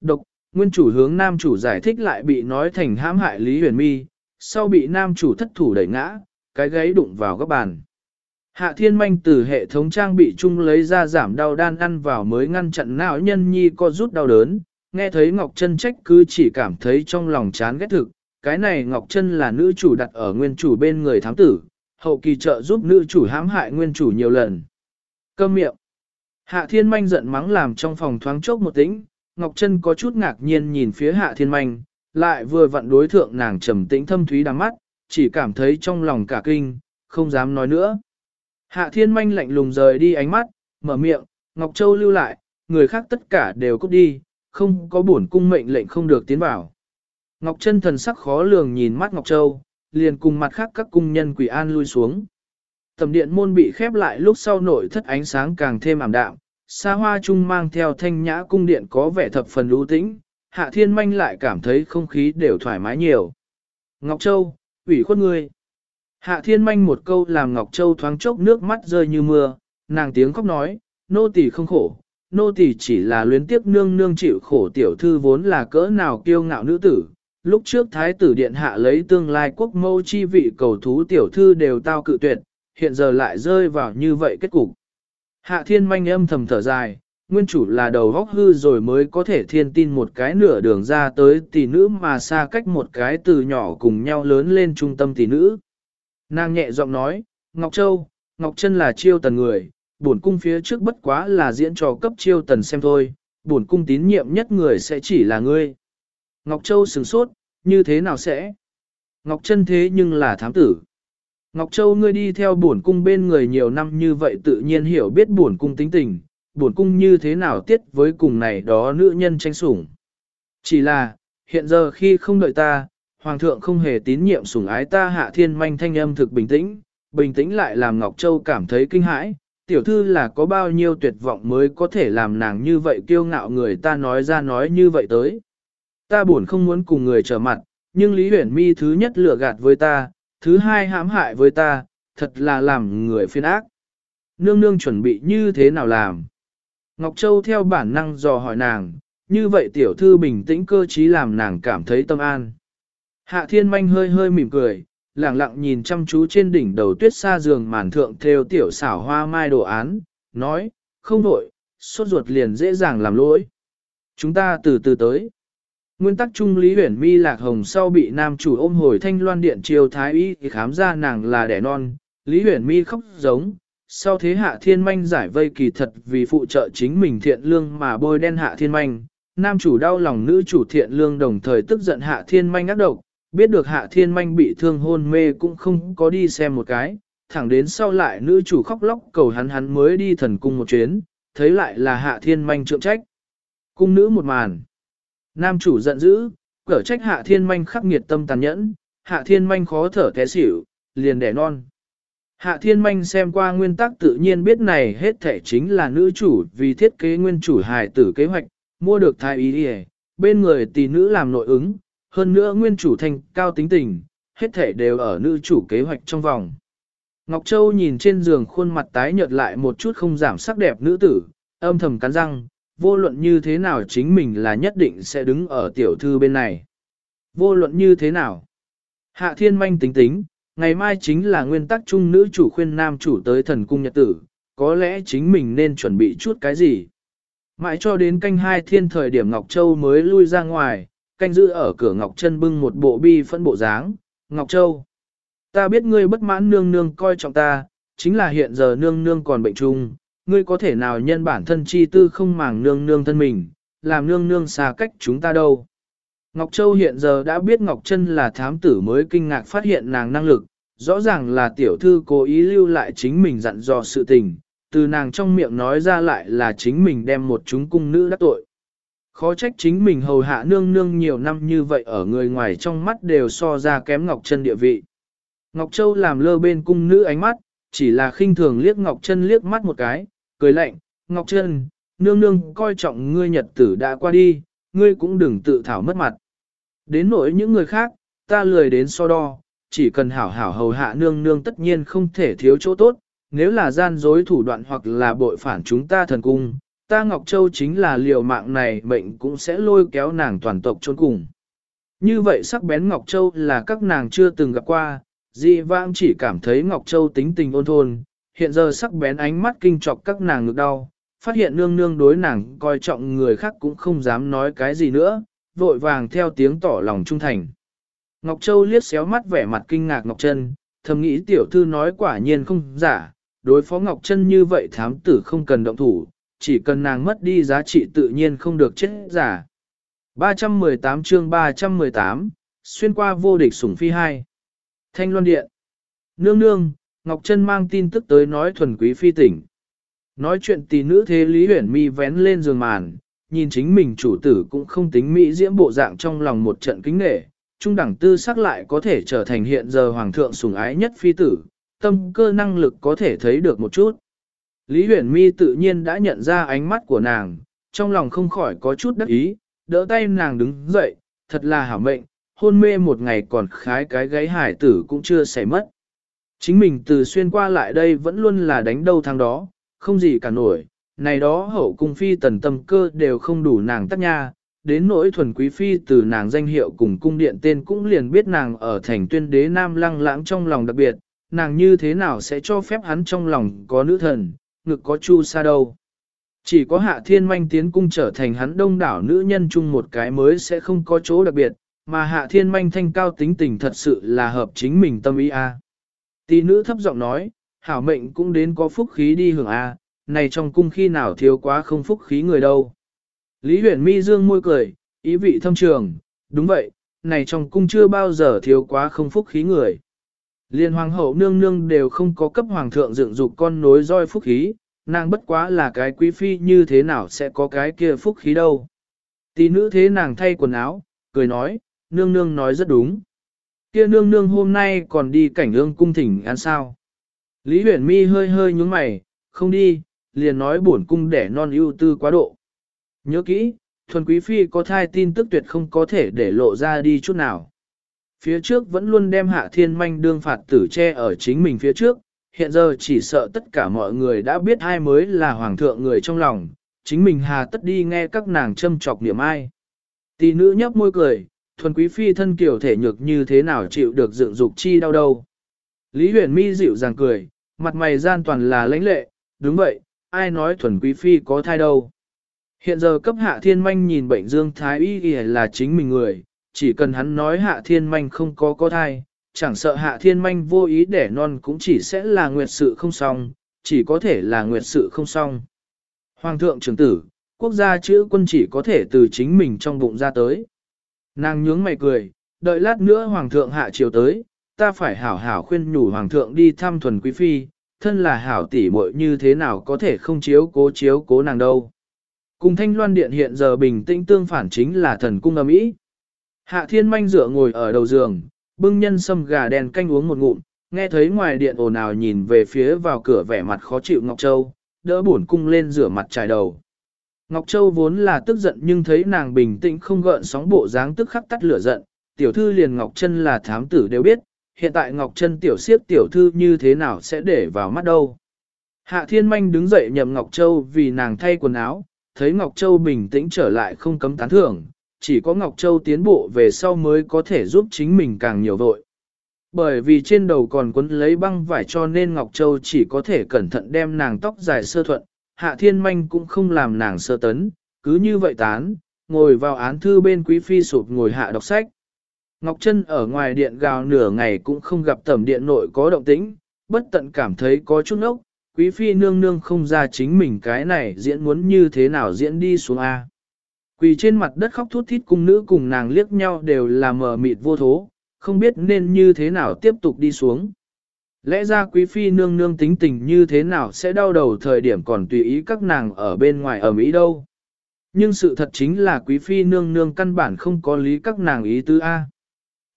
Độc, nguyên chủ hướng nam chủ giải thích lại bị nói thành hãm hại Lý Huyền Mi, sau bị nam chủ thất thủ đẩy ngã, cái gáy đụng vào góc bàn. Hạ thiên manh từ hệ thống trang bị chung lấy ra giảm đau đan ăn vào mới ngăn chặn não nhân nhi co rút đau đớn, nghe thấy Ngọc Trân trách cứ chỉ cảm thấy trong lòng chán ghét thực, cái này Ngọc Trân là nữ chủ đặt ở nguyên chủ bên người thám tử, hậu kỳ trợ giúp nữ chủ hãm hại nguyên chủ nhiều lần. Câm miệng. Hạ thiên manh giận mắng làm trong phòng thoáng chốc một tĩnh, Ngọc Trân có chút ngạc nhiên nhìn phía hạ thiên manh, lại vừa vặn đối thượng nàng trầm tĩnh thâm thúy đắng mắt, chỉ cảm thấy trong lòng cả kinh, không dám nói nữa. Hạ thiên manh lạnh lùng rời đi ánh mắt, mở miệng, Ngọc Châu lưu lại, người khác tất cả đều cút đi, không có bổn cung mệnh lệnh không được tiến vào. Ngọc Trân thần sắc khó lường nhìn mắt Ngọc Châu, liền cùng mặt khác các cung nhân quỷ an lui xuống. Tầm điện môn bị khép lại lúc sau nội thất ánh sáng càng thêm ảm đạm, xa hoa trung mang theo thanh nhã cung điện có vẻ thập phần lưu tĩnh, hạ thiên manh lại cảm thấy không khí đều thoải mái nhiều. Ngọc Châu, ủy khuất ngươi. Hạ thiên manh một câu làm Ngọc Châu thoáng chốc nước mắt rơi như mưa, nàng tiếng khóc nói, nô tỳ không khổ, nô tỳ chỉ là luyến tiếc nương nương chịu khổ tiểu thư vốn là cỡ nào kiêu ngạo nữ tử. Lúc trước thái tử điện hạ lấy tương lai quốc mâu chi vị cầu thú tiểu thư đều tao cự tuyệt, hiện giờ lại rơi vào như vậy kết cục. Hạ thiên manh âm thầm thở dài, nguyên chủ là đầu góc hư rồi mới có thể thiên tin một cái nửa đường ra tới tỷ nữ mà xa cách một cái từ nhỏ cùng nhau lớn lên trung tâm tỷ nữ. Nàng nhẹ giọng nói, Ngọc Châu, Ngọc Trân là chiêu tần người, bổn cung phía trước bất quá là diễn trò cấp chiêu tần xem thôi, bổn cung tín nhiệm nhất người sẽ chỉ là ngươi. Ngọc Châu sửng sốt, như thế nào sẽ? Ngọc Trân thế nhưng là thám tử. Ngọc Châu ngươi đi theo bổn cung bên người nhiều năm như vậy tự nhiên hiểu biết bổn cung tính tình, bổn cung như thế nào tiết với cùng này đó nữ nhân tranh sủng. Chỉ là, hiện giờ khi không đợi ta, Hoàng thượng không hề tín nhiệm sủng ái ta hạ thiên manh thanh âm thực bình tĩnh, bình tĩnh lại làm Ngọc Châu cảm thấy kinh hãi, tiểu thư là có bao nhiêu tuyệt vọng mới có thể làm nàng như vậy kiêu ngạo người ta nói ra nói như vậy tới. Ta buồn không muốn cùng người trở mặt, nhưng Lý Huyển Mi thứ nhất lừa gạt với ta, thứ hai hãm hại với ta, thật là làm người phiên ác. Nương nương chuẩn bị như thế nào làm? Ngọc Châu theo bản năng dò hỏi nàng, như vậy tiểu thư bình tĩnh cơ trí làm nàng cảm thấy tâm an. Hạ thiên manh hơi hơi mỉm cười, lặng lặng nhìn chăm chú trên đỉnh đầu tuyết xa giường màn thượng theo tiểu xảo hoa mai đồ án, nói, không đổi, sốt ruột liền dễ dàng làm lỗi. Chúng ta từ từ tới. Nguyên tắc trung lý huyển mi lạc hồng sau bị nam chủ ôm hồi thanh loan điện triều thái y thì khám ra nàng là đẻ non, lý huyển mi khóc giống. Sau thế hạ thiên manh giải vây kỳ thật vì phụ trợ chính mình thiện lương mà bôi đen hạ thiên manh, nam chủ đau lòng nữ chủ thiện lương đồng thời tức giận hạ thiên manh ác độc, biết được hạ thiên manh bị thương hôn mê cũng không có đi xem một cái, thẳng đến sau lại nữ chủ khóc lóc cầu hắn hắn mới đi thần cung một chuyến, thấy lại là hạ thiên manh trượng trách. Cung nữ một màn. Nam chủ giận dữ, cở trách hạ thiên manh khắc nghiệt tâm tàn nhẫn, hạ thiên manh khó thở té xỉu, liền đẻ non. Hạ thiên manh xem qua nguyên tắc tự nhiên biết này hết thể chính là nữ chủ vì thiết kế nguyên chủ hài tử kế hoạch, mua được thai ý đi bên người tỷ nữ làm nội ứng, hơn nữa nguyên chủ thanh cao tính tình, hết thể đều ở nữ chủ kế hoạch trong vòng. Ngọc Châu nhìn trên giường khuôn mặt tái nhợt lại một chút không giảm sắc đẹp nữ tử, âm thầm cắn răng, vô luận như thế nào chính mình là nhất định sẽ đứng ở tiểu thư bên này. Vô luận như thế nào? Hạ thiên manh tính tính, ngày mai chính là nguyên tắc chung nữ chủ khuyên nam chủ tới thần cung nhật tử, có lẽ chính mình nên chuẩn bị chút cái gì. Mãi cho đến canh hai thiên thời điểm Ngọc Châu mới lui ra ngoài, canh giữ ở cửa Ngọc Trân bưng một bộ bi phân bộ dáng, Ngọc Châu. Ta biết ngươi bất mãn nương nương coi trọng ta, chính là hiện giờ nương nương còn bệnh chung, ngươi có thể nào nhân bản thân chi tư không màng nương nương thân mình, làm nương nương xa cách chúng ta đâu. Ngọc Châu hiện giờ đã biết Ngọc Trân là thám tử mới kinh ngạc phát hiện nàng năng lực, rõ ràng là tiểu thư cố ý lưu lại chính mình dặn dò sự tình, từ nàng trong miệng nói ra lại là chính mình đem một chúng cung nữ đắc tội. Khó trách chính mình hầu hạ nương nương nhiều năm như vậy ở người ngoài trong mắt đều so ra kém Ngọc Trân địa vị. Ngọc Châu làm lơ bên cung nữ ánh mắt, chỉ là khinh thường liếc Ngọc Trân liếc mắt một cái, cười lạnh, Ngọc Trân, nương nương coi trọng ngươi nhật tử đã qua đi, ngươi cũng đừng tự thảo mất mặt. Đến nỗi những người khác, ta lười đến so đo, chỉ cần hảo hảo hầu hạ nương nương tất nhiên không thể thiếu chỗ tốt, nếu là gian dối thủ đoạn hoặc là bội phản chúng ta thần cung, ta Ngọc Châu chính là liều mạng này mệnh cũng sẽ lôi kéo nàng toàn tộc trốn cùng. Như vậy sắc bén Ngọc Châu là các nàng chưa từng gặp qua, dị vãng chỉ cảm thấy Ngọc Châu tính tình ôn thôn, hiện giờ sắc bén ánh mắt kinh trọc các nàng ngực đau, phát hiện nương nương đối nàng coi trọng người khác cũng không dám nói cái gì nữa, vội vàng theo tiếng tỏ lòng trung thành. Ngọc Châu liếc xéo mắt vẻ mặt kinh ngạc Ngọc Trân, thầm nghĩ tiểu thư nói quả nhiên không giả, đối phó Ngọc Trân như vậy thám tử không cần động thủ, chỉ cần nàng mất đi giá trị tự nhiên không được chết giả. 318 chương 318, xuyên qua vô địch sủng phi 2. Thanh Loan Điện. Nương nương, Ngọc Trân mang tin tức tới nói thuần quý phi tỉnh. Nói chuyện tỷ nữ thế Lý Huyển Mi vén lên giường màn, nhìn chính mình chủ tử cũng không tính mỹ diễm bộ dạng trong lòng một trận kính nghệ, trung đẳng tư sắc lại có thể trở thành hiện giờ hoàng thượng sủng ái nhất phi tử, tâm cơ năng lực có thể thấy được một chút. Lý Huyền Mi tự nhiên đã nhận ra ánh mắt của nàng, trong lòng không khỏi có chút đắc ý, đỡ tay nàng đứng dậy, thật là hảo mệnh, hôn mê một ngày còn khái cái gáy hải tử cũng chưa xảy mất. Chính mình từ xuyên qua lại đây vẫn luôn là đánh đâu thằng đó, không gì cả nổi, này đó hậu cung phi tần tâm cơ đều không đủ nàng tắt nha, đến nỗi thuần quý phi từ nàng danh hiệu cùng cung điện tên cũng liền biết nàng ở thành tuyên đế nam lăng lãng trong lòng đặc biệt, nàng như thế nào sẽ cho phép hắn trong lòng có nữ thần, ngực có chu sa đâu. Chỉ có hạ thiên manh tiến cung trở thành hắn đông đảo nữ nhân chung một cái mới sẽ không có chỗ đặc biệt, mà hạ thiên manh thanh cao tính tình thật sự là hợp chính mình tâm ý a. Tỷ nữ thấp giọng nói, hảo mệnh cũng đến có phúc khí đi hưởng a, này trong cung khi nào thiếu quá không phúc khí người đâu. Lý huyền mi dương môi cười, ý vị thâm trường, đúng vậy, này trong cung chưa bao giờ thiếu quá không phúc khí người. Liên hoàng hậu nương nương đều không có cấp hoàng thượng dựng dục con nối roi phúc khí, nàng bất quá là cái quý phi như thế nào sẽ có cái kia phúc khí đâu. Tỷ nữ thế nàng thay quần áo, cười nói, nương nương nói rất đúng. Kia nương nương hôm nay còn đi cảnh ương cung thỉnh ăn sao. Lý huyền mi hơi hơi nhúng mày, không đi, liền nói bổn cung để non ưu tư quá độ. Nhớ kỹ, thuần quý phi có thai tin tức tuyệt không có thể để lộ ra đi chút nào. Phía trước vẫn luôn đem hạ thiên manh đương phạt tử che ở chính mình phía trước, hiện giờ chỉ sợ tất cả mọi người đã biết ai mới là hoàng thượng người trong lòng, chính mình hà tất đi nghe các nàng châm chọc niệm ai. Tỷ nữ nhấp môi cười, thuần quý phi thân kiểu thể nhược như thế nào chịu được dựng dục chi đau đâu. Lý huyền mi dịu dàng cười, mặt mày gian toàn là lãnh lệ, đúng vậy, ai nói thuần quý phi có thai đâu. Hiện giờ cấp hạ thiên manh nhìn bệnh dương thái y là chính mình người, chỉ cần hắn nói hạ thiên manh không có có thai, chẳng sợ hạ thiên manh vô ý để non cũng chỉ sẽ là nguyệt sự không xong, chỉ có thể là nguyệt sự không xong. Hoàng thượng trưởng tử, quốc gia chữ quân chỉ có thể từ chính mình trong bụng ra tới. Nàng nhướng mày cười, đợi lát nữa hoàng thượng hạ chiều tới, ta phải hảo hảo khuyên nhủ hoàng thượng đi thăm thuần quý phi, thân là hảo tỷ muội như thế nào có thể không chiếu cố chiếu cố nàng đâu. Cùng thanh loan điện hiện giờ bình tĩnh tương phản chính là thần cung âm ý. Hạ thiên manh dựa ngồi ở đầu giường, bưng nhân sâm gà đèn canh uống một ngụm, nghe thấy ngoài điện ồn ào nhìn về phía vào cửa vẻ mặt khó chịu Ngọc Châu, đỡ bổn cung lên rửa mặt trải đầu. Ngọc Châu vốn là tức giận nhưng thấy nàng bình tĩnh không gợn sóng bộ dáng tức khắc tắt lửa giận, tiểu thư liền Ngọc Trân là thám tử đều biết, hiện tại Ngọc Trân tiểu siếp tiểu thư như thế nào sẽ để vào mắt đâu. Hạ Thiên Manh đứng dậy nhậm Ngọc Châu vì nàng thay quần áo, thấy Ngọc Châu bình tĩnh trở lại không cấm tán thưởng, chỉ có Ngọc Châu tiến bộ về sau mới có thể giúp chính mình càng nhiều vội. Bởi vì trên đầu còn quấn lấy băng vải cho nên Ngọc Châu chỉ có thể cẩn thận đem nàng tóc dài sơ thuận, Hạ Thiên Manh cũng không làm nàng sơ tấn, cứ như vậy tán, ngồi vào án thư bên quý phi sụp ngồi hạ đọc sách. Ngọc Trân ở ngoài điện gào nửa ngày cũng không gặp tẩm điện nội có động tĩnh, bất tận cảm thấy có chút ốc, quý phi nương nương không ra chính mình cái này diễn muốn như thế nào diễn đi xuống A. Quỳ trên mặt đất khóc thút thít cung nữ cùng nàng liếc nhau đều là mờ mịt vô thố, không biết nên như thế nào tiếp tục đi xuống. Lẽ ra quý phi nương nương tính tình như thế nào sẽ đau đầu thời điểm còn tùy ý các nàng ở bên ngoài ở Mỹ đâu. Nhưng sự thật chính là quý phi nương nương căn bản không có lý các nàng ý tứ A.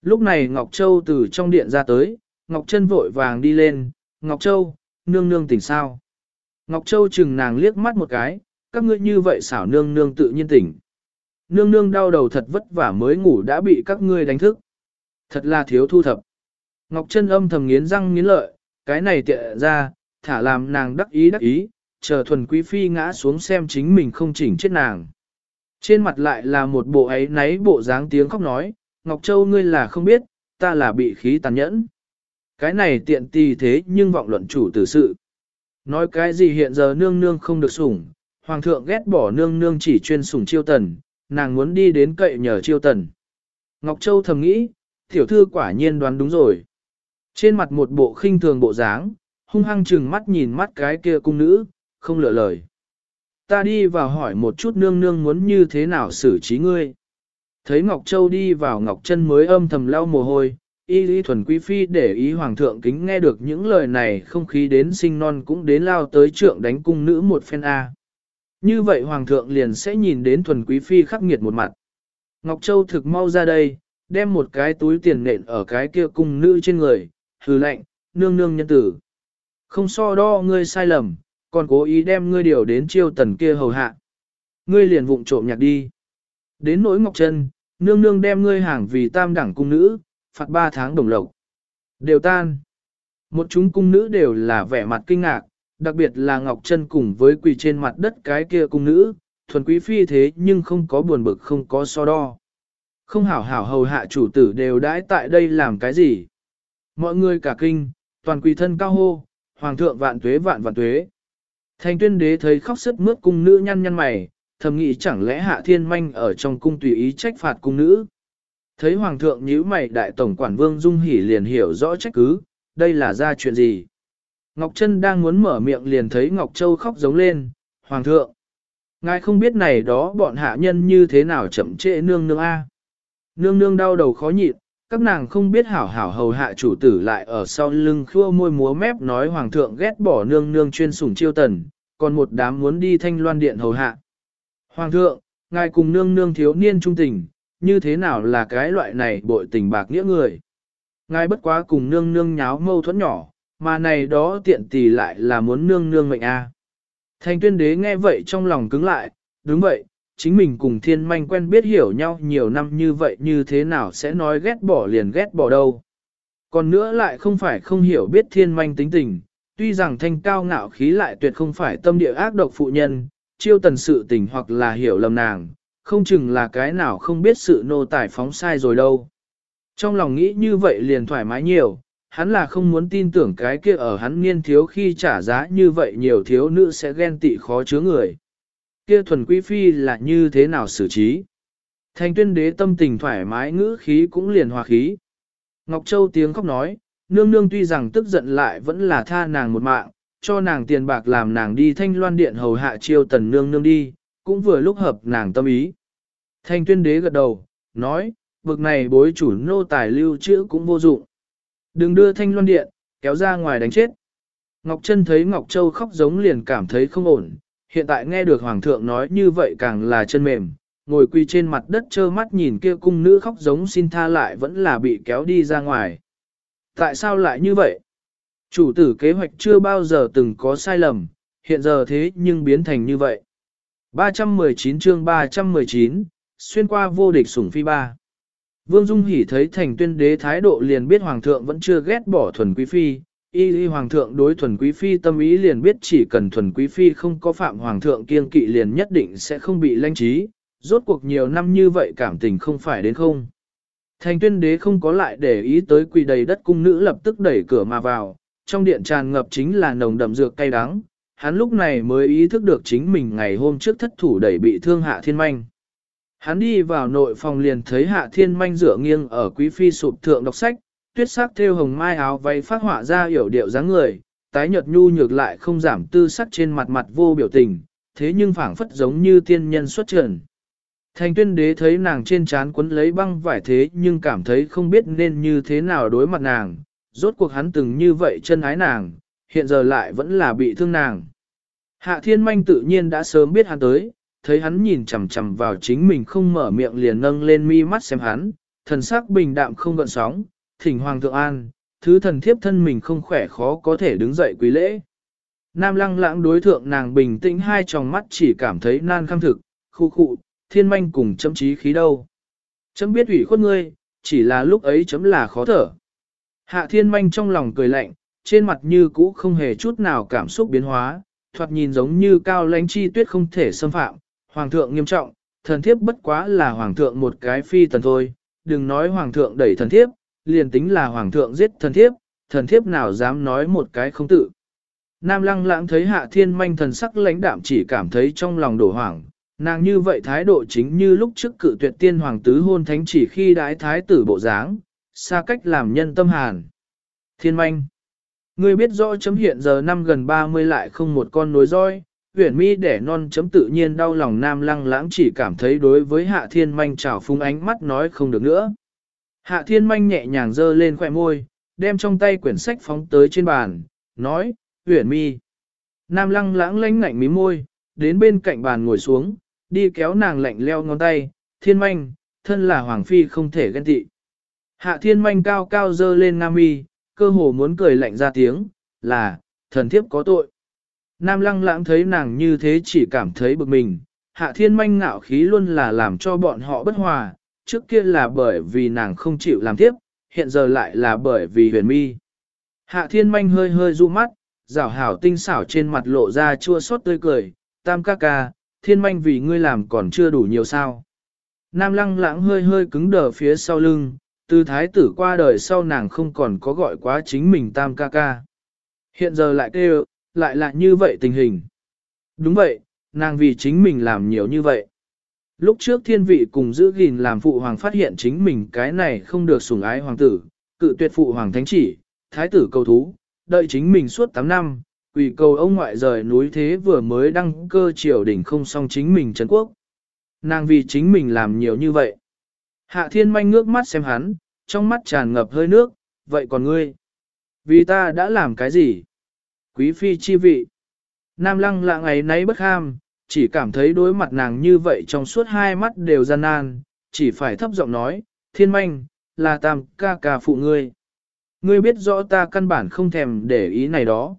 Lúc này Ngọc Châu từ trong điện ra tới, Ngọc Trân vội vàng đi lên, Ngọc Châu, nương nương tỉnh sao? Ngọc Châu chừng nàng liếc mắt một cái, các ngươi như vậy xảo nương nương tự nhiên tỉnh. Nương nương đau đầu thật vất vả mới ngủ đã bị các ngươi đánh thức. Thật là thiếu thu thập. Ngọc Trân âm thầm nghiến răng nghiến lợi, cái này tiện ra, thả làm nàng đắc ý đắc ý, chờ thuần quý phi ngã xuống xem chính mình không chỉnh chết nàng. Trên mặt lại là một bộ ấy náy bộ dáng tiếng khóc nói, Ngọc Châu ngươi là không biết, ta là bị khí tàn nhẫn. Cái này tiện tì thế nhưng vọng luận chủ tử sự. Nói cái gì hiện giờ nương nương không được sủng, hoàng thượng ghét bỏ nương nương chỉ chuyên sủng chiêu tần, nàng muốn đi đến cậy nhờ chiêu tần. Ngọc Châu thầm nghĩ, tiểu thư quả nhiên đoán đúng rồi. Trên mặt một bộ khinh thường bộ dáng, hung hăng chừng mắt nhìn mắt cái kia cung nữ, không lựa lời. Ta đi vào hỏi một chút nương nương muốn như thế nào xử trí ngươi. Thấy Ngọc Châu đi vào Ngọc Trân mới âm thầm lau mồ hôi, y lý thuần quý phi để ý hoàng thượng kính nghe được những lời này không khí đến sinh non cũng đến lao tới trượng đánh cung nữ một phen A. Như vậy hoàng thượng liền sẽ nhìn đến thuần quý phi khắc nghiệt một mặt. Ngọc Châu thực mau ra đây, đem một cái túi tiền nện ở cái kia cung nữ trên người, hừ lạnh, nương nương nhân tử. Không so đo ngươi sai lầm, còn cố ý đem ngươi điều đến chiêu tần kia hầu hạ. Ngươi liền vụng trộm nhạc đi. Đến nỗi Ngọc chân nương nương đem ngươi hàng vì tam đẳng cung nữ, phạt ba tháng đồng lộc. Đều tan. Một chúng cung nữ đều là vẻ mặt kinh ngạc, đặc biệt là Ngọc chân cùng với quỳ trên mặt đất cái kia cung nữ, thuần quý phi thế nhưng không có buồn bực không có so đo. Không hảo hảo hầu hạ chủ tử đều đãi tại đây làm cái gì. Mọi người cả kinh, toàn quỳ thân cao hô, hoàng thượng vạn tuế vạn vạn tuế. Thành tuyên đế thấy khóc sức mướt cung nữ nhăn nhăn mày, thầm nghĩ chẳng lẽ hạ thiên manh ở trong cung tùy ý trách phạt cung nữ. Thấy hoàng thượng nhíu mày đại tổng quản vương dung hỉ liền hiểu rõ trách cứ, đây là ra chuyện gì. Ngọc Trân đang muốn mở miệng liền thấy Ngọc Châu khóc giống lên, hoàng thượng. Ngài không biết này đó bọn hạ nhân như thế nào chậm trễ nương nương A. Nương nương đau đầu khó nhịn, các nàng không biết hảo hảo hầu hạ chủ tử lại ở sau lưng khua môi múa mép nói hoàng thượng ghét bỏ nương nương chuyên sủng chiêu tần, còn một đám muốn đi thanh loan điện hầu hạ. Hoàng thượng, ngài cùng nương nương thiếu niên trung tình, như thế nào là cái loại này bội tình bạc nghĩa người. Ngài bất quá cùng nương nương nháo mâu thuẫn nhỏ, mà này đó tiện tỷ lại là muốn nương nương mệnh a. À. Thanh tuyên đế nghe vậy trong lòng cứng lại, đúng vậy, chính mình cùng thiên manh quen biết hiểu nhau nhiều năm như vậy như thế nào sẽ nói ghét bỏ liền ghét bỏ đâu. Còn nữa lại không phải không hiểu biết thiên manh tính tình, tuy rằng thanh cao ngạo khí lại tuyệt không phải tâm địa ác độc phụ nhân, chiêu tần sự tình hoặc là hiểu lầm nàng, không chừng là cái nào không biết sự nô tài phóng sai rồi đâu. Trong lòng nghĩ như vậy liền thoải mái nhiều, hắn là không muốn tin tưởng cái kia ở hắn niên thiếu khi trả giá như vậy nhiều thiếu nữ sẽ ghen tị khó chứa người. Kia thuần quý phi là như thế nào xử trí? Thành tuyên đế tâm tình thoải mái ngữ khí cũng liền hòa khí. Ngọc Châu tiếng khóc nói, nương nương tuy rằng tức giận lại vẫn là tha nàng một mạng, cho nàng tiền bạc làm nàng đi thanh loan điện hầu hạ chiêu tần nương nương đi, cũng vừa lúc hợp nàng tâm ý. Thanh tuyên đế gật đầu, nói, bực này bối chủ nô tài lưu trữ cũng vô dụng. Đừng đưa thanh loan điện, kéo ra ngoài đánh chết. Ngọc Trân thấy Ngọc Châu khóc giống liền cảm thấy không ổn, hiện tại nghe được Hoàng thượng nói như vậy càng là chân mềm, ngồi quỳ trên mặt đất trơ mắt nhìn kia cung nữ khóc giống xin tha lại vẫn là bị kéo đi ra ngoài. Tại sao lại như vậy? Chủ tử kế hoạch chưa bao giờ từng có sai lầm, hiện giờ thế nhưng biến thành như vậy. 319 chương 319, xuyên qua vô địch sủng phi ba. Vương Dung Hỷ thấy thành tuyên đế thái độ liền biết hoàng thượng vẫn chưa ghét bỏ thuần quý phi, y y hoàng thượng đối thuần quý phi tâm ý liền biết chỉ cần thuần quý phi không có phạm hoàng thượng kiên kỵ liền nhất định sẽ không bị lanh trí, rốt cuộc nhiều năm như vậy cảm tình không phải đến không. Thành tuyên đế không có lại để ý tới quỳ đầy đất cung nữ lập tức đẩy cửa mà vào, trong điện tràn ngập chính là nồng đậm dược cay đắng, hắn lúc này mới ý thức được chính mình ngày hôm trước thất thủ đẩy bị thương hạ thiên manh. Hắn đi vào nội phòng liền thấy hạ thiên manh dựa nghiêng ở quý phi sụp thượng đọc sách, tuyết sắc thêu hồng mai áo váy phát họa ra hiểu điệu dáng người, tái nhợt nhu nhược lại không giảm tư sắc trên mặt mặt vô biểu tình, thế nhưng phảng phất giống như tiên nhân xuất trần. Thành tuyên đế thấy nàng trên trán quấn lấy băng vải thế nhưng cảm thấy không biết nên như thế nào đối mặt nàng, rốt cuộc hắn từng như vậy chân ái nàng, hiện giờ lại vẫn là bị thương nàng. Hạ thiên manh tự nhiên đã sớm biết hắn tới, thấy hắn nhìn chằm chằm vào chính mình không mở miệng liền nâng lên mi mắt xem hắn, thần sắc bình đạm không gợn sóng, thỉnh hoàng thượng an, thứ thần thiếp thân mình không khỏe khó có thể đứng dậy quý lễ. Nam lăng lãng đối thượng nàng bình tĩnh hai tròng mắt chỉ cảm thấy nan khăm thực, khu khụ, thiên manh cùng chấm trí khí đâu. Chấm biết ủy khuất ngươi, chỉ là lúc ấy chấm là khó thở. Hạ thiên manh trong lòng cười lạnh, trên mặt như cũ không hề chút nào cảm xúc biến hóa, thoạt nhìn giống như cao lãnh chi tuyết không thể xâm phạm, hoàng thượng nghiêm trọng, thần thiếp bất quá là hoàng thượng một cái phi tần thôi, đừng nói hoàng thượng đẩy thần thiếp, liền tính là hoàng thượng giết thần thiếp, thần thiếp nào dám nói một cái không tự. Nam lăng lãng thấy hạ thiên manh thần sắc lãnh đạm chỉ cảm thấy trong lòng đổ hoảng, nàng như vậy thái độ chính như lúc trước cự tuyệt tiên hoàng tứ hôn thánh chỉ khi đái thái tử bộ dáng, xa cách làm nhân tâm hàn. Thiên manh, ngươi biết rõ chấm hiện giờ năm gần 30 lại không một con nối roi, huyển mi để non chấm tự nhiên đau lòng nam lăng lãng chỉ cảm thấy đối với hạ thiên manh trào phung ánh mắt nói không được nữa. Hạ thiên manh nhẹ nhàng giơ lên khỏe môi, đem trong tay quyển sách phóng tới trên bàn, nói, huyển mi. Nam lăng lãng lánh ngạnh mí môi, đến bên cạnh bàn ngồi xuống, đi kéo nàng lạnh leo ngón tay, thiên manh, thân là hoàng phi không thể ghen tị. Hạ thiên manh cao cao dơ lên nam mi, cơ hồ muốn cười lạnh ra tiếng, là, thần thiếp có tội. Nam lăng lãng thấy nàng như thế chỉ cảm thấy bực mình, hạ thiên manh ngạo khí luôn là làm cho bọn họ bất hòa, trước kia là bởi vì nàng không chịu làm tiếp, hiện giờ lại là bởi vì huyền mi. Hạ thiên manh hơi hơi du mắt, rảo hảo tinh xảo trên mặt lộ ra chua xót tươi cười, tam ca ca, thiên manh vì ngươi làm còn chưa đủ nhiều sao. Nam lăng lãng hơi hơi cứng đờ phía sau lưng, từ thái tử qua đời sau nàng không còn có gọi quá chính mình tam ca ca. Hiện giờ lại kêu, lại là như vậy tình hình. Đúng vậy, nàng vì chính mình làm nhiều như vậy. Lúc trước thiên vị cùng giữ gìn làm phụ hoàng phát hiện chính mình cái này không được sủng ái hoàng tử, cự tuyệt phụ hoàng thánh chỉ, thái tử cầu thú, đợi chính mình suốt 8 năm, quỷ cầu ông ngoại rời núi thế vừa mới đăng cơ triều đỉnh không xong chính mình Trấn quốc. Nàng vì chính mình làm nhiều như vậy. Hạ thiên manh ngước mắt xem hắn, trong mắt tràn ngập hơi nước, vậy còn ngươi? Vì ta đã làm cái gì? Quý phi chi vị. Nam lăng lạ ngày nấy bất ham, chỉ cảm thấy đối mặt nàng như vậy trong suốt hai mắt đều gian nan, chỉ phải thấp giọng nói, thiên manh, là tam ca ca phụ ngươi. Ngươi biết rõ ta căn bản không thèm để ý này đó.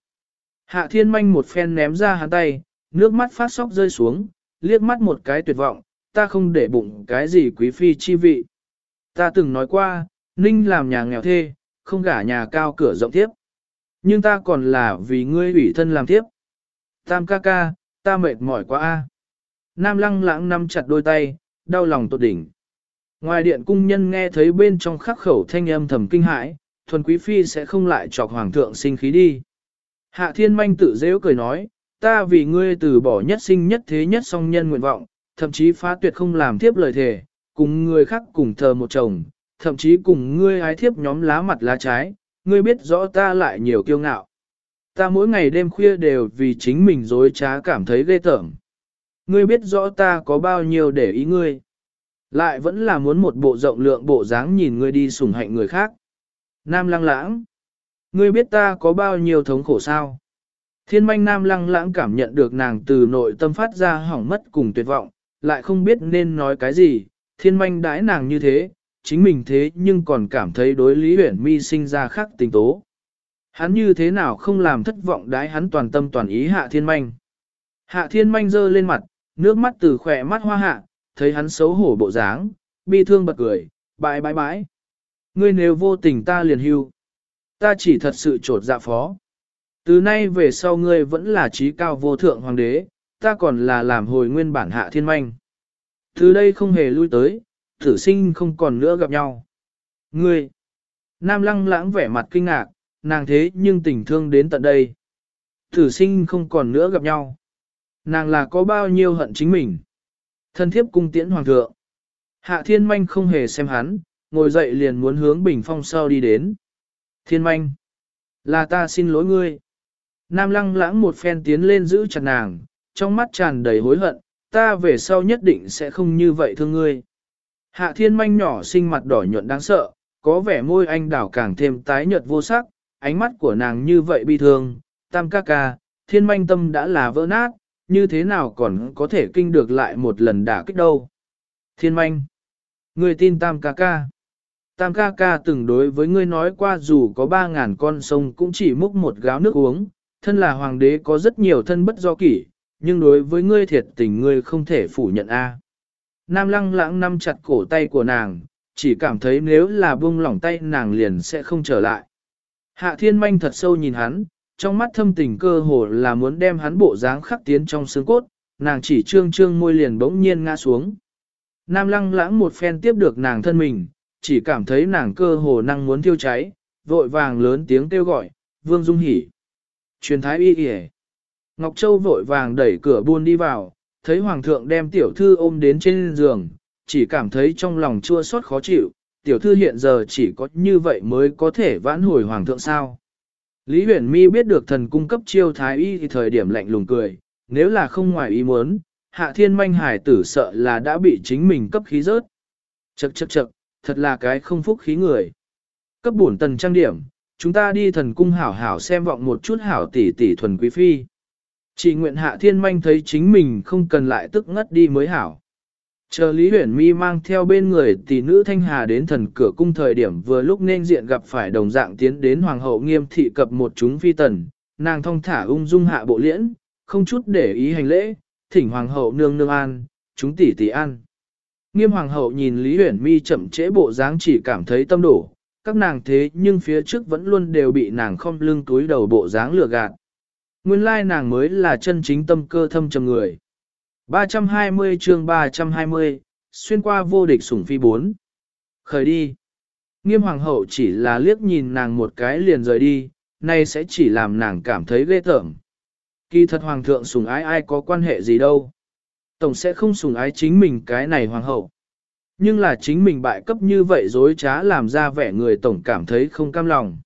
Hạ thiên manh một phen ném ra hắn tay, nước mắt phát sóc rơi xuống, liếc mắt một cái tuyệt vọng, ta không để bụng cái gì quý phi chi vị. Ta từng nói qua, ninh làm nhà nghèo thê, không gả nhà cao cửa rộng tiếp. Nhưng ta còn là vì ngươi ủy thân làm tiếp. Tam ca ca, ta mệt mỏi quá a. Nam lăng lãng nắm chặt đôi tay, đau lòng tột đỉnh. Ngoài điện cung nhân nghe thấy bên trong khắc khẩu thanh âm thầm kinh hãi, thuần quý phi sẽ không lại chọc hoàng thượng sinh khí đi. Hạ thiên manh tự dễ cười nói, ta vì ngươi từ bỏ nhất sinh nhất thế nhất song nhân nguyện vọng, thậm chí phá tuyệt không làm tiếp lời thề, cùng người khác cùng thờ một chồng, thậm chí cùng ngươi ái thiếp nhóm lá mặt lá trái, ngươi biết rõ ta lại nhiều kiêu ngạo. Ta mỗi ngày đêm khuya đều vì chính mình dối trá cảm thấy ghê tởm. Ngươi biết rõ ta có bao nhiêu để ý ngươi. Lại vẫn là muốn một bộ rộng lượng bộ dáng nhìn ngươi đi sủng hạnh người khác. Nam lăng lãng. Ngươi biết ta có bao nhiêu thống khổ sao? Thiên manh nam lăng lãng cảm nhận được nàng từ nội tâm phát ra hỏng mất cùng tuyệt vọng, lại không biết nên nói cái gì, thiên manh đãi nàng như thế, chính mình thế nhưng còn cảm thấy đối lý huyển mi sinh ra khác tình tố. Hắn như thế nào không làm thất vọng đái hắn toàn tâm toàn ý hạ thiên manh. Hạ thiên manh giơ lên mặt, nước mắt từ khỏe mắt hoa hạ, thấy hắn xấu hổ bộ dáng, bi thương bật cười, bãi bãi bãi. Ngươi nếu vô tình ta liền hưu. Ta chỉ thật sự trột dạ phó. Từ nay về sau ngươi vẫn là trí cao vô thượng hoàng đế, ta còn là làm hồi nguyên bản hạ thiên manh. Từ đây không hề lui tới, tử sinh không còn nữa gặp nhau. Ngươi! Nam lăng lãng vẻ mặt kinh ngạc, nàng thế nhưng tình thương đến tận đây. Tử sinh không còn nữa gặp nhau. Nàng là có bao nhiêu hận chính mình. Thân thiếp cung tiễn hoàng thượng. Hạ thiên manh không hề xem hắn, ngồi dậy liền muốn hướng bình phong sau đi đến. Thiên manh. Là ta xin lỗi ngươi. Nam lăng lãng một phen tiến lên giữ chặt nàng, trong mắt tràn đầy hối hận, ta về sau nhất định sẽ không như vậy thương ngươi. Hạ thiên manh nhỏ xinh mặt đỏ nhuận đáng sợ, có vẻ môi anh đảo càng thêm tái nhợt vô sắc, ánh mắt của nàng như vậy bi thương, tam ca ca, thiên manh tâm đã là vỡ nát, như thế nào còn có thể kinh được lại một lần đả kích đâu. Thiên manh, người tin tam ca ca. Tam ca ca từng đối với ngươi nói qua dù có ba ngàn con sông cũng chỉ múc một gáo nước uống, thân là hoàng đế có rất nhiều thân bất do kỷ, nhưng đối với ngươi thiệt tình ngươi không thể phủ nhận a. Nam lăng lãng nắm chặt cổ tay của nàng, chỉ cảm thấy nếu là buông lỏng tay nàng liền sẽ không trở lại. Hạ thiên manh thật sâu nhìn hắn, trong mắt thâm tình cơ hồ là muốn đem hắn bộ dáng khắc tiến trong xương cốt, nàng chỉ trương trương môi liền bỗng nhiên ngã xuống. Nam lăng lãng một phen tiếp được nàng thân mình, chỉ cảm thấy nàng cơ hồ năng muốn thiêu cháy, vội vàng lớn tiếng kêu gọi, vương dung hỉ. Truyền thái y kìa. Ngọc Châu vội vàng đẩy cửa buôn đi vào, thấy hoàng thượng đem tiểu thư ôm đến trên giường, chỉ cảm thấy trong lòng chua xót khó chịu, tiểu thư hiện giờ chỉ có như vậy mới có thể vãn hồi hoàng thượng sao. Lý huyền mi biết được thần cung cấp chiêu thái y thì thời điểm lạnh lùng cười, nếu là không ngoài ý muốn, hạ thiên manh hải tử sợ là đã bị chính mình cấp khí rớt. Chậc chậc chậc, thật là cái không phúc khí người. Cấp bổn tần trang điểm, chúng ta đi thần cung hảo hảo xem vọng một chút hảo tỷ tỷ thuần quý phi. Chỉ nguyện hạ thiên manh thấy chính mình không cần lại tức ngất đi mới hảo. Chờ Lý Huyển Mi mang theo bên người tỷ nữ Thanh Hà đến thần cửa cung thời điểm vừa lúc nên diện gặp phải đồng dạng tiến đến Hoàng hậu nghiêm thị cập một chúng phi tần, nàng thong thả ung dung hạ bộ liễn, không chút để ý hành lễ, thỉnh Hoàng hậu nương nương an, chúng tỷ tỷ an. Nghiêm Hoàng hậu nhìn Lý Huyển Mi chậm trễ bộ dáng chỉ cảm thấy tâm đổ, các nàng thế nhưng phía trước vẫn luôn đều bị nàng không lưng túi đầu bộ dáng lừa gạt. Nguyên lai nàng mới là chân chính tâm cơ thâm trầm người. 320 chương 320, xuyên qua vô địch sủng phi 4. Khởi đi. Nghiêm hoàng hậu chỉ là liếc nhìn nàng một cái liền rời đi, nay sẽ chỉ làm nàng cảm thấy ghê tởm. Kỳ thật hoàng thượng sủng ái ai có quan hệ gì đâu. Tổng sẽ không sủng ái chính mình cái này hoàng hậu. Nhưng là chính mình bại cấp như vậy dối trá làm ra vẻ người tổng cảm thấy không cam lòng.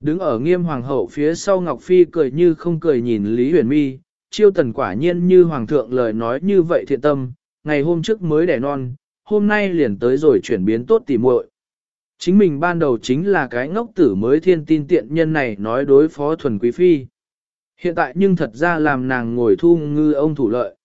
Đứng ở nghiêm hoàng hậu phía sau Ngọc Phi cười như không cười nhìn Lý Huyền Mi, chiêu tần quả nhiên như hoàng thượng lời nói như vậy thiện tâm, ngày hôm trước mới đẻ non, hôm nay liền tới rồi chuyển biến tốt tỉ muội. Chính mình ban đầu chính là cái ngốc tử mới thiên tin tiện nhân này nói đối phó thuần quý phi. Hiện tại nhưng thật ra làm nàng ngồi thu ngư ông thủ lợi.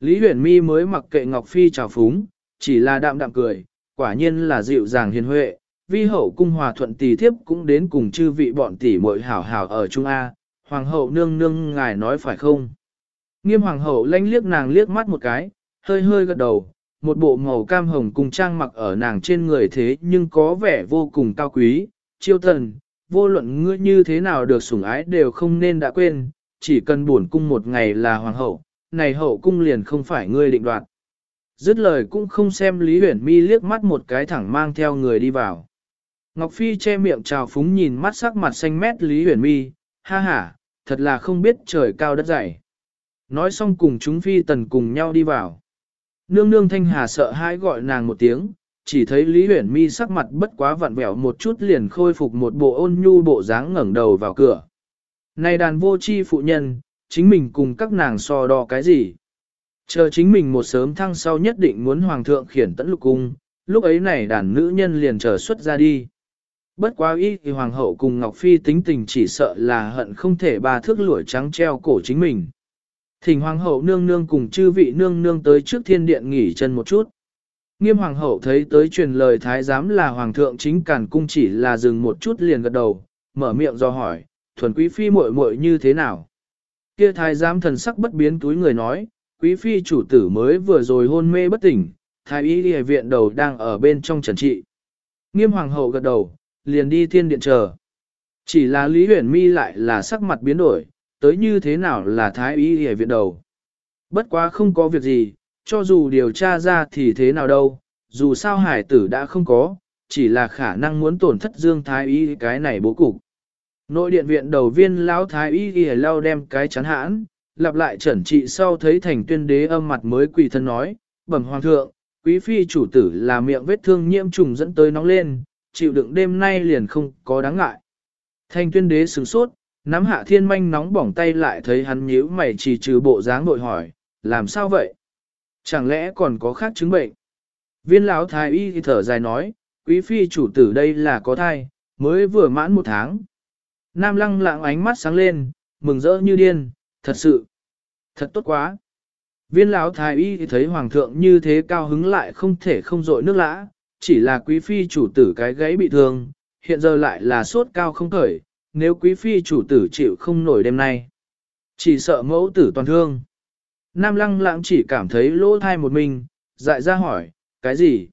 Lý huyền mi mới mặc kệ Ngọc Phi trào phúng, chỉ là đạm đạm cười, quả nhiên là dịu dàng hiền huệ, vi hậu cung hòa thuận tỷ thiếp cũng đến cùng chư vị bọn tỷ muội hảo hảo ở Trung A, hoàng hậu nương nương ngài nói phải không? Nghiêm hoàng hậu lanh liếc nàng liếc mắt một cái, hơi hơi gật đầu, một bộ màu cam hồng cùng trang mặc ở nàng trên người thế nhưng có vẻ vô cùng cao quý, chiêu thần, vô luận ngươi như thế nào được sủng ái đều không nên đã quên, chỉ cần buồn cung một ngày là hoàng hậu, này hậu cung liền không phải ngươi định đoạt. Dứt lời cũng không xem Lý Huyển Mi liếc mắt một cái thẳng mang theo người đi vào. Ngọc Phi che miệng trào phúng nhìn mắt sắc mặt xanh mét Lý Huyền Mi, ha ha, thật là không biết trời cao đất dày. Nói xong cùng chúng Phi tần cùng nhau đi vào. Nương nương thanh hà sợ hãi gọi nàng một tiếng, chỉ thấy Lý Huyển Mi sắc mặt bất quá vặn vẹo một chút liền khôi phục một bộ ôn nhu bộ dáng ngẩng đầu vào cửa. Này đàn vô chi phụ nhân, chính mình cùng các nàng so đo cái gì? Chờ chính mình một sớm thăng sau nhất định muốn hoàng thượng khiển tẫn lục cung, lúc ấy này đàn nữ nhân liền chờ xuất ra đi. Bất quá ý thì hoàng hậu cùng Ngọc Phi tính tình chỉ sợ là hận không thể ba thước lũi trắng treo cổ chính mình. Thỉnh hoàng hậu nương nương cùng chư vị nương nương tới trước thiên điện nghỉ chân một chút. Nghiêm hoàng hậu thấy tới truyền lời thái giám là hoàng thượng chính cản cung chỉ là dừng một chút liền gật đầu, mở miệng do hỏi, thuần quý phi muội muội như thế nào? Kia thái giám thần sắc bất biến túi người nói, quý phi chủ tử mới vừa rồi hôn mê bất tỉnh, thái y đi viện đầu đang ở bên trong trần trị. Nghiêm hoàng hậu gật đầu, liền đi thiên điện chờ. Chỉ là Lý Huyền Mi lại là sắc mặt biến đổi, tới như thế nào là thái y hề viện đầu. Bất quá không có việc gì, cho dù điều tra ra thì thế nào đâu, dù sao hải tử đã không có, chỉ là khả năng muốn tổn thất dương thái y cái này bố cục. Nội điện viện đầu viên lão thái y ghi lao đem cái chắn hãn, lặp lại chuẩn trị sau thấy thành tuyên đế âm mặt mới quỳ thân nói, bẩm hoàng thượng, quý phi chủ tử là miệng vết thương nhiễm trùng dẫn tới nóng lên, chịu đựng đêm nay liền không có đáng ngại. Thanh tuyên đế sửng sốt, nắm hạ thiên manh nóng bỏng tay lại thấy hắn nhíu mày chỉ trừ bộ dáng nội hỏi, làm sao vậy? Chẳng lẽ còn có khác chứng bệnh? Viên lão thái y thì thở dài nói, quý phi chủ tử đây là có thai, mới vừa mãn một tháng. Nam lăng lạng ánh mắt sáng lên, mừng rỡ như điên, thật sự, thật tốt quá. Viên lão thái y thì thấy hoàng thượng như thế cao hứng lại không thể không dội nước lã, chỉ là quý phi chủ tử cái gãy bị thương, hiện giờ lại là sốt cao không khởi, nếu quý phi chủ tử chịu không nổi đêm nay. Chỉ sợ mẫu tử toàn thương. Nam lăng lãng chỉ cảm thấy lỗ thai một mình, dại ra hỏi, cái gì?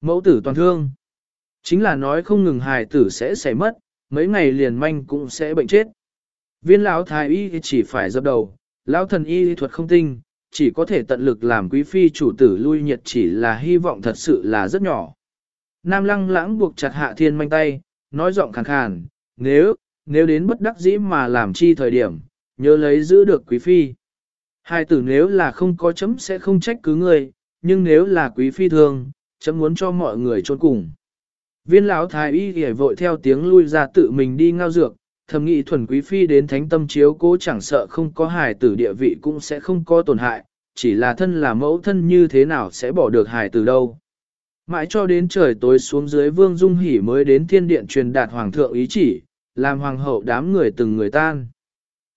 Mẫu tử toàn thương. Chính là nói không ngừng hài tử sẽ xảy mất, mấy ngày liền manh cũng sẽ bệnh chết. Viên lão thái y chỉ phải dập đầu, lão thần y thuật không tinh, chỉ có thể tận lực làm quý phi chủ tử lui nhiệt chỉ là hy vọng thật sự là rất nhỏ. Nam lăng lãng buộc chặt hạ thiên manh tay, nói giọng khàn khàn, nếu, nếu đến bất đắc dĩ mà làm chi thời điểm, nhớ lấy giữ được quý phi. Hai tử nếu là không có chấm sẽ không trách cứ người, nhưng nếu là quý phi thương, chấm muốn cho mọi người trốn cùng. Viên lão thái y hề vội theo tiếng lui ra tự mình đi ngao dược, thầm nghĩ thuần quý phi đến thánh tâm chiếu cố chẳng sợ không có hài tử địa vị cũng sẽ không có tổn hại, chỉ là thân là mẫu thân như thế nào sẽ bỏ được hài tử đâu. Mãi cho đến trời tối xuống dưới vương dung hỉ mới đến thiên điện truyền đạt hoàng thượng ý chỉ, làm hoàng hậu đám người từng người tan.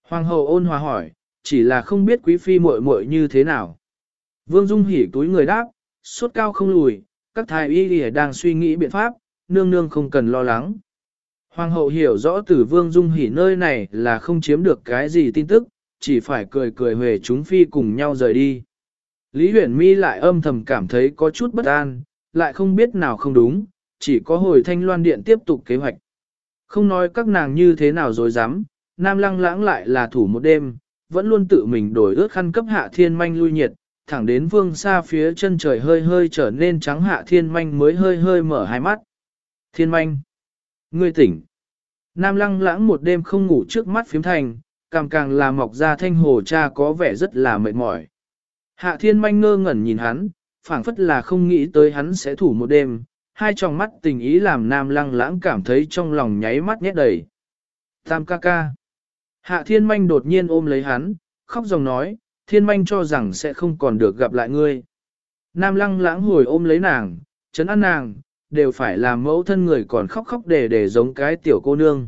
Hoàng hậu ôn hòa hỏi, chỉ là không biết quý phi muội muội như thế nào. Vương dung hỉ túi người đáp, sốt cao không lùi, các thái y đang suy nghĩ biện pháp, nương nương không cần lo lắng. Hoàng hậu hiểu rõ từ vương dung hỉ nơi này là không chiếm được cái gì tin tức, chỉ phải cười cười huề chúng phi cùng nhau rời đi. Lý huyền mi lại âm thầm cảm thấy có chút bất an, lại không biết nào không đúng, chỉ có hồi thanh loan điện tiếp tục kế hoạch. Không nói các nàng như thế nào rồi dám, nam lăng lãng lại là thủ một đêm, vẫn luôn tự mình đổi ước khăn cấp hạ thiên manh lui nhiệt, thẳng đến vương xa phía chân trời hơi hơi trở nên trắng hạ thiên manh mới hơi hơi mở hai mắt. Thiên manh, ngươi tỉnh. Nam lăng lãng một đêm không ngủ trước mắt phím thành, càng càng là mọc ra thanh hồ cha có vẻ rất là mệt mỏi. Hạ thiên manh ngơ ngẩn nhìn hắn, phảng phất là không nghĩ tới hắn sẽ thủ một đêm, hai tròng mắt tình ý làm nam lăng lãng cảm thấy trong lòng nháy mắt nhét đầy. Tam ca ca. Hạ thiên manh đột nhiên ôm lấy hắn, khóc dòng nói, thiên manh cho rằng sẽ không còn được gặp lại ngươi. Nam lăng lãng hồi ôm lấy nàng, chấn an nàng, đều phải làm mẫu thân người còn khóc khóc để để giống cái tiểu cô nương.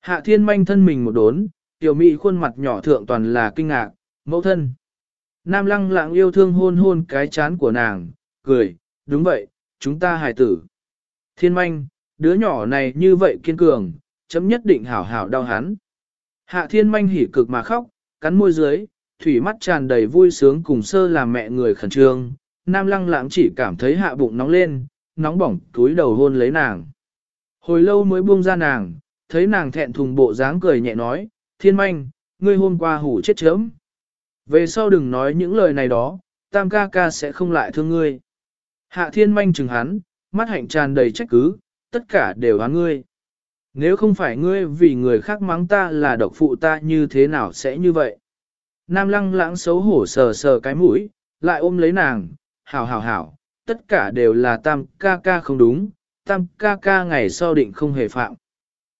Hạ thiên manh thân mình một đốn, tiểu mỹ khuôn mặt nhỏ thượng toàn là kinh ngạc, mẫu thân. Nam lăng lãng yêu thương hôn hôn cái chán của nàng, cười, đúng vậy, chúng ta hài tử. Thiên manh, đứa nhỏ này như vậy kiên cường, chấm nhất định hảo hảo đau hắn. Hạ thiên manh hỉ cực mà khóc, cắn môi dưới, thủy mắt tràn đầy vui sướng cùng sơ làm mẹ người khẩn trương. Nam lăng lãng chỉ cảm thấy hạ bụng nóng lên, nóng bỏng túi đầu hôn lấy nàng. Hồi lâu mới buông ra nàng, thấy nàng thẹn thùng bộ dáng cười nhẹ nói, thiên manh, ngươi hôm qua hủ chết chớm. Về sau đừng nói những lời này đó, tam ca ca sẽ không lại thương ngươi. Hạ thiên manh chừng hắn, mắt hạnh tràn đầy trách cứ, tất cả đều hắn ngươi. Nếu không phải ngươi vì người khác mắng ta là độc phụ ta như thế nào sẽ như vậy? Nam lăng lãng xấu hổ sờ sờ cái mũi, lại ôm lấy nàng, hảo hảo hảo, tất cả đều là tam ca ca không đúng, tam ca ca ngày sau định không hề phạm.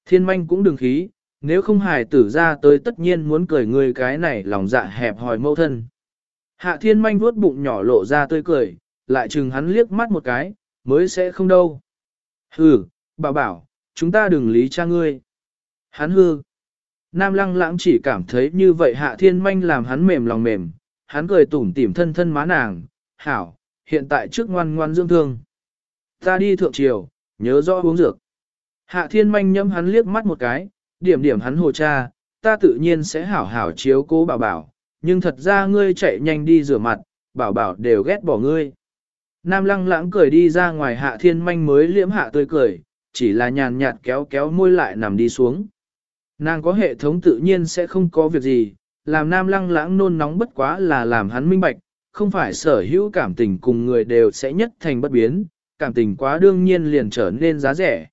Thiên manh cũng đừng khí, nếu không hài tử ra tới tất nhiên muốn cười ngươi cái này lòng dạ hẹp hòi mâu thân. Hạ thiên manh vuốt bụng nhỏ lộ ra tươi cười, lại chừng hắn liếc mắt một cái, mới sẽ không đâu. Hừ, bảo bảo, chúng ta đừng lý cha ngươi. Hắn hư. Nam lăng lãng chỉ cảm thấy như vậy hạ thiên manh làm hắn mềm lòng mềm, hắn cười tủm tỉm thân thân má nàng, hảo, hiện tại trước ngoan ngoan dưỡng thương. Ta đi thượng triều, nhớ rõ uống dược. Hạ thiên manh nhâm hắn liếc mắt một cái, điểm điểm hắn hồ cha, ta tự nhiên sẽ hảo hảo chiếu cố bảo bảo, nhưng thật ra ngươi chạy nhanh đi rửa mặt, bảo bảo đều ghét bỏ ngươi. Nam lăng lãng cười đi ra ngoài hạ thiên manh mới liễm hạ tươi cười, chỉ là nhàn nhạt kéo kéo môi lại nằm đi xuống. Nàng có hệ thống tự nhiên sẽ không có việc gì, làm nam lăng lãng nôn nóng bất quá là làm hắn minh bạch, không phải sở hữu cảm tình cùng người đều sẽ nhất thành bất biến, cảm tình quá đương nhiên liền trở nên giá rẻ.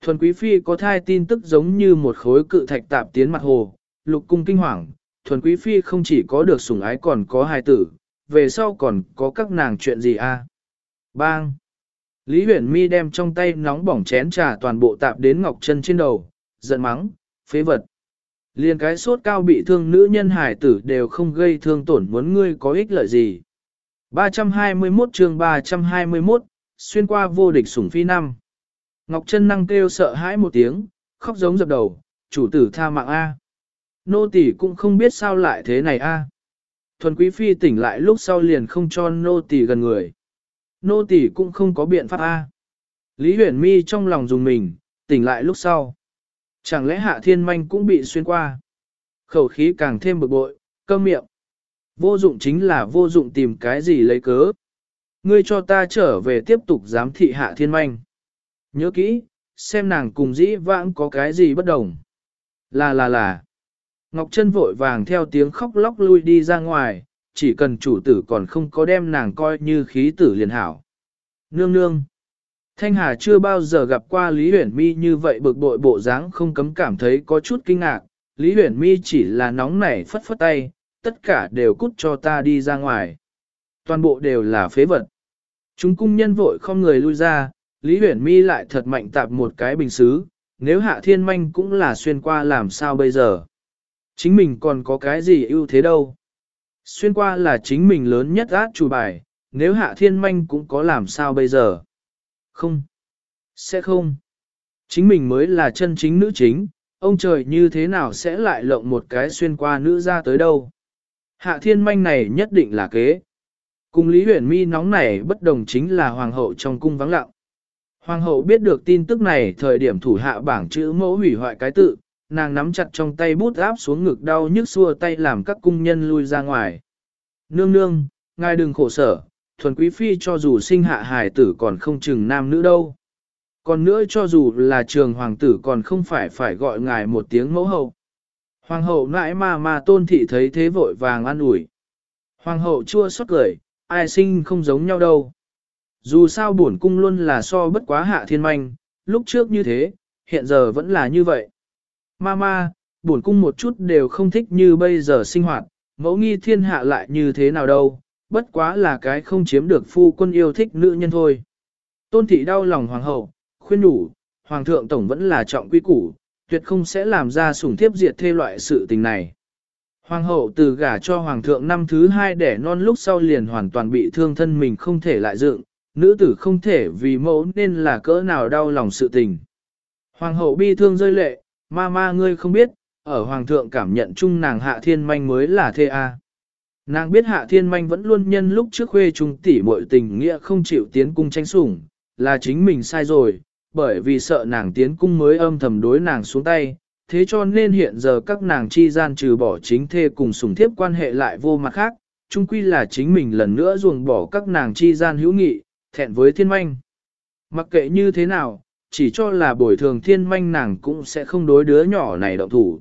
Thuần Quý Phi có thai tin tức giống như một khối cự thạch tạp tiến mặt hồ, lục cung kinh hoàng, Thuần Quý Phi không chỉ có được sủng ái còn có hài tử, về sau còn có các nàng chuyện gì a? À? Bang! Lý huyền mi đem trong tay nóng bỏng chén trà toàn bộ tạp đến ngọc chân trên đầu, giận mắng, phế vật. Liên cái sốt cao bị thương nữ nhân hải tử đều không gây thương tổn muốn ngươi có ích lợi gì. 321 chương 321, xuyên qua vô địch sủng phi năm. Ngọc Trân năng kêu sợ hãi một tiếng, khóc giống dập đầu, chủ tử tha mạng A. Nô tỷ cũng không biết sao lại thế này A. Thuần quý phi tỉnh lại lúc sau liền không cho nô tỷ gần người. Nô tỳ cũng không có biện pháp A. Lý huyền mi trong lòng dùng mình, tỉnh lại lúc sau. Chẳng lẽ hạ thiên manh cũng bị xuyên qua? Khẩu khí càng thêm bực bội, câm miệng. Vô dụng chính là vô dụng tìm cái gì lấy cớ. Ngươi cho ta trở về tiếp tục giám thị hạ thiên manh. Nhớ kỹ, xem nàng cùng dĩ vãng có cái gì bất đồng. Là là là. Ngọc Trân vội vàng theo tiếng khóc lóc lui đi ra ngoài, chỉ cần chủ tử còn không có đem nàng coi như khí tử liền hảo. Nương nương. Thanh Hà chưa bao giờ gặp qua Lý Huyển Mi như vậy bực bội bộ dáng không cấm cảm thấy có chút kinh ngạc. Lý Huyển Mi chỉ là nóng nảy phất phất tay, tất cả đều cút cho ta đi ra ngoài. Toàn bộ đều là phế vật. Chúng cung nhân vội không người lui ra, Lý Huyển Mi lại thật mạnh tạp một cái bình xứ, nếu hạ thiên manh cũng là xuyên qua làm sao bây giờ. Chính mình còn có cái gì ưu thế đâu. Xuyên qua là chính mình lớn nhất át chủ bài, nếu hạ thiên manh cũng có làm sao bây giờ. Không. Sẽ không. Chính mình mới là chân chính nữ chính, ông trời như thế nào sẽ lại lộng một cái xuyên qua nữ ra tới đâu. Hạ thiên manh này nhất định là kế. Cùng Lý Huyền Mi nóng này bất đồng chính là hoàng hậu trong cung vắng lặng. Hoàng hậu biết được tin tức này thời điểm thủ hạ bảng chữ mẫu hủy hoại cái tự, nàng nắm chặt trong tay bút áp xuống ngực đau nhức xua tay làm các cung nhân lui ra ngoài. Nương nương, ngài đừng khổ sở, thuần quý phi cho dù sinh hạ hài tử còn không chừng nam nữ đâu. Còn nữa cho dù là trường hoàng tử còn không phải phải gọi ngài một tiếng mẫu hậu. Hoàng hậu nãi mà mà tôn thị thấy thế vội vàng an ủi. Hoàng hậu chua xót cười, ai sinh không giống nhau đâu. Dù sao bổn cung luôn là so bất quá hạ thiên manh, lúc trước như thế, hiện giờ vẫn là như vậy. Mama, bổn cung một chút đều không thích như bây giờ sinh hoạt, mẫu nghi thiên hạ lại như thế nào đâu, bất quá là cái không chiếm được phu quân yêu thích nữ nhân thôi. Tôn thị đau lòng hoàng hậu, khuyên đủ, hoàng thượng tổng vẫn là trọng quy củ, tuyệt không sẽ làm ra sủng thiếp diệt thê loại sự tình này. Hoàng hậu từ gả cho hoàng thượng năm thứ hai đẻ non lúc sau liền hoàn toàn bị thương thân mình không thể lại dựng, nữ tử không thể vì mẫu nên là cỡ nào đau lòng sự tình. Hoàng hậu bi thương rơi lệ, ma ma ngươi không biết, ở hoàng thượng cảm nhận chung nàng hạ thiên manh mới là thê a. Nàng biết hạ thiên manh vẫn luôn nhân lúc trước khuê trung tỷ muội tình nghĩa không chịu tiến cung tranh sủng, là chính mình sai rồi, bởi vì sợ nàng tiến cung mới âm thầm đối nàng xuống tay, thế cho nên hiện giờ các nàng chi gian trừ bỏ chính thê cùng sủng thiếp quan hệ lại vô mặt khác, chung quy là chính mình lần nữa ruồng bỏ các nàng chi gian hữu nghị, thẹn với thiên manh. Mặc kệ như thế nào, chỉ cho là bồi thường thiên manh nàng cũng sẽ không đối đứa nhỏ này động thủ.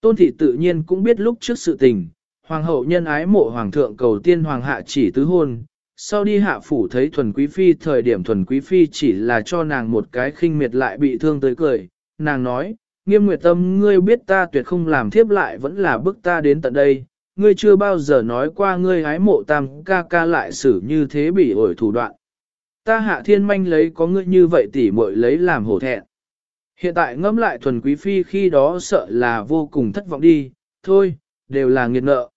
Tôn thị tự nhiên cũng biết lúc trước sự tình, hoàng hậu nhân ái mộ hoàng thượng cầu tiên hoàng hạ chỉ tứ hôn, sau đi hạ phủ thấy thuần quý phi thời điểm thuần quý phi chỉ là cho nàng một cái khinh miệt lại bị thương tới cười, nàng nói, nghiêm nguyệt tâm ngươi biết ta tuyệt không làm thiếp lại vẫn là bức ta đến tận đây, ngươi chưa bao giờ nói qua ngươi ái mộ tam ca ca lại xử như thế bị ổi thủ đoạn. Ta hạ thiên manh lấy có ngươi như vậy tỉ muội lấy làm hổ thẹn. Hiện tại ngẫm lại thuần quý phi khi đó sợ là vô cùng thất vọng đi, thôi, đều là nghiệt nợ.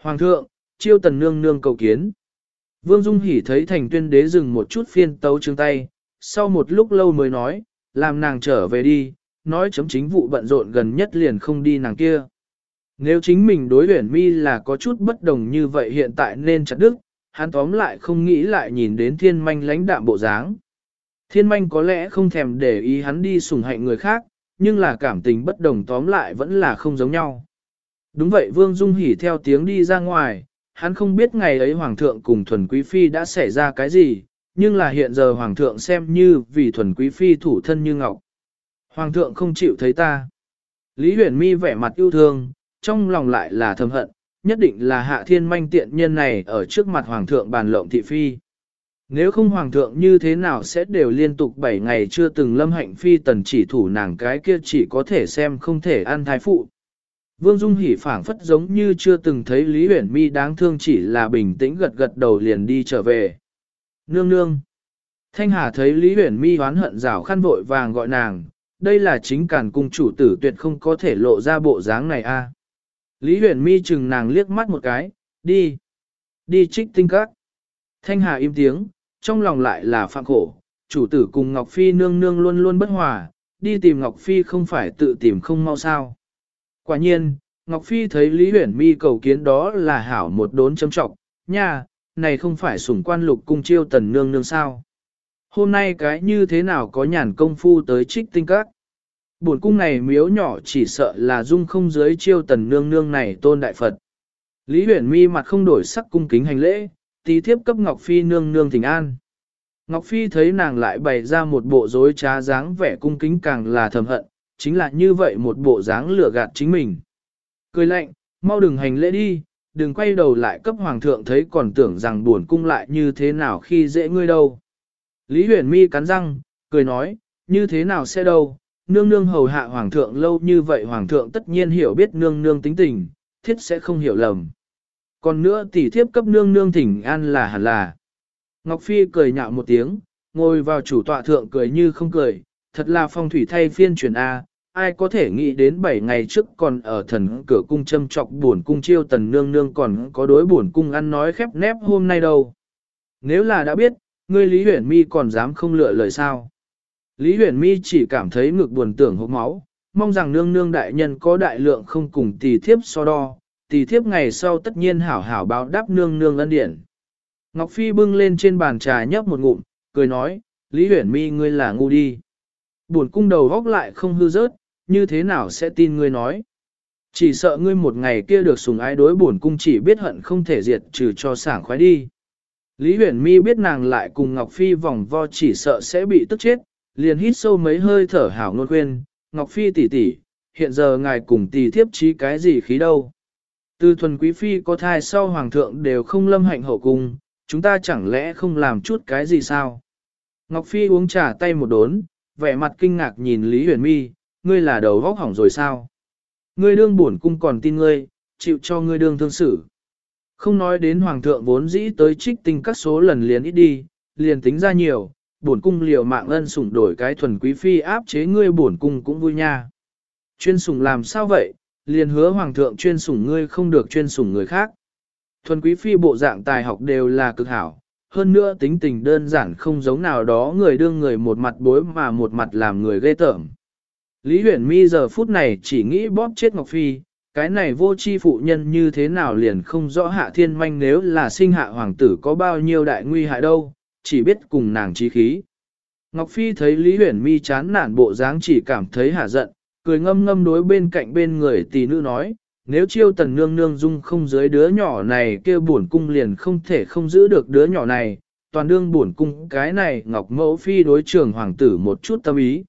Hoàng thượng, chiêu tần nương nương cầu kiến. Vương Dung hỉ thấy thành tuyên đế dừng một chút phiên tấu chương tay, sau một lúc lâu mới nói, làm nàng trở về đi, nói chấm chính vụ bận rộn gần nhất liền không đi nàng kia. Nếu chính mình đối huyển mi là có chút bất đồng như vậy hiện tại nên chặt đức, hắn tóm lại không nghĩ lại nhìn đến thiên manh lãnh đạm bộ dáng. Thiên manh có lẽ không thèm để ý hắn đi sủng hạnh người khác, nhưng là cảm tình bất đồng tóm lại vẫn là không giống nhau. Đúng vậy Vương Dung Hỉ theo tiếng đi ra ngoài, hắn không biết ngày ấy Hoàng thượng cùng Thuần Quý Phi đã xảy ra cái gì, nhưng là hiện giờ Hoàng thượng xem như vì Thuần Quý Phi thủ thân như ngọc. Hoàng thượng không chịu thấy ta. Lý huyền mi vẻ mặt yêu thương, trong lòng lại là thầm hận, nhất định là hạ thiên manh tiện nhân này ở trước mặt Hoàng thượng bàn lộng thị phi. Nếu không Hoàng thượng như thế nào sẽ đều liên tục 7 ngày chưa từng lâm hạnh phi tần chỉ thủ nàng cái kia chỉ có thể xem không thể ăn thái phụ. Vương Dung hỉ phảng phất giống như chưa từng thấy Lý Huyển Mi đáng thương chỉ là bình tĩnh gật gật đầu liền đi trở về. Nương nương. Thanh Hà thấy Lý Huyển Mi hoán hận rào khăn vội vàng gọi nàng, đây là chính càn cung chủ tử tuyệt không có thể lộ ra bộ dáng này a. Lý Huyền Mi chừng nàng liếc mắt một cái, đi. Đi trích tinh các. Thanh Hà im tiếng, trong lòng lại là phạm khổ, chủ tử cùng Ngọc Phi nương nương luôn luôn bất hòa, đi tìm Ngọc Phi không phải tự tìm không mau sao. Quả nhiên, Ngọc Phi thấy Lý Huyền Mi cầu kiến đó là hảo một đốn châm trọng, nha, này không phải sủng quan lục cung chiêu tần nương nương sao. Hôm nay cái như thế nào có nhàn công phu tới trích tinh các. Buồn cung này miếu nhỏ chỉ sợ là dung không dưới chiêu tần nương nương này tôn đại Phật. Lý Huyển Mi mặt không đổi sắc cung kính hành lễ, tí thiếp cấp Ngọc Phi nương nương thỉnh an. Ngọc Phi thấy nàng lại bày ra một bộ dối trá dáng vẻ cung kính càng là thầm hận, chính là như vậy một bộ dáng lừa gạt chính mình. cười lạnh, mau đừng hành lễ đi, đừng quay đầu lại cấp hoàng thượng thấy còn tưởng rằng buồn cung lại như thế nào khi dễ ngươi đâu. Lý huyền mi cắn răng, cười nói, như thế nào sẽ đâu, nương nương hầu hạ hoàng thượng lâu như vậy hoàng thượng tất nhiên hiểu biết nương nương tính tình, thiết sẽ không hiểu lầm. Còn nữa tỷ thiếp cấp nương nương thỉnh an là hẳn là. Ngọc Phi cười nhạo một tiếng, ngồi vào chủ tọa thượng cười như không cười, thật là phong thủy thay phiên truyền A, ai có thể nghĩ đến 7 ngày trước còn ở thần cửa cung châm trọc buồn cung chiêu tần nương nương còn có đối buồn cung ăn nói khép nép hôm nay đâu. Nếu là đã biết, ngươi Lý Huyển Mi còn dám không lựa lời sao. Lý Huyền Mi chỉ cảm thấy ngực buồn tưởng hốc máu, mong rằng nương nương đại nhân có đại lượng không cùng tỷ thiếp so đo, tỷ thiếp ngày sau tất nhiên hảo hảo báo đáp nương nương ân điển. Ngọc Phi bưng lên trên bàn trà nhấp một ngụm, cười nói, Lý Huyền Mi ngươi là ngu đi. Buồn cung đầu góc lại không hư rớt, như thế nào sẽ tin ngươi nói. Chỉ sợ ngươi một ngày kia được sùng ái đối buồn cung chỉ biết hận không thể diệt trừ cho sảng khoái đi. Lý huyền mi biết nàng lại cùng Ngọc Phi vòng vo chỉ sợ sẽ bị tức chết, liền hít sâu mấy hơi thở hảo ngôn khuyên, Ngọc Phi tỷ tỷ, hiện giờ ngài cùng tỷ thiếp trí cái gì khí đâu. Từ thuần quý phi có thai sau hoàng thượng đều không lâm hạnh hậu cung, chúng ta chẳng lẽ không làm chút cái gì sao? Ngọc Phi uống trà tay một đốn, vẻ mặt kinh ngạc nhìn Lý Huyền Mi, ngươi là đầu vóc hỏng rồi sao? Ngươi đương bổn cung còn tin ngươi, chịu cho ngươi đương thương xử. Không nói đến hoàng thượng vốn dĩ tới trích tinh các số lần liền ít đi, liền tính ra nhiều, bổn cung liều mạng ân sủng đổi cái thuần quý phi áp chế ngươi bổn cung cũng vui nha. Chuyên sủng làm sao vậy, liền hứa hoàng thượng chuyên sủng ngươi không được chuyên sủng người khác. Thuần quý phi bộ dạng tài học đều là cực hảo, hơn nữa tính tình đơn giản không giống nào đó người đương người một mặt bối mà một mặt làm người ghê tởm. Lý huyền mi giờ phút này chỉ nghĩ bóp chết Ngọc Phi, cái này vô chi phụ nhân như thế nào liền không rõ hạ thiên manh nếu là sinh hạ hoàng tử có bao nhiêu đại nguy hại đâu, chỉ biết cùng nàng trí khí. Ngọc Phi thấy Lý huyền mi chán nản bộ dáng chỉ cảm thấy hả giận, cười ngâm ngâm đối bên cạnh bên người tỷ nữ nói, nếu chiêu tần nương nương dung không dưới đứa nhỏ này kêu buồn cung liền không thể không giữ được đứa nhỏ này, toàn đương buồn cung cái này ngọc mẫu phi đối trường hoàng tử một chút tâm ý.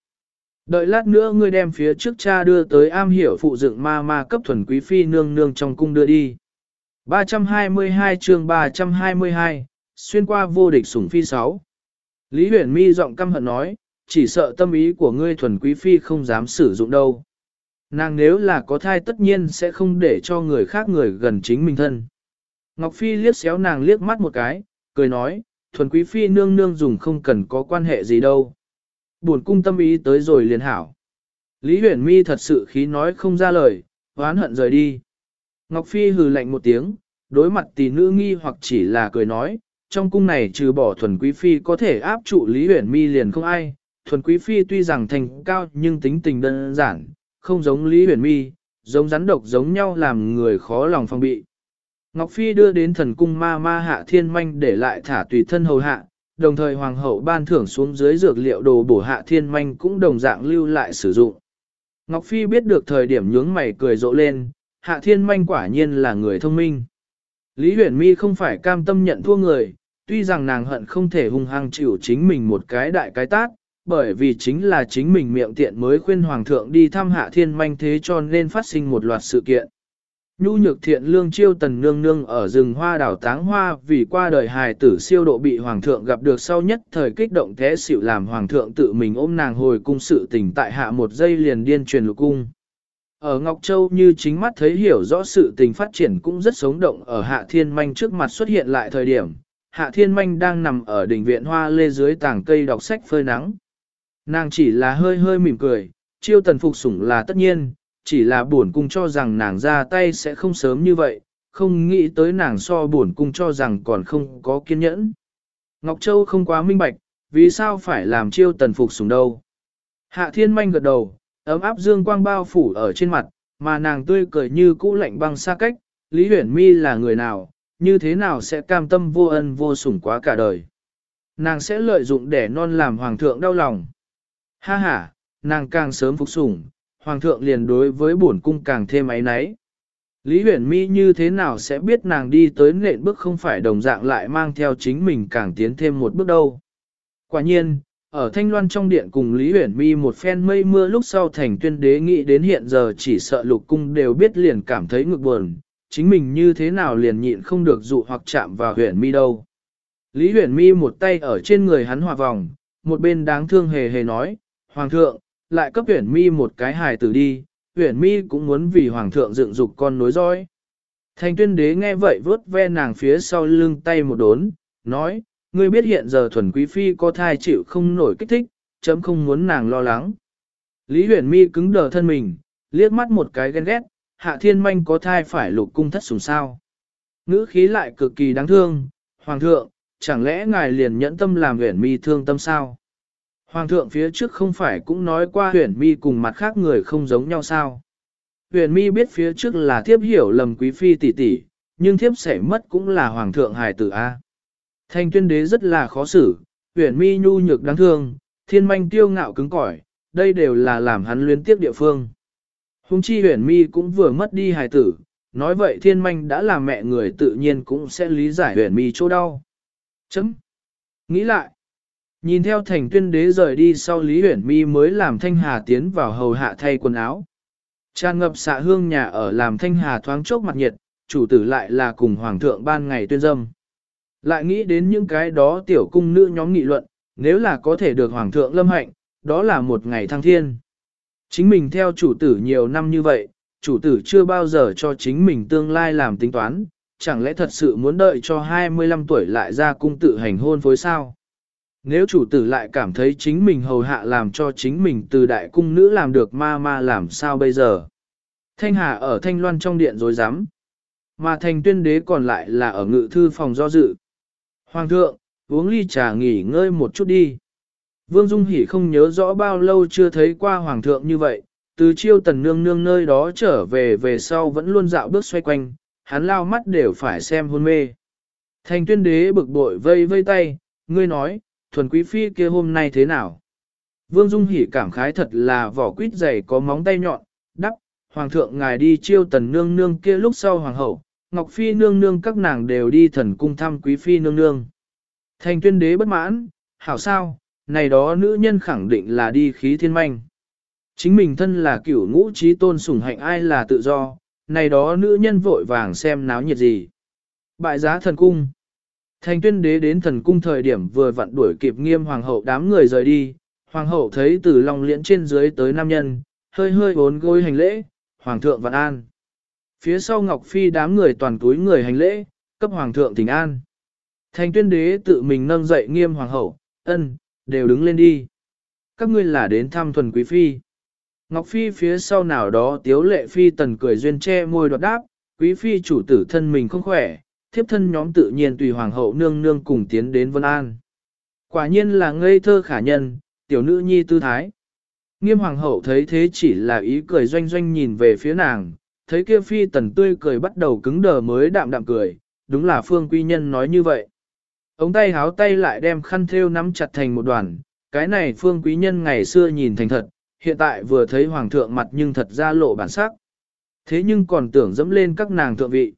Đợi lát nữa ngươi đem phía trước cha đưa tới am hiểu phụ dựng ma ma cấp thuần quý phi nương nương trong cung đưa đi. 322 chương 322, xuyên qua vô địch sủng phi 6. Lý huyền mi giọng căm hận nói, chỉ sợ tâm ý của ngươi thuần quý phi không dám sử dụng đâu. Nàng nếu là có thai tất nhiên sẽ không để cho người khác người gần chính mình thân. Ngọc Phi liếc xéo nàng liếc mắt một cái, cười nói, thuần quý phi nương nương dùng không cần có quan hệ gì đâu. Buồn cung tâm ý tới rồi liền hảo. Lý huyền mi thật sự khí nói không ra lời, oán hận rời đi. Ngọc Phi hừ lạnh một tiếng, đối mặt tỷ nữ nghi hoặc chỉ là cười nói, trong cung này trừ bỏ thuần quý phi có thể áp trụ Lý huyền mi liền không ai. Thuần quý phi tuy rằng thành cao nhưng tính tình đơn giản, không giống Lý huyền mi, giống rắn độc giống nhau làm người khó lòng phòng bị. Ngọc Phi đưa đến thần cung ma ma hạ thiên manh để lại thả tùy thân hầu hạ, đồng thời hoàng hậu ban thưởng xuống dưới dược liệu đồ bổ hạ thiên manh cũng đồng dạng lưu lại sử dụng. Ngọc Phi biết được thời điểm nhướng mày cười rộ lên, hạ thiên manh quả nhiên là người thông minh. Lý huyền mi không phải cam tâm nhận thua người, tuy rằng nàng hận không thể hung hăng chịu chính mình một cái đại cái tát, bởi vì chính là chính mình miệng tiện mới khuyên hoàng thượng đi thăm hạ thiên manh thế cho nên phát sinh một loạt sự kiện. Nhu nhược thiện lương chiêu tần nương nương ở rừng hoa đảo táng hoa vì qua đời hài tử siêu độ bị hoàng thượng gặp được sau nhất thời kích động thế xịu làm hoàng thượng tự mình ôm nàng hồi cung sự tình tại hạ một giây liền điên truyền lục cung. Ở Ngọc Châu như chính mắt thấy hiểu rõ sự tình phát triển cũng rất sống động ở hạ thiên manh trước mặt xuất hiện lại thời điểm. Hạ thiên manh đang nằm ở đỉnh viện hoa lê dưới tảng cây đọc sách phơi nắng. Nàng chỉ là hơi hơi mỉm cười, chiêu tần phục sủng là tất nhiên, chỉ là buồn cung cho rằng nàng ra tay sẽ không sớm như vậy, không nghĩ tới nàng so buồn cung cho rằng còn không có kiên nhẫn. Ngọc Châu không quá minh bạch, vì sao phải làm chiêu tần phục sủng đâu. Hạ thiên manh gật đầu, ấm áp dương quang bao phủ ở trên mặt, mà nàng tươi cười như cũ lạnh băng xa cách, Lý Huyển Mi là người nào, như thế nào sẽ cam tâm vô ân vô sủng quá cả đời. Nàng sẽ lợi dụng để non làm hoàng thượng đau lòng. Ha ha, nàng càng sớm phục sủng, hoàng thượng liền đối với bổn cung càng thêm ấy náy. Lý huyền mi như thế nào sẽ biết nàng đi tới nện bước không phải đồng dạng lại mang theo chính mình càng tiến thêm một bước đâu. Quả nhiên, ở Thanh Loan trong điện cùng Lý uyển Mi một phen mây mưa lúc sau thành tuyên đế nghĩ đến hiện giờ chỉ sợ lục cung đều biết liền cảm thấy ngực buồn, chính mình như thế nào liền nhịn không được dụ hoặc chạm vào uyển mi đâu. Lý uyển mi một tay ở trên người hắn hòa vòng, một bên đáng thương hề hề nói, Hoàng thượng, lại cấp uyển mi một cái hài tử đi, uyển mi cũng muốn vì Hoàng thượng dựng dục con nối dõi. Thành tuyên đế nghe vậy vớt ve nàng phía sau lưng tay một đốn, nói, ngươi biết hiện giờ thuần quý phi có thai chịu không nổi kích thích, chấm không muốn nàng lo lắng. Lý huyền mi cứng đờ thân mình, liếc mắt một cái ghen ghét, hạ thiên manh có thai phải lục cung thất sủng sao. Ngữ khí lại cực kỳ đáng thương, hoàng thượng, chẳng lẽ ngài liền nhẫn tâm làm huyền mi thương tâm sao? Hoàng thượng phía trước không phải cũng nói qua huyền mi cùng mặt khác người không giống nhau sao? Huyền mi biết phía trước là thiếp hiểu lầm quý phi tỷ tỷ, nhưng thiếp sẽ mất cũng là hoàng thượng hài tử A. Thanh tuyên đế rất là khó xử, huyền mi nhu nhược đáng thương, thiên manh tiêu ngạo cứng cỏi, đây đều là làm hắn luyến tiếp địa phương. Hùng chi huyền mi cũng vừa mất đi hài tử, nói vậy thiên manh đã là mẹ người tự nhiên cũng sẽ lý giải huyền mi chỗ đau. Chấm. Nghĩ lại. Nhìn theo thành tuyên đế rời đi sau Lý Huyền Mi mới làm Thanh Hà tiến vào hầu hạ thay quần áo. Tràn ngập xạ hương nhà ở làm Thanh Hà thoáng chốc mặt nhiệt, chủ tử lại là cùng Hoàng thượng ban ngày tuyên dâm. Lại nghĩ đến những cái đó tiểu cung nữ nhóm nghị luận, nếu là có thể được Hoàng thượng lâm hạnh, đó là một ngày thăng thiên. Chính mình theo chủ tử nhiều năm như vậy, chủ tử chưa bao giờ cho chính mình tương lai làm tính toán, chẳng lẽ thật sự muốn đợi cho 25 tuổi lại ra cung tự hành hôn phối sao? Nếu chủ tử lại cảm thấy chính mình hầu hạ làm cho chính mình từ đại cung nữ làm được ma ma làm sao bây giờ? Thanh Hà ở Thanh Loan trong điện rồi dám. Mà thành tuyên đế còn lại là ở ngự thư phòng do dự. Hoàng thượng, uống ly trà nghỉ ngơi một chút đi. Vương Dung Hỷ không nhớ rõ bao lâu chưa thấy qua Hoàng thượng như vậy, từ chiêu tần nương nương nơi đó trở về về sau vẫn luôn dạo bước xoay quanh, hắn lao mắt đều phải xem hôn mê. Thành tuyên đế bực bội vây vây tay, ngươi nói, thuần quý phi kia hôm nay thế nào? Vương Dung Hỷ cảm khái thật là vỏ quýt dày có móng tay nhọn, đắp, hoàng thượng ngài đi chiêu tần nương nương kia lúc sau hoàng hậu, ngọc phi nương nương các nàng đều đi thần cung thăm quý phi nương nương. Thành tuyên đế bất mãn, hảo sao, này đó nữ nhân khẳng định là đi khí thiên manh. Chính mình thân là cửu ngũ trí tôn sủng hạnh ai là tự do, này đó nữ nhân vội vàng xem náo nhiệt gì. Bại giá thần cung. Thành tuyên đế đến thần cung thời điểm vừa vặn đuổi kịp nghiêm hoàng hậu đám người rời đi, hoàng hậu thấy từ lòng liễn trên dưới tới nam nhân, hơi hơi bốn gối hành lễ, hoàng thượng vạn an. Phía sau Ngọc Phi đám người toàn túi người hành lễ, cấp hoàng thượng tình an. Thành tuyên đế tự mình nâng dậy nghiêm hoàng hậu, ân, đều đứng lên đi. Các ngươi là đến thăm thuần quý phi. Ngọc Phi phía sau nào đó tiếu lệ phi tần cười duyên che môi đoạt đáp, quý phi chủ tử thân mình không khỏe, thiếp thân nhóm tự nhiên tùy hoàng hậu nương nương cùng tiến đến Vân An. Quả nhiên là ngây thơ khả nhân, tiểu nữ nhi tư thái. Nghiêm hoàng hậu thấy thế chỉ là ý cười doanh doanh nhìn về phía nàng, thấy kia phi tần tươi cười bắt đầu cứng đờ mới đạm đạm cười, đúng là phương quy nhân nói như vậy. Ống tay háo tay lại đem khăn thêu nắm chặt thành một đoàn, cái này phương quý nhân ngày xưa nhìn thành thật, hiện tại vừa thấy hoàng thượng mặt nhưng thật ra lộ bản sắc. Thế nhưng còn tưởng dẫm lên các nàng thượng vị.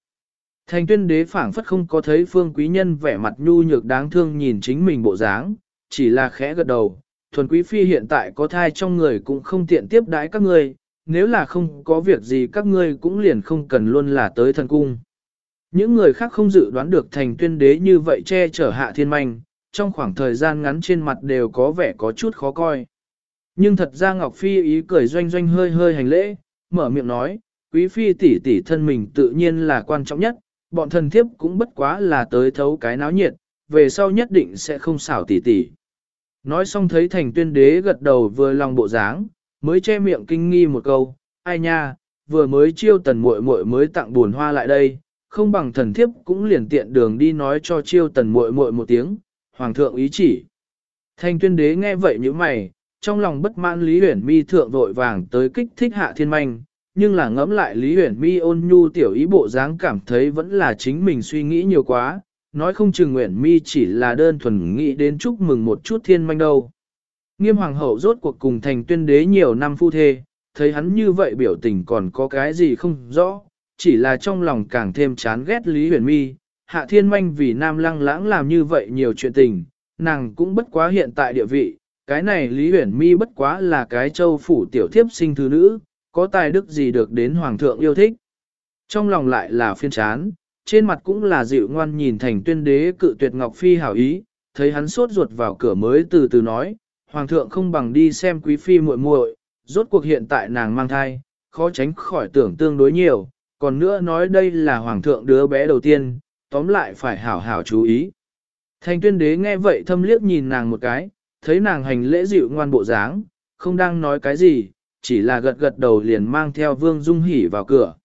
Thành tuyên đế phảng phất không có thấy phương quý nhân vẻ mặt nhu nhược đáng thương nhìn chính mình bộ dáng, chỉ là khẽ gật đầu. Thuần quý phi hiện tại có thai trong người cũng không tiện tiếp đãi các người nếu là không có việc gì các ngươi cũng liền không cần luôn là tới thần cung. Những người khác không dự đoán được thành tuyên đế như vậy che chở hạ thiên manh, trong khoảng thời gian ngắn trên mặt đều có vẻ có chút khó coi. Nhưng thật ra Ngọc Phi ý cười doanh doanh hơi hơi hành lễ, mở miệng nói, quý phi tỷ tỷ thân mình tự nhiên là quan trọng nhất, bọn thần thiếp cũng bất quá là tới thấu cái náo nhiệt, về sau nhất định sẽ không xảo tỷ tỷ. Nói xong thấy thành tuyên đế gật đầu vừa lòng bộ dáng, mới che miệng kinh nghi một câu, ai nha, vừa mới chiêu tần muội muội mới tặng buồn hoa lại đây, không bằng thần thiếp cũng liền tiện đường đi nói cho chiêu tần muội muội một tiếng, hoàng thượng ý chỉ. thanh tuyên đế nghe vậy như mày, trong lòng bất mãn Lý Huyển Mi thượng vội vàng tới kích thích hạ thiên manh, nhưng là ngẫm lại Lý Huyển Mi ôn nhu tiểu ý bộ dáng cảm thấy vẫn là chính mình suy nghĩ nhiều quá, nói không chừng Nguyễn Mi chỉ là đơn thuần nghĩ đến chúc mừng một chút thiên manh đâu. Nghiêm hoàng hậu rốt cuộc cùng thành tuyên đế nhiều năm phu thê, thấy hắn như vậy biểu tình còn có cái gì không rõ, chỉ là trong lòng càng thêm chán ghét Lý Huyền Mi, hạ thiên manh vì nam lăng lãng làm như vậy nhiều chuyện tình, nàng cũng bất quá hiện tại địa vị, cái này Lý Huyền Mi bất quá là cái châu phủ tiểu thiếp sinh thứ nữ, có tài đức gì được đến hoàng thượng yêu thích. Trong lòng lại là phiên chán, trên mặt cũng là dịu ngoan nhìn thành tuyên đế cự tuyệt Ngọc Phi hảo ý, thấy hắn sốt ruột vào cửa mới từ từ nói, hoàng thượng không bằng đi xem quý phi muội muội, rốt cuộc hiện tại nàng mang thai, khó tránh khỏi tưởng tương đối nhiều, còn nữa nói đây là hoàng thượng đứa bé đầu tiên, tóm lại phải hảo hảo chú ý. Thanh tuyên đế nghe vậy thâm liếc nhìn nàng một cái, thấy nàng hành lễ dịu ngoan bộ dáng, không đang nói cái gì, chỉ là gật gật đầu liền mang theo vương dung hỉ vào cửa.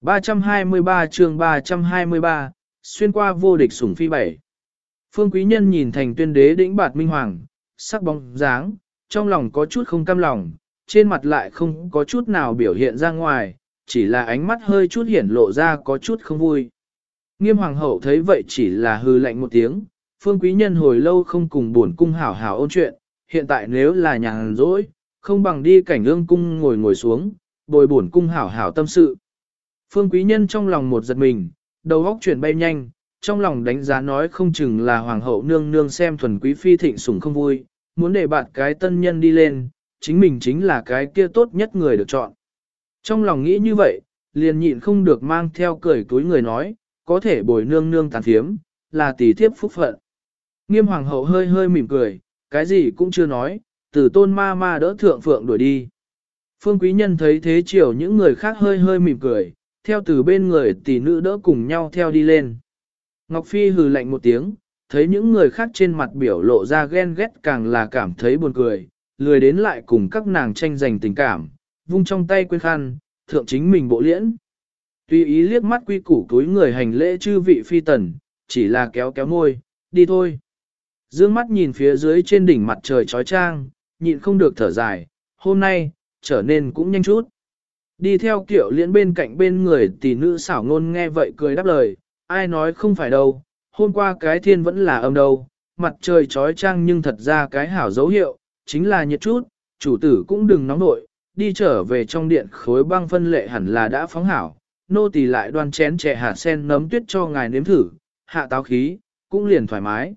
323 chương 323, xuyên qua vô địch sủng phi bảy. Phương quý nhân nhìn thành tuyên đế đĩnh bạt minh hoàng, sắc bóng dáng, trong lòng có chút không cam lòng, trên mặt lại không có chút nào biểu hiện ra ngoài, chỉ là ánh mắt hơi chút hiển lộ ra có chút không vui. Nghiêm hoàng hậu thấy vậy chỉ là hư lạnh một tiếng, phương quý nhân hồi lâu không cùng buồn cung hảo hảo ôn chuyện, hiện tại nếu là nhàn rỗi, không bằng đi cảnh ương cung ngồi ngồi xuống, bồi buồn cung hảo hảo tâm sự. Phương quý nhân trong lòng một giật mình, đầu óc chuyển bay nhanh, trong lòng đánh giá nói không chừng là hoàng hậu nương nương xem thuần quý phi thịnh sủng không vui, muốn để bạn cái tân nhân đi lên, chính mình chính là cái kia tốt nhất người được chọn. Trong lòng nghĩ như vậy, liền nhịn không được mang theo cười túi người nói, có thể bồi nương nương tàn thiếm, là tỷ thiếp phúc phận. Nghiêm hoàng hậu hơi hơi mỉm cười, cái gì cũng chưa nói, từ tôn ma ma đỡ thượng phượng đuổi đi. Phương quý nhân thấy thế chiều những người khác hơi hơi mỉm cười, theo từ bên người tỷ nữ đỡ cùng nhau theo đi lên. Ngọc Phi hừ lạnh một tiếng, thấy những người khác trên mặt biểu lộ ra ghen ghét càng là cảm thấy buồn cười, lười đến lại cùng các nàng tranh giành tình cảm, vung trong tay quên khăn, thượng chính mình bộ liễn. Tuy ý liếc mắt quy củ túi người hành lễ chư vị phi tần, chỉ là kéo kéo môi, đi thôi. Dương mắt nhìn phía dưới trên đỉnh mặt trời trói trang, nhịn không được thở dài, hôm nay, trở nên cũng nhanh chút. Đi theo kiểu liễn bên cạnh bên người tỷ nữ xảo ngôn nghe vậy cười đáp lời, ai nói không phải đâu, hôm qua cái thiên vẫn là âm đâu, mặt trời trói trang nhưng thật ra cái hảo dấu hiệu, chính là nhiệt chút, chủ tử cũng đừng nóng nội, đi trở về trong điện khối băng phân lệ hẳn là đã phóng hảo, nô tỳ lại đoan chén trẻ hạt sen nấm tuyết cho ngài nếm thử, hạ táo khí, cũng liền thoải mái.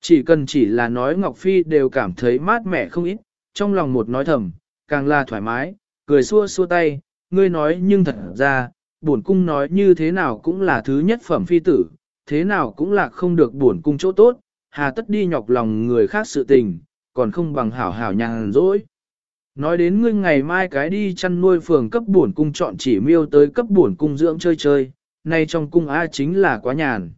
Chỉ cần chỉ là nói Ngọc Phi đều cảm thấy mát mẻ không ít, trong lòng một nói thầm, càng là thoải mái, cười xua xua tay, ngươi nói nhưng thật ra, bổn cung nói như thế nào cũng là thứ nhất phẩm phi tử, thế nào cũng là không được bổn cung chỗ tốt, hà tất đi nhọc lòng người khác sự tình, còn không bằng hảo hảo nhàn rỗi. Nói đến ngươi ngày mai cái đi chăn nuôi phường cấp bổn cung chọn chỉ miêu tới cấp bổn cung dưỡng chơi chơi, nay trong cung A chính là quá nhàn.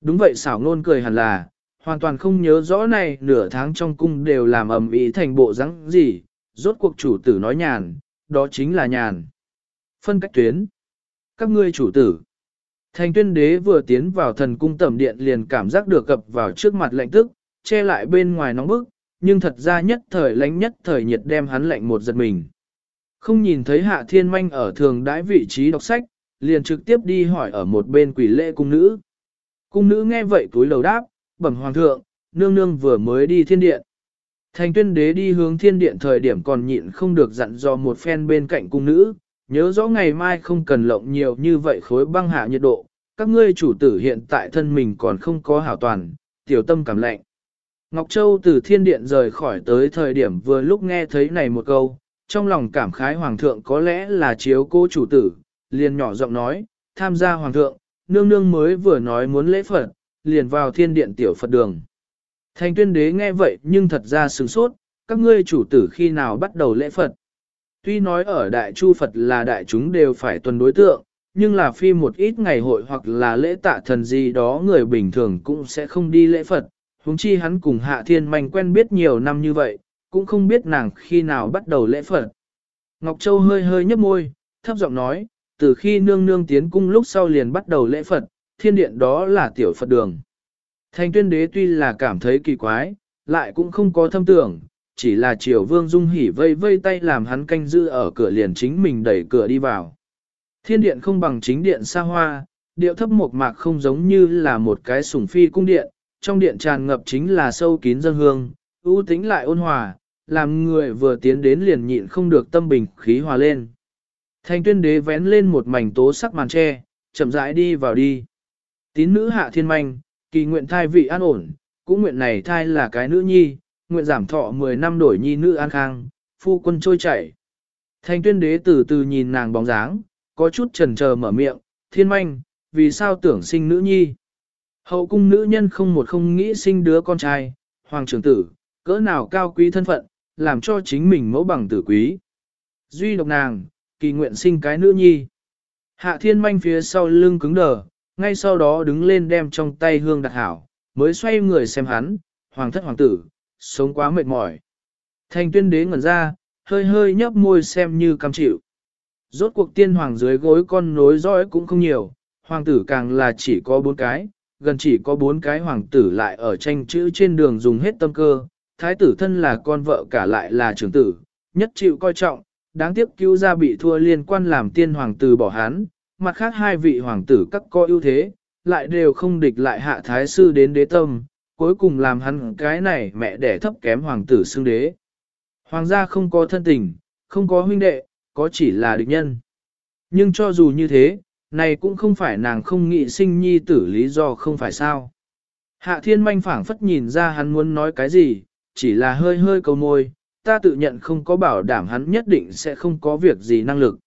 Đúng vậy xảo ngôn cười hẳn là, hoàn toàn không nhớ rõ này nửa tháng trong cung đều làm ầm ĩ thành bộ rắn gì, rốt cuộc chủ tử nói nhàn, đó chính là nhàn. Phân cách tuyến. Các ngươi chủ tử. Thành tuyên đế vừa tiến vào thần cung tẩm điện liền cảm giác được cập vào trước mặt lạnh tức, che lại bên ngoài nóng bức, nhưng thật ra nhất thời lánh nhất thời nhiệt đem hắn lạnh một giật mình. Không nhìn thấy hạ thiên manh ở thường đãi vị trí đọc sách, liền trực tiếp đi hỏi ở một bên quỷ lệ cung nữ. Cung nữ nghe vậy túi lầu đáp, bẩm hoàng thượng, nương nương vừa mới đi thiên điện. Thành tuyên đế đi hướng thiên điện thời điểm còn nhịn không được dặn dò một phen bên cạnh cung nữ, nhớ rõ ngày mai không cần lộng nhiều như vậy khối băng hạ nhiệt độ, các ngươi chủ tử hiện tại thân mình còn không có hảo toàn, tiểu tâm cảm lạnh. Ngọc Châu từ thiên điện rời khỏi tới thời điểm vừa lúc nghe thấy này một câu, trong lòng cảm khái hoàng thượng có lẽ là chiếu cô chủ tử, liền nhỏ giọng nói, tham gia hoàng thượng, nương nương mới vừa nói muốn lễ Phật, liền vào thiên điện tiểu Phật đường. Thành tuyên đế nghe vậy nhưng thật ra sửng sốt, các ngươi chủ tử khi nào bắt đầu lễ Phật. Tuy nói ở đại chu Phật là đại chúng đều phải tuần đối tượng, nhưng là phi một ít ngày hội hoặc là lễ tạ thần gì đó người bình thường cũng sẽ không đi lễ Phật, huống chi hắn cùng hạ thiên manh quen biết nhiều năm như vậy, cũng không biết nàng khi nào bắt đầu lễ Phật. Ngọc Châu hơi hơi nhấp môi, thấp giọng nói, từ khi nương nương tiến cung lúc sau liền bắt đầu lễ Phật, thiên điện đó là tiểu Phật đường. Thành tuyên đế tuy là cảm thấy kỳ quái, lại cũng không có thâm tưởng, chỉ là triều vương dung hỉ vây vây tay làm hắn canh giữ ở cửa liền chính mình đẩy cửa đi vào. Thiên điện không bằng chính điện xa hoa, điệu thấp một mạc không giống như là một cái sủng phi cung điện, trong điện tràn ngập chính là sâu kín dân hương, ưu tính lại ôn hòa, làm người vừa tiến đến liền nhịn không được tâm bình khí hòa lên. Thành tuyên đế vén lên một mảnh tố sắc màn tre, chậm rãi đi vào đi. Tín nữ hạ thiên manh, kỳ nguyện thai vị an ổn, cũng nguyện này thai là cái nữ nhi, nguyện giảm thọ 10 năm đổi nhi nữ an khang, phu quân trôi chảy. Thành tuyên đế từ từ nhìn nàng bóng dáng, có chút trần chờ mở miệng, thiên manh, vì sao tưởng sinh nữ nhi? Hậu cung nữ nhân không một không nghĩ sinh đứa con trai, hoàng trưởng tử, cỡ nào cao quý thân phận, làm cho chính mình mẫu bằng tử quý. Duy độc nàng, kỳ nguyện sinh cái nữ nhi. Hạ thiên manh phía sau lưng cứng đờ, ngay sau đó đứng lên đem trong tay hương đặt hảo, mới xoay người xem hắn, hoàng thất hoàng tử, sống quá mệt mỏi. Thành tuyên đế ngẩn ra, hơi hơi nhấp môi xem như cam chịu. Rốt cuộc tiên hoàng dưới gối con nối dõi cũng không nhiều, hoàng tử càng là chỉ có bốn cái, gần chỉ có bốn cái hoàng tử lại ở tranh chữ trên đường dùng hết tâm cơ, thái tử thân là con vợ cả lại là trưởng tử, nhất chịu coi trọng, đáng tiếc cứu ra bị thua liên quan làm tiên hoàng tử bỏ hán, mặt khác hai vị hoàng tử các có ưu thế, lại đều không địch lại hạ thái sư đến đế tâm, cuối cùng làm hắn cái này mẹ đẻ thấp kém hoàng tử xương đế. Hoàng gia không có thân tình, không có huynh đệ, có chỉ là địch nhân. Nhưng cho dù như thế, này cũng không phải nàng không nghĩ sinh nhi tử lý do không phải sao. Hạ thiên manh phảng phất nhìn ra hắn muốn nói cái gì, chỉ là hơi hơi cầu môi, ta tự nhận không có bảo đảm hắn nhất định sẽ không có việc gì năng lực.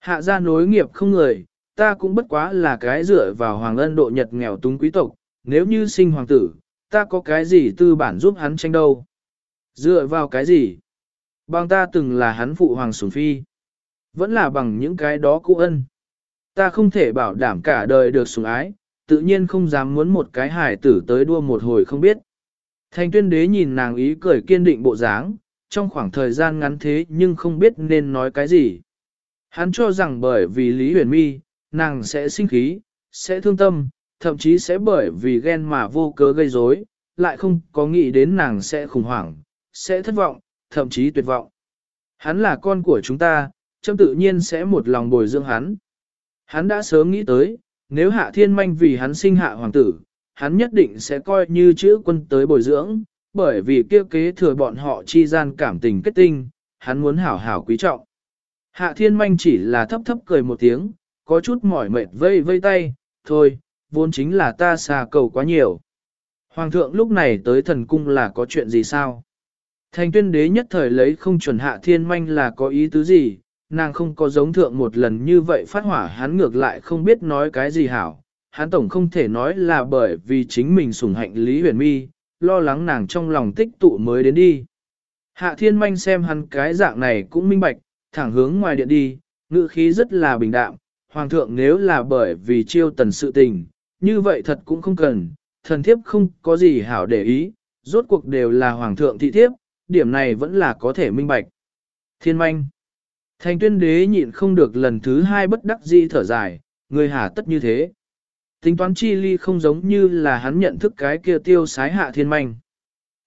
Hạ gia nối nghiệp không người, ta cũng bất quá là cái dựa vào hoàng ân độ nhật nghèo túng quý tộc, nếu như sinh hoàng tử, ta có cái gì tư bản giúp hắn tranh đâu. Dựa vào cái gì? Bằng ta từng là hắn phụ hoàng sủng phi. Vẫn là bằng những cái đó cũ ân. Ta không thể bảo đảm cả đời được sủng ái, tự nhiên không dám muốn một cái hải tử tới đua một hồi không biết. Thanh tuyên đế nhìn nàng ý cười kiên định bộ dáng, trong khoảng thời gian ngắn thế nhưng không biết nên nói cái gì. Hắn cho rằng bởi vì Lý Huyền Mi, nàng sẽ sinh khí, sẽ thương tâm, thậm chí sẽ bởi vì ghen mà vô cớ gây rối, lại không có nghĩ đến nàng sẽ khủng hoảng, sẽ thất vọng, thậm chí tuyệt vọng. Hắn là con của chúng ta, châm tự nhiên sẽ một lòng bồi dưỡng hắn. Hắn đã sớm nghĩ tới, nếu hạ thiên manh vì hắn sinh hạ hoàng tử, hắn nhất định sẽ coi như chữ quân tới bồi dưỡng, bởi vì kia kế thừa bọn họ chi gian cảm tình kết tinh, hắn muốn hảo hảo quý trọng. Hạ thiên manh chỉ là thấp thấp cười một tiếng, có chút mỏi mệt vây vây tay, thôi, vốn chính là ta xa cầu quá nhiều. Hoàng thượng lúc này tới thần cung là có chuyện gì sao? Thành tuyên đế nhất thời lấy không chuẩn hạ thiên manh là có ý tứ gì, nàng không có giống thượng một lần như vậy phát hỏa hắn ngược lại không biết nói cái gì hảo. Hắn tổng không thể nói là bởi vì chính mình sủng hạnh Lý Huyền Mi, lo lắng nàng trong lòng tích tụ mới đến đi. Hạ thiên manh xem hắn cái dạng này cũng minh bạch, thẳng hướng ngoài điện đi, ngữ khí rất là bình đạm. Hoàng thượng nếu là bởi vì chiêu tần sự tình, như vậy thật cũng không cần, thần thiếp không có gì hảo để ý, rốt cuộc đều là hoàng thượng thị thiếp, điểm này vẫn là có thể minh bạch. Thiên manh. Thành tuyên đế nhịn không được lần thứ hai bất đắc dĩ thở dài, người hà tất như thế. Tính toán chi ly không giống như là hắn nhận thức cái kia tiêu sái hạ thiên manh.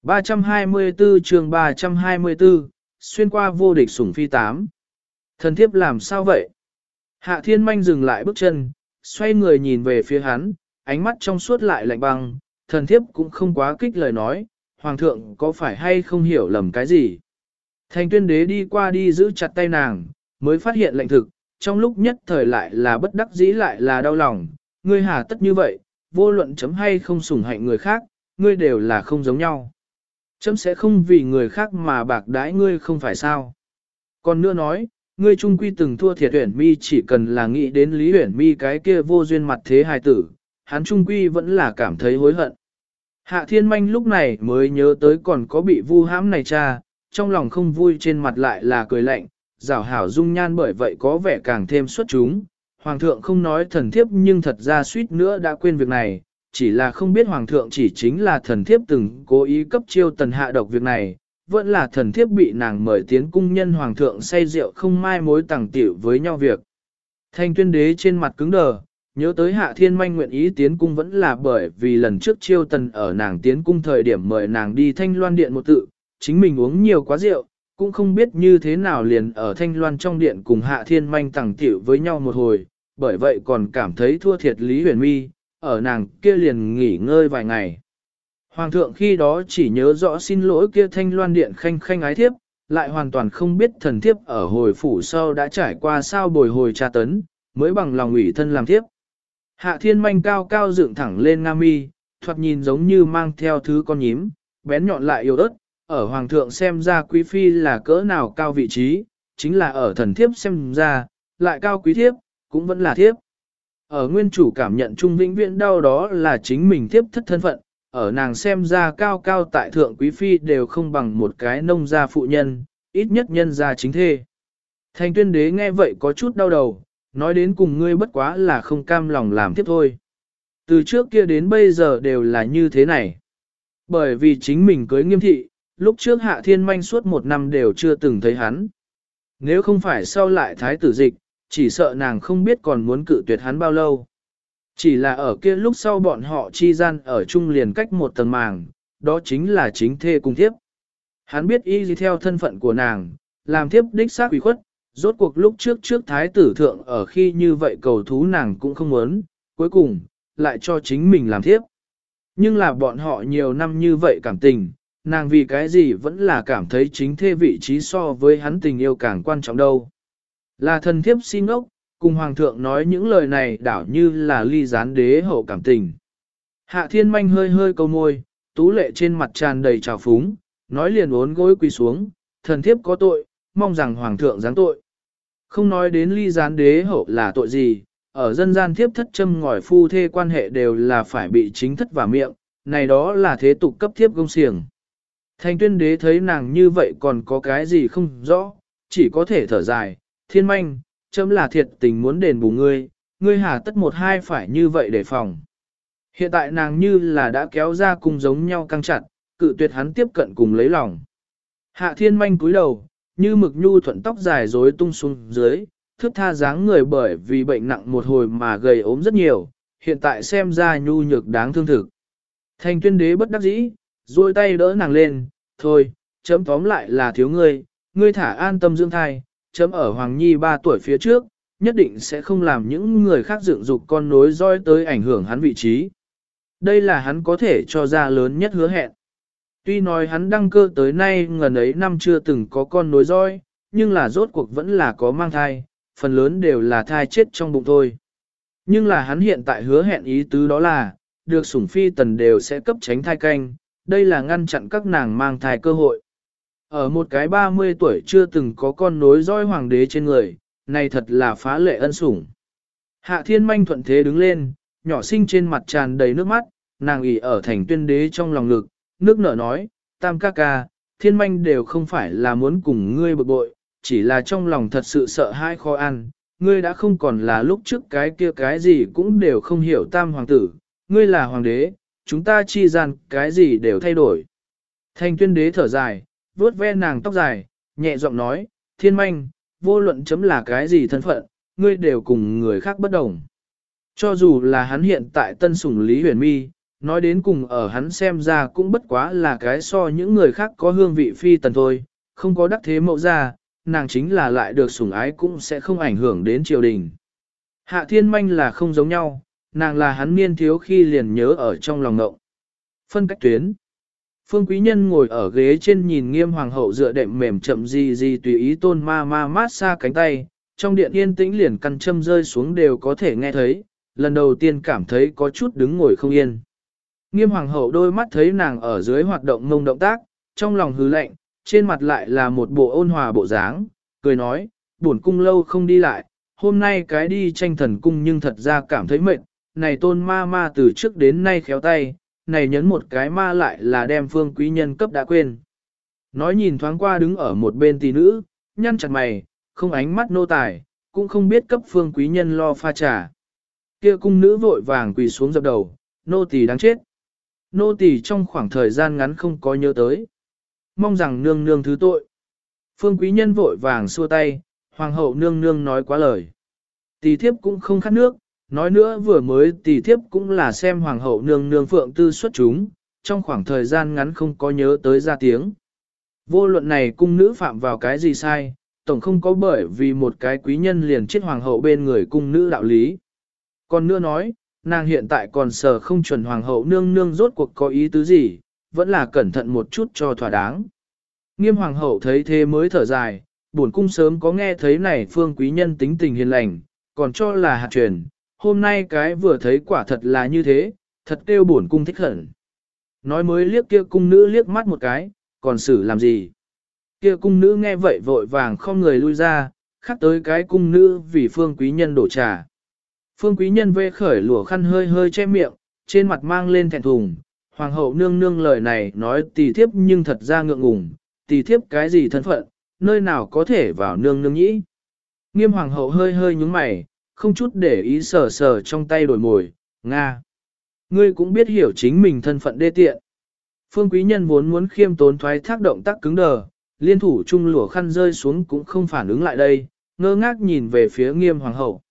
324 chương 324, xuyên qua vô địch sủng phi tám. Thần thiếp làm sao vậy? Hạ thiên manh dừng lại bước chân, xoay người nhìn về phía hắn, ánh mắt trong suốt lại lạnh băng, thần thiếp cũng không quá kích lời nói, hoàng thượng có phải hay không hiểu lầm cái gì. Thành tuyên đế đi qua đi giữ chặt tay nàng, mới phát hiện lệnh thực, trong lúc nhất thời lại là bất đắc dĩ lại là đau lòng, ngươi hà tất như vậy, vô luận chấm hay không sủng hạnh người khác, ngươi đều là không giống nhau. Chấm sẽ không vì người khác mà bạc đãi ngươi không phải sao. Còn nữa nói, ngươi trung quy từng thua thiệt huyển mi chỉ cần là nghĩ đến lý huyển mi cái kia vô duyên mặt thế hài tử, hắn trung quy vẫn là cảm thấy hối hận. Hạ thiên manh lúc này mới nhớ tới còn có bị vu hãm này cha, trong lòng không vui trên mặt lại là cười lạnh, rảo hảo dung nhan bởi vậy có vẻ càng thêm xuất chúng. Hoàng thượng không nói thần thiếp nhưng thật ra suýt nữa đã quên việc này, chỉ là không biết hoàng thượng chỉ chính là thần thiếp từng cố ý cấp chiêu tần hạ độc việc này, vẫn là thần thiếp bị nàng mời tiến cung nhân hoàng thượng say rượu không mai mối tàng tiểu với nhau việc. Thanh tuyên đế trên mặt cứng đờ, nhớ tới hạ thiên manh nguyện ý tiến cung vẫn là bởi vì lần trước chiêu tần ở nàng tiến cung thời điểm mời nàng đi thanh loan điện một tự, chính mình uống nhiều quá rượu, cũng không biết như thế nào liền ở thanh loan trong điện cùng hạ thiên manh tàng tiểu với nhau một hồi, bởi vậy còn cảm thấy thua thiệt Lý Huyền Mi, ở nàng kia liền nghỉ ngơi vài ngày. Hoàng thượng khi đó chỉ nhớ rõ xin lỗi kia thanh loan điện khanh khanh ái thiếp, lại hoàn toàn không biết thần thiếp ở hồi phủ sau đã trải qua sao bồi hồi tra tấn, mới bằng lòng ủy thân làm thiếp. Hạ thiên manh cao cao dựng thẳng lên nga mi, thoạt nhìn giống như mang theo thứ con nhím, bén nhọn lại yếu ớt, ở hoàng thượng xem ra quý phi là cỡ nào cao vị trí, chính là ở thần thiếp xem ra, lại cao quý thiếp, cũng vẫn là thiếp. Ở nguyên chủ cảm nhận trung vĩnh viễn đau đó là chính mình thiếp thất thân phận, ở nàng xem ra cao cao tại thượng quý phi đều không bằng một cái nông gia phụ nhân, ít nhất nhân gia chính thê. Thành tuyên đế nghe vậy có chút đau đầu, nói đến cùng ngươi bất quá là không cam lòng làm tiếp thôi. Từ trước kia đến bây giờ đều là như thế này. Bởi vì chính mình cưới nghiêm thị, lúc trước hạ thiên manh suốt một năm đều chưa từng thấy hắn. Nếu không phải sau lại thái tử dịch, chỉ sợ nàng không biết còn muốn cự tuyệt hắn bao lâu. Chỉ là ở kia lúc sau bọn họ chi gian ở chung liền cách một tầng màng, đó chính là chính thê cùng thiếp. Hắn biết y gì theo thân phận của nàng, làm thiếp đích xác quỷ khuất, rốt cuộc lúc trước trước thái tử thượng ở khi như vậy cầu thú nàng cũng không muốn, cuối cùng, lại cho chính mình làm thiếp. Nhưng là bọn họ nhiều năm như vậy cảm tình, nàng vì cái gì vẫn là cảm thấy chính thê vị trí so với hắn tình yêu càng quan trọng đâu. Là thần thiếp xin ốc, cùng hoàng thượng nói những lời này đảo như là ly gián đế hậu cảm tình. Hạ thiên manh hơi hơi câu môi, tú lệ trên mặt tràn đầy trào phúng, nói liền uốn gối quỳ xuống, thần thiếp có tội, mong rằng hoàng thượng giáng tội. Không nói đến ly gián đế hậu là tội gì, ở dân gian thiếp thất châm ngòi phu thê quan hệ đều là phải bị chính thất và miệng, này đó là thế tục cấp thiếp công xiềng. Thành tuyên đế thấy nàng như vậy còn có cái gì không rõ, chỉ có thể thở dài, thiên manh, chấm là thiệt tình muốn đền bù ngươi, ngươi hà tất một hai phải như vậy để phòng. Hiện tại nàng như là đã kéo ra cùng giống nhau căng chặt, cự tuyệt hắn tiếp cận cùng lấy lòng. Hạ thiên manh cúi đầu, như mực nhu thuận tóc dài rối tung xuống dưới, thước tha dáng người bởi vì bệnh nặng một hồi mà gầy ốm rất nhiều, hiện tại xem ra nhu nhược đáng thương thực. Thành tuyên đế bất đắc dĩ, duỗi tay đỡ nàng lên, thôi, chấm tóm lại là thiếu ngươi, ngươi thả an tâm dưỡng thai, chấm ở Hoàng Nhi 3 tuổi phía trước, nhất định sẽ không làm những người khác dựng dục con nối roi tới ảnh hưởng hắn vị trí. Đây là hắn có thể cho ra lớn nhất hứa hẹn. Tuy nói hắn đăng cơ tới nay ngần ấy năm chưa từng có con nối roi, nhưng là rốt cuộc vẫn là có mang thai, phần lớn đều là thai chết trong bụng thôi. Nhưng là hắn hiện tại hứa hẹn ý tứ đó là, được sủng phi tần đều sẽ cấp tránh thai canh, đây là ngăn chặn các nàng mang thai cơ hội. Ở một cái 30 tuổi chưa từng có con nối roi hoàng đế trên người, này thật là phá lệ ân sủng. Hạ thiên manh thuận thế đứng lên, nhỏ sinh trên mặt tràn đầy nước mắt, nàng ỉ ở thành tuyên đế trong lòng ngực, nước nở nói, tam ca ca, thiên manh đều không phải là muốn cùng ngươi bực bội, chỉ là trong lòng thật sự sợ hai khó ăn, ngươi đã không còn là lúc trước cái kia cái gì cũng đều không hiểu tam hoàng tử, ngươi là hoàng đế, chúng ta chi gian cái gì đều thay đổi. Thành tuyên đế thở dài, vuốt ve nàng tóc dài, nhẹ giọng nói, thiên manh, vô luận chấm là cái gì thân phận, ngươi đều cùng người khác bất đồng. Cho dù là hắn hiện tại tân sủng Lý Huyền Mi, nói đến cùng ở hắn xem ra cũng bất quá là cái so những người khác có hương vị phi tần thôi, không có đắc thế mẫu ra, nàng chính là lại được sủng ái cũng sẽ không ảnh hưởng đến triều đình. Hạ thiên manh là không giống nhau, nàng là hắn niên thiếu khi liền nhớ ở trong lòng ngậu. Phân cách tuyến Phương Quý Nhân ngồi ở ghế trên nhìn nghiêm hoàng hậu dựa đệm mềm chậm gì gì tùy ý tôn ma ma mát xa cánh tay, trong điện yên tĩnh liền căn châm rơi xuống đều có thể nghe thấy, lần đầu tiên cảm thấy có chút đứng ngồi không yên. Nghiêm hoàng hậu đôi mắt thấy nàng ở dưới hoạt động mông động tác, trong lòng hứ lạnh, trên mặt lại là một bộ ôn hòa bộ dáng, cười nói, buồn cung lâu không đi lại, hôm nay cái đi tranh thần cung nhưng thật ra cảm thấy mệt, này tôn ma ma từ trước đến nay khéo tay, này nhấn một cái ma lại là đem phương quý nhân cấp đã quên. Nói nhìn thoáng qua đứng ở một bên tỷ nữ, nhăn chặt mày, không ánh mắt nô tài, cũng không biết cấp phương quý nhân lo pha trà. Kia cung nữ vội vàng quỳ xuống dập đầu, nô tỳ đáng chết. Nô tỳ trong khoảng thời gian ngắn không có nhớ tới. Mong rằng nương nương thứ tội. Phương quý nhân vội vàng xua tay, hoàng hậu nương nương nói quá lời. tỳ thiếp cũng không khát nước, nói nữa vừa mới tỷ thiếp cũng là xem hoàng hậu nương nương phượng tư xuất chúng, trong khoảng thời gian ngắn không có nhớ tới ra tiếng. Vô luận này cung nữ phạm vào cái gì sai, tổng không có bởi vì một cái quý nhân liền chết hoàng hậu bên người cung nữ đạo lý. Còn nữa nói, nàng hiện tại còn sợ không chuẩn hoàng hậu nương nương rốt cuộc có ý tứ gì, vẫn là cẩn thận một chút cho thỏa đáng. Nghiêm hoàng hậu thấy thế mới thở dài, buồn cung sớm có nghe thấy này phương quý nhân tính tình hiền lành, còn cho là hạt truyền, hôm nay cái vừa thấy quả thật là như thế, thật kêu buồn cung thích hẳn. Nói mới liếc kia cung nữ liếc mắt một cái, còn xử làm gì? Kia cung nữ nghe vậy vội vàng không người lui ra, khác tới cái cung nữ vì phương quý nhân đổ trà. Phương quý nhân vê khởi lụa khăn hơi hơi che miệng, trên mặt mang lên thẹn thùng. Hoàng hậu nương nương lời này nói tỷ thiếp nhưng thật ra ngượng ngùng, tỷ thiếp cái gì thân phận, nơi nào có thể vào nương nương nhĩ. Nghiêm hoàng hậu hơi hơi nhúng mày, không chút để ý sờ sờ trong tay đổi mồi, Nga. Ngươi cũng biết hiểu chính mình thân phận đê tiện. Phương quý nhân vốn muốn khiêm tốn thoái thác động tác cứng đờ, liên thủ chung lửa khăn rơi xuống cũng không phản ứng lại đây, ngơ ngác nhìn về phía nghiêm hoàng hậu.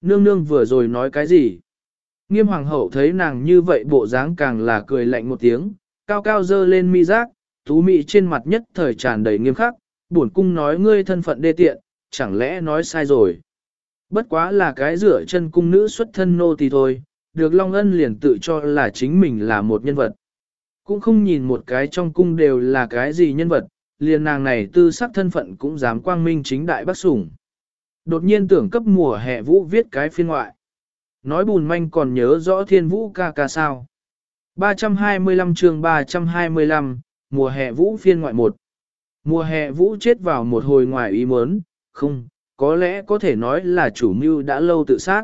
Nương nương vừa rồi nói cái gì? Nghiêm hoàng hậu thấy nàng như vậy bộ dáng càng là cười lạnh một tiếng, cao cao dơ lên mi giác, tú mị trên mặt nhất thời tràn đầy nghiêm khắc, buồn cung nói ngươi thân phận đê tiện, chẳng lẽ nói sai rồi. Bất quá là cái rửa chân cung nữ xuất thân nô tỳ thôi, được Long Ân liền tự cho là chính mình là một nhân vật. Cũng không nhìn một cái trong cung đều là cái gì nhân vật, liền nàng này tư sắc thân phận cũng dám quang minh chính đại bác sủng. Đột nhiên tưởng cấp mùa hè vũ viết cái phiên ngoại. Nói bùn manh còn nhớ rõ thiên vũ ca ca sao. 325 chương 325, mùa hè vũ phiên ngoại 1. Mùa hè vũ chết vào một hồi ngoài ý muốn, không, có lẽ có thể nói là chủ mưu đã lâu tự sát.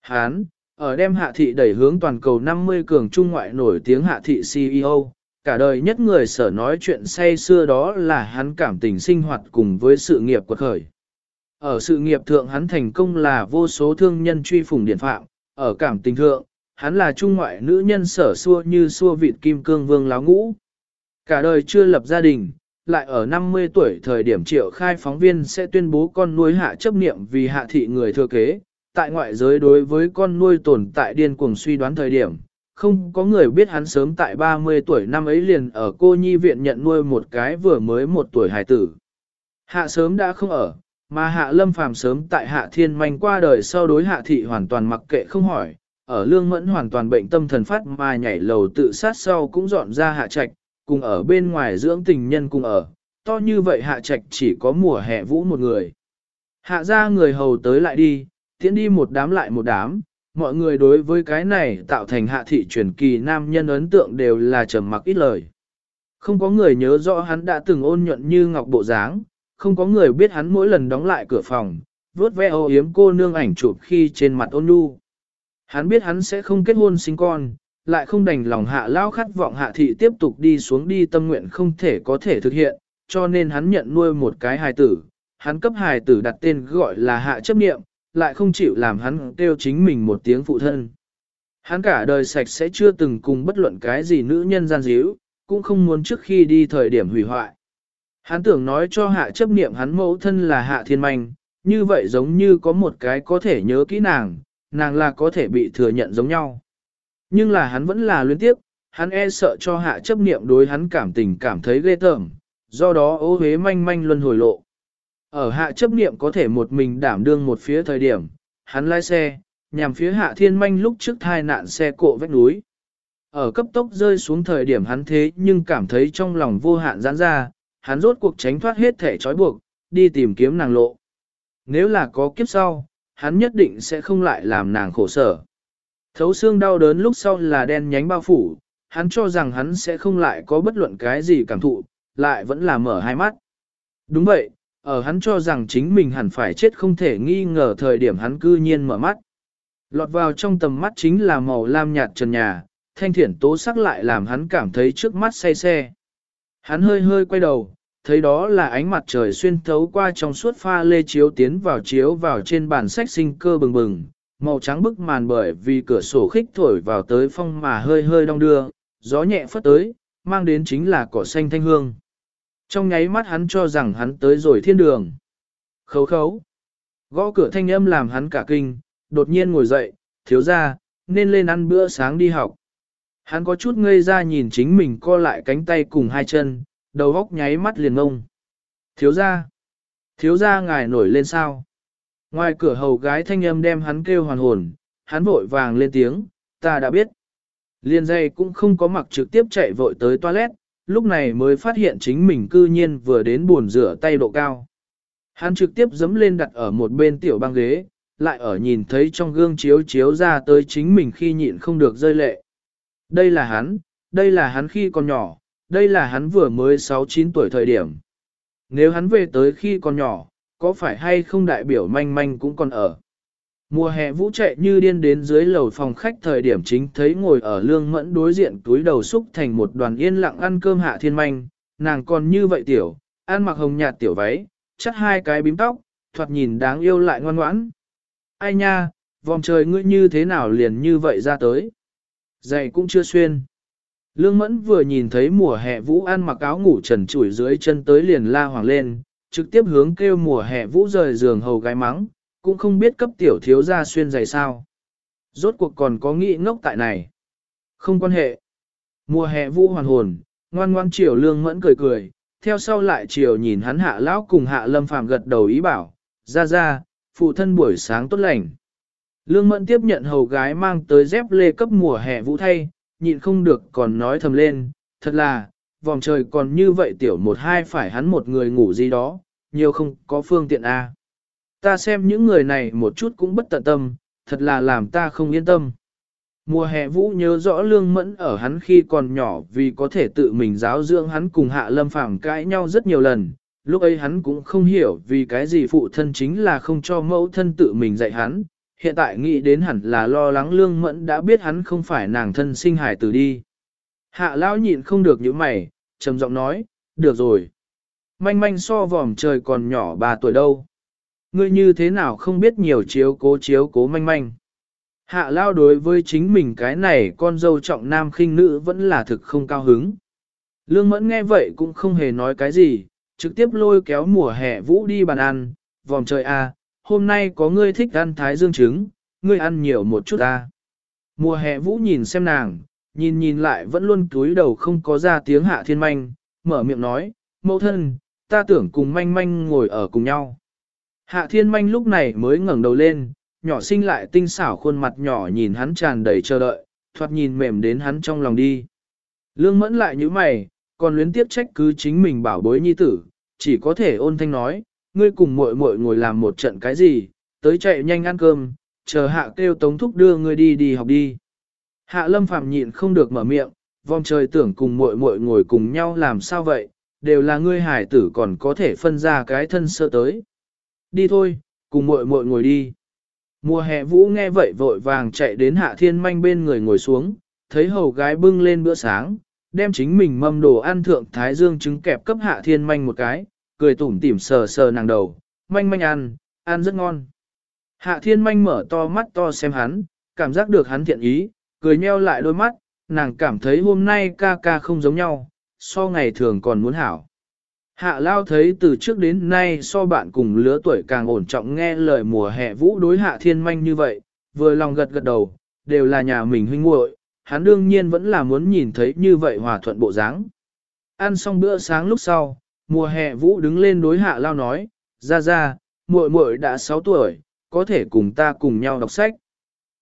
Hán, ở đem hạ thị đẩy hướng toàn cầu 50 cường trung ngoại nổi tiếng hạ thị CEO, cả đời nhất người sở nói chuyện say xưa đó là hắn cảm tình sinh hoạt cùng với sự nghiệp quật khởi. Ở sự nghiệp thượng hắn thành công là vô số thương nhân truy phùng điển phạm, ở cảm tình thượng, hắn là trung ngoại nữ nhân sở xua như xua vịt kim cương vương láo ngũ. Cả đời chưa lập gia đình, lại ở 50 tuổi thời điểm triệu khai phóng viên sẽ tuyên bố con nuôi hạ chấp niệm vì hạ thị người thừa kế. Tại ngoại giới đối với con nuôi tồn tại điên cuồng suy đoán thời điểm, không có người biết hắn sớm tại 30 tuổi năm ấy liền ở cô nhi viện nhận nuôi một cái vừa mới một tuổi hài tử. Hạ sớm đã không ở, mà hạ lâm phàm sớm tại hạ thiên manh qua đời sau đối hạ thị hoàn toàn mặc kệ không hỏi, ở lương mẫn hoàn toàn bệnh tâm thần phát mà nhảy lầu tự sát sau cũng dọn ra hạ trạch, cùng ở bên ngoài dưỡng tình nhân cùng ở, to như vậy hạ trạch chỉ có mùa hè vũ một người. Hạ ra người hầu tới lại đi, tiễn đi một đám lại một đám, mọi người đối với cái này tạo thành hạ thị truyền kỳ nam nhân ấn tượng đều là trầm mặc ít lời. Không có người nhớ rõ hắn đã từng ôn nhuận như ngọc bộ dáng, không có người biết hắn mỗi lần đóng lại cửa phòng, vuốt ve ô yếm cô nương ảnh chụp khi trên mặt ôn nhu. Hắn biết hắn sẽ không kết hôn sinh con, lại không đành lòng hạ lao khát vọng hạ thị tiếp tục đi xuống đi tâm nguyện không thể có thể thực hiện, cho nên hắn nhận nuôi một cái hài tử. Hắn cấp hài tử đặt tên gọi là hạ chấp niệm, lại không chịu làm hắn kêu chính mình một tiếng phụ thân. Hắn cả đời sạch sẽ chưa từng cùng bất luận cái gì nữ nhân gian díu, cũng không muốn trước khi đi thời điểm hủy hoại. Hắn tưởng nói cho hạ chấp niệm hắn mẫu thân là hạ thiên manh, như vậy giống như có một cái có thể nhớ kỹ nàng, nàng là có thể bị thừa nhận giống nhau. Nhưng là hắn vẫn là luyến tiếp, hắn e sợ cho hạ chấp niệm đối hắn cảm tình cảm thấy ghê tởm, do đó ô hế manh manh luân hồi lộ. Ở hạ chấp niệm có thể một mình đảm đương một phía thời điểm, hắn lái xe, nhằm phía hạ thiên manh lúc trước thai nạn xe cộ vách núi. Ở cấp tốc rơi xuống thời điểm hắn thế nhưng cảm thấy trong lòng vô hạn giãn ra, hắn rốt cuộc tránh thoát hết thể trói buộc, đi tìm kiếm nàng lộ. Nếu là có kiếp sau, hắn nhất định sẽ không lại làm nàng khổ sở. Thấu xương đau đớn lúc sau là đen nhánh bao phủ, hắn cho rằng hắn sẽ không lại có bất luận cái gì cảm thụ, lại vẫn là mở hai mắt. Đúng vậy, ở hắn cho rằng chính mình hẳn phải chết không thể nghi ngờ thời điểm hắn cư nhiên mở mắt. Lọt vào trong tầm mắt chính là màu lam nhạt trần nhà, thanh thiển tố sắc lại làm hắn cảm thấy trước mắt say xe. Hắn hơi hơi quay đầu, thấy đó là ánh mặt trời xuyên thấu qua trong suốt pha lê chiếu tiến vào chiếu vào trên bàn sách sinh cơ bừng bừng, màu trắng bức màn bởi vì cửa sổ khích thổi vào tới phong mà hơi hơi đong đưa, gió nhẹ phất tới, mang đến chính là cỏ xanh thanh hương. Trong nháy mắt hắn cho rằng hắn tới rồi thiên đường. Khấu khấu. Gõ cửa thanh âm làm hắn cả kinh, đột nhiên ngồi dậy, thiếu ra, nên lên ăn bữa sáng đi học. Hắn có chút ngây ra nhìn chính mình co lại cánh tay cùng hai chân, đầu góc nháy mắt liền ngông. Thiếu ra. Thiếu ra ngài nổi lên sao? Ngoài cửa hầu gái thanh âm đem hắn kêu hoàn hồn, hắn vội vàng lên tiếng, ta đã biết. Liên dây cũng không có mặc trực tiếp chạy vội tới toilet, lúc này mới phát hiện chính mình cư nhiên vừa đến buồn rửa tay độ cao. Hắn trực tiếp dấm lên đặt ở một bên tiểu băng ghế, lại ở nhìn thấy trong gương chiếu chiếu ra tới chính mình khi nhịn không được rơi lệ. Đây là hắn, đây là hắn khi còn nhỏ, đây là hắn vừa mới 6-9 tuổi thời điểm. Nếu hắn về tới khi còn nhỏ, có phải hay không đại biểu manh manh cũng còn ở. Mùa hè vũ chạy như điên đến dưới lầu phòng khách thời điểm chính thấy ngồi ở lương mẫn đối diện túi đầu xúc thành một đoàn yên lặng ăn cơm hạ thiên manh, nàng còn như vậy tiểu, ăn mặc hồng nhạt tiểu váy, chắc hai cái bím tóc, thoạt nhìn đáng yêu lại ngoan ngoãn. Ai nha, vòng trời ngươi như thế nào liền như vậy ra tới. Giày cũng chưa xuyên. Lương mẫn vừa nhìn thấy mùa hè vũ ăn mặc áo ngủ trần trụi dưới chân tới liền la hoàng lên, trực tiếp hướng kêu mùa hè vũ rời giường hầu gái mắng, cũng không biết cấp tiểu thiếu ra xuyên giày sao. Rốt cuộc còn có nghĩ ngốc tại này. Không quan hệ. Mùa hè vũ hoàn hồn, ngoan ngoan chiều lương mẫn cười cười, theo sau lại chiều nhìn hắn hạ lão cùng hạ lâm phàm gật đầu ý bảo, ra ra, phụ thân buổi sáng tốt lành. Lương mẫn tiếp nhận hầu gái mang tới dép lê cấp mùa hè vũ thay, nhịn không được còn nói thầm lên, thật là, vòng trời còn như vậy tiểu một hai phải hắn một người ngủ gì đó, nhiều không có phương tiện a. Ta xem những người này một chút cũng bất tận tâm, thật là làm ta không yên tâm. Mùa hè vũ nhớ rõ lương mẫn ở hắn khi còn nhỏ vì có thể tự mình giáo dưỡng hắn cùng hạ lâm phàm cãi nhau rất nhiều lần. Lúc ấy hắn cũng không hiểu vì cái gì phụ thân chính là không cho mẫu thân tự mình dạy hắn. Hiện tại nghĩ đến hẳn là lo lắng lương mẫn đã biết hắn không phải nàng thân sinh hải tử đi. Hạ lão nhịn không được những mày, trầm giọng nói, được rồi. Manh manh so vòm trời còn nhỏ 3 tuổi đâu. Ngươi như thế nào không biết nhiều chiếu cố chiếu cố manh manh. Hạ lao đối với chính mình cái này con dâu trọng nam khinh nữ vẫn là thực không cao hứng. Lương mẫn nghe vậy cũng không hề nói cái gì, trực tiếp lôi kéo mùa hè vũ đi bàn ăn, Vòm trời a, à, hôm nay có ngươi thích ăn thái dương trứng, ngươi ăn nhiều một chút a. À. Mùa hè vũ nhìn xem nàng, nhìn nhìn lại vẫn luôn túi đầu không có ra tiếng hạ thiên manh, mở miệng nói, mẫu thân, ta tưởng cùng manh manh ngồi ở cùng nhau. Hạ thiên manh lúc này mới ngẩng đầu lên, nhỏ sinh lại tinh xảo khuôn mặt nhỏ nhìn hắn tràn đầy chờ đợi, thoạt nhìn mềm đến hắn trong lòng đi. Lương mẫn lại như mày, còn luyến tiếp trách cứ chính mình bảo bối nhi tử, chỉ có thể ôn thanh nói, ngươi cùng muội muội ngồi làm một trận cái gì, tới chạy nhanh ăn cơm, chờ hạ kêu tống thúc đưa ngươi đi đi học đi. Hạ lâm phạm nhịn không được mở miệng, vòng trời tưởng cùng muội muội ngồi cùng nhau làm sao vậy, đều là ngươi hải tử còn có thể phân ra cái thân sơ tới. Đi thôi, cùng muội muội ngồi đi. Mùa hè vũ nghe vậy vội vàng chạy đến hạ thiên manh bên người ngồi xuống, thấy hầu gái bưng lên bữa sáng, đem chính mình mâm đồ ăn thượng thái dương trứng kẹp cấp hạ thiên manh một cái, cười tủm tỉm sờ sờ nàng đầu, manh manh ăn, ăn rất ngon. Hạ thiên manh mở to mắt to xem hắn, cảm giác được hắn thiện ý, cười nheo lại đôi mắt, nàng cảm thấy hôm nay ca ca không giống nhau, so ngày thường còn muốn hảo. Hạ lao thấy từ trước đến nay so bạn cùng lứa tuổi càng ổn trọng nghe lời mùa hè vũ đối hạ thiên manh như vậy, vừa lòng gật gật đầu, đều là nhà mình huynh muội, hắn đương nhiên vẫn là muốn nhìn thấy như vậy hòa thuận bộ dáng. Ăn xong bữa sáng lúc sau, mùa hè vũ đứng lên đối hạ lao nói, ra ra, muội muội đã 6 tuổi, có thể cùng ta cùng nhau đọc sách.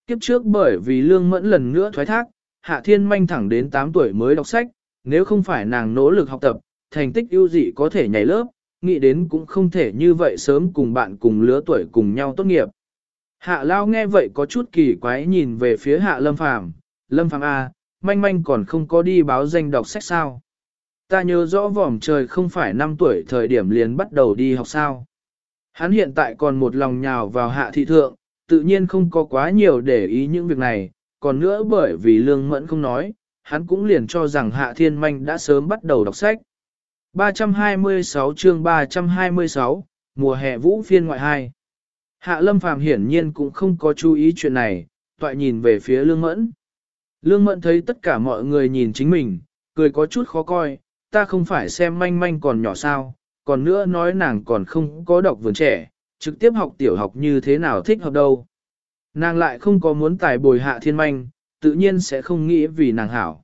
Kiếp trước bởi vì lương mẫn lần nữa thoái thác, hạ thiên manh thẳng đến 8 tuổi mới đọc sách, nếu không phải nàng nỗ lực học tập, thành tích ưu dị có thể nhảy lớp, nghĩ đến cũng không thể như vậy sớm cùng bạn cùng lứa tuổi cùng nhau tốt nghiệp. Hạ Lao nghe vậy có chút kỳ quái nhìn về phía Hạ Lâm Phàm Lâm Phàm A, à, manh manh còn không có đi báo danh đọc sách sao. Ta nhớ rõ vòm trời không phải 5 tuổi thời điểm liền bắt đầu đi học sao. Hắn hiện tại còn một lòng nhào vào hạ thị thượng, tự nhiên không có quá nhiều để ý những việc này, còn nữa bởi vì lương mẫn không nói, hắn cũng liền cho rằng hạ thiên manh đã sớm bắt đầu đọc sách. 326 chương 326, mùa hè vũ phiên ngoại 2. Hạ lâm phàm hiển nhiên cũng không có chú ý chuyện này, toại nhìn về phía lương mẫn. Lương mẫn thấy tất cả mọi người nhìn chính mình, cười có chút khó coi, ta không phải xem manh manh còn nhỏ sao, còn nữa nói nàng còn không có đọc vườn trẻ, trực tiếp học tiểu học như thế nào thích hợp đâu. Nàng lại không có muốn tài bồi hạ thiên manh, tự nhiên sẽ không nghĩ vì nàng hảo.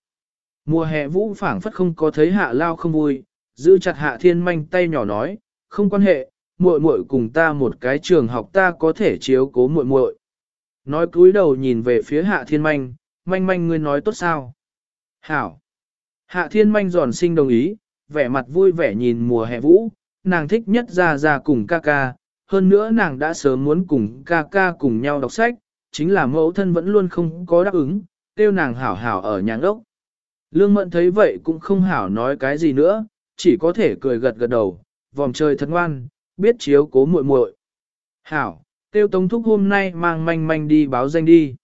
Mùa hè vũ phảng phất không có thấy hạ lao không vui, giữ chặt hạ thiên manh tay nhỏ nói, không quan hệ, muội muội cùng ta một cái trường học ta có thể chiếu cố muội muội. Nói cúi đầu nhìn về phía hạ thiên manh, manh manh ngươi nói tốt sao? Hảo! Hạ thiên manh giòn sinh đồng ý, vẻ mặt vui vẻ nhìn mùa hè vũ, nàng thích nhất ra ra cùng ca ca, hơn nữa nàng đã sớm muốn cùng ca ca cùng nhau đọc sách, chính là mẫu thân vẫn luôn không có đáp ứng, tiêu nàng hảo hảo ở nhà ốc. Lương Mẫn thấy vậy cũng không hảo nói cái gì nữa, chỉ có thể cười gật gật đầu, vòng trời thật ngoan, biết chiếu cố muội muội. Hảo, tiêu tống thúc hôm nay mang manh manh đi báo danh đi.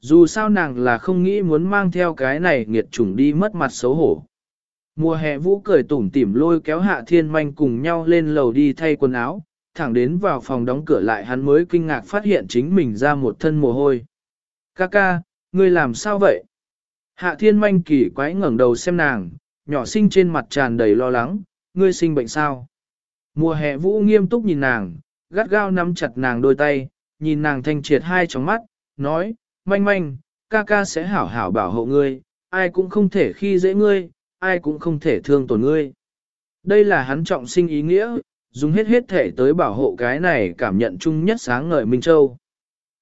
Dù sao nàng là không nghĩ muốn mang theo cái này nghiệt chủng đi mất mặt xấu hổ. Mùa hè vũ cười tủm tỉm lôi kéo hạ thiên manh cùng nhau lên lầu đi thay quần áo, thẳng đến vào phòng đóng cửa lại hắn mới kinh ngạc phát hiện chính mình ra một thân mồ hôi. Ca ca, ngươi làm sao vậy? Hạ thiên manh kỳ quái ngẩng đầu xem nàng, nhỏ sinh trên mặt tràn đầy lo lắng, ngươi sinh bệnh sao? Mùa hè vũ nghiêm túc nhìn nàng, gắt gao nắm chặt nàng đôi tay, nhìn nàng thanh triệt hai tròng mắt, nói, manh manh, ca ca sẽ hảo hảo bảo hộ ngươi, ai cũng không thể khi dễ ngươi, ai cũng không thể thương tổn ngươi. Đây là hắn trọng sinh ý nghĩa, dùng hết hết thể tới bảo hộ cái này cảm nhận chung nhất sáng ngời Minh Châu.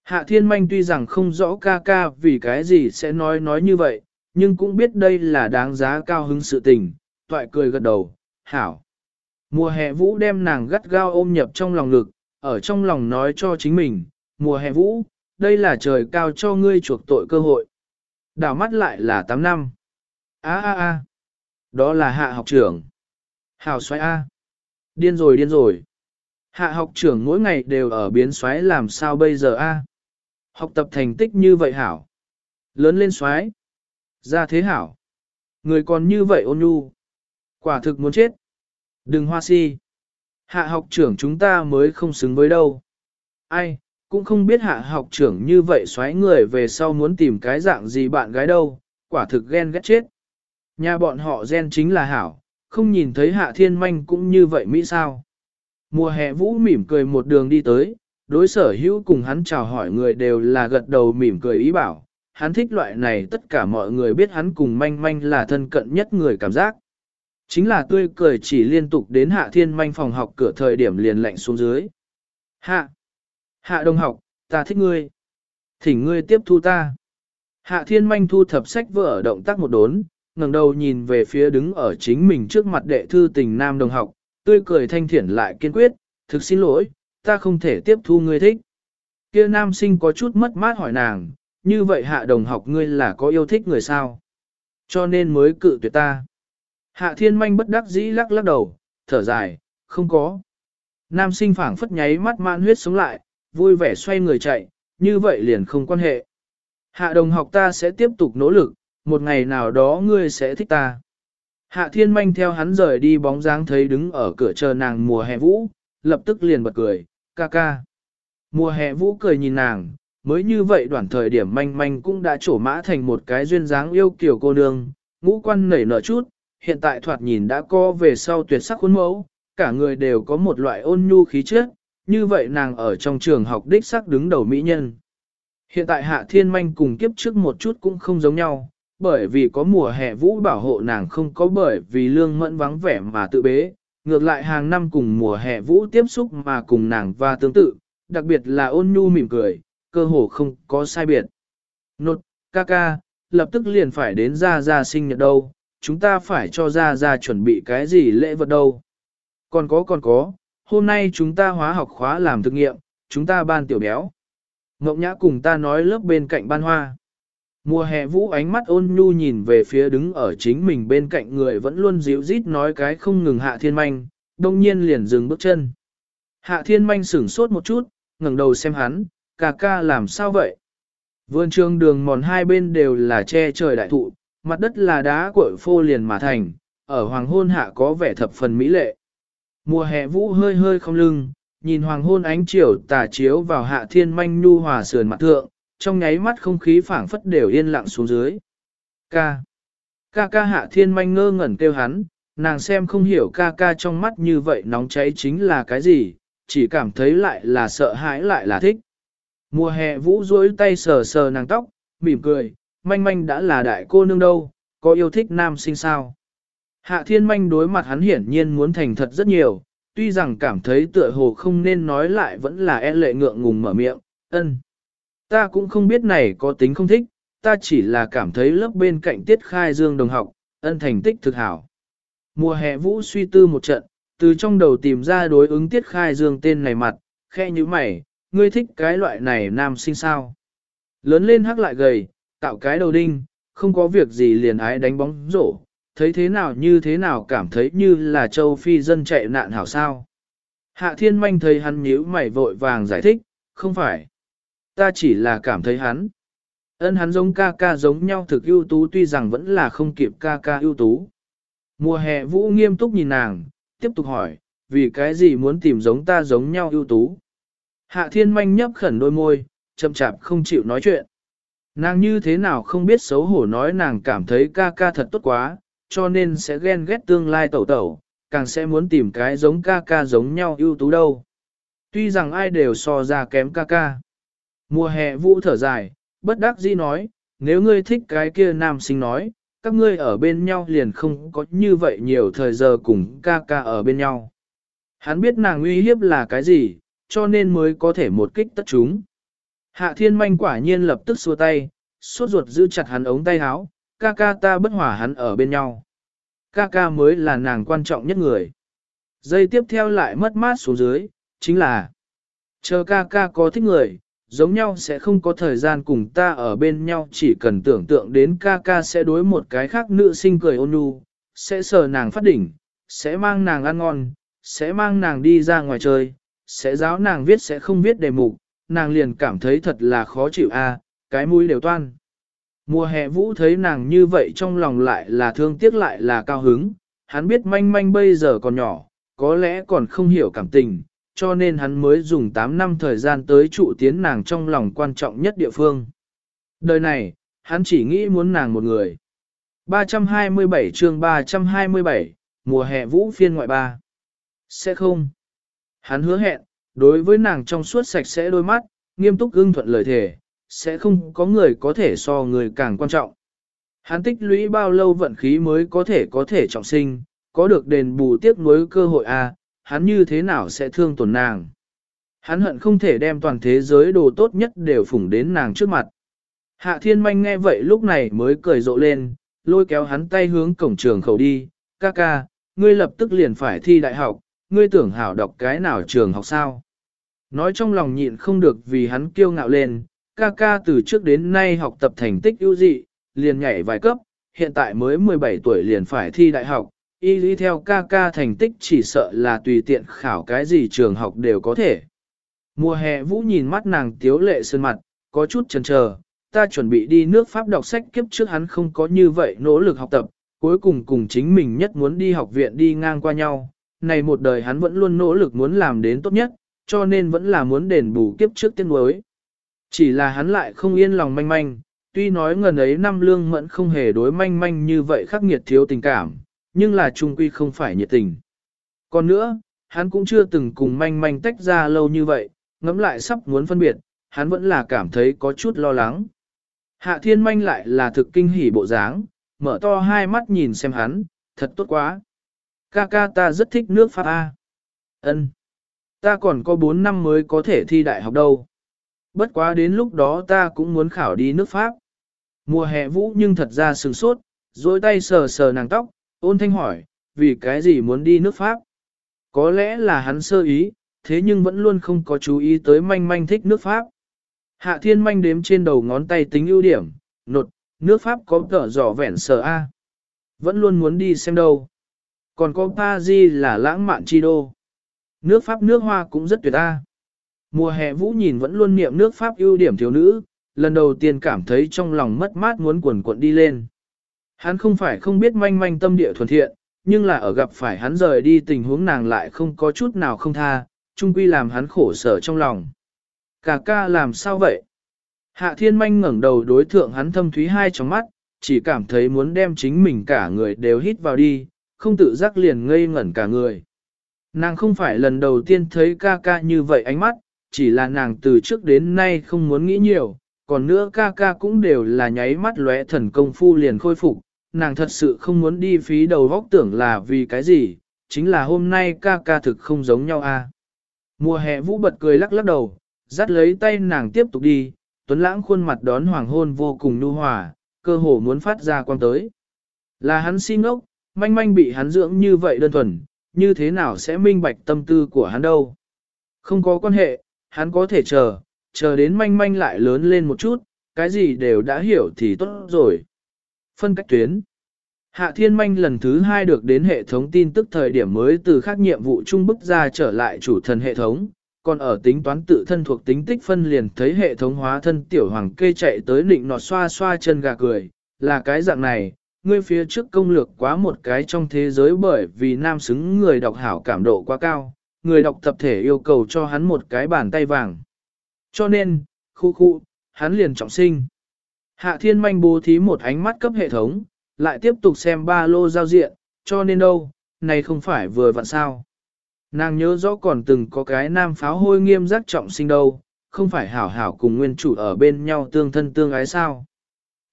Hạ Thiên Manh tuy rằng không rõ ca ca vì cái gì sẽ nói nói như vậy, nhưng cũng biết đây là đáng giá cao hứng sự tình, toại cười gật đầu, hảo. Mùa hè vũ đem nàng gắt gao ôm nhập trong lòng ngực, ở trong lòng nói cho chính mình, mùa hè vũ, đây là trời cao cho ngươi chuộc tội cơ hội. Đảo mắt lại là 8 năm. a a a đó là hạ học trưởng. Hảo xoay a Điên rồi điên rồi. Hạ học trưởng mỗi ngày đều ở biến xoáy làm sao bây giờ a? Học tập thành tích như vậy hảo. Lớn lên xoáy. Ra thế hảo. Người còn như vậy ôn nhu. Quả thực muốn chết. Đừng hoa si. Hạ học trưởng chúng ta mới không xứng với đâu. Ai, cũng không biết hạ học trưởng như vậy xoáy người về sau muốn tìm cái dạng gì bạn gái đâu, quả thực ghen ghét chết. Nhà bọn họ gen chính là hảo, không nhìn thấy hạ thiên manh cũng như vậy Mỹ sao. Mùa hè vũ mỉm cười một đường đi tới, đối sở hữu cùng hắn chào hỏi người đều là gật đầu mỉm cười ý bảo, hắn thích loại này tất cả mọi người biết hắn cùng manh manh là thân cận nhất người cảm giác. Chính là tươi cười chỉ liên tục đến hạ thiên manh phòng học cửa thời điểm liền lạnh xuống dưới. Hạ! Hạ đồng học, ta thích ngươi. Thỉnh ngươi tiếp thu ta. Hạ thiên manh thu thập sách vở động tác một đốn, ngẩng đầu nhìn về phía đứng ở chính mình trước mặt đệ thư tình nam đồng học, tươi cười thanh thiển lại kiên quyết, thực xin lỗi, ta không thể tiếp thu ngươi thích. Kia nam sinh có chút mất mát hỏi nàng, như vậy hạ đồng học ngươi là có yêu thích người sao? Cho nên mới cự tuyệt ta. Hạ thiên manh bất đắc dĩ lắc lắc đầu, thở dài, không có. Nam sinh phảng phất nháy mắt man huyết sống lại, vui vẻ xoay người chạy, như vậy liền không quan hệ. Hạ đồng học ta sẽ tiếp tục nỗ lực, một ngày nào đó ngươi sẽ thích ta. Hạ thiên manh theo hắn rời đi bóng dáng thấy đứng ở cửa chờ nàng mùa hè vũ, lập tức liền bật cười, ca ca. Mùa hè vũ cười nhìn nàng, mới như vậy đoạn thời điểm manh manh cũng đã trổ mã thành một cái duyên dáng yêu kiểu cô nương, ngũ quan nảy nở chút, hiện tại thoạt nhìn đã co về sau tuyệt sắc khuôn mẫu, cả người đều có một loại ôn nhu khí chất, như vậy nàng ở trong trường học đích sắc đứng đầu mỹ nhân. Hiện tại hạ thiên manh cùng kiếp trước một chút cũng không giống nhau, bởi vì có mùa hè vũ bảo hộ nàng không có bởi vì lương mẫn vắng vẻ mà tự bế, ngược lại hàng năm cùng mùa hè vũ tiếp xúc mà cùng nàng và tương tự, đặc biệt là ôn nhu mỉm cười, cơ hồ không có sai biệt. Nột, ca ca, lập tức liền phải đến ra ra sinh nhật đâu, chúng ta phải cho ra ra chuẩn bị cái gì lễ vật đâu. Còn có còn có, hôm nay chúng ta hóa học khóa làm thực nghiệm, chúng ta ban tiểu béo. Ngọc Nhã cùng ta nói lớp bên cạnh ban hoa. Mùa hè vũ ánh mắt ôn nhu nhìn về phía đứng ở chính mình bên cạnh người vẫn luôn dịu rít nói cái không ngừng hạ thiên manh, đông nhiên liền dừng bước chân. Hạ thiên manh sửng sốt một chút, ngẩng đầu xem hắn, ca ca làm sao vậy? Vườn trường đường mòn hai bên đều là che trời đại thụ, mặt đất là đá cội phô liền mà thành, ở hoàng hôn hạ có vẻ thập phần mỹ lệ. Mùa hè vũ hơi hơi không lưng, nhìn hoàng hôn ánh chiều tà chiếu vào hạ thiên manh nhu hòa sườn mặt thượng, trong nháy mắt không khí phảng phất đều yên lặng xuống dưới. Ca. Ca ca hạ thiên manh ngơ ngẩn kêu hắn, nàng xem không hiểu ca ca trong mắt như vậy nóng cháy chính là cái gì, chỉ cảm thấy lại là sợ hãi lại là thích. Mùa hè vũ duỗi tay sờ sờ nàng tóc, mỉm cười, manh manh đã là đại cô nương đâu, có yêu thích nam sinh sao. Hạ thiên manh đối mặt hắn hiển nhiên muốn thành thật rất nhiều, tuy rằng cảm thấy tựa hồ không nên nói lại vẫn là e lệ ngượng ngùng mở miệng, ân. Ta cũng không biết này có tính không thích, ta chỉ là cảm thấy lớp bên cạnh tiết khai dương đồng học, ân thành tích thực hảo. Mùa hè vũ suy tư một trận, từ trong đầu tìm ra đối ứng tiết khai dương tên này mặt, khe như mày, ngươi thích cái loại này nam sinh sao. Lớn lên hắc lại gầy, tạo cái đầu đinh, không có việc gì liền ái đánh bóng rổ, thấy thế nào như thế nào cảm thấy như là châu phi dân chạy nạn hảo sao. Hạ thiên manh thấy hắn nhíu mày vội vàng giải thích, không phải. Ta chỉ là cảm thấy hắn. Ân hắn giống ca ca giống nhau thực ưu tú tuy rằng vẫn là không kịp ca ca ưu tú. Mùa hè vũ nghiêm túc nhìn nàng, tiếp tục hỏi, vì cái gì muốn tìm giống ta giống nhau ưu tú. Hạ thiên manh nhấp khẩn đôi môi, chậm chạp không chịu nói chuyện. Nàng như thế nào không biết xấu hổ nói nàng cảm thấy ca ca thật tốt quá, cho nên sẽ ghen ghét tương lai tẩu tẩu, càng sẽ muốn tìm cái giống ca ca giống nhau ưu tú đâu. Tuy rằng ai đều so ra kém ca ca. Mùa hè vũ thở dài, bất đắc dĩ nói, nếu ngươi thích cái kia nam sinh nói, các ngươi ở bên nhau liền không có như vậy nhiều thời giờ cùng ca ca ở bên nhau. Hắn biết nàng uy hiếp là cái gì, cho nên mới có thể một kích tất chúng. Hạ thiên manh quả nhiên lập tức xua tay, suốt ruột giữ chặt hắn ống tay áo, ca ca ta bất hòa hắn ở bên nhau. Ca ca mới là nàng quan trọng nhất người. Giây tiếp theo lại mất mát xuống dưới, chính là chờ ca ca có thích người, giống nhau sẽ không có thời gian cùng ta ở bên nhau chỉ cần tưởng tượng đến ca ca sẽ đối một cái khác nữ sinh cười ôn nhu, sẽ sờ nàng phát đỉnh, sẽ mang nàng ăn ngon, sẽ mang nàng đi ra ngoài chơi, sẽ giáo nàng viết sẽ không viết đề mục, nàng liền cảm thấy thật là khó chịu a, cái mũi đều toan. Mùa hè vũ thấy nàng như vậy trong lòng lại là thương tiếc lại là cao hứng, hắn biết manh manh bây giờ còn nhỏ, có lẽ còn không hiểu cảm tình, cho nên hắn mới dùng 8 năm thời gian tới trụ tiến nàng trong lòng quan trọng nhất địa phương. Đời này, hắn chỉ nghĩ muốn nàng một người. 327 chương 327, mùa hè vũ phiên ngoại ba. Sẽ không. Hắn hứa hẹn, đối với nàng trong suốt sạch sẽ đôi mắt, nghiêm túc ưng thuận lời thề, sẽ không có người có thể so người càng quan trọng. Hắn tích lũy bao lâu vận khí mới có thể có thể trọng sinh, có được đền bù tiếc nuối cơ hội a, à, hắn như thế nào sẽ thương tổn nàng. Hắn hận không thể đem toàn thế giới đồ tốt nhất đều phủng đến nàng trước mặt. Hạ thiên manh nghe vậy lúc này mới cười rộ lên, lôi kéo hắn tay hướng cổng trường khẩu đi, ca ca, ngươi lập tức liền phải thi đại học, ngươi tưởng hảo đọc cái nào trường học sao. Nói trong lòng nhịn không được vì hắn kiêu ngạo lên, ca ca từ trước đến nay học tập thành tích ưu dị, liền nhảy vài cấp, hiện tại mới 17 tuổi liền phải thi đại học, y lý theo ca ca thành tích chỉ sợ là tùy tiện khảo cái gì trường học đều có thể. Mùa hè vũ nhìn mắt nàng tiếu lệ sơn mặt, có chút chần chờ, ta chuẩn bị đi nước Pháp đọc sách kiếp trước hắn không có như vậy nỗ lực học tập, cuối cùng cùng chính mình nhất muốn đi học viện đi ngang qua nhau. Này một đời hắn vẫn luôn nỗ lực muốn làm đến tốt nhất, cho nên vẫn là muốn đền bù kiếp trước tiên đối. Chỉ là hắn lại không yên lòng manh manh, tuy nói ngần ấy năm lương mẫn không hề đối manh manh như vậy khắc nghiệt thiếu tình cảm, nhưng là trung quy không phải nhiệt tình. Còn nữa, hắn cũng chưa từng cùng manh manh tách ra lâu như vậy, ngẫm lại sắp muốn phân biệt, hắn vẫn là cảm thấy có chút lo lắng. Hạ thiên manh lại là thực kinh hỉ bộ dáng, mở to hai mắt nhìn xem hắn, thật tốt quá. Ca ca ta rất thích nước Pháp A. Ân, Ta còn có 4 năm mới có thể thi đại học đâu. Bất quá đến lúc đó ta cũng muốn khảo đi nước Pháp. Mùa hè vũ nhưng thật ra sừng sốt, dối tay sờ sờ nàng tóc, ôn thanh hỏi, vì cái gì muốn đi nước Pháp? Có lẽ là hắn sơ ý, thế nhưng vẫn luôn không có chú ý tới manh manh thích nước Pháp. Hạ thiên manh đếm trên đầu ngón tay tính ưu điểm, nột, nước Pháp có tở giỏ vẻn sờ A. Vẫn luôn muốn đi xem đâu. Còn có Paris là lãng mạn chi đô. Nước Pháp nước hoa cũng rất tuyệt A. Mùa hè vũ nhìn vẫn luôn niệm nước Pháp ưu điểm thiếu nữ, lần đầu tiên cảm thấy trong lòng mất mát muốn quần cuộn đi lên. Hắn không phải không biết manh manh tâm địa thuần thiện, nhưng là ở gặp phải hắn rời đi tình huống nàng lại không có chút nào không tha, chung quy làm hắn khổ sở trong lòng. Cả ca làm sao vậy? Hạ thiên manh ngẩng đầu đối thượng hắn thâm thúy hai trong mắt, chỉ cảm thấy muốn đem chính mình cả người đều hít vào đi, không tự giác liền ngây ngẩn cả người. Nàng không phải lần đầu tiên thấy ca ca như vậy ánh mắt, chỉ là nàng từ trước đến nay không muốn nghĩ nhiều, còn nữa ca ca cũng đều là nháy mắt lóe thần công phu liền khôi phục, nàng thật sự không muốn đi phí đầu vóc tưởng là vì cái gì, chính là hôm nay ca ca thực không giống nhau a. À. Mùa hè vũ bật cười lắc lắc đầu, dắt lấy tay nàng tiếp tục đi, tuấn lãng khuôn mặt đón hoàng hôn vô cùng nhu hòa, cơ hồ muốn phát ra quang tới. Là hắn si ngốc, manh manh bị hắn dưỡng như vậy đơn thuần, như thế nào sẽ minh bạch tâm tư của hắn đâu. Không có quan hệ, hắn có thể chờ, chờ đến manh manh lại lớn lên một chút, cái gì đều đã hiểu thì tốt rồi phân cách tuyến. Hạ Thiên Manh lần thứ hai được đến hệ thống tin tức thời điểm mới từ khác nhiệm vụ trung bức ra trở lại chủ thần hệ thống, còn ở tính toán tự thân thuộc tính tích phân liền thấy hệ thống hóa thân tiểu hoàng kê chạy tới định nọt xoa xoa chân gà cười, là cái dạng này, ngươi phía trước công lược quá một cái trong thế giới bởi vì nam xứng người đọc hảo cảm độ quá cao, người đọc tập thể yêu cầu cho hắn một cái bàn tay vàng. Cho nên, khu khu, hắn liền trọng sinh. Hạ thiên manh bố thí một ánh mắt cấp hệ thống, lại tiếp tục xem ba lô giao diện, cho nên đâu, này không phải vừa vặn sao. Nàng nhớ rõ còn từng có cái nam pháo hôi nghiêm giác trọng sinh đâu, không phải hảo hảo cùng nguyên chủ ở bên nhau tương thân tương ái sao.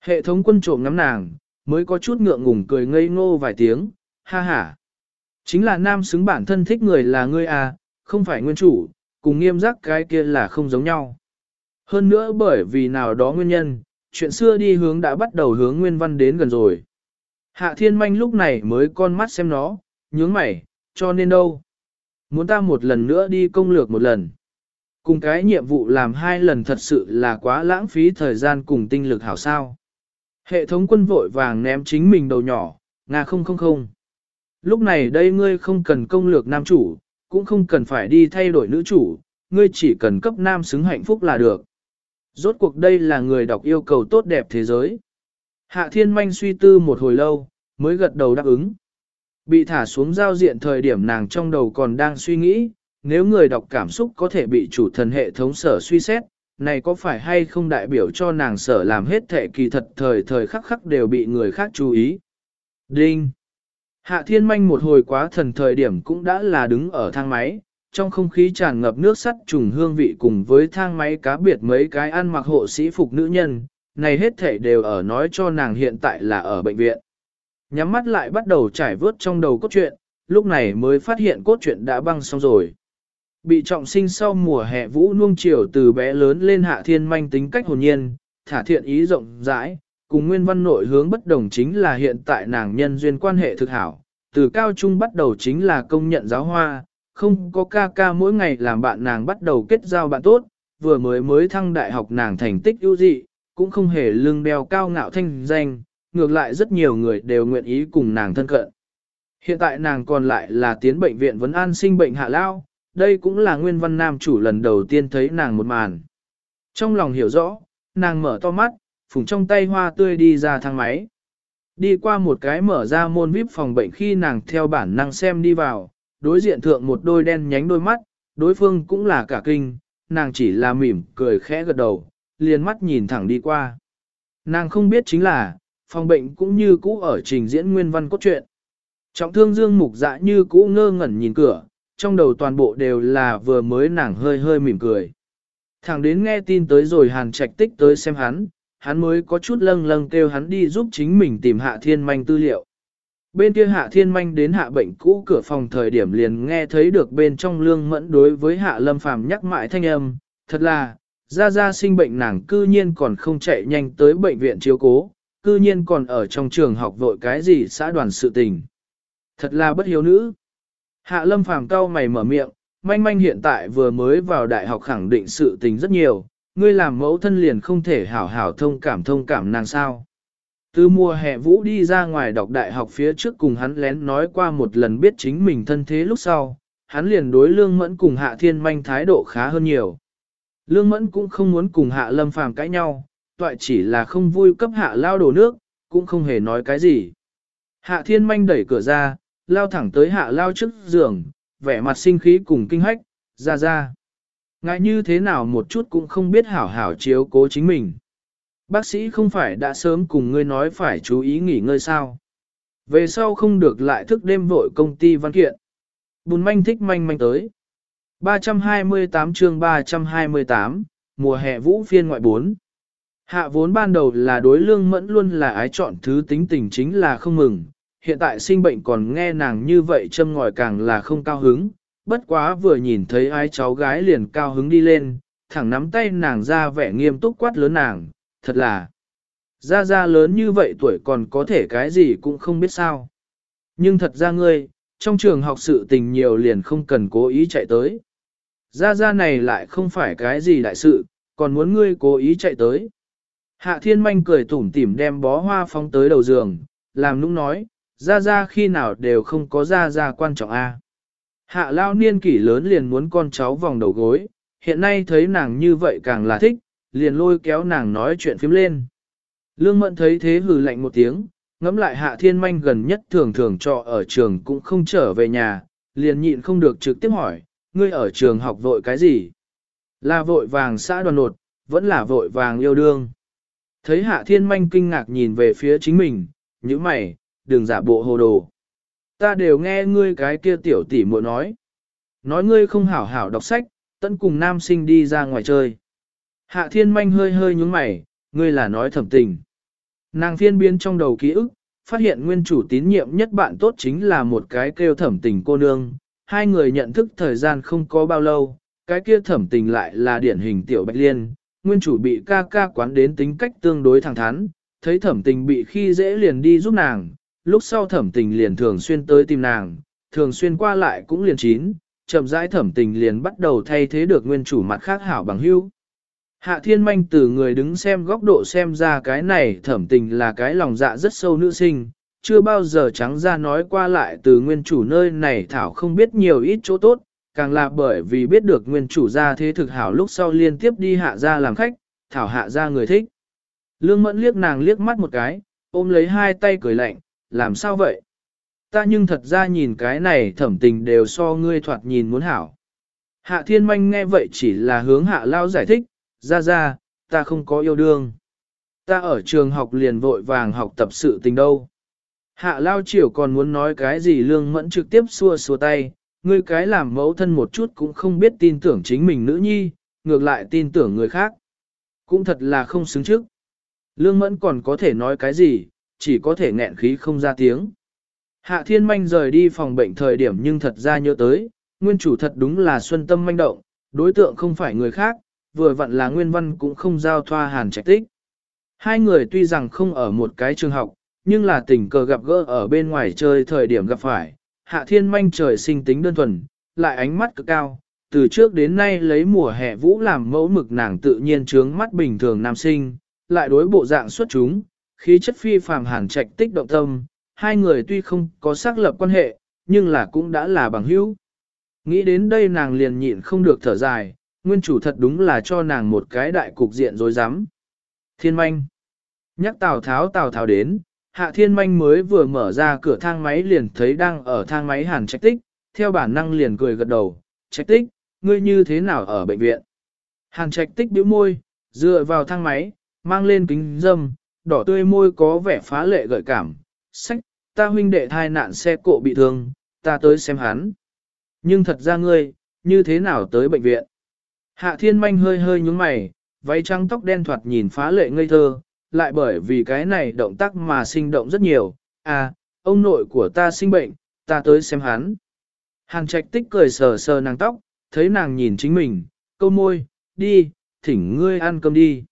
Hệ thống quân trộm ngắm nàng, mới có chút ngượng ngùng cười ngây ngô vài tiếng, ha ha. Chính là nam xứng bản thân thích người là ngươi à, không phải nguyên chủ, cùng nghiêm giác cái kia là không giống nhau. Hơn nữa bởi vì nào đó nguyên nhân, chuyện xưa đi hướng đã bắt đầu hướng nguyên văn đến gần rồi. Hạ thiên manh lúc này mới con mắt xem nó, nhướng mày, cho nên đâu. Muốn ta một lần nữa đi công lược một lần. Cùng cái nhiệm vụ làm hai lần thật sự là quá lãng phí thời gian cùng tinh lực hảo sao. Hệ thống quân vội vàng ném chính mình đầu nhỏ, ngà không không không. Lúc này đây ngươi không cần công lược nam chủ, cũng không cần phải đi thay đổi nữ chủ, ngươi chỉ cần cấp nam xứng hạnh phúc là được. Rốt cuộc đây là người đọc yêu cầu tốt đẹp thế giới. Hạ thiên manh suy tư một hồi lâu, mới gật đầu đáp ứng. Bị thả xuống giao diện thời điểm nàng trong đầu còn đang suy nghĩ, nếu người đọc cảm xúc có thể bị chủ thần hệ thống sở suy xét, này có phải hay không đại biểu cho nàng sở làm hết thể kỳ thật thời thời khắc khắc đều bị người khác chú ý. Đinh! Hạ thiên manh một hồi quá thần thời điểm cũng đã là đứng ở thang máy, trong không khí tràn ngập nước sắt trùng hương vị cùng với thang máy cá biệt mấy cái ăn mặc hộ sĩ phục nữ nhân, này hết thể đều ở nói cho nàng hiện tại là ở bệnh viện. Nhắm mắt lại bắt đầu trải vớt trong đầu cốt truyện, lúc này mới phát hiện cốt truyện đã băng xong rồi. Bị trọng sinh sau mùa hè vũ nuông chiều từ bé lớn lên hạ thiên manh tính cách hồn nhiên, thả thiện ý rộng rãi, cùng nguyên văn nội hướng bất đồng chính là hiện tại nàng nhân duyên quan hệ thực hảo, từ cao trung bắt đầu chính là công nhận giáo hoa, không có ca ca mỗi ngày làm bạn nàng bắt đầu kết giao bạn tốt, vừa mới mới thăng đại học nàng thành tích ưu dị, cũng không hề lưng đeo cao ngạo thanh danh, ngược lại rất nhiều người đều nguyện ý cùng nàng thân cận. Hiện tại nàng còn lại là tiến bệnh viện vấn an sinh bệnh hạ lao, đây cũng là nguyên văn nam chủ lần đầu tiên thấy nàng một màn. Trong lòng hiểu rõ, nàng mở to mắt, phùng trong tay hoa tươi đi ra thang máy. Đi qua một cái mở ra môn vip phòng bệnh khi nàng theo bản năng xem đi vào, đối diện thượng một đôi đen nhánh đôi mắt, đối phương cũng là cả kinh, nàng chỉ là mỉm cười khẽ gật đầu, liền mắt nhìn thẳng đi qua. Nàng không biết chính là, phòng bệnh cũng như cũ ở trình diễn nguyên văn cốt truyện. Trọng thương dương mục dạ như cũ ngơ ngẩn nhìn cửa, trong đầu toàn bộ đều là vừa mới nàng hơi hơi mỉm cười. Thẳng đến nghe tin tới rồi hàn trạch tích tới xem hắn, hắn mới có chút lâng lâng kêu hắn đi giúp chính mình tìm hạ thiên manh tư liệu. Bên kia hạ thiên manh đến hạ bệnh cũ cửa phòng thời điểm liền nghe thấy được bên trong lương mẫn đối với hạ lâm phàm nhắc mãi thanh âm, thật là, ra ra sinh bệnh nàng cư nhiên còn không chạy nhanh tới bệnh viện chiếu cố, cư nhiên còn ở trong trường học vội cái gì xã đoàn sự tình. Thật là bất hiếu nữ. Hạ lâm phàm cau mày mở miệng, manh manh hiện tại vừa mới vào đại học khẳng định sự tình rất nhiều, ngươi làm mẫu thân liền không thể hảo hảo thông cảm thông cảm nàng sao. Từ mùa hè Vũ đi ra ngoài đọc đại học phía trước cùng hắn lén nói qua một lần biết chính mình thân thế lúc sau, hắn liền đối lương mẫn cùng hạ thiên manh thái độ khá hơn nhiều. Lương mẫn cũng không muốn cùng hạ lâm phàm cãi nhau, toại chỉ là không vui cấp hạ lao đổ nước, cũng không hề nói cái gì. Hạ thiên manh đẩy cửa ra, lao thẳng tới hạ lao trước giường, vẻ mặt sinh khí cùng kinh hách, ra ra. Ngại như thế nào một chút cũng không biết hảo hảo chiếu cố chính mình. Bác sĩ không phải đã sớm cùng ngươi nói phải chú ý nghỉ ngơi sao. Về sau không được lại thức đêm vội công ty văn kiện. Bùn manh thích manh manh tới. 328 chương 328, mùa hè vũ phiên ngoại 4. Hạ vốn ban đầu là đối lương mẫn luôn là ái chọn thứ tính tình chính là không mừng, hiện tại sinh bệnh còn nghe nàng như vậy châm ngòi càng là không cao hứng, bất quá vừa nhìn thấy ai cháu gái liền cao hứng đi lên, thẳng nắm tay nàng ra vẻ nghiêm túc quát lớn nàng, thật là ra ra lớn như vậy tuổi còn có thể cái gì cũng không biết sao. Nhưng thật ra ngươi, trong trường học sự tình nhiều liền không cần cố ý chạy tới. Ra ra này lại không phải cái gì đại sự, còn muốn ngươi cố ý chạy tới. Hạ thiên manh cười tủm tỉm đem bó hoa phóng tới đầu giường, làm nũng nói, ra ra khi nào đều không có ra ra quan trọng a. Hạ lao niên kỷ lớn liền muốn con cháu vòng đầu gối, hiện nay thấy nàng như vậy càng là thích, liền lôi kéo nàng nói chuyện phím lên. Lương mẫn thấy thế hừ lạnh một tiếng, ngắm lại hạ thiên manh gần nhất thường thường trọ ở trường cũng không trở về nhà, liền nhịn không được trực tiếp hỏi, ngươi ở trường học vội cái gì? Là vội vàng xã đoàn nột, vẫn là vội vàng yêu đương. Thấy hạ thiên manh kinh ngạc nhìn về phía chính mình, như mày, đừng giả bộ hồ đồ. Ta đều nghe ngươi cái kia tiểu tỷ muội nói. Nói ngươi không hảo hảo đọc sách, tận cùng nam sinh đi ra ngoài chơi. Hạ thiên manh hơi hơi nhúng mày, ngươi là nói thẩm tình. Nàng phiên biến trong đầu ký ức, phát hiện nguyên chủ tín nhiệm nhất bạn tốt chính là một cái kêu thẩm tình cô nương. Hai người nhận thức thời gian không có bao lâu, cái kia thẩm tình lại là điển hình tiểu bạch liên. Nguyên chủ bị ca ca quán đến tính cách tương đối thẳng thắn, thấy thẩm tình bị khi dễ liền đi giúp nàng, lúc sau thẩm tình liền thường xuyên tới tìm nàng, thường xuyên qua lại cũng liền chín, chậm rãi thẩm tình liền bắt đầu thay thế được nguyên chủ mặt khác hảo bằng hữu. Hạ thiên manh từ người đứng xem góc độ xem ra cái này thẩm tình là cái lòng dạ rất sâu nữ sinh, chưa bao giờ trắng ra nói qua lại từ nguyên chủ nơi này thảo không biết nhiều ít chỗ tốt, càng là bởi vì biết được nguyên chủ ra thế thực hảo lúc sau liên tiếp đi hạ ra làm khách, thảo hạ ra người thích. Lương mẫn liếc nàng liếc mắt một cái, ôm lấy hai tay cười lạnh, làm sao vậy? Ta nhưng thật ra nhìn cái này thẩm tình đều so ngươi thoạt nhìn muốn hảo. Hạ thiên manh nghe vậy chỉ là hướng hạ lao giải thích, ra ra, ta không có yêu đương. Ta ở trường học liền vội vàng học tập sự tình đâu. Hạ lao Triều còn muốn nói cái gì lương mẫn trực tiếp xua xua tay, ngươi cái làm mẫu thân một chút cũng không biết tin tưởng chính mình nữ nhi, ngược lại tin tưởng người khác. Cũng thật là không xứng trước. Lương mẫn còn có thể nói cái gì, chỉ có thể nghẹn khí không ra tiếng. Hạ thiên manh rời đi phòng bệnh thời điểm nhưng thật ra nhớ tới, nguyên chủ thật đúng là xuân tâm manh động, đối tượng không phải người khác, vừa vặn là nguyên văn cũng không giao thoa hàn trạch tích. Hai người tuy rằng không ở một cái trường học, nhưng là tình cờ gặp gỡ ở bên ngoài chơi thời điểm gặp phải, hạ thiên manh trời sinh tính đơn thuần, lại ánh mắt cực cao, từ trước đến nay lấy mùa hè vũ làm mẫu mực nàng tự nhiên trướng mắt bình thường nam sinh, lại đối bộ dạng xuất chúng, khí chất phi phàm hàn trạch tích động tâm, hai người tuy không có xác lập quan hệ, nhưng là cũng đã là bằng hữu. Nghĩ đến đây nàng liền nhịn không được thở dài, nguyên chủ thật đúng là cho nàng một cái đại cục diện dối rắm Thiên manh. Nhắc Tào Tháo Tào Tháo đến, Hạ Thiên manh mới vừa mở ra cửa thang máy liền thấy đang ở thang máy hàn trạch tích, theo bản năng liền cười gật đầu, trạch tích, ngươi như thế nào ở bệnh viện? Hàn trạch tích bĩu môi, dựa vào thang máy, mang lên kính dâm, đỏ tươi môi có vẻ phá lệ gợi cảm, sách, ta huynh đệ thai nạn xe cộ bị thương, ta tới xem hắn. Nhưng thật ra ngươi, như thế nào tới bệnh viện? Hạ thiên manh hơi hơi nhúng mày, váy trắng tóc đen thoạt nhìn phá lệ ngây thơ, lại bởi vì cái này động tác mà sinh động rất nhiều. À, ông nội của ta sinh bệnh, ta tới xem hắn. Hàng trạch tích cười sờ sờ nàng tóc, thấy nàng nhìn chính mình, câu môi, đi, thỉnh ngươi ăn cơm đi.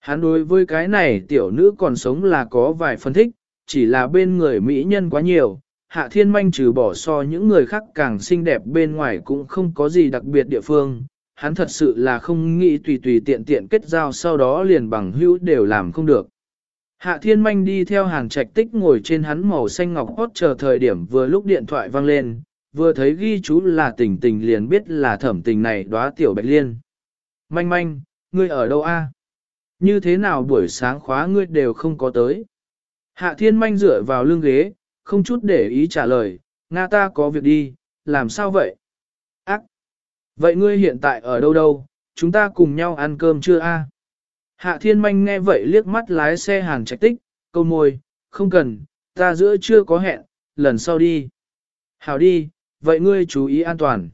Hắn đối với cái này tiểu nữ còn sống là có vài phân thích, chỉ là bên người mỹ nhân quá nhiều, hạ thiên manh trừ bỏ so những người khác càng xinh đẹp bên ngoài cũng không có gì đặc biệt địa phương. Hắn thật sự là không nghĩ tùy tùy tiện tiện kết giao sau đó liền bằng hữu đều làm không được. Hạ thiên manh đi theo hàng trạch tích ngồi trên hắn màu xanh ngọc hót chờ thời điểm vừa lúc điện thoại vang lên, vừa thấy ghi chú là tình tình liền biết là thẩm tình này đóa tiểu bạch liên. Manh manh, ngươi ở đâu a? Như thế nào buổi sáng khóa ngươi đều không có tới? Hạ thiên manh dựa vào lưng ghế, không chút để ý trả lời, Nga ta có việc đi, làm sao vậy? Vậy ngươi hiện tại ở đâu đâu, chúng ta cùng nhau ăn cơm chưa a? Hạ thiên manh nghe vậy liếc mắt lái xe hàng trạch tích, câu môi, không cần, ta giữa chưa có hẹn, lần sau đi. Hảo đi, vậy ngươi chú ý an toàn.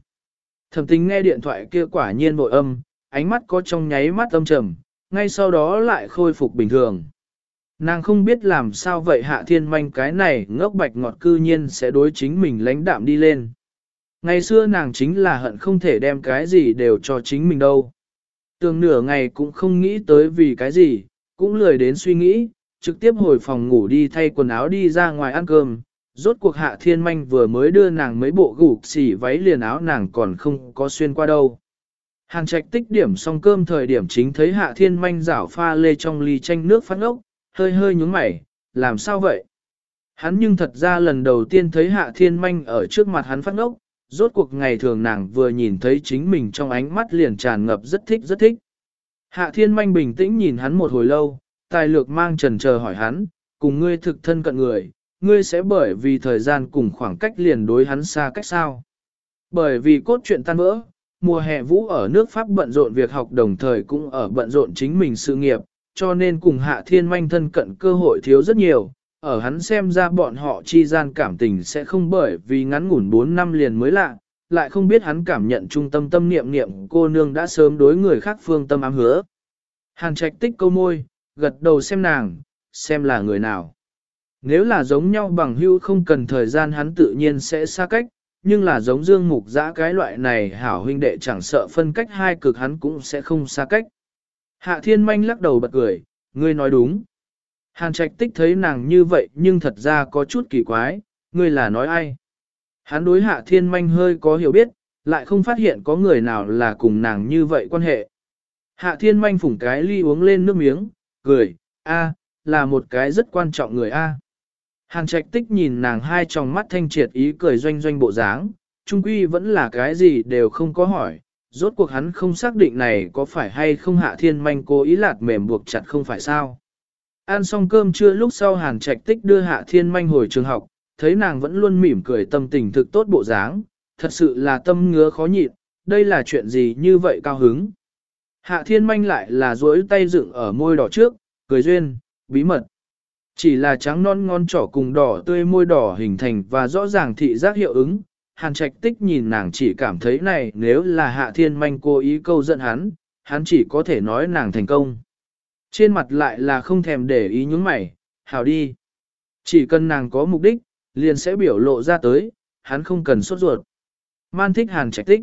Thẩm tính nghe điện thoại kia quả nhiên bội âm, ánh mắt có trong nháy mắt âm trầm, ngay sau đó lại khôi phục bình thường. Nàng không biết làm sao vậy hạ thiên manh cái này ngốc bạch ngọt cư nhiên sẽ đối chính mình lãnh đạm đi lên. Ngày xưa nàng chính là hận không thể đem cái gì đều cho chính mình đâu. Tường nửa ngày cũng không nghĩ tới vì cái gì, cũng lười đến suy nghĩ, trực tiếp hồi phòng ngủ đi thay quần áo đi ra ngoài ăn cơm. Rốt cuộc hạ thiên manh vừa mới đưa nàng mấy bộ gủ xỉ váy liền áo nàng còn không có xuyên qua đâu. Hàng trạch tích điểm xong cơm thời điểm chính thấy hạ thiên manh rảo pha lê trong ly chanh nước phát ốc, hơi hơi nhúng mày, làm sao vậy? Hắn nhưng thật ra lần đầu tiên thấy hạ thiên manh ở trước mặt hắn phát ốc, rốt cuộc ngày thường nàng vừa nhìn thấy chính mình trong ánh mắt liền tràn ngập rất thích rất thích. Hạ thiên manh bình tĩnh nhìn hắn một hồi lâu, tài lược mang trần chờ hỏi hắn, cùng ngươi thực thân cận người, ngươi sẽ bởi vì thời gian cùng khoảng cách liền đối hắn xa cách sao. Bởi vì cốt truyện tan vỡ, mùa hè vũ ở nước Pháp bận rộn việc học đồng thời cũng ở bận rộn chính mình sự nghiệp, cho nên cùng hạ thiên manh thân cận cơ hội thiếu rất nhiều. Ở hắn xem ra bọn họ chi gian cảm tình sẽ không bởi vì ngắn ngủn 4 năm liền mới lạ, lại không biết hắn cảm nhận trung tâm tâm niệm niệm cô nương đã sớm đối người khác phương tâm ám hứa. Hàn trạch tích câu môi, gật đầu xem nàng, xem là người nào. Nếu là giống nhau bằng hữu không cần thời gian hắn tự nhiên sẽ xa cách, nhưng là giống dương mục giã cái loại này hảo huynh đệ chẳng sợ phân cách hai cực hắn cũng sẽ không xa cách. Hạ thiên manh lắc đầu bật cười, ngươi nói đúng. Hàn trạch tích thấy nàng như vậy nhưng thật ra có chút kỳ quái, ngươi là nói ai? Hắn đối hạ thiên manh hơi có hiểu biết, lại không phát hiện có người nào là cùng nàng như vậy quan hệ. Hạ thiên manh phủng cái ly uống lên nước miếng, cười, a, là một cái rất quan trọng người a. Hàn trạch tích nhìn nàng hai tròng mắt thanh triệt ý cười doanh doanh bộ dáng, trung quy vẫn là cái gì đều không có hỏi, rốt cuộc hắn không xác định này có phải hay không hạ thiên manh cố ý lạt mềm buộc chặt không phải sao. Ăn xong cơm trưa lúc sau hàn trạch tích đưa hạ thiên manh hồi trường học, thấy nàng vẫn luôn mỉm cười tâm tình thực tốt bộ dáng, thật sự là tâm ngứa khó nhịn, đây là chuyện gì như vậy cao hứng. Hạ thiên manh lại là duỗi tay dựng ở môi đỏ trước, cười duyên, bí mật. Chỉ là trắng non ngon trỏ cùng đỏ tươi môi đỏ hình thành và rõ ràng thị giác hiệu ứng. Hàn trạch tích nhìn nàng chỉ cảm thấy này nếu là hạ thiên manh cố ý câu giận hắn, hắn chỉ có thể nói nàng thành công. Trên mặt lại là không thèm để ý những mày, hào đi. Chỉ cần nàng có mục đích, liền sẽ biểu lộ ra tới, hắn không cần sốt ruột. Man thích hàn trạch tích.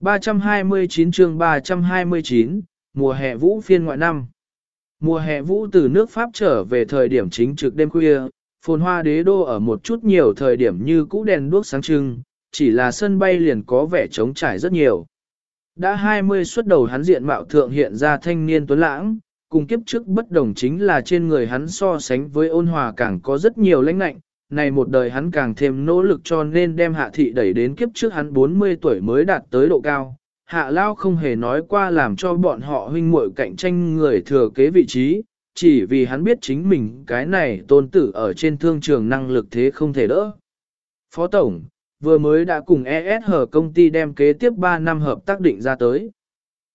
329 chương 329, mùa hè vũ phiên ngoại năm. Mùa hè vũ từ nước Pháp trở về thời điểm chính trực đêm khuya, phồn hoa đế đô ở một chút nhiều thời điểm như cũ đèn đuốc sáng trưng, chỉ là sân bay liền có vẻ trống trải rất nhiều. Đã 20 xuất đầu hắn diện mạo thượng hiện ra thanh niên tuấn lãng, cùng kiếp trước bất đồng chính là trên người hắn so sánh với ôn hòa càng có rất nhiều lãnh lạnh, này một đời hắn càng thêm nỗ lực cho nên đem hạ thị đẩy đến kiếp trước hắn 40 tuổi mới đạt tới độ cao. Hạ Lao không hề nói qua làm cho bọn họ huynh muội cạnh tranh người thừa kế vị trí, chỉ vì hắn biết chính mình cái này tôn tử ở trên thương trường năng lực thế không thể đỡ. Phó Tổng, vừa mới đã cùng ESH công ty đem kế tiếp 3 năm hợp tác định ra tới.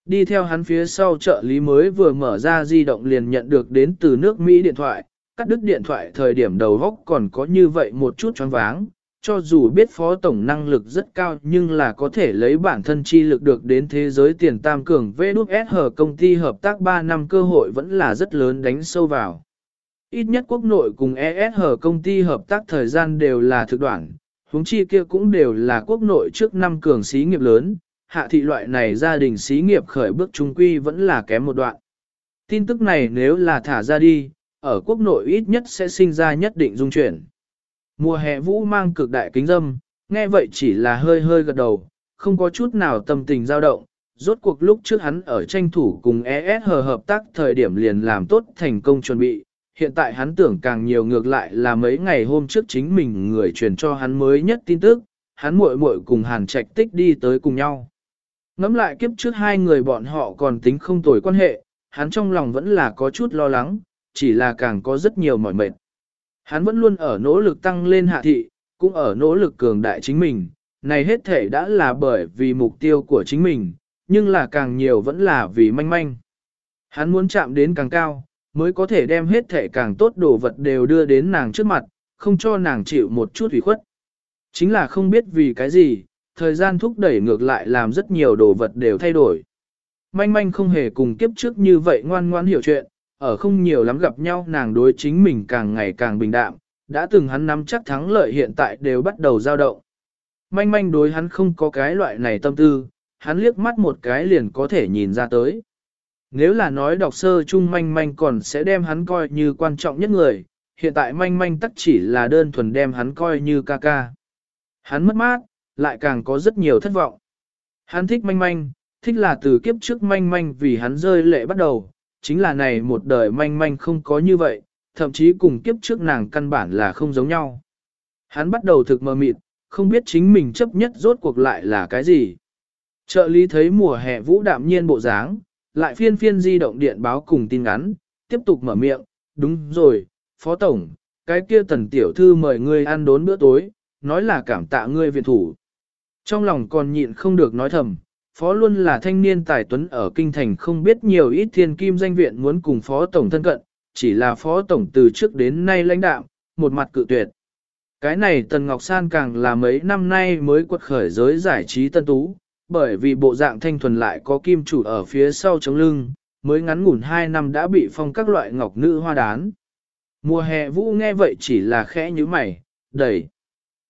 Đi theo hắn phía sau trợ lý mới vừa mở ra di động liền nhận được đến từ nước Mỹ điện thoại, cắt đứt điện thoại thời điểm đầu góc còn có như vậy một chút choáng váng, cho dù biết phó tổng năng lực rất cao nhưng là có thể lấy bản thân chi lực được đến thế giới tiền tam cường VWSH công ty hợp tác 3 năm cơ hội vẫn là rất lớn đánh sâu vào. Ít nhất quốc nội cùng ESH công ty hợp tác thời gian đều là thực đoạn, huống chi kia cũng đều là quốc nội trước năm cường xí nghiệp lớn, hạ thị loại này gia đình xí nghiệp khởi bước trung quy vẫn là kém một đoạn. Tin tức này nếu là thả ra đi, ở quốc nội ít nhất sẽ sinh ra nhất định dung chuyển. Mùa hè vũ mang cực đại kính dâm, nghe vậy chỉ là hơi hơi gật đầu, không có chút nào tâm tình dao động. Rốt cuộc lúc trước hắn ở tranh thủ cùng ES hợp tác thời điểm liền làm tốt thành công chuẩn bị, hiện tại hắn tưởng càng nhiều ngược lại là mấy ngày hôm trước chính mình người truyền cho hắn mới nhất tin tức, hắn muội muội cùng Hàn Trạch Tích đi tới cùng nhau. Ngắm lại kiếp trước hai người bọn họ còn tính không tồi quan hệ, hắn trong lòng vẫn là có chút lo lắng, chỉ là càng có rất nhiều mỏi mệt. Hắn vẫn luôn ở nỗ lực tăng lên hạ thị, cũng ở nỗ lực cường đại chính mình, này hết thể đã là bởi vì mục tiêu của chính mình, nhưng là càng nhiều vẫn là vì manh manh. Hắn muốn chạm đến càng cao, mới có thể đem hết thể càng tốt đồ vật đều đưa đến nàng trước mặt, không cho nàng chịu một chút ủy khuất. Chính là không biết vì cái gì, thời gian thúc đẩy ngược lại làm rất nhiều đồ vật đều thay đổi. Manh manh không hề cùng kiếp trước như vậy ngoan ngoan hiểu chuyện, ở không nhiều lắm gặp nhau nàng đối chính mình càng ngày càng bình đạm, đã từng hắn nắm chắc thắng lợi hiện tại đều bắt đầu dao động. Manh manh đối hắn không có cái loại này tâm tư, hắn liếc mắt một cái liền có thể nhìn ra tới. Nếu là nói đọc sơ chung manh manh còn sẽ đem hắn coi như quan trọng nhất người, hiện tại manh manh tắc chỉ là đơn thuần đem hắn coi như ca ca. Hắn mất mát, lại càng có rất nhiều thất vọng. Hắn thích manh manh, thích là từ kiếp trước manh manh vì hắn rơi lệ bắt đầu, chính là này một đời manh manh không có như vậy, thậm chí cùng kiếp trước nàng căn bản là không giống nhau. Hắn bắt đầu thực mờ mịt, không biết chính mình chấp nhất rốt cuộc lại là cái gì. Trợ lý thấy mùa hè vũ đạm nhiên bộ dáng, lại phiên phiên di động điện báo cùng tin ngắn, tiếp tục mở miệng, đúng rồi, phó tổng, cái kia tần tiểu thư mời ngươi ăn đốn bữa tối, nói là cảm tạ ngươi viện thủ. Trong lòng còn nhịn không được nói thầm, phó luôn là thanh niên tài tuấn ở kinh thành không biết nhiều ít thiên kim danh viện muốn cùng phó tổng thân cận, chỉ là phó tổng từ trước đến nay lãnh đạo, một mặt cự tuyệt. Cái này Tần Ngọc San càng là mấy năm nay mới quật khởi giới giải trí tân tú, bởi vì bộ dạng thanh thuần lại có kim chủ ở phía sau chống lưng, mới ngắn ngủn 2 năm đã bị phong các loại ngọc nữ hoa đán. Mùa hè vũ nghe vậy chỉ là khẽ như mày, đẩy.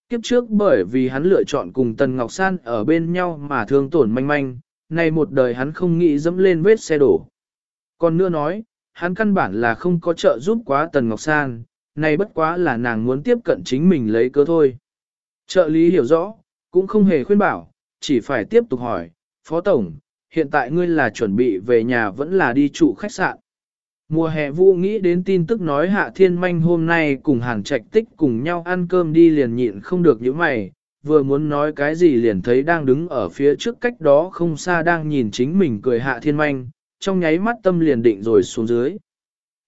Kiếp trước bởi vì hắn lựa chọn cùng Tần Ngọc San ở bên nhau mà thương tổn manh manh, nay một đời hắn không nghĩ dẫm lên vết xe đổ. Còn nữa nói, hắn căn bản là không có trợ giúp quá Tần Ngọc San, nay bất quá là nàng muốn tiếp cận chính mình lấy cơ thôi. Trợ lý hiểu rõ, cũng không hề khuyên bảo, chỉ phải tiếp tục hỏi, Phó Tổng, hiện tại ngươi là chuẩn bị về nhà vẫn là đi trụ khách sạn. Mùa hè vũ nghĩ đến tin tức nói Hạ Thiên Manh hôm nay cùng Hàn Trạch Tích cùng nhau ăn cơm đi liền nhịn không được những mày, vừa muốn nói cái gì liền thấy đang đứng ở phía trước cách đó không xa đang nhìn chính mình cười Hạ Thiên Manh, trong nháy mắt tâm liền định rồi xuống dưới.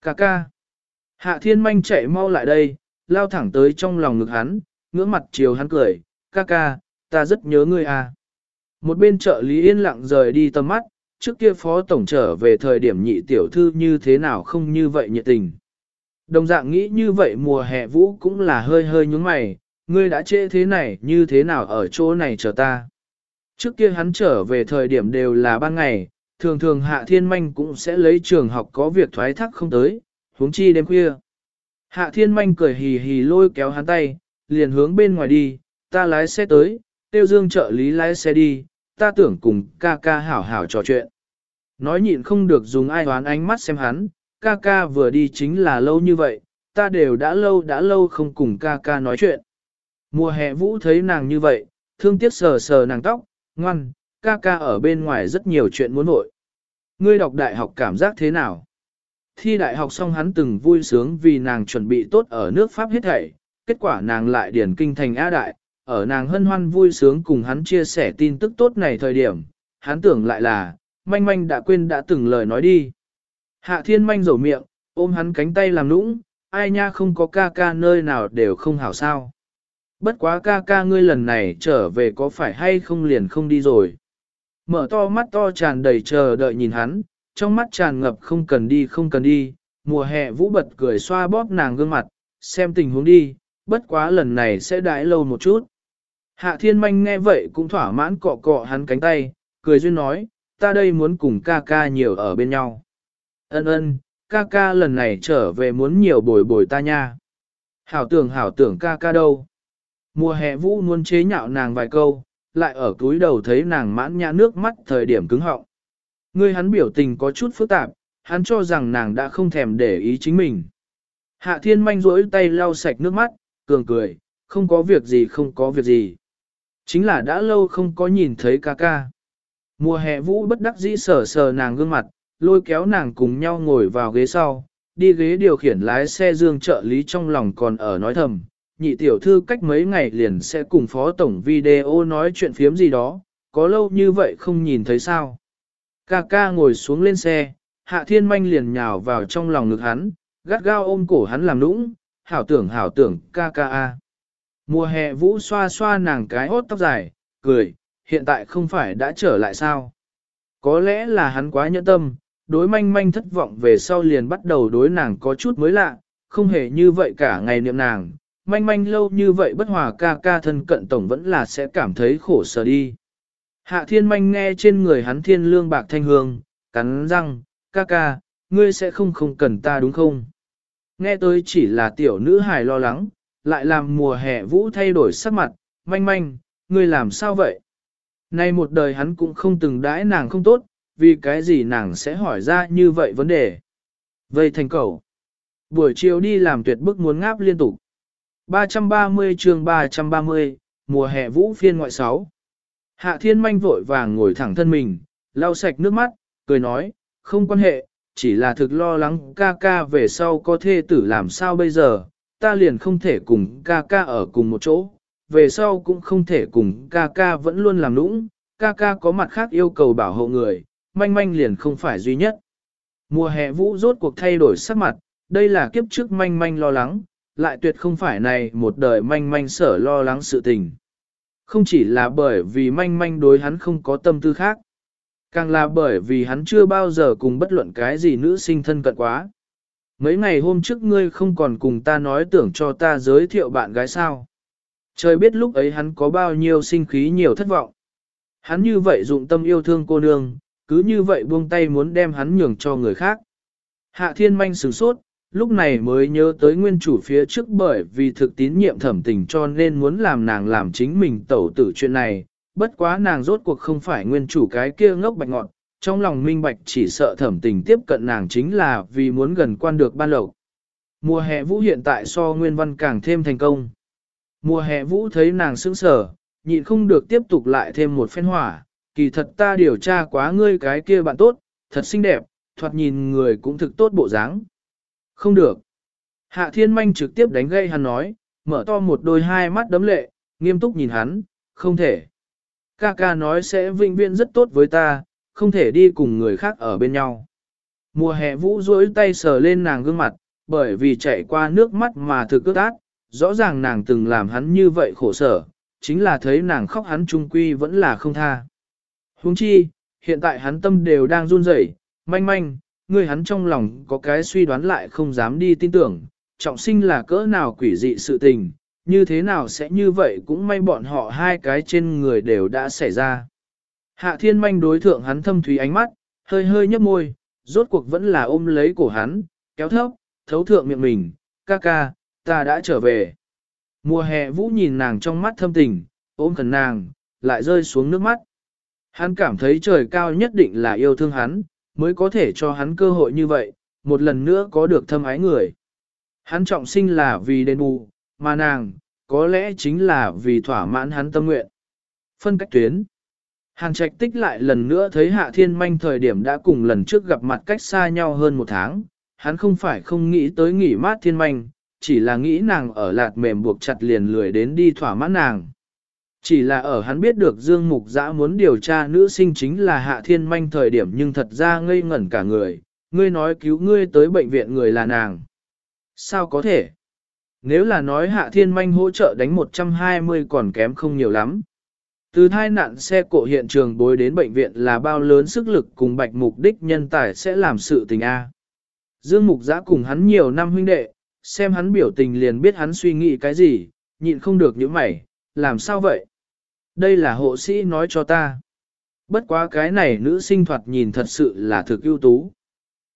Cà ca. Hạ Thiên Manh chạy mau lại đây, lao thẳng tới trong lòng ngực hắn, ngưỡng mặt chiều hắn cười, ca ca, ta rất nhớ ngươi à. Một bên trợ lý yên lặng rời đi tầm mắt, trước kia phó tổng trở về thời điểm nhị tiểu thư như thế nào không như vậy nhiệt tình. Đồng dạng nghĩ như vậy mùa hè vũ cũng là hơi hơi nhúng mày, ngươi đã trễ thế này như thế nào ở chỗ này chờ ta. Trước kia hắn trở về thời điểm đều là ban ngày, thường thường hạ thiên manh cũng sẽ lấy trường học có việc thoái thác không tới, huống chi đêm khuya. Hạ thiên manh cười hì hì lôi kéo hắn tay, liền hướng bên ngoài đi, ta lái xe tới, tiêu dương trợ lý lái xe đi, ta tưởng cùng ca ca hảo hảo trò chuyện. Nói nhịn không được dùng ai hoán ánh mắt xem hắn, ca ca vừa đi chính là lâu như vậy, ta đều đã lâu đã lâu không cùng ca ca nói chuyện. Mùa hè vũ thấy nàng như vậy, thương tiếc sờ sờ nàng tóc, ngoan, ca ca ở bên ngoài rất nhiều chuyện muốn nội. Ngươi đọc đại học cảm giác thế nào? Thi đại học xong hắn từng vui sướng vì nàng chuẩn bị tốt ở nước Pháp hết thảy, kết quả nàng lại điển kinh thành A đại, ở nàng hân hoan vui sướng cùng hắn chia sẻ tin tức tốt này thời điểm, hắn tưởng lại là, manh manh đã quên đã từng lời nói đi. Hạ thiên manh rầu miệng, ôm hắn cánh tay làm nũng, ai nha không có ca ca nơi nào đều không hảo sao. Bất quá ca ca ngươi lần này trở về có phải hay không liền không đi rồi. Mở to mắt to tràn đầy chờ đợi nhìn hắn, trong mắt tràn ngập không cần đi không cần đi, mùa hè vũ bật cười xoa bóp nàng gương mặt, xem tình huống đi, bất quá lần này sẽ đãi lâu một chút. Hạ thiên manh nghe vậy cũng thỏa mãn cọ cọ hắn cánh tay, cười duyên nói, ta đây muốn cùng ca ca nhiều ở bên nhau. Ân ân, ca ca lần này trở về muốn nhiều bồi bồi ta nha. Hảo tưởng hảo tưởng ca ca đâu. Mùa hè vũ muốn chế nhạo nàng vài câu, lại ở túi đầu thấy nàng mãn nhã nước mắt thời điểm cứng họng. Ngươi hắn biểu tình có chút phức tạp, hắn cho rằng nàng đã không thèm để ý chính mình. Hạ thiên manh rỗi tay lau sạch nước mắt, cường cười, không có việc gì không có việc gì. Chính là đã lâu không có nhìn thấy ca ca. Mùa hè vũ bất đắc dĩ sờ sờ nàng gương mặt, lôi kéo nàng cùng nhau ngồi vào ghế sau, đi ghế điều khiển lái xe dương trợ lý trong lòng còn ở nói thầm. Nhị tiểu thư cách mấy ngày liền sẽ cùng phó tổng video nói chuyện phiếm gì đó, có lâu như vậy không nhìn thấy sao. Ca ca ngồi xuống lên xe, hạ thiên manh liền nhào vào trong lòng ngực hắn, gắt gao ôm cổ hắn làm nũng, hảo tưởng hảo tưởng ca ca a. Mùa hè vũ xoa xoa nàng cái hốt tóc dài, cười, hiện tại không phải đã trở lại sao? Có lẽ là hắn quá nhẫn tâm, đối manh manh thất vọng về sau liền bắt đầu đối nàng có chút mới lạ, không hề như vậy cả ngày niệm nàng, manh manh lâu như vậy bất hòa ca ca thân cận tổng vẫn là sẽ cảm thấy khổ sở đi. Hạ thiên manh nghe trên người hắn thiên lương bạc thanh hương, cắn răng, ca ca, ngươi sẽ không không cần ta đúng không? Nghe tôi chỉ là tiểu nữ hài lo lắng, lại làm mùa hè vũ thay đổi sắc mặt, manh manh, ngươi làm sao vậy? Nay một đời hắn cũng không từng đãi nàng không tốt, vì cái gì nàng sẽ hỏi ra như vậy vấn đề. Vây thành cầu. Buổi chiều đi làm tuyệt bức muốn ngáp liên tục. 330 chương 330, mùa hè vũ phiên ngoại 6. Hạ thiên manh vội vàng ngồi thẳng thân mình, lau sạch nước mắt, cười nói, không quan hệ, chỉ là thực lo lắng ca ca về sau có thê tử làm sao bây giờ, ta liền không thể cùng ca ca ở cùng một chỗ, về sau cũng không thể cùng ca ca vẫn luôn làm nũng, ca ca có mặt khác yêu cầu bảo hộ người, manh manh liền không phải duy nhất. Mùa hè vũ rốt cuộc thay đổi sắc mặt, đây là kiếp trước manh manh lo lắng, lại tuyệt không phải này một đời manh manh sở lo lắng sự tình. Không chỉ là bởi vì manh manh đối hắn không có tâm tư khác, càng là bởi vì hắn chưa bao giờ cùng bất luận cái gì nữ sinh thân cận quá. Mấy ngày hôm trước ngươi không còn cùng ta nói tưởng cho ta giới thiệu bạn gái sao. Trời biết lúc ấy hắn có bao nhiêu sinh khí nhiều thất vọng. Hắn như vậy dụng tâm yêu thương cô nương, cứ như vậy buông tay muốn đem hắn nhường cho người khác. Hạ thiên manh sửng sốt, lúc này mới nhớ tới nguyên chủ phía trước bởi vì thực tín nhiệm thẩm tình cho nên muốn làm nàng làm chính mình tẩu tử chuyện này, bất quá nàng rốt cuộc không phải nguyên chủ cái kia ngốc bạch ngọn, trong lòng minh bạch chỉ sợ thẩm tình tiếp cận nàng chính là vì muốn gần quan được ban lộc. Mùa hè vũ hiện tại so nguyên văn càng thêm thành công. Mùa hè vũ thấy nàng sững sở nhịn không được tiếp tục lại thêm một phen hỏa, kỳ thật ta điều tra quá ngươi cái kia bạn tốt, thật xinh đẹp, thoạt nhìn người cũng thực tốt bộ dáng. Không được. Hạ thiên manh trực tiếp đánh gây hắn nói, mở to một đôi hai mắt đấm lệ, nghiêm túc nhìn hắn, không thể. Ca ca nói sẽ vinh viên rất tốt với ta, không thể đi cùng người khác ở bên nhau. Mùa hè vũ duỗi tay sờ lên nàng gương mặt, bởi vì chạy qua nước mắt mà thực ước ác, rõ ràng nàng từng làm hắn như vậy khổ sở, chính là thấy nàng khóc hắn trung quy vẫn là không tha. Huống chi, hiện tại hắn tâm đều đang run rẩy, manh manh, người hắn trong lòng có cái suy đoán lại không dám đi tin tưởng, trọng sinh là cỡ nào quỷ dị sự tình, như thế nào sẽ như vậy cũng may bọn họ hai cái trên người đều đã xảy ra. Hạ thiên manh đối thượng hắn thâm thúy ánh mắt, hơi hơi nhấp môi, rốt cuộc vẫn là ôm lấy cổ hắn, kéo thấp, thấu thượng miệng mình, ca ca, ta đã trở về. Mùa hè vũ nhìn nàng trong mắt thâm tình, ôm khẩn nàng, lại rơi xuống nước mắt. Hắn cảm thấy trời cao nhất định là yêu thương hắn, mới có thể cho hắn cơ hội như vậy, một lần nữa có được thâm ái người. Hắn trọng sinh là vì đền bù, mà nàng, có lẽ chính là vì thỏa mãn hắn tâm nguyện. Phân cách tuyến. Hàn trạch tích lại lần nữa thấy hạ thiên manh thời điểm đã cùng lần trước gặp mặt cách xa nhau hơn một tháng, hắn không phải không nghĩ tới nghỉ mát thiên manh, chỉ là nghĩ nàng ở lạt mềm buộc chặt liền lười đến đi thỏa mãn nàng. Chỉ là ở hắn biết được Dương Mục Giã muốn điều tra nữ sinh chính là Hạ Thiên Manh thời điểm nhưng thật ra ngây ngẩn cả người, ngươi nói cứu ngươi tới bệnh viện người là nàng. Sao có thể? Nếu là nói Hạ Thiên Manh hỗ trợ đánh 120 còn kém không nhiều lắm. Từ thai nạn xe cộ hiện trường bối đến bệnh viện là bao lớn sức lực cùng bạch mục đích nhân tài sẽ làm sự tình A. Dương Mục Giã cùng hắn nhiều năm huynh đệ, xem hắn biểu tình liền biết hắn suy nghĩ cái gì, nhịn không được những mày, làm sao vậy? Đây là hộ sĩ nói cho ta. Bất quá cái này nữ sinh thoạt nhìn thật sự là thực ưu tú.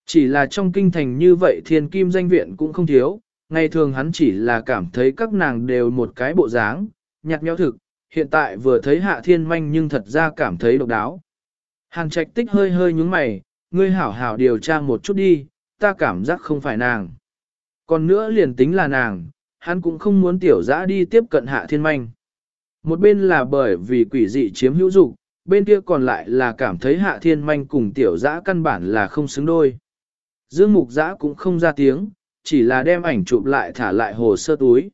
Chỉ là trong kinh thành như vậy thiên kim danh viện cũng không thiếu, ngày thường hắn chỉ là cảm thấy các nàng đều một cái bộ dáng, nhạt nhẽo thực, hiện tại vừa thấy hạ thiên manh nhưng thật ra cảm thấy độc đáo. Hàn trạch tích hơi hơi nhúng mày, ngươi hảo hảo điều tra một chút đi, ta cảm giác không phải nàng. Còn nữa liền tính là nàng, hắn cũng không muốn tiểu dã đi tiếp cận hạ thiên manh. Một bên là bởi vì quỷ dị chiếm hữu dục, bên kia còn lại là cảm thấy hạ thiên manh cùng tiểu dã căn bản là không xứng đôi. Dương mục dã cũng không ra tiếng, chỉ là đem ảnh chụp lại thả lại hồ sơ túi.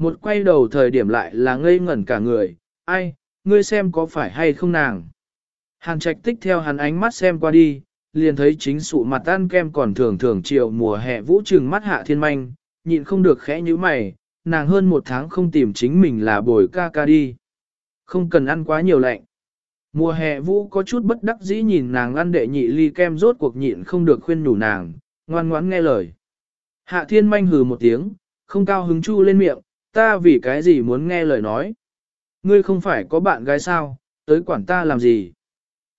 Một quay đầu thời điểm lại là ngây ngẩn cả người, ai, ngươi xem có phải hay không nàng. Hàn trạch tích theo hắn ánh mắt xem qua đi, liền thấy chính sụ mặt tan kem còn thường thường chiều mùa hè vũ trừng mắt hạ thiên manh, nhịn không được khẽ như mày, nàng hơn một tháng không tìm chính mình là bồi ca ca đi. Không cần ăn quá nhiều lạnh. Mùa hè vũ có chút bất đắc dĩ nhìn nàng ăn đệ nhị ly kem rốt cuộc nhịn không được khuyên nhủ nàng, ngoan ngoãn nghe lời. Hạ thiên manh hừ một tiếng, không cao hứng chu lên miệng, ta vì cái gì muốn nghe lời nói. Ngươi không phải có bạn gái sao, tới quản ta làm gì.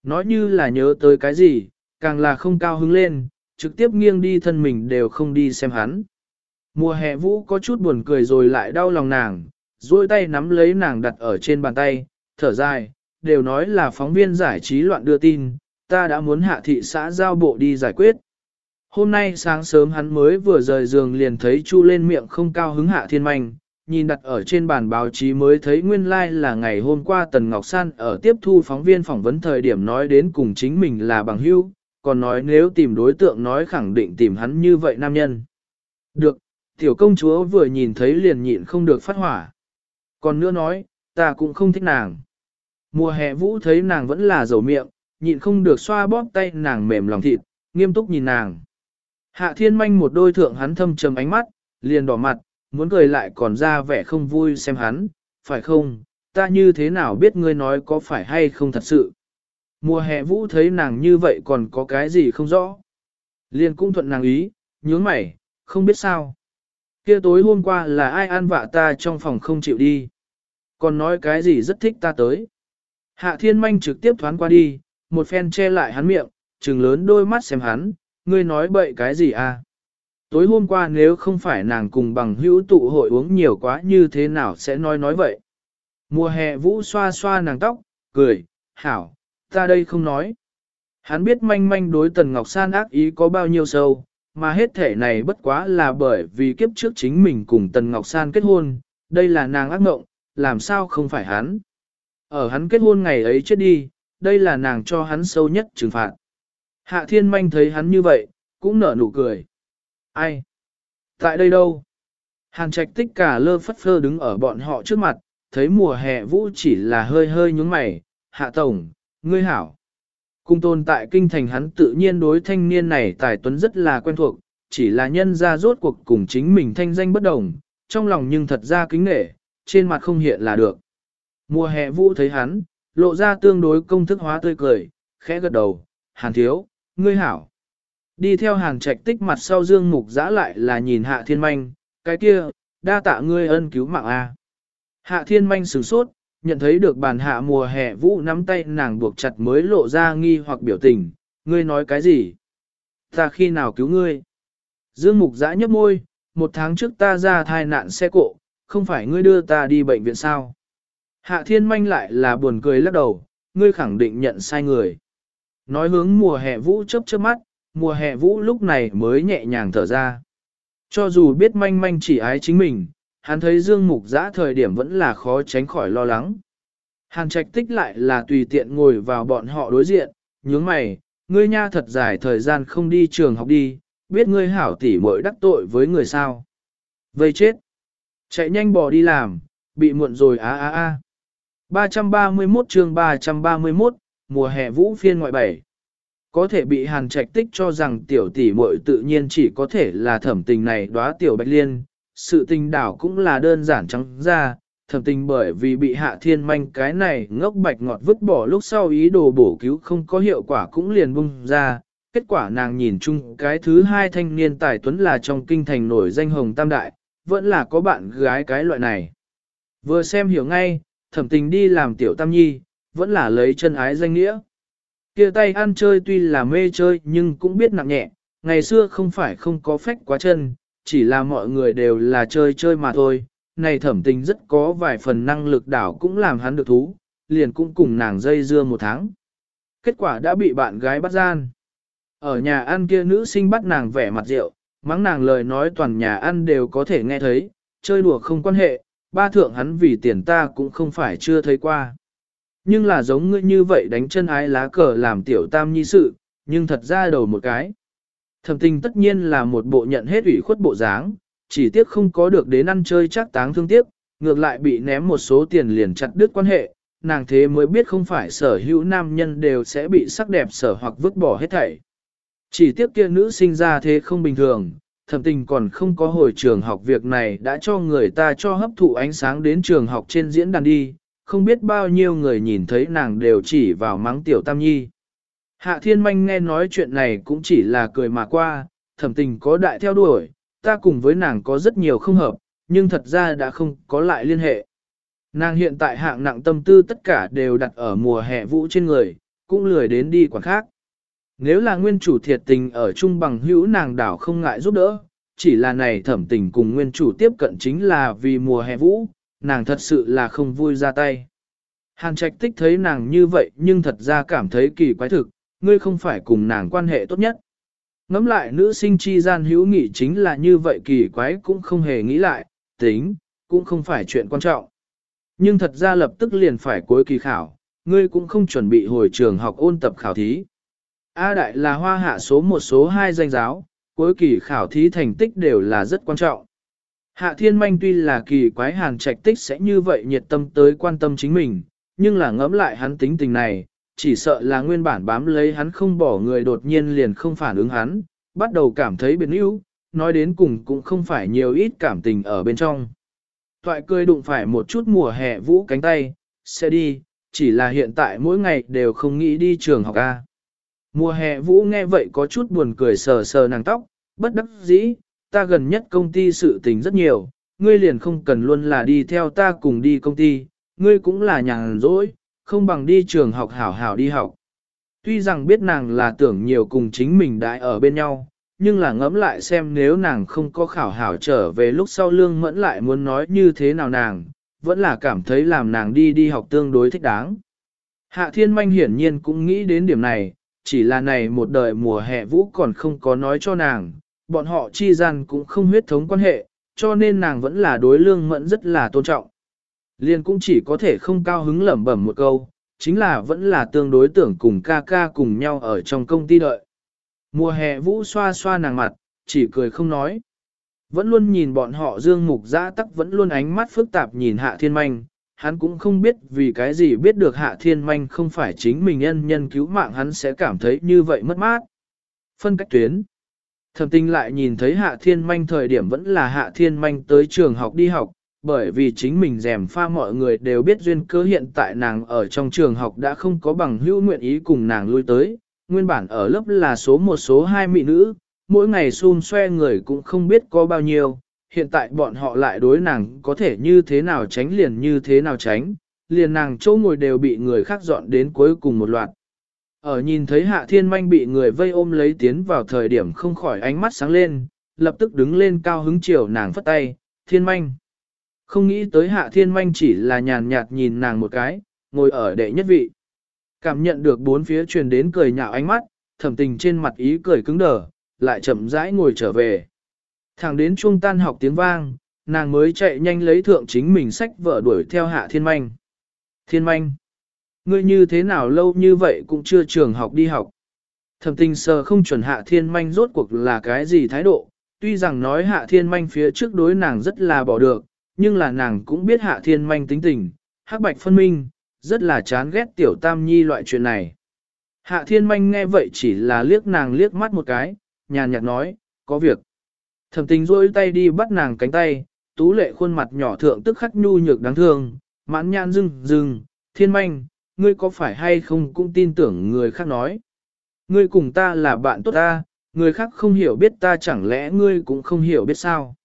Nói như là nhớ tới cái gì, càng là không cao hứng lên, trực tiếp nghiêng đi thân mình đều không đi xem hắn. Mùa hè vũ có chút buồn cười rồi lại đau lòng nàng, duỗi tay nắm lấy nàng đặt ở trên bàn tay, thở dài, đều nói là phóng viên giải trí loạn đưa tin, ta đã muốn hạ thị xã giao bộ đi giải quyết. Hôm nay sáng sớm hắn mới vừa rời giường liền thấy chu lên miệng không cao hứng hạ thiên manh, nhìn đặt ở trên bàn báo chí mới thấy nguyên lai like là ngày hôm qua Tần Ngọc San ở tiếp thu phóng viên phỏng vấn thời điểm nói đến cùng chính mình là bằng hữu, còn nói nếu tìm đối tượng nói khẳng định tìm hắn như vậy nam nhân. Được, tiểu công chúa vừa nhìn thấy liền nhịn không được phát hỏa. Còn nữa nói, ta cũng không thích nàng. Mùa hè vũ thấy nàng vẫn là dầu miệng, nhịn không được xoa bóp tay nàng mềm lòng thịt, nghiêm túc nhìn nàng. Hạ thiên manh một đôi thượng hắn thâm trầm ánh mắt, liền đỏ mặt, muốn cười lại còn ra vẻ không vui xem hắn, phải không, ta như thế nào biết ngươi nói có phải hay không thật sự. Mùa hè vũ thấy nàng như vậy còn có cái gì không rõ. liên cũng thuận nàng ý, nhướng mày, không biết sao. kia tối hôm qua là ai an vạ ta trong phòng không chịu đi. Còn nói cái gì rất thích ta tới. Hạ thiên manh trực tiếp thoán qua đi, một phen che lại hắn miệng, trừng lớn đôi mắt xem hắn, ngươi nói bậy cái gì à? Tối hôm qua nếu không phải nàng cùng bằng hữu tụ hội uống nhiều quá như thế nào sẽ nói nói vậy? Mùa hè vũ xoa xoa nàng tóc, cười, hảo, ta đây không nói. Hắn biết manh manh đối Tần Ngọc San ác ý có bao nhiêu sâu, mà hết thể này bất quá là bởi vì kiếp trước chính mình cùng Tần Ngọc San kết hôn, đây là nàng ác mộng, làm sao không phải hắn. Ở hắn kết hôn ngày ấy chết đi, đây là nàng cho hắn sâu nhất trừng phạt. Hạ thiên manh thấy hắn như vậy, cũng nở nụ cười. Ai? Tại đây đâu? Hàn trạch tích cả lơ phất phơ đứng ở bọn họ trước mặt, thấy mùa hè vũ chỉ là hơi hơi nhúng mày. Hạ tổng, ngươi hảo. Cung tồn tại kinh thành hắn tự nhiên đối thanh niên này tài tuấn rất là quen thuộc, chỉ là nhân ra rốt cuộc cùng chính mình thanh danh bất đồng, trong lòng nhưng thật ra kính nghệ, trên mặt không hiện là được. Mùa hè vũ thấy hắn, lộ ra tương đối công thức hóa tươi cười, khẽ gật đầu, hàn thiếu, ngươi hảo. Đi theo hàng trạch tích mặt sau dương mục giã lại là nhìn hạ thiên manh, cái kia, đa tạ ngươi ân cứu mạng a. Hạ thiên manh sửng sốt, nhận thấy được bàn hạ mùa hè vũ nắm tay nàng buộc chặt mới lộ ra nghi hoặc biểu tình, ngươi nói cái gì? Ta khi nào cứu ngươi? Dương mục giã nhấp môi, một tháng trước ta ra thai nạn xe cộ, không phải ngươi đưa ta đi bệnh viện sao? Hạ thiên manh lại là buồn cười lắc đầu, ngươi khẳng định nhận sai người. Nói hướng mùa hè vũ chớp chớp mắt, mùa hè vũ lúc này mới nhẹ nhàng thở ra. Cho dù biết manh manh chỉ ái chính mình, hắn thấy dương mục giã thời điểm vẫn là khó tránh khỏi lo lắng. Hàn trạch tích lại là tùy tiện ngồi vào bọn họ đối diện, nhướng mày, ngươi nha thật dài thời gian không đi trường học đi, biết ngươi hảo tỉ muội đắc tội với người sao. Vây chết. Chạy nhanh bỏ đi làm, bị muộn rồi á á á. 331 chương 331, mùa hè vũ phiên ngoại bảy. Có thể bị hàn trạch tích cho rằng tiểu tỷ muội tự nhiên chỉ có thể là thẩm tình này đóa tiểu bạch liên, sự tình đảo cũng là đơn giản trắng ra, thẩm tình bởi vì bị hạ thiên manh cái này ngốc bạch ngọt vứt bỏ lúc sau ý đồ bổ cứu không có hiệu quả cũng liền bung ra, kết quả nàng nhìn chung cái thứ hai thanh niên tài tuấn là trong kinh thành nổi danh hồng tam đại, vẫn là có bạn gái cái loại này. Vừa xem hiểu ngay, thẩm tình đi làm tiểu tam nhi, vẫn là lấy chân ái danh nghĩa kia tay ăn chơi tuy là mê chơi nhưng cũng biết nặng nhẹ, ngày xưa không phải không có phách quá chân, chỉ là mọi người đều là chơi chơi mà thôi. Này thẩm tình rất có vài phần năng lực đảo cũng làm hắn được thú, liền cũng cùng nàng dây dưa một tháng. Kết quả đã bị bạn gái bắt gian. Ở nhà ăn kia nữ sinh bắt nàng vẻ mặt rượu, mắng nàng lời nói toàn nhà ăn đều có thể nghe thấy, chơi đùa không quan hệ, ba thượng hắn vì tiền ta cũng không phải chưa thấy qua. Nhưng là giống ngươi như vậy đánh chân ái lá cờ làm tiểu tam nhi sự, nhưng thật ra đầu một cái. Thẩm tình tất nhiên là một bộ nhận hết ủy khuất bộ dáng, chỉ tiếc không có được đến ăn chơi chắc táng thương tiếc, ngược lại bị ném một số tiền liền chặt đứt quan hệ, nàng thế mới biết không phải sở hữu nam nhân đều sẽ bị sắc đẹp sở hoặc vứt bỏ hết thảy. Chỉ tiếc kia nữ sinh ra thế không bình thường, thẩm tình còn không có hồi trường học việc này đã cho người ta cho hấp thụ ánh sáng đến trường học trên diễn đàn đi, không biết bao nhiêu người nhìn thấy nàng đều chỉ vào mắng tiểu tam nhi. Hạ thiên manh nghe nói chuyện này cũng chỉ là cười mà qua, thẩm tình có đại theo đuổi, ta cùng với nàng có rất nhiều không hợp, nhưng thật ra đã không có lại liên hệ. Nàng hiện tại hạng nặng tâm tư tất cả đều đặt ở mùa hè vũ trên người, cũng lười đến đi quản khác. Nếu là nguyên chủ thiệt tình ở chung bằng hữu nàng đảo không ngại giúp đỡ, chỉ là này thẩm tình cùng nguyên chủ tiếp cận chính là vì mùa hè vũ, nàng thật sự là không vui ra tay. Hàn trạch tích thấy nàng như vậy nhưng thật ra cảm thấy kỳ quái thực, ngươi không phải cùng nàng quan hệ tốt nhất. Ngắm lại nữ sinh chi gian hữu nghị chính là như vậy kỳ quái cũng không hề nghĩ lại, tính, cũng không phải chuyện quan trọng. Nhưng thật ra lập tức liền phải cuối kỳ khảo, ngươi cũng không chuẩn bị hồi trường học ôn tập khảo thí. A đại là hoa hạ số một số hai danh giáo, cuối kỳ khảo thí thành tích đều là rất quan trọng. Hạ thiên manh tuy là kỳ quái hàn trạch tích sẽ như vậy nhiệt tâm tới quan tâm chính mình, nhưng là ngẫm lại hắn tính tình này, chỉ sợ là nguyên bản bám lấy hắn không bỏ người đột nhiên liền không phản ứng hắn, bắt đầu cảm thấy biến yếu, nói đến cùng cũng không phải nhiều ít cảm tình ở bên trong. Thoại cười đụng phải một chút mùa hè vũ cánh tay, sẽ đi, chỉ là hiện tại mỗi ngày đều không nghĩ đi trường học A. Mùa hè vũ nghe vậy có chút buồn cười sờ sờ nàng tóc, bất đắc dĩ, ta gần nhất công ty sự tình rất nhiều, ngươi liền không cần luôn là đi theo ta cùng đi công ty, ngươi cũng là nhàn rỗi, không bằng đi trường học hảo hảo đi học. Tuy rằng biết nàng là tưởng nhiều cùng chính mình đại ở bên nhau, nhưng là ngẫm lại xem nếu nàng không có khảo hảo trở về lúc sau lương mẫn lại muốn nói như thế nào nàng, vẫn là cảm thấy làm nàng đi đi học tương đối thích đáng. Hạ thiên manh hiển nhiên cũng nghĩ đến điểm này, chỉ là này một đời mùa hè vũ còn không có nói cho nàng, bọn họ chi gian cũng không huyết thống quan hệ, cho nên nàng vẫn là đối lương mẫn rất là tôn trọng. Liên cũng chỉ có thể không cao hứng lẩm bẩm một câu, chính là vẫn là tương đối tưởng cùng ca ca cùng nhau ở trong công ty đợi. Mùa hè vũ xoa xoa nàng mặt, chỉ cười không nói. Vẫn luôn nhìn bọn họ dương mục giã tắc vẫn luôn ánh mắt phức tạp nhìn hạ thiên manh, hắn cũng không biết vì cái gì biết được hạ thiên manh không phải chính mình nhân nhân cứu mạng hắn sẽ cảm thấy như vậy mất mát. Phân cách tuyến. Thẩm tinh lại nhìn thấy hạ thiên manh thời điểm vẫn là hạ thiên manh tới trường học đi học, bởi vì chính mình rèm pha mọi người đều biết duyên cơ hiện tại nàng ở trong trường học đã không có bằng hữu nguyện ý cùng nàng lui tới, nguyên bản ở lớp là số một số hai mỹ nữ, mỗi ngày xun xoe người cũng không biết có bao nhiêu, hiện tại bọn họ lại đối nàng có thể như thế nào tránh liền như thế nào tránh, liền nàng chỗ ngồi đều bị người khác dọn đến cuối cùng một loạt. Ở nhìn thấy hạ thiên manh bị người vây ôm lấy tiến vào thời điểm không khỏi ánh mắt sáng lên, lập tức đứng lên cao hứng chiều nàng phất tay, thiên manh. Không nghĩ tới hạ thiên manh chỉ là nhàn nhạt nhìn nàng một cái, ngồi ở đệ nhất vị. Cảm nhận được bốn phía truyền đến cười nhạo ánh mắt, thẩm tình trên mặt ý cười cứng đờ, lại chậm rãi ngồi trở về. Thẳng đến chuông tan học tiếng vang, nàng mới chạy nhanh lấy thượng chính mình sách vở đuổi theo hạ thiên manh. Thiên manh, ngươi như thế nào lâu như vậy cũng chưa trường học đi học. Thẩm tình sờ không chuẩn hạ thiên manh rốt cuộc là cái gì thái độ, tuy rằng nói hạ thiên manh phía trước đối nàng rất là bỏ được, nhưng là nàng cũng biết hạ thiên manh tính tình, hắc bạch phân minh, rất là chán ghét tiểu tam nhi loại chuyện này. Hạ thiên manh nghe vậy chỉ là liếc nàng liếc mắt một cái, nhàn nhạt nói, có việc. Thẩm tình rôi tay đi bắt nàng cánh tay, tú lệ khuôn mặt nhỏ thượng tức khắc nhu nhược đáng thương, mãn nhan rưng rưng, thiên manh, ngươi có phải hay không cũng tin tưởng người khác nói. Ngươi cùng ta là bạn tốt ta, người khác không hiểu biết ta chẳng lẽ ngươi cũng không hiểu biết sao.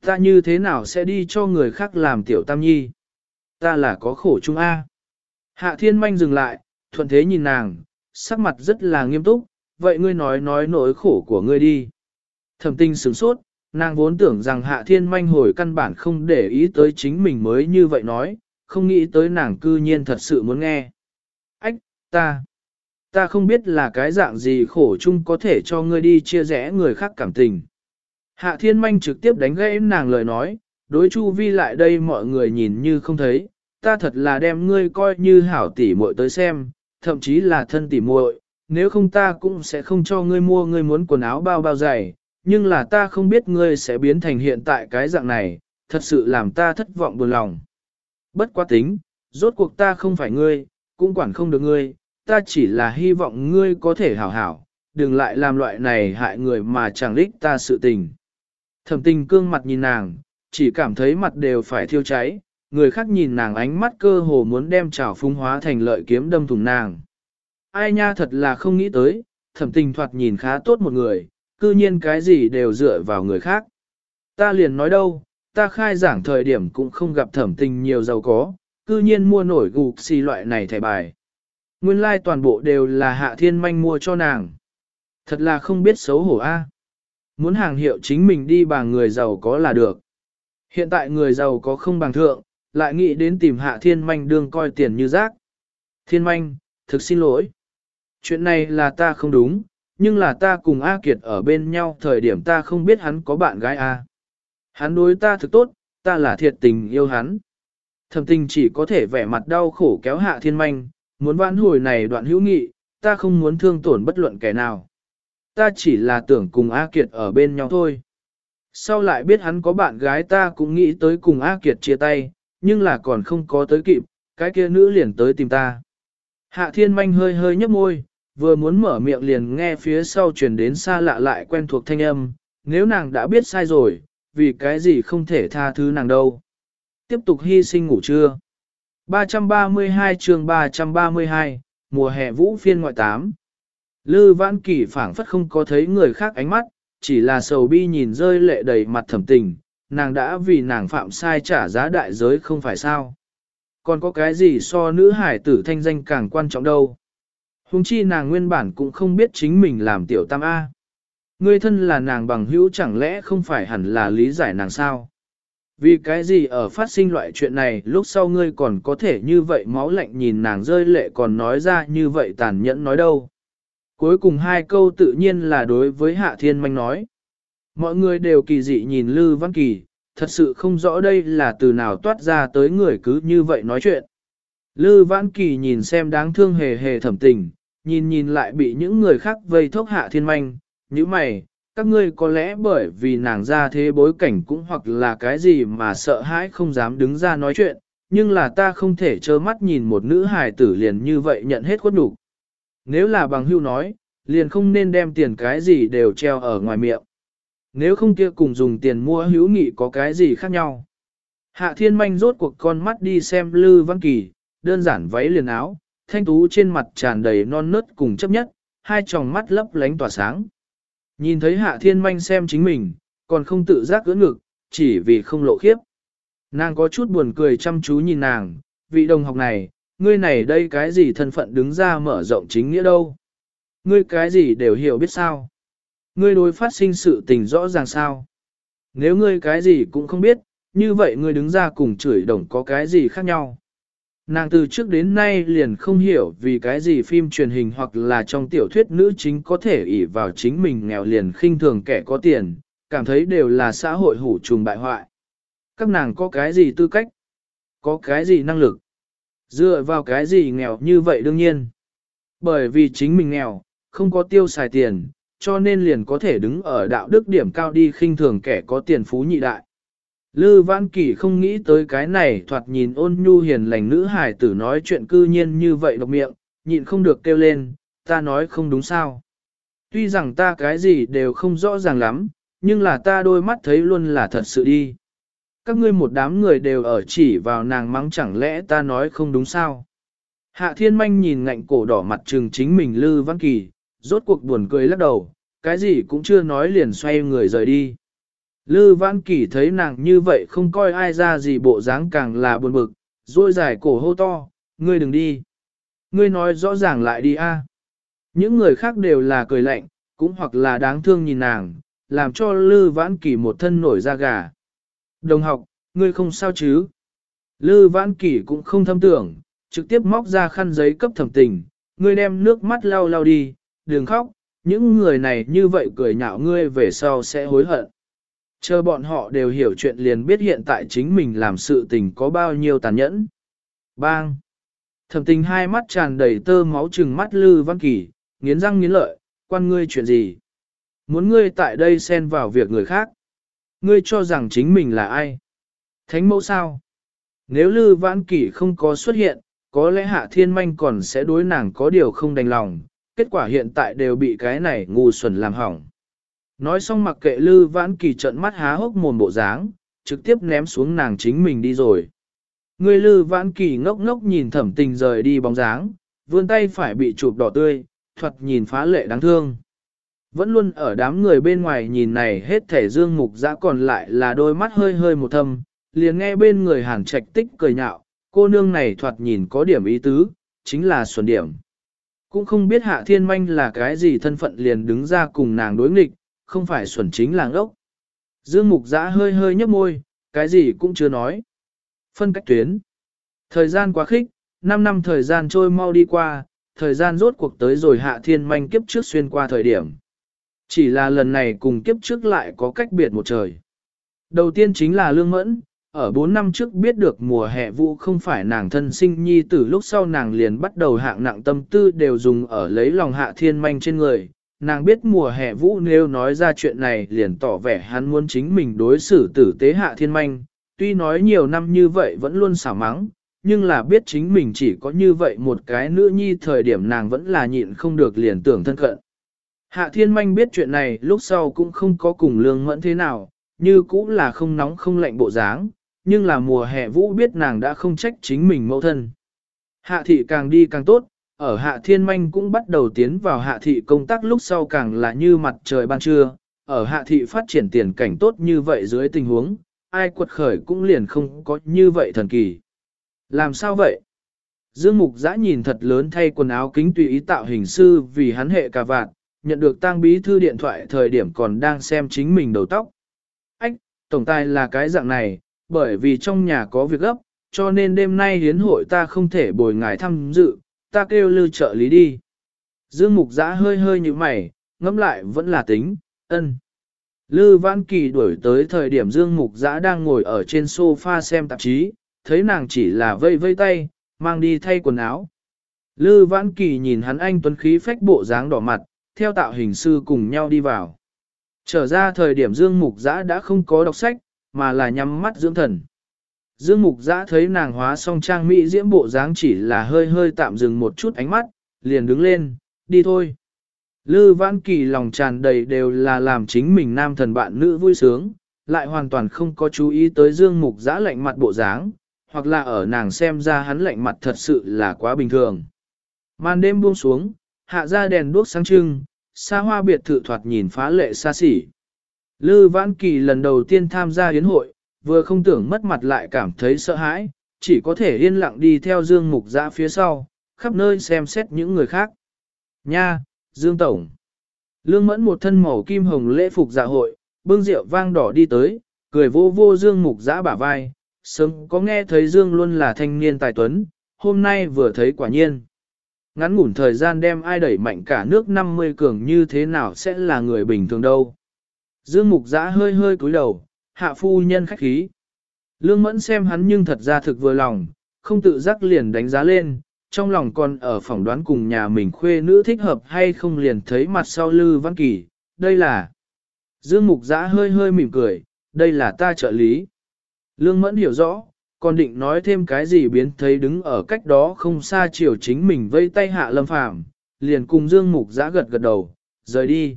Ta như thế nào sẽ đi cho người khác làm tiểu tam nhi? Ta là có khổ chung A. Hạ thiên manh dừng lại, thuận thế nhìn nàng, sắc mặt rất là nghiêm túc, vậy ngươi nói nói nỗi khổ của ngươi đi. Thẩm tinh sửng sốt, nàng vốn tưởng rằng hạ thiên manh hồi căn bản không để ý tới chính mình mới như vậy nói, không nghĩ tới nàng cư nhiên thật sự muốn nghe. Ách, ta, ta không biết là cái dạng gì khổ chung có thể cho ngươi đi chia rẽ người khác cảm tình. Hạ thiên manh trực tiếp đánh gãy nàng lời nói, đối chu vi lại đây mọi người nhìn như không thấy, ta thật là đem ngươi coi như hảo tỷ muội tới xem, thậm chí là thân tỷ muội, nếu không ta cũng sẽ không cho ngươi mua ngươi muốn quần áo bao bao dày, nhưng là ta không biết ngươi sẽ biến thành hiện tại cái dạng này, thật sự làm ta thất vọng buồn lòng. Bất quá tính, rốt cuộc ta không phải ngươi, cũng quản không được ngươi, ta chỉ là hy vọng ngươi có thể hảo hảo, đừng lại làm loại này hại người mà chẳng lích ta sự tình. Thẩm tình cương mặt nhìn nàng, chỉ cảm thấy mặt đều phải thiêu cháy, người khác nhìn nàng ánh mắt cơ hồ muốn đem trào phung hóa thành lợi kiếm đâm thủng nàng. Ai nha thật là không nghĩ tới, thẩm tình thoạt nhìn khá tốt một người, cư nhiên cái gì đều dựa vào người khác. Ta liền nói đâu, ta khai giảng thời điểm cũng không gặp thẩm tình nhiều giàu có, cư nhiên mua nổi gục xì loại này thẻ bài. Nguyên lai like toàn bộ đều là hạ thiên manh mua cho nàng. Thật là không biết xấu hổ a. Muốn hàng hiệu chính mình đi bằng người giàu có là được. Hiện tại người giàu có không bằng thượng, lại nghĩ đến tìm hạ thiên manh đương coi tiền như rác. Thiên manh, thực xin lỗi. Chuyện này là ta không đúng, nhưng là ta cùng A Kiệt ở bên nhau thời điểm ta không biết hắn có bạn gái A. Hắn đối ta thực tốt, ta là thiệt tình yêu hắn. Thẩm tình chỉ có thể vẻ mặt đau khổ kéo hạ thiên manh, muốn vãn hồi này đoạn hữu nghị, ta không muốn thương tổn bất luận kẻ nào. Ta chỉ là tưởng cùng A Kiệt ở bên nhau thôi. Sau lại biết hắn có bạn gái ta cũng nghĩ tới cùng A Kiệt chia tay, nhưng là còn không có tới kịp, cái kia nữ liền tới tìm ta. Hạ thiên manh hơi hơi nhấp môi, vừa muốn mở miệng liền nghe phía sau truyền đến xa lạ lại quen thuộc thanh âm, nếu nàng đã biết sai rồi, vì cái gì không thể tha thứ nàng đâu. Tiếp tục hy sinh ngủ trưa. 332 chương 332, mùa hè vũ phiên ngoại tám. Lư Vãn Kỳ phảng phất không có thấy người khác ánh mắt, chỉ là sầu bi nhìn rơi lệ đầy mặt thẩm tình, nàng đã vì nàng phạm sai trả giá đại giới không phải sao. Còn có cái gì so nữ hải tử thanh danh càng quan trọng đâu. Hùng chi nàng nguyên bản cũng không biết chính mình làm tiểu tam A. Ngươi thân là nàng bằng hữu chẳng lẽ không phải hẳn là lý giải nàng sao? Vì cái gì ở phát sinh loại chuyện này lúc sau ngươi còn có thể như vậy máu lạnh nhìn nàng rơi lệ còn nói ra như vậy tàn nhẫn nói đâu. Cuối cùng hai câu tự nhiên là đối với Hạ Thiên Manh nói. Mọi người đều kỳ dị nhìn Lư Văn Kỳ, thật sự không rõ đây là từ nào toát ra tới người cứ như vậy nói chuyện. Lư Văn Kỳ nhìn xem đáng thương hề hề thẩm tình, nhìn nhìn lại bị những người khác vây thốc Hạ Thiên Manh, như mày, các ngươi có lẽ bởi vì nàng ra thế bối cảnh cũng hoặc là cái gì mà sợ hãi không dám đứng ra nói chuyện, nhưng là ta không thể trơ mắt nhìn một nữ hài tử liền như vậy nhận hết khuất đủ. Nếu là bằng hưu nói, liền không nên đem tiền cái gì đều treo ở ngoài miệng. Nếu không kia cùng dùng tiền mua hữu nghị có cái gì khác nhau. Hạ thiên manh rốt cuộc con mắt đi xem Lư Văn Kỳ, đơn giản váy liền áo, thanh tú trên mặt tràn đầy non nớt cùng chấp nhất, hai tròng mắt lấp lánh tỏa sáng. Nhìn thấy hạ thiên manh xem chính mình, còn không tự giác ưỡn ngực, chỉ vì không lộ khiếp. Nàng có chút buồn cười chăm chú nhìn nàng, vị đồng học này, ngươi này đây cái gì thân phận đứng ra mở rộng chính nghĩa đâu. Ngươi cái gì đều hiểu biết sao. Ngươi đối phát sinh sự tình rõ ràng sao. Nếu ngươi cái gì cũng không biết, như vậy ngươi đứng ra cùng chửi đồng có cái gì khác nhau. Nàng từ trước đến nay liền không hiểu vì cái gì phim truyền hình hoặc là trong tiểu thuyết nữ chính có thể ỷ vào chính mình nghèo liền khinh thường kẻ có tiền, cảm thấy đều là xã hội hủ trùng bại hoại. Các nàng có cái gì tư cách? Có cái gì năng lực? Dựa vào cái gì nghèo như vậy đương nhiên. Bởi vì chính mình nghèo, không có tiêu xài tiền, cho nên liền có thể đứng ở đạo đức điểm cao đi khinh thường kẻ có tiền phú nhị đại. Lư Văn Kỳ không nghĩ tới cái này thoạt nhìn ôn nhu hiền lành nữ hài tử nói chuyện cư nhiên như vậy độc miệng, nhịn không được kêu lên, ta nói không đúng sao. Tuy rằng ta cái gì đều không rõ ràng lắm, nhưng là ta đôi mắt thấy luôn là thật sự đi. Các ngươi một đám người đều ở chỉ vào nàng mắng chẳng lẽ ta nói không đúng sao. Hạ thiên manh nhìn ngạnh cổ đỏ mặt trừng chính mình Lư Văn Kỳ, rốt cuộc buồn cười lắc đầu, cái gì cũng chưa nói liền xoay người rời đi. Lư Văn Kỳ thấy nàng như vậy không coi ai ra gì bộ dáng càng là buồn bực, rồi dài cổ hô to, ngươi đừng đi. Ngươi nói rõ ràng lại đi a. Những người khác đều là cười lạnh, cũng hoặc là đáng thương nhìn nàng, làm cho Lư Vãn Kỳ một thân nổi da gà. Đồng học, ngươi không sao chứ? Lư Vãn Kỳ cũng không thâm tưởng, trực tiếp móc ra khăn giấy cấp thẩm tình, ngươi đem nước mắt lau lau đi, đừng khóc, những người này như vậy cười nhạo ngươi về sau sẽ hối hận. Chờ bọn họ đều hiểu chuyện liền biết hiện tại chính mình làm sự tình có bao nhiêu tàn nhẫn. Bang! Thẩm tình hai mắt tràn đầy tơ máu trừng mắt Lư Văn Kỳ, nghiến răng nghiến lợi, quan ngươi chuyện gì? Muốn ngươi tại đây xen vào việc người khác? Ngươi cho rằng chính mình là ai? Thánh mẫu sao? Nếu Lư Văn Kỳ không có xuất hiện, có lẽ Hạ Thiên Manh còn sẽ đối nàng có điều không đành lòng, kết quả hiện tại đều bị cái này ngu xuẩn làm hỏng. Nói xong mặc kệ Lư Vãn Kỳ trận mắt há hốc mồm bộ dáng, trực tiếp ném xuống nàng chính mình đi rồi. Người Lư Vãn Kỳ ngốc ngốc nhìn thẩm tình rời đi bóng dáng, vươn tay phải bị chụp đỏ tươi, thuật nhìn phá lệ đáng thương. Vẫn luôn ở đám người bên ngoài nhìn này hết thể dương mục dã còn lại là đôi mắt hơi hơi một thâm, liền nghe bên người hàn trạch tích cười nhạo, cô nương này thoạt nhìn có điểm ý tứ, chính là xuân điểm. Cũng không biết hạ thiên manh là cái gì thân phận liền đứng ra cùng nàng đối nghịch, không phải xuẩn chính làng ốc. Dương mục giã hơi hơi nhấp môi, cái gì cũng chưa nói. Phân cách tuyến. Thời gian quá khích, 5 năm thời gian trôi mau đi qua, thời gian rốt cuộc tới rồi hạ thiên manh kiếp trước xuyên qua thời điểm. Chỉ là lần này cùng kiếp trước lại có cách biệt một trời. Đầu tiên chính là lương mẫn, ở 4 năm trước biết được mùa hè vũ không phải nàng thân sinh nhi từ lúc sau nàng liền bắt đầu hạng nặng tâm tư đều dùng ở lấy lòng hạ thiên manh trên người. Nàng biết mùa hè vũ nếu nói ra chuyện này liền tỏ vẻ hắn muốn chính mình đối xử tử tế hạ thiên manh, tuy nói nhiều năm như vậy vẫn luôn xả mắng, nhưng là biết chính mình chỉ có như vậy một cái nữ nhi thời điểm nàng vẫn là nhịn không được liền tưởng thân cận. Hạ thiên manh biết chuyện này lúc sau cũng không có cùng lương mẫn thế nào, như cũng là không nóng không lạnh bộ dáng, nhưng là mùa hè vũ biết nàng đã không trách chính mình mẫu thân. Hạ thị càng đi càng tốt, ở hạ thiên manh cũng bắt đầu tiến vào hạ thị công tác lúc sau càng là như mặt trời ban trưa, ở hạ thị phát triển tiền cảnh tốt như vậy dưới tình huống, ai quật khởi cũng liền không có như vậy thần kỳ. Làm sao vậy? Dương Mục Giã nhìn thật lớn thay quần áo kính tùy ý tạo hình sư vì hắn hệ cà vạt, nhận được tang bí thư điện thoại thời điểm còn đang xem chính mình đầu tóc. Ách, tổng tài là cái dạng này, bởi vì trong nhà có việc gấp, cho nên đêm nay hiến hội ta không thể bồi ngài tham dự, ta kêu lưu trợ lý đi. Dương Mục Giã hơi hơi như mày, ngẫm lại vẫn là tính, ân. Lư Văn Kỳ đuổi tới thời điểm Dương Mục Giã đang ngồi ở trên sofa xem tạp chí, thấy nàng chỉ là vây vây tay, mang đi thay quần áo. Lư Văn Kỳ nhìn hắn anh tuấn khí phách bộ dáng đỏ mặt, theo tạo hình sư cùng nhau đi vào. Trở ra thời điểm Dương Mục Giã đã không có đọc sách, mà là nhắm mắt dưỡng thần. Dương Mục Giã thấy nàng hóa song trang mỹ diễm bộ dáng chỉ là hơi hơi tạm dừng một chút ánh mắt, liền đứng lên, đi thôi. Lư Vãn Kỳ lòng tràn đầy đều là làm chính mình nam thần bạn nữ vui sướng, lại hoàn toàn không có chú ý tới Dương Mục Giã lạnh mặt bộ dáng, hoặc là ở nàng xem ra hắn lạnh mặt thật sự là quá bình thường. Màn đêm buông xuống, hạ ra đèn đuốc sáng trưng, xa hoa biệt thự thoạt nhìn phá lệ xa xỉ. Lư Vãn Kỳ lần đầu tiên tham gia yến hội, vừa không tưởng mất mặt lại cảm thấy sợ hãi, chỉ có thể yên lặng đi theo Dương Mục Dã phía sau, khắp nơi xem xét những người khác. Nha, Dương Tổng. Lương Mẫn một thân màu kim hồng lễ phục dạ hội, bưng rượu vang đỏ đi tới, cười vô vô Dương Mục Dã bả vai, sớm có nghe thấy Dương luôn là thanh niên tài tuấn, hôm nay vừa thấy quả nhiên. Ngắn ngủn thời gian đem ai đẩy mạnh cả nước 50 cường như thế nào sẽ là người bình thường đâu. Dương Mục Giã hơi hơi cúi đầu, hạ phu nhân khách khí. Lương Mẫn xem hắn nhưng thật ra thực vừa lòng, không tự giác liền đánh giá lên, trong lòng còn ở phỏng đoán cùng nhà mình khuê nữ thích hợp hay không liền thấy mặt sau Lư Văn Kỳ, đây là... Dương Mục Giã hơi hơi mỉm cười, đây là ta trợ lý. Lương Mẫn hiểu rõ, còn định nói thêm cái gì biến thấy đứng ở cách đó không xa chiều chính mình vây tay hạ lâm phàm, liền cùng Dương Mục Giã gật gật đầu, rời đi.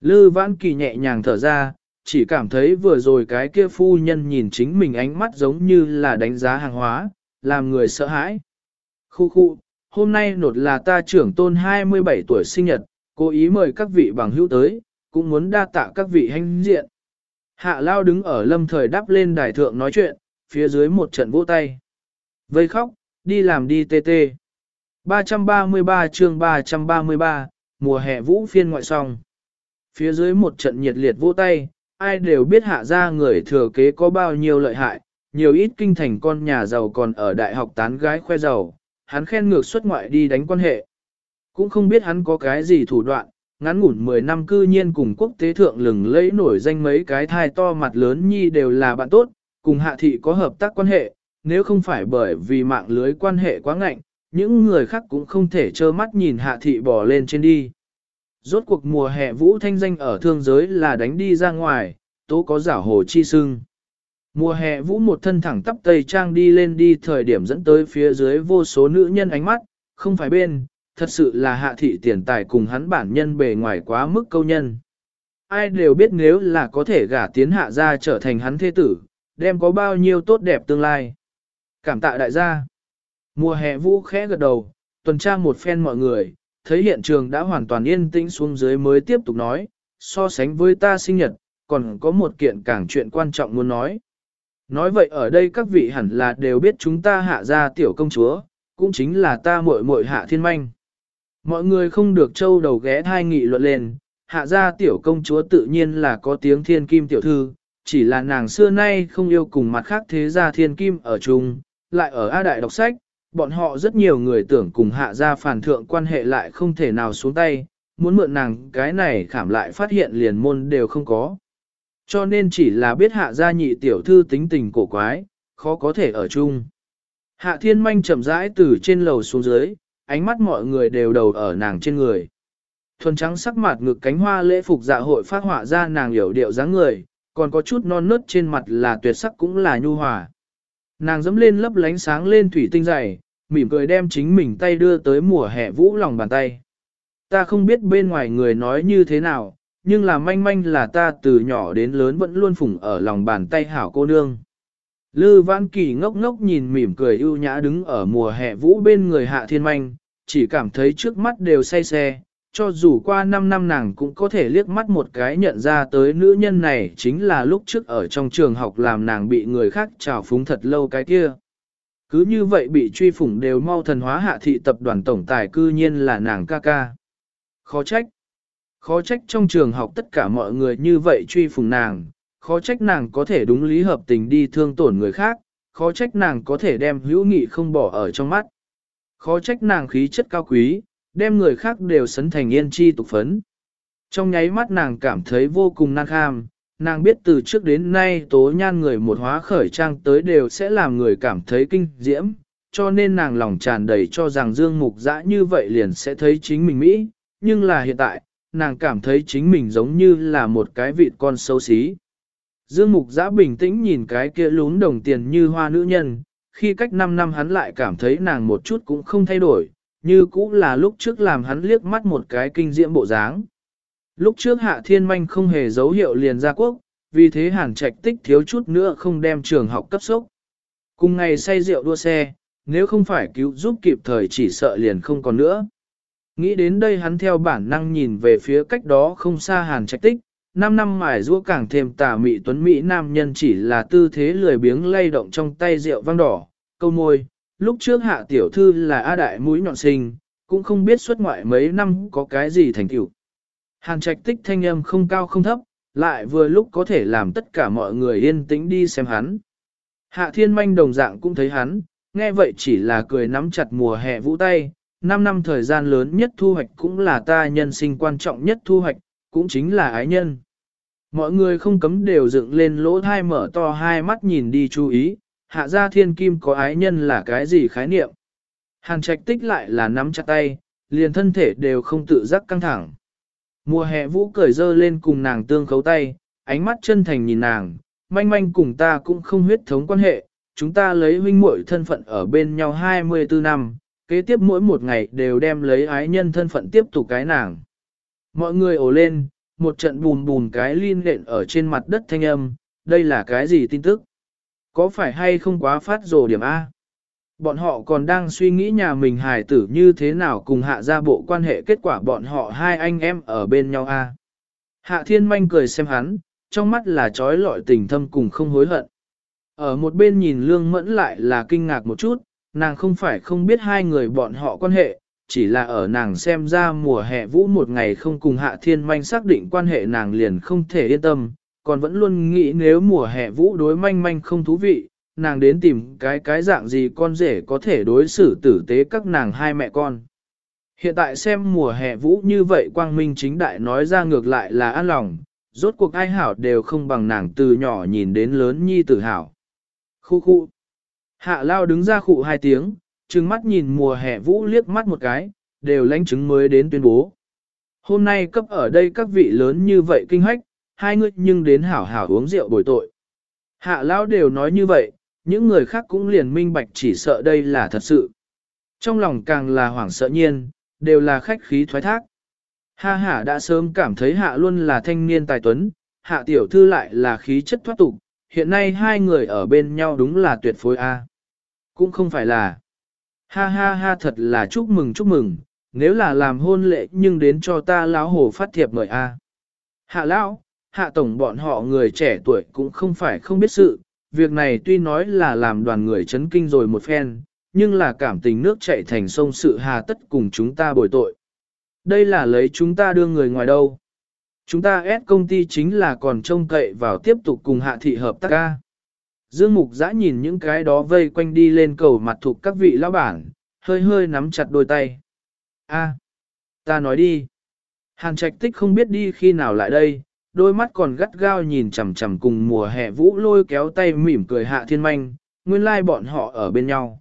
Lư Văn Kỳ nhẹ nhàng thở ra, chỉ cảm thấy vừa rồi cái kia phu nhân nhìn chính mình ánh mắt giống như là đánh giá hàng hóa, làm người sợ hãi. Khu khu, hôm nay nột là ta trưởng tôn 27 tuổi sinh nhật, cố ý mời các vị bằng hữu tới, cũng muốn đa tạ các vị hành diện. Hạ Lao đứng ở lâm thời đáp lên đài thượng nói chuyện, phía dưới một trận vỗ tay. Vây khóc, đi làm đi tê tê. 333 chương 333, mùa hè vũ phiên ngoại song. Phía dưới một trận nhiệt liệt vỗ tay, ai đều biết hạ ra người thừa kế có bao nhiêu lợi hại, nhiều ít kinh thành con nhà giàu còn ở đại học tán gái khoe giàu, hắn khen ngược xuất ngoại đi đánh quan hệ. Cũng không biết hắn có cái gì thủ đoạn, ngắn ngủn 10 năm cư nhiên cùng quốc tế thượng lừng lẫy nổi danh mấy cái thai to mặt lớn nhi đều là bạn tốt, cùng hạ thị có hợp tác quan hệ, nếu không phải bởi vì mạng lưới quan hệ quá ngạnh, những người khác cũng không thể trơ mắt nhìn hạ thị bỏ lên trên đi. Rốt cuộc mùa hè vũ thanh danh ở thương giới là đánh đi ra ngoài, tố có giả hồ chi sưng. Mùa hè vũ một thân thẳng tắp tây trang đi lên đi thời điểm dẫn tới phía dưới vô số nữ nhân ánh mắt, không phải bên, thật sự là hạ thị tiền tài cùng hắn bản nhân bề ngoài quá mức câu nhân. Ai đều biết nếu là có thể gả tiến hạ ra trở thành hắn thế tử, đem có bao nhiêu tốt đẹp tương lai. Cảm tạ đại gia. Mùa hè vũ khẽ gật đầu, tuần tra một phen mọi người, thấy hiện trường đã hoàn toàn yên tĩnh xuống dưới mới tiếp tục nói, so sánh với ta sinh nhật, còn có một kiện càng chuyện quan trọng muốn nói. Nói vậy ở đây các vị hẳn là đều biết chúng ta hạ ra tiểu công chúa, cũng chính là ta muội muội hạ thiên manh. Mọi người không được trâu đầu ghé thai nghị luận lên, hạ ra tiểu công chúa tự nhiên là có tiếng thiên kim tiểu thư, chỉ là nàng xưa nay không yêu cùng mặt khác thế gia thiên kim ở chung, lại ở A Đại đọc sách, bọn họ rất nhiều người tưởng cùng hạ gia phản thượng quan hệ lại không thể nào xuống tay, muốn mượn nàng cái này khảm lại phát hiện liền môn đều không có. Cho nên chỉ là biết hạ gia nhị tiểu thư tính tình cổ quái, khó có thể ở chung. Hạ thiên manh chậm rãi từ trên lầu xuống dưới, ánh mắt mọi người đều đầu ở nàng trên người. Thuần trắng sắc mặt ngực cánh hoa lễ phục dạ hội phát họa ra nàng hiểu điệu dáng người, còn có chút non nớt trên mặt là tuyệt sắc cũng là nhu hòa. Nàng dẫm lên lấp lánh sáng lên thủy tinh dày, mỉm cười đem chính mình tay đưa tới mùa hè vũ lòng bàn tay. Ta không biết bên ngoài người nói như thế nào, nhưng là manh manh là ta từ nhỏ đến lớn vẫn luôn phủng ở lòng bàn tay hảo cô nương. Lư Vãn Kỳ ngốc ngốc nhìn mỉm cười ưu nhã đứng ở mùa hè vũ bên người hạ thiên manh, chỉ cảm thấy trước mắt đều say xe, cho dù qua 5 năm nàng cũng có thể liếc mắt một cái nhận ra tới nữ nhân này chính là lúc trước ở trong trường học làm nàng bị người khác trào phúng thật lâu cái kia. Cứ như vậy bị truy phủng đều mau thần hóa hạ thị tập đoàn tổng tài cư nhiên là nàng ca ca. Khó trách. Khó trách trong trường học tất cả mọi người như vậy truy phủng nàng, khó trách nàng có thể đúng lý hợp tình đi thương tổn người khác, khó trách nàng có thể đem hữu nghị không bỏ ở trong mắt. Khó trách nàng khí chất cao quý, đem người khác đều sấn thành yên chi tục phấn. Trong nháy mắt nàng cảm thấy vô cùng nan kham, nàng biết từ trước đến nay tố nhan người một hóa khởi trang tới đều sẽ làm người cảm thấy kinh diễm, cho nên nàng lòng tràn đầy cho rằng Dương Mục Dã như vậy liền sẽ thấy chính mình Mỹ, nhưng là hiện tại, nàng cảm thấy chính mình giống như là một cái vịt con xấu xí. Dương Mục dã bình tĩnh nhìn cái kia lún đồng tiền như hoa nữ nhân, khi cách 5 năm hắn lại cảm thấy nàng một chút cũng không thay đổi, như cũ là lúc trước làm hắn liếc mắt một cái kinh diễm bộ dáng. Lúc trước Hạ Thiên Manh không hề dấu hiệu liền ra quốc, vì thế Hàn Trạch tích thiếu chút nữa không đem trường học cấp sốc. Cùng ngày say rượu đua xe, nếu không phải cứu giúp kịp thời chỉ sợ liền không còn nữa. Nghĩ đến đây hắn theo bản năng nhìn về phía cách đó không xa Hàn Trạch tích, năm năm mài rua càng thêm tà mị tuấn mỹ nam nhân chỉ là tư thế lười biếng lay động trong tay rượu vang đỏ, câu môi, lúc trước hạ tiểu thư là A đại mũi nhọn sinh, cũng không biết xuất ngoại mấy năm có cái gì thành tựu. Hàn trạch tích thanh âm không cao không thấp, lại vừa lúc có thể làm tất cả mọi người yên tĩnh đi xem hắn. Hạ thiên manh đồng dạng cũng thấy hắn, nghe vậy chỉ là cười nắm chặt mùa hè vũ tay, năm năm thời gian lớn nhất thu hoạch cũng là ta nhân sinh quan trọng nhất thu hoạch, cũng chính là ái nhân. Mọi người không cấm đều dựng lên lỗ thai mở to hai mắt nhìn đi chú ý, hạ gia thiên kim có ái nhân là cái gì khái niệm. Hàn trạch tích lại là nắm chặt tay, liền thân thể đều không tự giác căng thẳng. Mùa hè vũ cởi dơ lên cùng nàng tương khấu tay, ánh mắt chân thành nhìn nàng, manh manh cùng ta cũng không huyết thống quan hệ, chúng ta lấy huynh muội thân phận ở bên nhau 24 năm, kế tiếp mỗi một ngày đều đem lấy ái nhân thân phận tiếp tục cái nàng. Mọi người ồ lên, một trận bùn bùn cái liên lện ở trên mặt đất thanh âm, đây là cái gì tin tức? Có phải hay không quá phát rồ điểm A? Bọn họ còn đang suy nghĩ nhà mình hài tử như thế nào cùng hạ ra bộ quan hệ kết quả bọn họ hai anh em ở bên nhau A. Hạ thiên manh cười xem hắn, trong mắt là trói lọi tình thâm cùng không hối hận. Ở một bên nhìn lương mẫn lại là kinh ngạc một chút, nàng không phải không biết hai người bọn họ quan hệ, chỉ là ở nàng xem ra mùa hè vũ một ngày không cùng hạ thiên manh xác định quan hệ nàng liền không thể yên tâm, còn vẫn luôn nghĩ nếu mùa hè vũ đối manh manh không thú vị, nàng đến tìm cái cái dạng gì con rể có thể đối xử tử tế các nàng hai mẹ con. Hiện tại xem mùa hè vũ như vậy quang minh chính đại nói ra ngược lại là an lòng, rốt cuộc ai hảo đều không bằng nàng từ nhỏ nhìn đến lớn nhi tử hảo. Khu khu. Hạ lao đứng ra khụ hai tiếng, trừng mắt nhìn mùa hè vũ liếc mắt một cái, đều lãnh chứng mới đến tuyên bố. Hôm nay cấp ở đây các vị lớn như vậy kinh hách, hai người nhưng đến hảo hảo uống rượu bồi tội. Hạ lão đều nói như vậy, những người khác cũng liền minh bạch chỉ sợ đây là thật sự. Trong lòng càng là hoảng sợ nhiên, đều là khách khí thoái thác. Ha ha đã sớm cảm thấy hạ luôn là thanh niên tài tuấn, hạ tiểu thư lại là khí chất thoát tục, hiện nay hai người ở bên nhau đúng là tuyệt phối A. Cũng không phải là. Ha ha ha thật là chúc mừng chúc mừng, nếu là làm hôn lễ nhưng đến cho ta lão hồ phát thiệp mời A. Hạ lão, hạ tổng bọn họ người trẻ tuổi cũng không phải không biết sự, việc này tuy nói là làm đoàn người chấn kinh rồi một phen, nhưng là cảm tình nước chạy thành sông sự hà tất cùng chúng ta bồi tội. Đây là lấy chúng ta đưa người ngoài đâu. Chúng ta ép công ty chính là còn trông cậy vào tiếp tục cùng hạ thị hợp tác ca. Dương Mục giã nhìn những cái đó vây quanh đi lên cầu mặt thuộc các vị lão bản, hơi hơi nắm chặt đôi tay. A, ta nói đi. Hàn trạch tích không biết đi khi nào lại đây, đôi mắt còn gắt gao nhìn chằm chằm cùng mùa hè vũ lôi kéo tay mỉm cười hạ thiên manh, nguyên lai bọn họ ở bên nhau.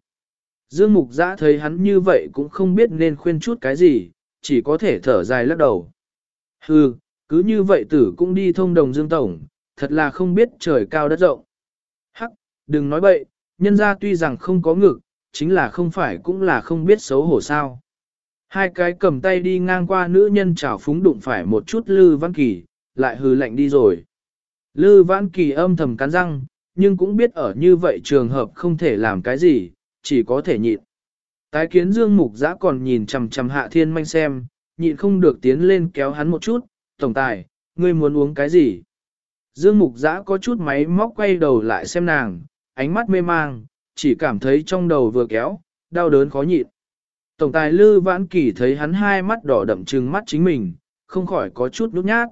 Dương Mục Giã thấy hắn như vậy cũng không biết nên khuyên chút cái gì, chỉ có thể thở dài lắc đầu. Hừ, cứ như vậy tử cũng đi thông đồng Dương Tổng, thật là không biết trời cao đất rộng. Hắc, đừng nói bậy, nhân ra tuy rằng không có ngực, chính là không phải cũng là không biết xấu hổ sao. Hai cái cầm tay đi ngang qua nữ nhân chảo phúng đụng phải một chút Lư Văn Kỳ, lại hừ lạnh đi rồi. Lư Vãn Kỳ âm thầm cắn răng, nhưng cũng biết ở như vậy trường hợp không thể làm cái gì, chỉ có thể nhịn. Tái kiến Dương Mục Giã còn nhìn chằm chằm Hạ Thiên Manh xem, nhịn không được tiến lên kéo hắn một chút, tổng tài, ngươi muốn uống cái gì? Dương Mục Giã có chút máy móc quay đầu lại xem nàng, ánh mắt mê mang, chỉ cảm thấy trong đầu vừa kéo, đau đớn khó nhịn. Tổng tài Lư Vãn Kỳ thấy hắn hai mắt đỏ đậm trừng mắt chính mình, không khỏi có chút nút nhát.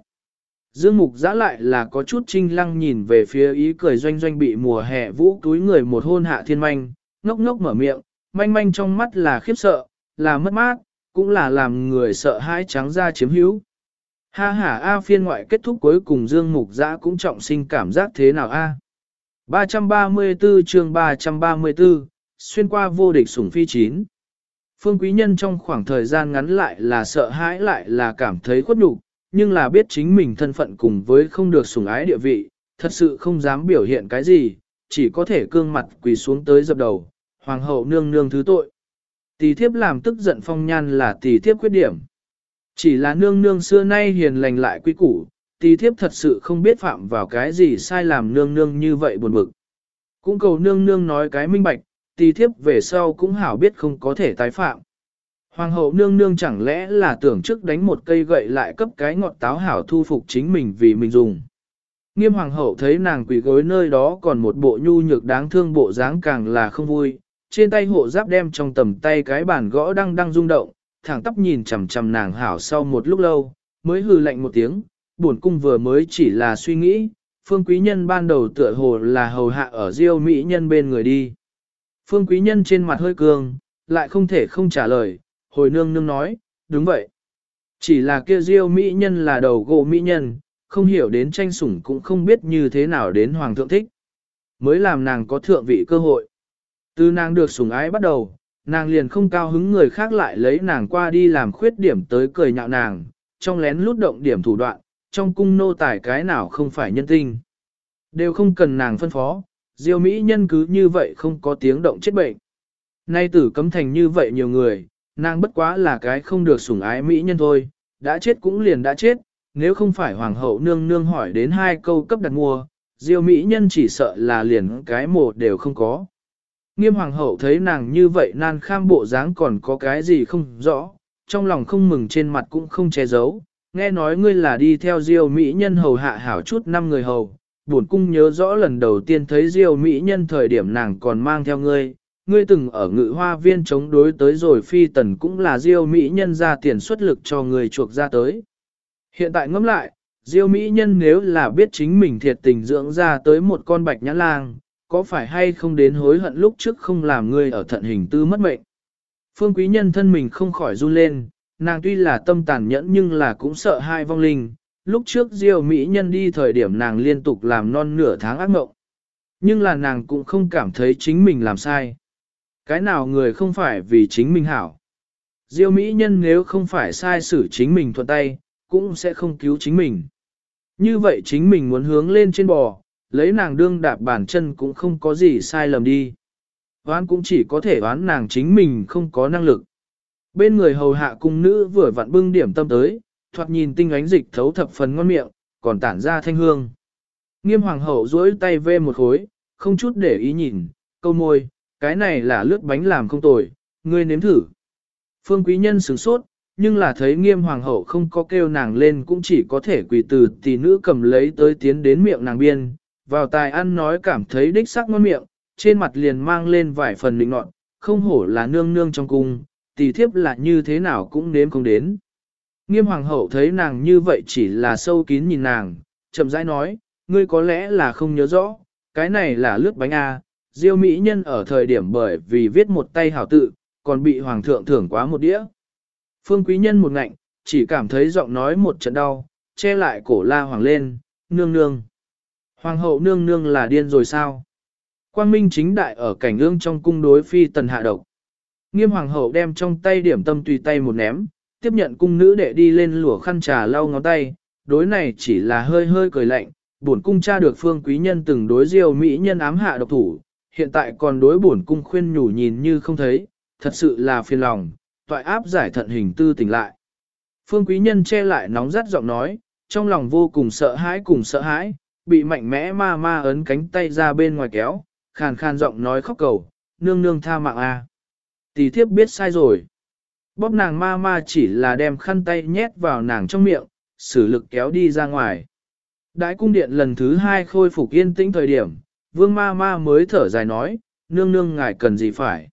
Dương Mục Giã lại là có chút trinh lăng nhìn về phía ý cười doanh doanh bị mùa hè vũ túi người một hôn hạ thiên manh, ngốc ngốc mở miệng, manh manh trong mắt là khiếp sợ, là mất mát, cũng là làm người sợ hãi trắng ra chiếm hữu. Ha ha A phiên ngoại kết thúc cuối cùng Dương Mục Giã cũng trọng sinh cảm giác thế nào A. 334 chương 334, xuyên qua vô địch sủng phi chín. Phương Quý Nhân trong khoảng thời gian ngắn lại là sợ hãi lại là cảm thấy khuất nhục, nhưng là biết chính mình thân phận cùng với không được sủng ái địa vị, thật sự không dám biểu hiện cái gì, chỉ có thể cương mặt quỳ xuống tới dập đầu, hoàng hậu nương nương thứ tội. Tỷ thiếp làm tức giận phong nhan là tỷ thiếp khuyết điểm. Chỉ là nương nương xưa nay hiền lành lại quý củ, tỷ thiếp thật sự không biết phạm vào cái gì sai làm nương nương như vậy buồn bực. Cũng cầu nương nương nói cái minh bạch, tỷ thiếp về sau cũng hảo biết không có thể tái phạm. Hoàng hậu nương nương chẳng lẽ là tưởng trước đánh một cây gậy lại cấp cái ngọt táo hảo thu phục chính mình vì mình dùng. Nghiêm hoàng hậu thấy nàng quỷ gối nơi đó còn một bộ nhu nhược đáng thương bộ dáng càng là không vui, trên tay hộ giáp đem trong tầm tay cái bàn gõ đang đang rung động, thẳng tóc nhìn chằm chằm nàng hảo sau một lúc lâu, mới hừ lạnh một tiếng, buồn cung vừa mới chỉ là suy nghĩ, phương quý nhân ban đầu tựa hồ là hầu hạ ở diêu mỹ nhân bên người đi. Phương quý nhân trên mặt hơi cường, lại không thể không trả lời, hồi nương nương nói, đúng vậy. Chỉ là kia diêu mỹ nhân là đầu gỗ mỹ nhân, không hiểu đến tranh sủng cũng không biết như thế nào đến hoàng thượng thích. Mới làm nàng có thượng vị cơ hội. Từ nàng được sủng ái bắt đầu, nàng liền không cao hứng người khác lại lấy nàng qua đi làm khuyết điểm tới cười nhạo nàng, trong lén lút động điểm thủ đoạn, trong cung nô tài cái nào không phải nhân tinh. Đều không cần nàng phân phó, diêu mỹ nhân cứ như vậy không có tiếng động chết bệnh. Nay tử cấm thành như vậy nhiều người, nàng bất quá là cái không được sủng ái mỹ nhân thôi, đã chết cũng liền đã chết, nếu không phải hoàng hậu nương nương hỏi đến hai câu cấp đặt mua, diêu mỹ nhân chỉ sợ là liền cái một đều không có. Nghiêm hoàng hậu thấy nàng như vậy nan kham bộ dáng còn có cái gì không rõ, trong lòng không mừng trên mặt cũng không che giấu, nghe nói ngươi là đi theo diêu mỹ nhân hầu hạ hảo chút năm người hầu, bổn cung nhớ rõ lần đầu tiên thấy diêu mỹ nhân thời điểm nàng còn mang theo ngươi, ngươi từng ở ngự hoa viên chống đối tới rồi phi tần cũng là diêu mỹ nhân ra tiền xuất lực cho người chuộc ra tới. Hiện tại ngẫm lại, diêu mỹ nhân nếu là biết chính mình thiệt tình dưỡng ra tới một con bạch nhã lang, có phải hay không đến hối hận lúc trước không làm ngươi ở thận hình tư mất mệnh. Phương quý nhân thân mình không khỏi run lên, nàng tuy là tâm tàn nhẫn nhưng là cũng sợ hai vong linh. Lúc trước diêu mỹ nhân đi thời điểm nàng liên tục làm non nửa tháng ác mộng. Nhưng là nàng cũng không cảm thấy chính mình làm sai. Cái nào người không phải vì chính mình hảo. Diêu mỹ nhân nếu không phải sai xử chính mình thuận tay, cũng sẽ không cứu chính mình. Như vậy chính mình muốn hướng lên trên bò, lấy nàng đương đạp bản chân cũng không có gì sai lầm đi. Hoán cũng chỉ có thể đoán nàng chính mình không có năng lực. Bên người hầu hạ cung nữ vừa vặn bưng điểm tâm tới, thoạt nhìn tinh ánh dịch thấu thập phần ngon miệng, còn tản ra thanh hương. Nghiêm hoàng hậu duỗi tay vê một khối, không chút để ý nhìn, câu môi, cái này là lướt bánh làm không tồi, ngươi nếm thử. Phương quý nhân sửng sốt, nhưng là thấy nghiêm hoàng hậu không có kêu nàng lên cũng chỉ có thể quỳ từ tỷ nữ cầm lấy tới tiến đến miệng nàng biên, vào tài ăn nói cảm thấy đích sắc ngon miệng, trên mặt liền mang lên vài phần định nọt, không hổ là nương nương trong cung, tỷ thiếp là như thế nào cũng nếm không đến. Nghiêm hoàng hậu thấy nàng như vậy chỉ là sâu kín nhìn nàng, chậm rãi nói, ngươi có lẽ là không nhớ rõ, cái này là lướt bánh A, diêu mỹ nhân ở thời điểm bởi vì viết một tay hảo tự, còn bị hoàng thượng thưởng quá một đĩa. Phương quý nhân một ngạnh, chỉ cảm thấy giọng nói một trận đau, che lại cổ la hoàng lên, nương nương. Hoàng hậu nương nương là điên rồi sao? Quang Minh chính đại ở cảnh ương trong cung đối phi tần hạ độc. Nghiêm hoàng hậu đem trong tay điểm tâm tùy tay một ném, tiếp nhận cung nữ đệ đi lên lửa khăn trà lau ngón tay, đối này chỉ là hơi hơi cười lạnh, bổn cung cha được phương quý nhân từng đối diêu mỹ nhân ám hạ độc thủ, hiện tại còn đối bổn cung khuyên nhủ nhìn như không thấy, thật sự là phiền lòng, toại áp giải thận hình tư tỉnh lại. Phương quý nhân che lại nóng rát giọng nói, trong lòng vô cùng sợ hãi cùng sợ hãi, bị mạnh mẽ ma ma ấn cánh tay ra bên ngoài kéo, khàn khàn giọng nói khóc cầu, nương nương tha mạng a. Tỷ thiếp biết sai rồi. Bóp nàng ma ma chỉ là đem khăn tay nhét vào nàng trong miệng, sử lực kéo đi ra ngoài. Đại cung điện lần thứ hai khôi phục yên tĩnh thời điểm, vương ma ma mới thở dài nói, nương nương ngài cần gì phải.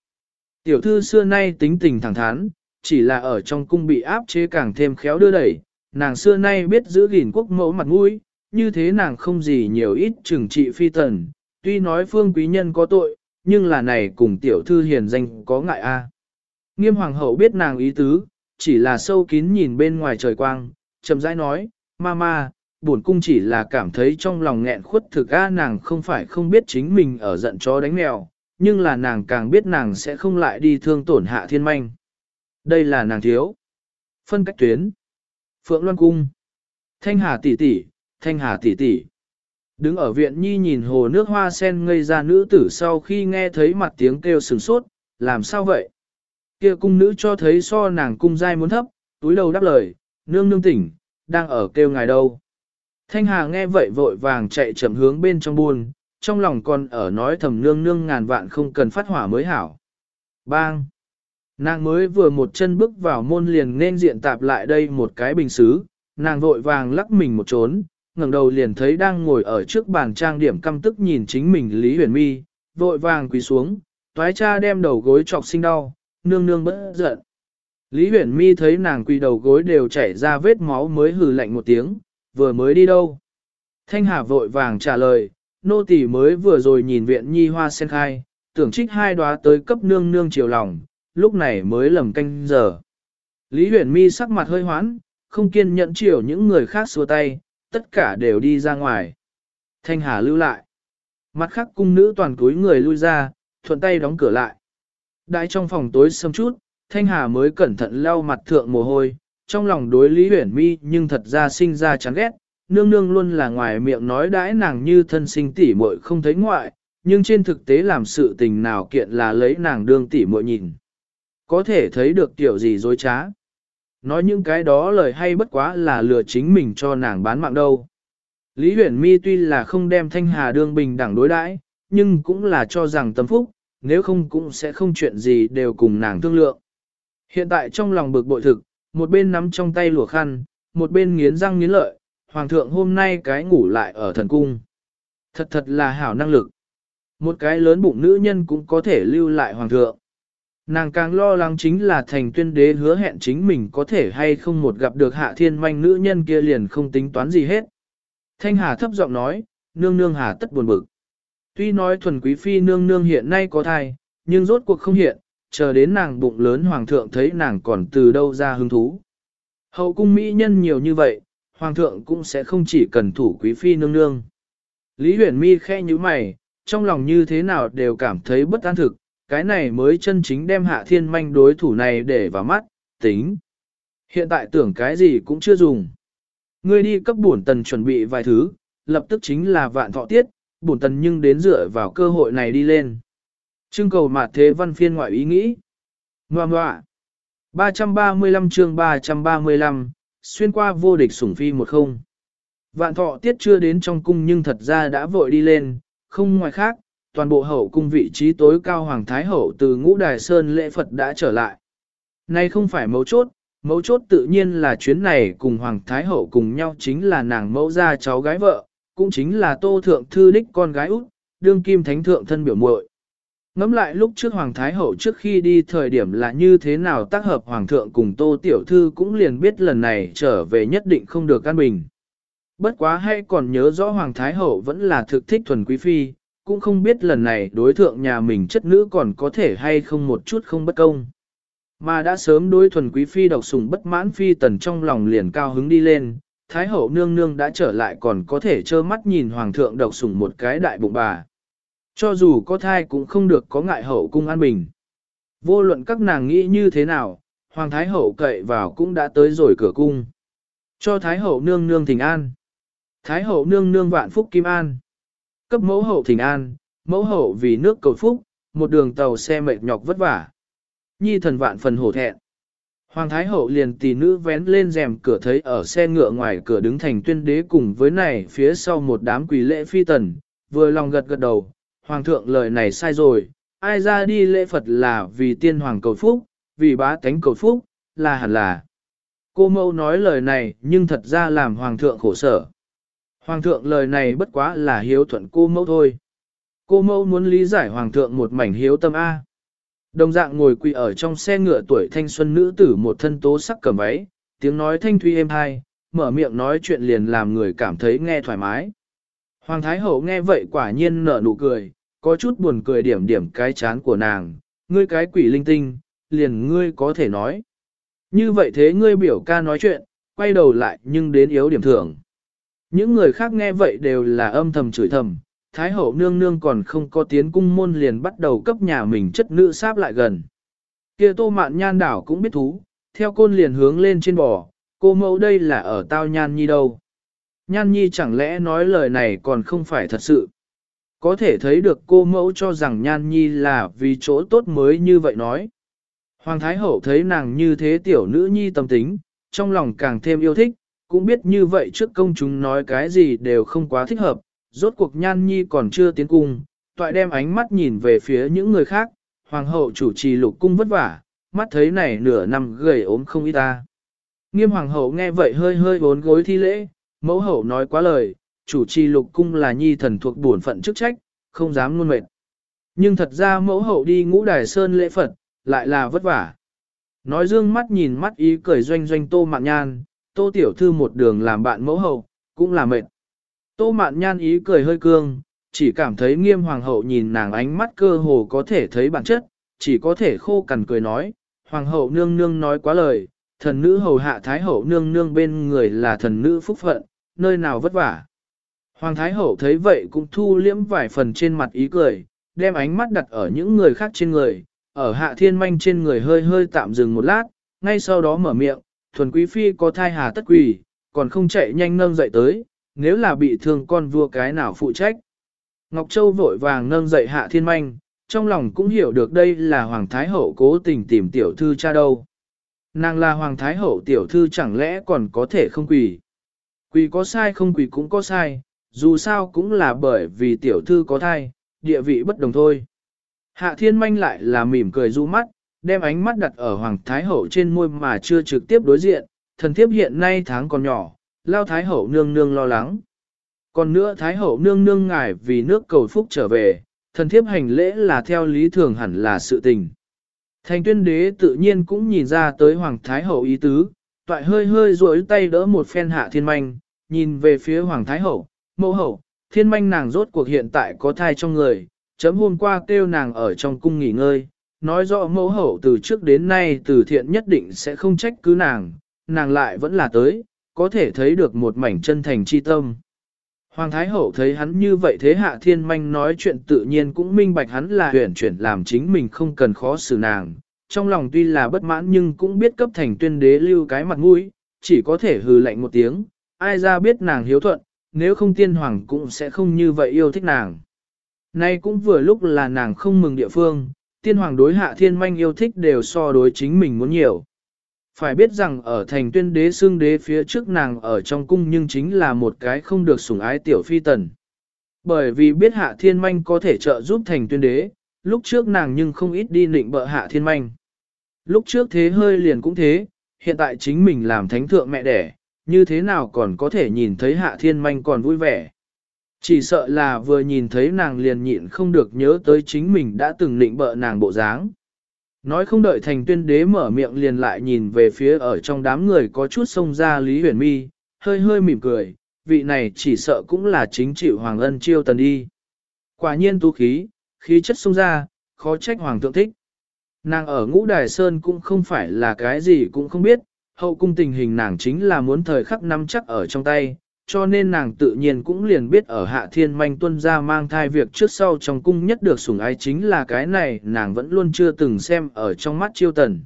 Tiểu thư xưa nay tính tình thẳng thắn, chỉ là ở trong cung bị áp chế càng thêm khéo đưa đẩy, nàng xưa nay biết giữ gìn quốc mẫu mặt mũi, như thế nàng không gì nhiều ít trừng trị phi tần, tuy nói phương quý nhân có tội, nhưng là này cùng tiểu thư hiền danh có ngại a. Nghiêm hoàng hậu biết nàng ý tứ, chỉ là sâu kín nhìn bên ngoài trời quang, chậm rãi nói, Mama, bổn cung chỉ là cảm thấy trong lòng nghẹn khuất thực a nàng không phải không biết chính mình ở giận chó đánh mèo, nhưng là nàng càng biết nàng sẽ không lại đi thương tổn hạ thiên manh. Đây là nàng thiếu. Phân cách tuyến. Phượng Loan Cung. Thanh Hà tỷ tỷ, Thanh Hà tỷ tỷ. Đứng ở viện nhi nhìn hồ nước hoa sen ngây ra nữ tử sau khi nghe thấy mặt tiếng kêu sừng sốt, làm sao vậy? Kia cung nữ cho thấy so nàng cung dai muốn thấp, túi đầu đáp lời, nương nương tỉnh, đang ở kêu ngài đâu. Thanh Hà nghe vậy vội vàng chạy chậm hướng bên trong buôn, trong lòng còn ở nói thầm nương nương ngàn vạn không cần phát hỏa mới hảo. Bang! Nàng mới vừa một chân bước vào môn liền nên diện tạp lại đây một cái bình xứ, nàng vội vàng lắc mình một trốn, ngẩng đầu liền thấy đang ngồi ở trước bàn trang điểm căm tức nhìn chính mình Lý Huyền Mi, vội vàng quỳ xuống, toái cha đem đầu gối chọc sinh đau, nương nương bất giận. Lý Huyền Mi thấy nàng quỳ đầu gối đều chảy ra vết máu mới hừ lạnh một tiếng, vừa mới đi đâu. Thanh Hà vội vàng trả lời, nô tỳ mới vừa rồi nhìn viện nhi hoa sen khai, tưởng trích hai đóa tới cấp nương nương chiều lòng, lúc này mới lầm canh giờ. Lý huyền mi sắc mặt hơi hoán, không kiên nhẫn chiều những người khác xua tay, tất cả đều đi ra ngoài. Thanh Hà lưu lại. Mặt khác cung nữ toàn túi người lui ra, thuận tay đóng cửa lại. Đại trong phòng tối sâm chút, Thanh Hà mới cẩn thận lau mặt thượng mồ hôi, trong lòng đối Lý Huyển Mi nhưng thật ra sinh ra chán ghét, nương nương luôn là ngoài miệng nói đãi nàng như thân sinh tỷ muội không thấy ngoại, nhưng trên thực tế làm sự tình nào kiện là lấy nàng đương tỷ muội nhìn. Có thể thấy được tiểu gì dối trá. Nói những cái đó lời hay bất quá là lừa chính mình cho nàng bán mạng đâu. Lý huyền mi tuy là không đem thanh hà đương bình đẳng đối đãi, nhưng cũng là cho rằng tâm phúc, nếu không cũng sẽ không chuyện gì đều cùng nàng thương lượng. Hiện tại trong lòng bực bội thực, một bên nắm trong tay lụa khăn, một bên nghiến răng nghiến lợi, hoàng thượng hôm nay cái ngủ lại ở thần cung. Thật thật là hảo năng lực. Một cái lớn bụng nữ nhân cũng có thể lưu lại hoàng thượng. Nàng càng lo lắng chính là thành tuyên đế hứa hẹn chính mình có thể hay không một gặp được hạ thiên manh nữ nhân kia liền không tính toán gì hết. Thanh Hà thấp giọng nói, nương nương hà tất buồn bực. Tuy nói thuần quý phi nương nương hiện nay có thai, nhưng rốt cuộc không hiện, chờ đến nàng bụng lớn hoàng thượng thấy nàng còn từ đâu ra hứng thú. Hậu cung mỹ nhân nhiều như vậy, hoàng thượng cũng sẽ không chỉ cần thủ quý phi nương nương. Lý huyền mi khe như mày, trong lòng như thế nào đều cảm thấy bất an thực, cái này mới chân chính đem hạ thiên manh đối thủ này để vào mắt, tính. Hiện tại tưởng cái gì cũng chưa dùng. Ngươi đi cấp bổn tần chuẩn bị vài thứ, lập tức chính là vạn thọ tiết, bổn tần nhưng đến dựa vào cơ hội này đi lên. Trưng cầu mạt thế văn phiên ngoại ý nghĩ. Ngoà ngoạ. 335 chương 335, xuyên qua vô địch sủng phi một không. Vạn thọ tiết chưa đến trong cung nhưng thật ra đã vội đi lên, không ngoài khác, toàn bộ hậu cung vị trí tối cao Hoàng Thái Hậu từ ngũ đài sơn lễ Phật đã trở lại. Nay không phải mấu chốt, mấu chốt tự nhiên là chuyến này cùng Hoàng Thái Hậu cùng nhau chính là nàng mẫu gia cháu gái vợ, cũng chính là tô thượng thư đích con gái út, đương kim thánh thượng thân biểu muội. Ngắm lại lúc trước Hoàng Thái Hậu trước khi đi thời điểm là như thế nào tác hợp Hoàng thượng cùng Tô Tiểu Thư cũng liền biết lần này trở về nhất định không được an bình. Bất quá hay còn nhớ rõ Hoàng Thái Hậu vẫn là thực thích thuần quý phi, cũng không biết lần này đối thượng nhà mình chất nữ còn có thể hay không một chút không bất công. Mà đã sớm đối thuần quý phi độc sủng bất mãn phi tần trong lòng liền cao hứng đi lên, Thái hậu nương nương đã trở lại còn có thể trơ mắt nhìn hoàng thượng độc sủng một cái đại bụng bà. Cho dù có thai cũng không được có ngại hậu cung an bình. Vô luận các nàng nghĩ như thế nào, hoàng thái hậu cậy vào cũng đã tới rồi cửa cung. Cho thái hậu nương nương thỉnh an. Thái hậu nương nương vạn phúc kim an. Cấp mẫu hậu thỉnh an, mẫu hậu vì nước cầu phúc, một đường tàu xe mệt nhọc vất vả. Nhi thần vạn phần hổ thẹn. Hoàng Thái Hậu liền tỷ nữ vén lên rèm cửa thấy ở xe ngựa ngoài cửa đứng thành tuyên đế cùng với này phía sau một đám quỷ lễ phi tần, vừa lòng gật gật đầu, Hoàng thượng lời này sai rồi, ai ra đi lễ Phật là vì tiên hoàng cầu phúc, vì bá tánh cầu phúc, là hẳn là. Cô mâu nói lời này nhưng thật ra làm Hoàng thượng khổ sở. Hoàng thượng lời này bất quá là hiếu thuận cô mâu thôi. Cô mâu muốn lý giải Hoàng thượng một mảnh hiếu tâm A. Đồng dạng ngồi quỳ ở trong xe ngựa tuổi thanh xuân nữ tử một thân tố sắc cầm váy, tiếng nói thanh thuy êm hai, mở miệng nói chuyện liền làm người cảm thấy nghe thoải mái. Hoàng Thái Hậu nghe vậy quả nhiên nở nụ cười, có chút buồn cười điểm điểm cái chán của nàng, ngươi cái quỷ linh tinh, liền ngươi có thể nói. Như vậy thế ngươi biểu ca nói chuyện, quay đầu lại nhưng đến yếu điểm thưởng. Những người khác nghe vậy đều là âm thầm chửi thầm, Thái hậu nương nương còn không có tiến cung môn liền bắt đầu cấp nhà mình chất nữ sáp lại gần. Kia tô mạn nhan đảo cũng biết thú, theo côn liền hướng lên trên bò, cô mẫu đây là ở tao nhan nhi đâu. Nhan nhi chẳng lẽ nói lời này còn không phải thật sự. Có thể thấy được cô mẫu cho rằng nhan nhi là vì chỗ tốt mới như vậy nói. Hoàng Thái Hậu thấy nàng như thế tiểu nữ nhi tâm tính, trong lòng càng thêm yêu thích, cũng biết như vậy trước công chúng nói cái gì đều không quá thích hợp, rốt cuộc nhan nhi còn chưa tiến cung, toại đem ánh mắt nhìn về phía những người khác, hoàng hậu chủ trì lục cung vất vả, mắt thấy này nửa năm gầy ốm không ít ta. Nghiêm hoàng hậu nghe vậy hơi hơi bốn gối thi lễ, mẫu hậu nói quá lời, chủ trì lục cung là nhi thần thuộc bổn phận chức trách, không dám luôn mệt. Nhưng thật ra mẫu hậu đi ngũ đài sơn lễ Phật, lại là vất vả. Nói dương mắt nhìn mắt ý cười doanh doanh tô mạn nhan, tô tiểu thư một đường làm bạn mẫu hậu, cũng là mệt. Tô mạn nhan ý cười hơi cương, chỉ cảm thấy nghiêm hoàng hậu nhìn nàng ánh mắt cơ hồ có thể thấy bản chất, chỉ có thể khô cằn cười nói, hoàng hậu nương nương nói quá lời, thần nữ hầu hạ thái hậu nương nương bên người là thần nữ phúc phận, nơi nào vất vả. Hoàng thái hậu thấy vậy cũng thu liễm vài phần trên mặt ý cười, đem ánh mắt đặt ở những người khác trên người, ở hạ thiên manh trên người hơi hơi tạm dừng một lát, ngay sau đó mở miệng, thuần quý phi có thai hà tất quỷ, còn không chạy nhanh nâng dậy tới, nếu là bị thương con vua cái nào phụ trách. Ngọc Châu vội vàng nâng dậy hạ thiên manh, trong lòng cũng hiểu được đây là Hoàng Thái Hậu cố tình tìm tiểu thư cha đâu. Nàng là Hoàng Thái Hậu tiểu thư chẳng lẽ còn có thể không quỳ. Quỳ có sai không quỳ cũng có sai, dù sao cũng là bởi vì tiểu thư có thai, địa vị bất đồng thôi. Hạ thiên manh lại là mỉm cười du mắt, đem ánh mắt đặt ở Hoàng Thái Hậu trên môi mà chưa trực tiếp đối diện, thần thiếp hiện nay tháng còn nhỏ, lao Thái Hậu nương nương lo lắng. Còn nữa Thái Hậu nương nương ngài vì nước cầu phúc trở về, thần thiếp hành lễ là theo lý thường hẳn là sự tình. Thành tuyên đế tự nhiên cũng nhìn ra tới Hoàng Thái Hậu ý tứ, toại hơi hơi duỗi tay đỡ một phen hạ thiên manh, nhìn về phía Hoàng Thái Hậu, mẫu hậu, thiên manh nàng rốt cuộc hiện tại có thai trong người, chấm hôm qua kêu nàng ở trong cung nghỉ ngơi, nói rõ mẫu hậu từ trước đến nay từ thiện nhất định sẽ không trách cứ nàng, nàng lại vẫn là tới, có thể thấy được một mảnh chân thành chi tâm. Hoàng Thái Hậu thấy hắn như vậy thế hạ thiên manh nói chuyện tự nhiên cũng minh bạch hắn là huyển chuyển làm chính mình không cần khó xử nàng. Trong lòng tuy là bất mãn nhưng cũng biết cấp thành tuyên đế lưu cái mặt mũi, chỉ có thể hừ lạnh một tiếng, ai ra biết nàng hiếu thuận, nếu không tiên hoàng cũng sẽ không như vậy yêu thích nàng. Nay cũng vừa lúc là nàng không mừng địa phương, tiên hoàng đối hạ thiên manh yêu thích đều so đối chính mình muốn nhiều. Phải biết rằng ở thành tuyên đế xương đế phía trước nàng ở trong cung nhưng chính là một cái không được sủng ái tiểu phi tần. Bởi vì biết hạ thiên manh có thể trợ giúp thành tuyên đế, lúc trước nàng nhưng không ít đi nịnh bợ hạ thiên manh. Lúc trước thế hơi liền cũng thế, hiện tại chính mình làm thánh thượng mẹ đẻ, như thế nào còn có thể nhìn thấy hạ thiên manh còn vui vẻ. Chỉ sợ là vừa nhìn thấy nàng liền nhịn không được nhớ tới chính mình đã từng nịnh bợ nàng bộ dáng. Nói không đợi thành tuyên đế mở miệng liền lại nhìn về phía ở trong đám người có chút xông ra Lý Huyền Mi, hơi hơi mỉm cười, vị này chỉ sợ cũng là chính chịu Hoàng Ân chiêu tần đi. Quả nhiên tu khí, khí chất xông ra, khó trách Hoàng thượng thích. Nàng ở ngũ đài sơn cũng không phải là cái gì cũng không biết, hậu cung tình hình nàng chính là muốn thời khắc nắm chắc ở trong tay, cho nên nàng tự nhiên cũng liền biết ở hạ thiên manh tuân ra mang thai việc trước sau trong cung nhất được sủng ái chính là cái này nàng vẫn luôn chưa từng xem ở trong mắt chiêu tần.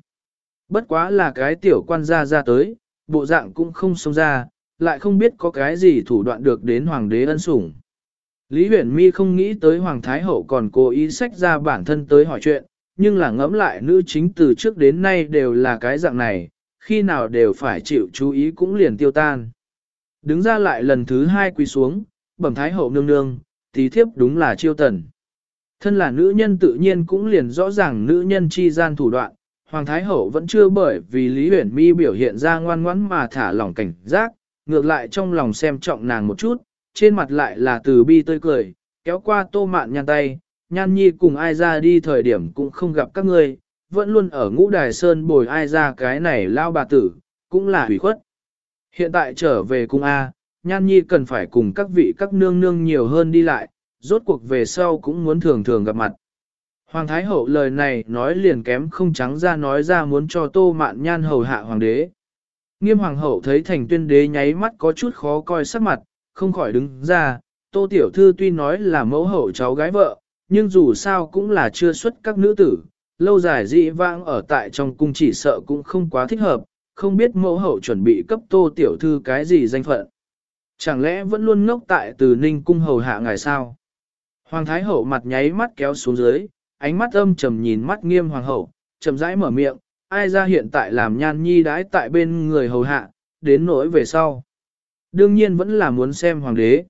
Bất quá là cái tiểu quan gia ra tới, bộ dạng cũng không xông ra, lại không biết có cái gì thủ đoạn được đến hoàng đế ân sủng. Lý huyền mi không nghĩ tới hoàng thái hậu còn cố ý sách ra bản thân tới hỏi chuyện, nhưng là ngẫm lại nữ chính từ trước đến nay đều là cái dạng này, khi nào đều phải chịu chú ý cũng liền tiêu tan. Đứng ra lại lần thứ hai quỳ xuống, bẩm thái hậu nương nương, tí thiếp đúng là chiêu tần. Thân là nữ nhân tự nhiên cũng liền rõ ràng nữ nhân chi gian thủ đoạn, Hoàng Thái Hậu vẫn chưa bởi vì Lý Huyển Mi biểu hiện ra ngoan ngoãn mà thả lỏng cảnh giác, ngược lại trong lòng xem trọng nàng một chút, trên mặt lại là từ bi tươi cười, kéo qua tô mạn nhan tay, nhan nhi cùng ai ra đi thời điểm cũng không gặp các ngươi, vẫn luôn ở ngũ đài sơn bồi ai ra cái này lao bà tử, cũng là hủy khuất. Hiện tại trở về cung A, nhan nhi cần phải cùng các vị các nương nương nhiều hơn đi lại, rốt cuộc về sau cũng muốn thường thường gặp mặt. Hoàng Thái Hậu lời này nói liền kém không trắng ra nói ra muốn cho tô mạn nhan hầu hạ hoàng đế. Nghiêm hoàng hậu thấy thành tuyên đế nháy mắt có chút khó coi sắc mặt, không khỏi đứng ra, tô tiểu thư tuy nói là mẫu hậu cháu gái vợ, nhưng dù sao cũng là chưa xuất các nữ tử, lâu dài dị vãng ở tại trong cung chỉ sợ cũng không quá thích hợp, không biết mẫu hậu chuẩn bị cấp tô tiểu thư cái gì danh phận. Chẳng lẽ vẫn luôn ngốc tại từ ninh cung hầu hạ ngài sao? Hoàng thái hậu mặt nháy mắt kéo xuống dưới, ánh mắt âm trầm nhìn mắt nghiêm hoàng hậu, chậm rãi mở miệng, ai ra hiện tại làm nhan nhi đãi tại bên người hầu hạ, đến nỗi về sau. Đương nhiên vẫn là muốn xem hoàng đế.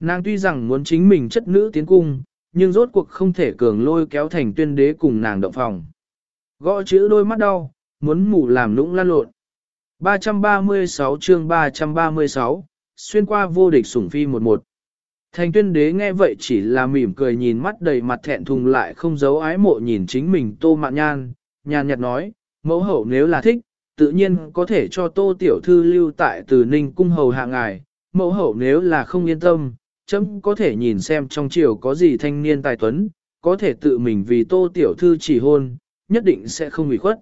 Nàng tuy rằng muốn chính mình chất nữ tiến cung, nhưng rốt cuộc không thể cường lôi kéo thành tuyên đế cùng nàng động phòng. Gõ chữ đôi mắt đau, muốn mù làm lũng lan lộn. 336 chương 336, xuyên qua vô địch sủng phi 11. Thành tuyên đế nghe vậy chỉ là mỉm cười nhìn mắt đầy mặt thẹn thùng lại không giấu ái mộ nhìn chính mình tô mạn nhan, nhàn nhạt nói, mẫu hậu nếu là thích, tự nhiên có thể cho tô tiểu thư lưu tại từ ninh cung hầu hạ ngài, mẫu hậu nếu là không yên tâm, chấm có thể nhìn xem trong triều có gì thanh niên tài tuấn, có thể tự mình vì tô tiểu thư chỉ hôn, nhất định sẽ không bị khuất.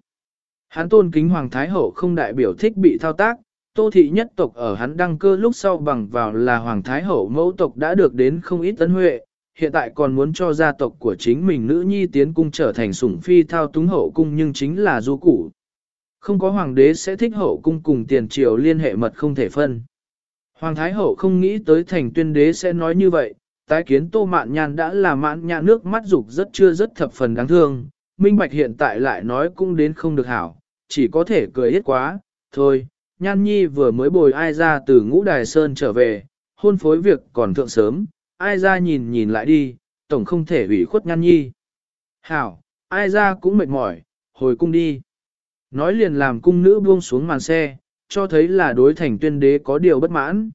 Hắn tôn kính Hoàng Thái Hậu không đại biểu thích bị thao tác, Tô thị nhất tộc ở hắn đăng cơ lúc sau bằng vào là Hoàng Thái Hậu mẫu tộc đã được đến không ít tấn huệ, hiện tại còn muốn cho gia tộc của chính mình nữ nhi tiến cung trở thành sủng phi thao túng hậu cung nhưng chính là du củ. Không có hoàng đế sẽ thích hậu cung cùng tiền triều liên hệ mật không thể phân. Hoàng Thái Hậu không nghĩ tới thành tuyên đế sẽ nói như vậy, tái kiến tô mạn nhan đã là mạn nhạn nước mắt dục rất chưa rất thập phần đáng thương, minh bạch hiện tại lại nói cũng đến không được hảo, chỉ có thể cười hết quá, thôi, Nhan Nhi vừa mới bồi ai ra từ ngũ đài sơn trở về, hôn phối việc còn thượng sớm, ai ra nhìn nhìn lại đi, tổng không thể hủy khuất Nhan Nhi. Hảo, ai ra cũng mệt mỏi, hồi cung đi. Nói liền làm cung nữ buông xuống màn xe, cho thấy là đối thành tuyên đế có điều bất mãn.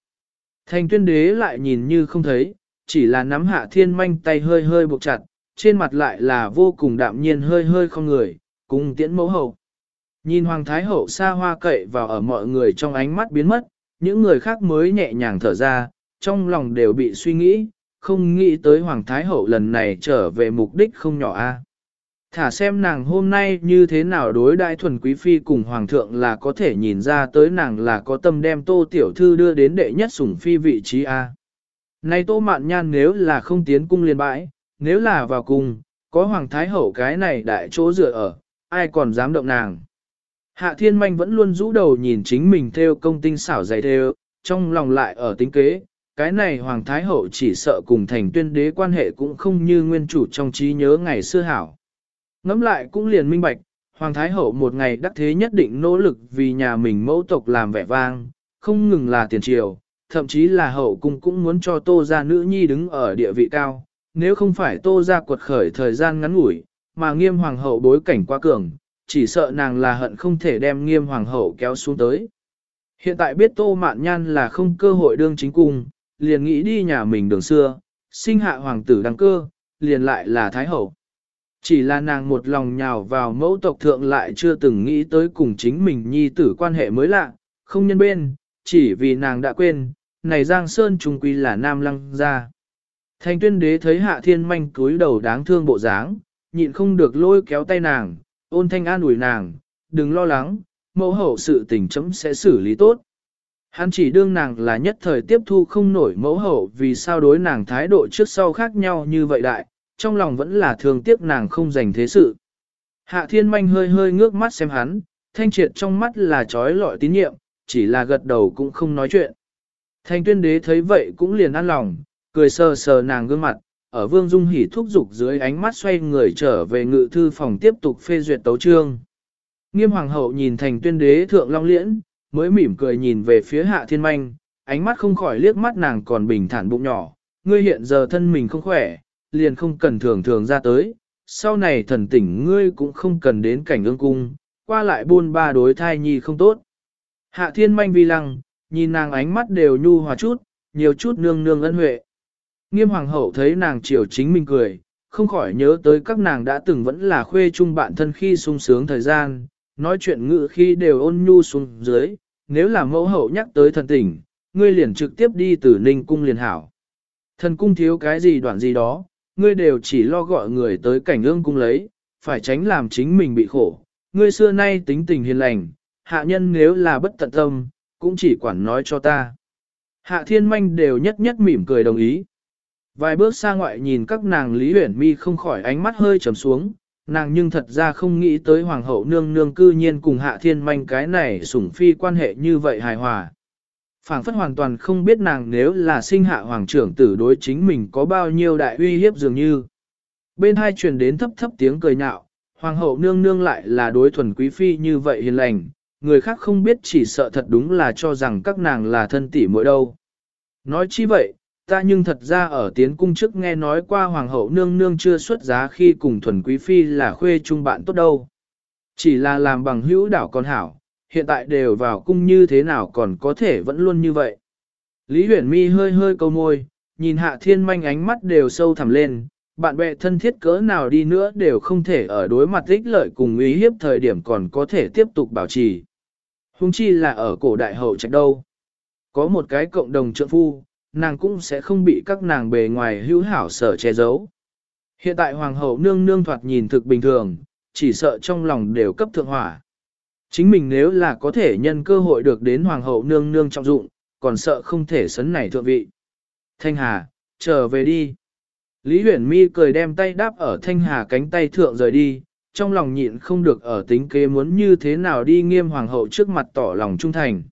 Thành tuyên đế lại nhìn như không thấy, chỉ là nắm hạ thiên manh tay hơi hơi buộc chặt, trên mặt lại là vô cùng đạm nhiên hơi hơi không người, cùng tiễn mẫu hậu. Nhìn Hoàng Thái Hậu xa hoa cậy vào ở mọi người trong ánh mắt biến mất, những người khác mới nhẹ nhàng thở ra, trong lòng đều bị suy nghĩ, không nghĩ tới Hoàng Thái Hậu lần này trở về mục đích không nhỏ a. Thả xem nàng hôm nay như thế nào đối đại thuần quý phi cùng Hoàng thượng là có thể nhìn ra tới nàng là có tâm đem tô tiểu thư đưa đến đệ nhất sủng phi vị trí a. Này tô mạn nhan nếu là không tiến cung liền bãi, nếu là vào cung, có Hoàng Thái Hậu cái này đại chỗ dựa ở, ai còn dám động nàng. Hạ thiên manh vẫn luôn rũ đầu nhìn chính mình theo công tinh xảo dày theo, trong lòng lại ở tính kế, cái này Hoàng Thái Hậu chỉ sợ cùng thành tuyên đế quan hệ cũng không như nguyên chủ trong trí nhớ ngày xưa hảo. Ngắm lại cũng liền minh bạch, Hoàng Thái Hậu một ngày đắc thế nhất định nỗ lực vì nhà mình mẫu tộc làm vẻ vang, không ngừng là tiền triều, thậm chí là hậu cung cũng muốn cho tô gia nữ nhi đứng ở địa vị cao, nếu không phải tô gia quật khởi thời gian ngắn ngủi, mà nghiêm hoàng hậu bối cảnh quá cường, chỉ sợ nàng là hận không thể đem nghiêm hoàng hậu kéo xuống tới. Hiện tại biết Tô Mạn Nhan là không cơ hội đương chính cung, liền nghĩ đi nhà mình đường xưa, sinh hạ hoàng tử đăng cơ, liền lại là thái hậu. Chỉ là nàng một lòng nhào vào mẫu tộc thượng lại chưa từng nghĩ tới cùng chính mình nhi tử quan hệ mới lạ, không nhân bên, chỉ vì nàng đã quên, này Giang Sơn trung quy là nam lăng gia. Thành tuyên đế thấy hạ thiên manh cúi đầu đáng thương bộ dáng, nhịn không được lôi kéo tay nàng, ôn thanh an ủi nàng, đừng lo lắng, mẫu hậu sự tình chấm sẽ xử lý tốt. Hắn chỉ đương nàng là nhất thời tiếp thu không nổi mẫu hậu vì sao đối nàng thái độ trước sau khác nhau như vậy đại, trong lòng vẫn là thường tiếc nàng không dành thế sự. Hạ thiên manh hơi hơi ngước mắt xem hắn, thanh triệt trong mắt là trói lọi tín nhiệm, chỉ là gật đầu cũng không nói chuyện. Thanh tuyên đế thấy vậy cũng liền an lòng, cười sờ sờ nàng gương mặt, ở vương dung hỉ thúc dục dưới ánh mắt xoay người trở về ngự thư phòng tiếp tục phê duyệt tấu trương. Nghiêm hoàng hậu nhìn thành tuyên đế thượng long liễn, mới mỉm cười nhìn về phía hạ thiên manh, ánh mắt không khỏi liếc mắt nàng còn bình thản bụng nhỏ, ngươi hiện giờ thân mình không khỏe, liền không cần thường thường ra tới, sau này thần tỉnh ngươi cũng không cần đến cảnh ương cung, qua lại buôn ba đối thai nhi không tốt. Hạ thiên manh vi lăng, nhìn nàng ánh mắt đều nhu hòa chút, nhiều chút nương nương ân huệ. Nghiêm hoàng hậu thấy nàng chiều chính mình cười, không khỏi nhớ tới các nàng đã từng vẫn là khuê chung bạn thân khi sung sướng thời gian, nói chuyện ngự khi đều ôn nhu xuống dưới, nếu là mẫu hậu nhắc tới thần tỉnh, ngươi liền trực tiếp đi từ ninh cung liền hảo. Thần cung thiếu cái gì đoạn gì đó, ngươi đều chỉ lo gọi người tới cảnh ương cung lấy, phải tránh làm chính mình bị khổ. Ngươi xưa nay tính tình hiền lành, hạ nhân nếu là bất tận tâm, cũng chỉ quản nói cho ta. Hạ thiên manh đều nhất nhất mỉm cười đồng ý. Vài bước xa ngoại nhìn các nàng Lý Huyển Mi không khỏi ánh mắt hơi trầm xuống, nàng nhưng thật ra không nghĩ tới hoàng hậu nương nương cư nhiên cùng hạ thiên manh cái này sủng phi quan hệ như vậy hài hòa phảng phất hoàn toàn không biết nàng nếu là sinh hạ hoàng trưởng tử đối chính mình có bao nhiêu đại uy hiếp dường như. Bên hai truyền đến thấp thấp tiếng cười nhạo, hoàng hậu nương nương lại là đối thuần quý phi như vậy hiền lành, người khác không biết chỉ sợ thật đúng là cho rằng các nàng là thân tỷ mỗi đâu. Nói chi vậy, ta nhưng thật ra ở tiến cung trước nghe nói qua hoàng hậu nương nương chưa xuất giá khi cùng thuần quý phi là khuê chung bạn tốt đâu. Chỉ là làm bằng hữu đảo con hảo, hiện tại đều vào cung như thế nào còn có thể vẫn luôn như vậy. Lý huyền mi hơi hơi câu môi, nhìn hạ thiên manh ánh mắt đều sâu thẳm lên, bạn bè thân thiết cỡ nào đi nữa đều không thể ở đối mặt ích lợi cùng ý hiếp thời điểm còn có thể tiếp tục bảo trì. Hùng chi là ở cổ đại hậu trạch đâu. Có một cái cộng đồng trợ phu, nàng cũng sẽ không bị các nàng bề ngoài hữu hảo sở che giấu. Hiện tại hoàng hậu nương nương thoạt nhìn thực bình thường, chỉ sợ trong lòng đều cấp thượng hỏa. Chính mình nếu là có thể nhân cơ hội được đến hoàng hậu nương nương trọng dụng, còn sợ không thể sấn này thượng vị. Thanh Hà, trở về đi. Lý huyền mi cười đem tay đáp ở Thanh Hà cánh tay thượng rời đi, trong lòng nhịn không được ở tính kế muốn như thế nào đi nghiêm hoàng hậu trước mặt tỏ lòng trung thành.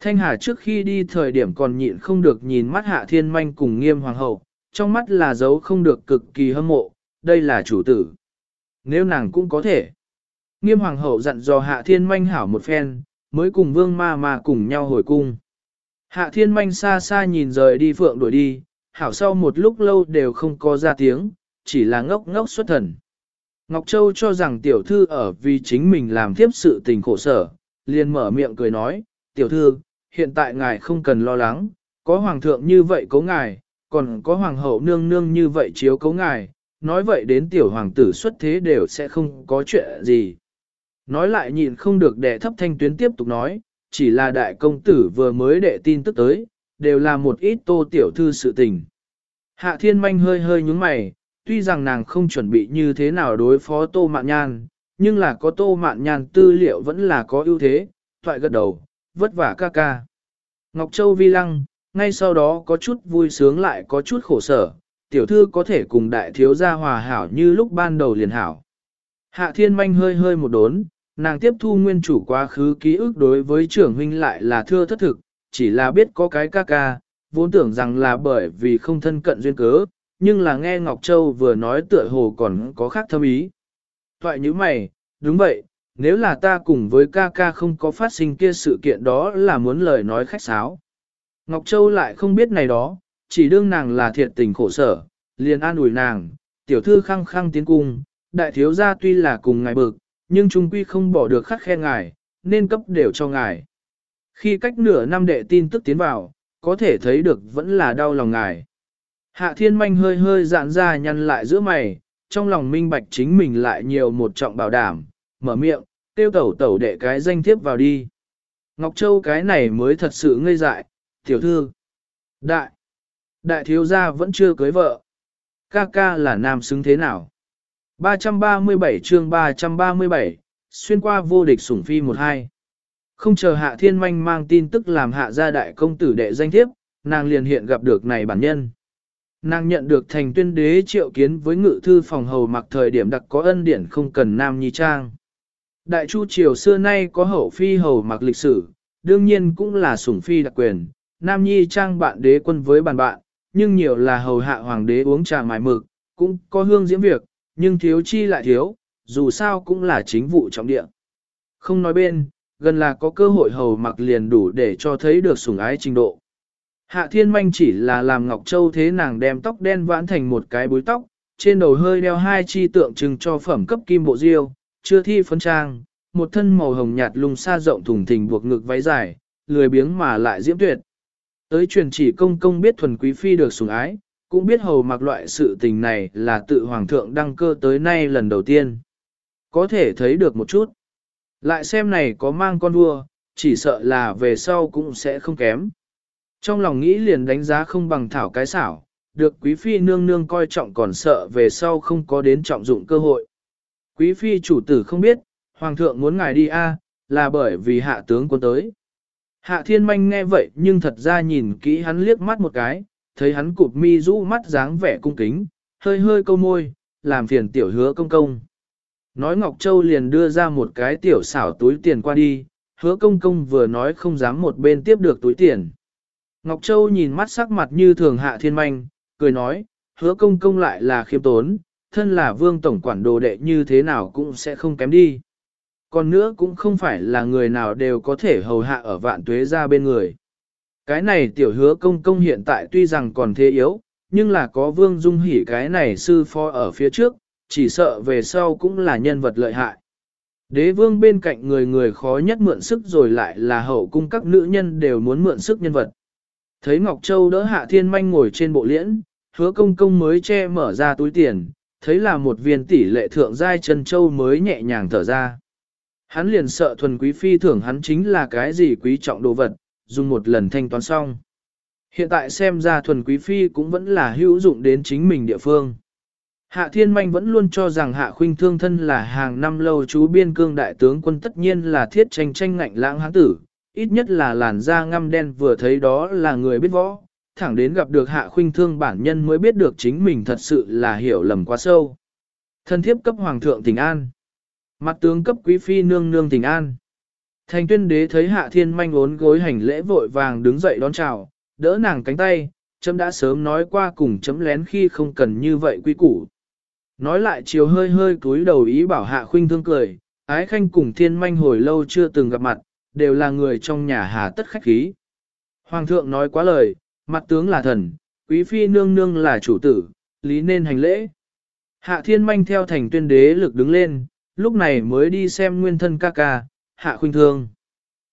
Thanh Hà trước khi đi thời điểm còn nhịn không được nhìn mắt hạ thiên manh cùng nghiêm hoàng hậu, trong mắt là dấu không được cực kỳ hâm mộ, đây là chủ tử. Nếu nàng cũng có thể. Nghiêm hoàng hậu dặn dò hạ thiên manh hảo một phen, mới cùng vương ma ma cùng nhau hồi cung. Hạ thiên manh xa xa nhìn rời đi phượng đuổi đi, hảo sau một lúc lâu đều không có ra tiếng, chỉ là ngốc ngốc xuất thần. Ngọc Châu cho rằng tiểu thư ở vì chính mình làm tiếp sự tình khổ sở, liền mở miệng cười nói, tiểu thư, hiện tại ngài không cần lo lắng, có hoàng thượng như vậy cố ngài, còn có hoàng hậu nương nương như vậy chiếu cố ngài, nói vậy đến tiểu hoàng tử xuất thế đều sẽ không có chuyện gì. Nói lại nhịn không được đệ thấp thanh tuyến tiếp tục nói, chỉ là đại công tử vừa mới đệ tin tức tới, đều là một ít tô tiểu thư sự tình. Hạ thiên manh hơi hơi nhúng mày, tuy rằng nàng không chuẩn bị như thế nào đối phó tô mạn nhan, nhưng là có tô mạn nhan tư liệu vẫn là có ưu thế, thoại gật đầu, vất vả ca ca. Ngọc Châu vi lăng, ngay sau đó có chút vui sướng lại có chút khổ sở, tiểu thư có thể cùng đại thiếu gia hòa hảo như lúc ban đầu liền hảo. Hạ thiên manh hơi hơi một đốn, nàng tiếp thu nguyên chủ quá khứ ký ức đối với trưởng huynh lại là thưa thất thực, chỉ là biết có cái ca ca, vốn tưởng rằng là bởi vì không thân cận duyên cớ, nhưng là nghe Ngọc Châu vừa nói tựa hồ còn có khác thâm ý. Thoại như mày, đúng vậy, nếu là ta cùng với ca ca không có phát sinh kia sự kiện đó là muốn lời nói khách sáo. Ngọc Châu lại không biết này đó, chỉ đương nàng là thiệt tình khổ sở, liền an ủi nàng, tiểu thư khăng khăng tiến cung, đại thiếu gia tuy là cùng ngài bực, nhưng trung quy không bỏ được khắc khe ngài, nên cấp đều cho ngài. Khi cách nửa năm đệ tin tức tiến vào, có thể thấy được vẫn là đau lòng ngài. Hạ thiên manh hơi hơi dạn ra nhăn lại giữa mày, trong lòng minh bạch chính mình lại nhiều một trọng bảo đảm, mở miệng, tiêu tẩu tẩu đệ cái danh thiếp vào đi. Ngọc Châu cái này mới thật sự ngây dại, tiểu thư. Đại, đại thiếu gia vẫn chưa cưới vợ. Ca ca là nam xứng thế nào? 337 chương 337, xuyên qua vô địch sủng phi 12. Không chờ hạ thiên manh mang tin tức làm hạ gia đại công tử đệ danh thiếp, nàng liền hiện gặp được này bản nhân. Nàng nhận được thành tuyên đế triệu kiến với ngự thư phòng hầu mặc thời điểm đặc có ân điển không cần nam nhi trang. Đại chu triều xưa nay có hậu phi hầu mặc lịch sử, đương nhiên cũng là sủng phi đặc quyền, nam nhi trang bạn đế quân với bàn bạn, nhưng nhiều là hầu hạ hoàng đế uống trà mài mực, cũng có hương diễm việc, nhưng thiếu chi lại thiếu, dù sao cũng là chính vụ trọng địa. Không nói bên, gần là có cơ hội hầu mặc liền đủ để cho thấy được sủng ái trình độ. Hạ thiên manh chỉ là làm Ngọc Châu thế nàng đem tóc đen vãn thành một cái búi tóc, trên đầu hơi đeo hai chi tượng trưng cho phẩm cấp kim bộ diêu, chưa thi phấn trang, một thân màu hồng nhạt lung xa rộng thùng thình buộc ngực váy dài, lười biếng mà lại diễm tuyệt. Tới truyền chỉ công công biết thuần quý phi được sủng ái, cũng biết hầu mặc loại sự tình này là tự hoàng thượng đăng cơ tới nay lần đầu tiên. Có thể thấy được một chút. Lại xem này có mang con vua, chỉ sợ là về sau cũng sẽ không kém. Trong lòng nghĩ liền đánh giá không bằng thảo cái xảo, được quý phi nương nương coi trọng còn sợ về sau không có đến trọng dụng cơ hội. Quý phi chủ tử không biết, hoàng thượng muốn ngài đi a, là bởi vì hạ tướng quân tới. Hạ thiên manh nghe vậy nhưng thật ra nhìn kỹ hắn liếc mắt một cái, thấy hắn cụp mi rũ mắt dáng vẻ cung kính, hơi hơi câu môi, làm phiền tiểu hứa công công. Nói Ngọc Châu liền đưa ra một cái tiểu xảo túi tiền qua đi, hứa công công vừa nói không dám một bên tiếp được túi tiền. Ngọc Châu nhìn mắt sắc mặt như thường hạ thiên manh, cười nói, hứa công công lại là khiêm tốn, thân là vương tổng quản đồ đệ như thế nào cũng sẽ không kém đi. Còn nữa cũng không phải là người nào đều có thể hầu hạ ở vạn tuế ra bên người. Cái này tiểu hứa công công hiện tại tuy rằng còn thế yếu, nhưng là có vương dung hỉ cái này sư phó ở phía trước, chỉ sợ về sau cũng là nhân vật lợi hại. Đế vương bên cạnh người người khó nhất mượn sức rồi lại là hậu cung các nữ nhân đều muốn mượn sức nhân vật. Thấy Ngọc Châu đỡ hạ thiên manh ngồi trên bộ liễn, hứa công công mới che mở ra túi tiền, thấy là một viên tỷ lệ thượng giai chân châu mới nhẹ nhàng thở ra. Hắn liền sợ thuần quý phi thưởng hắn chính là cái gì quý trọng đồ vật, dùng một lần thanh toán xong. Hiện tại xem ra thuần quý phi cũng vẫn là hữu dụng đến chính mình địa phương. Hạ Thiên Manh vẫn luôn cho rằng Hạ Khuynh Thương thân là hàng năm lâu chú biên cương đại tướng quân tất nhiên là thiết tranh tranh ngạnh lãng hán tử, ít nhất là làn da ngăm đen vừa thấy đó là người biết võ, thẳng đến gặp được Hạ Khuynh Thương bản nhân mới biết được chính mình thật sự là hiểu lầm quá sâu. Thân thiếp cấp hoàng thượng tình an. Mặt tướng cấp quý phi nương nương tình an. Thành tuyên đế thấy Hạ Thiên Manh ốn gối hành lễ vội vàng đứng dậy đón chào, đỡ nàng cánh tay, chấm đã sớm nói qua cùng chấm lén khi không cần như vậy quy củ. Nói lại chiều hơi hơi cúi đầu ý bảo hạ khuynh thương cười, ái khanh cùng thiên manh hồi lâu chưa từng gặp mặt, đều là người trong nhà hà tất khách khí. Hoàng thượng nói quá lời, mặt tướng là thần, quý phi nương nương là chủ tử, lý nên hành lễ. Hạ thiên manh theo thành tuyên đế lực đứng lên, lúc này mới đi xem nguyên thân ca ca, hạ khuynh thương.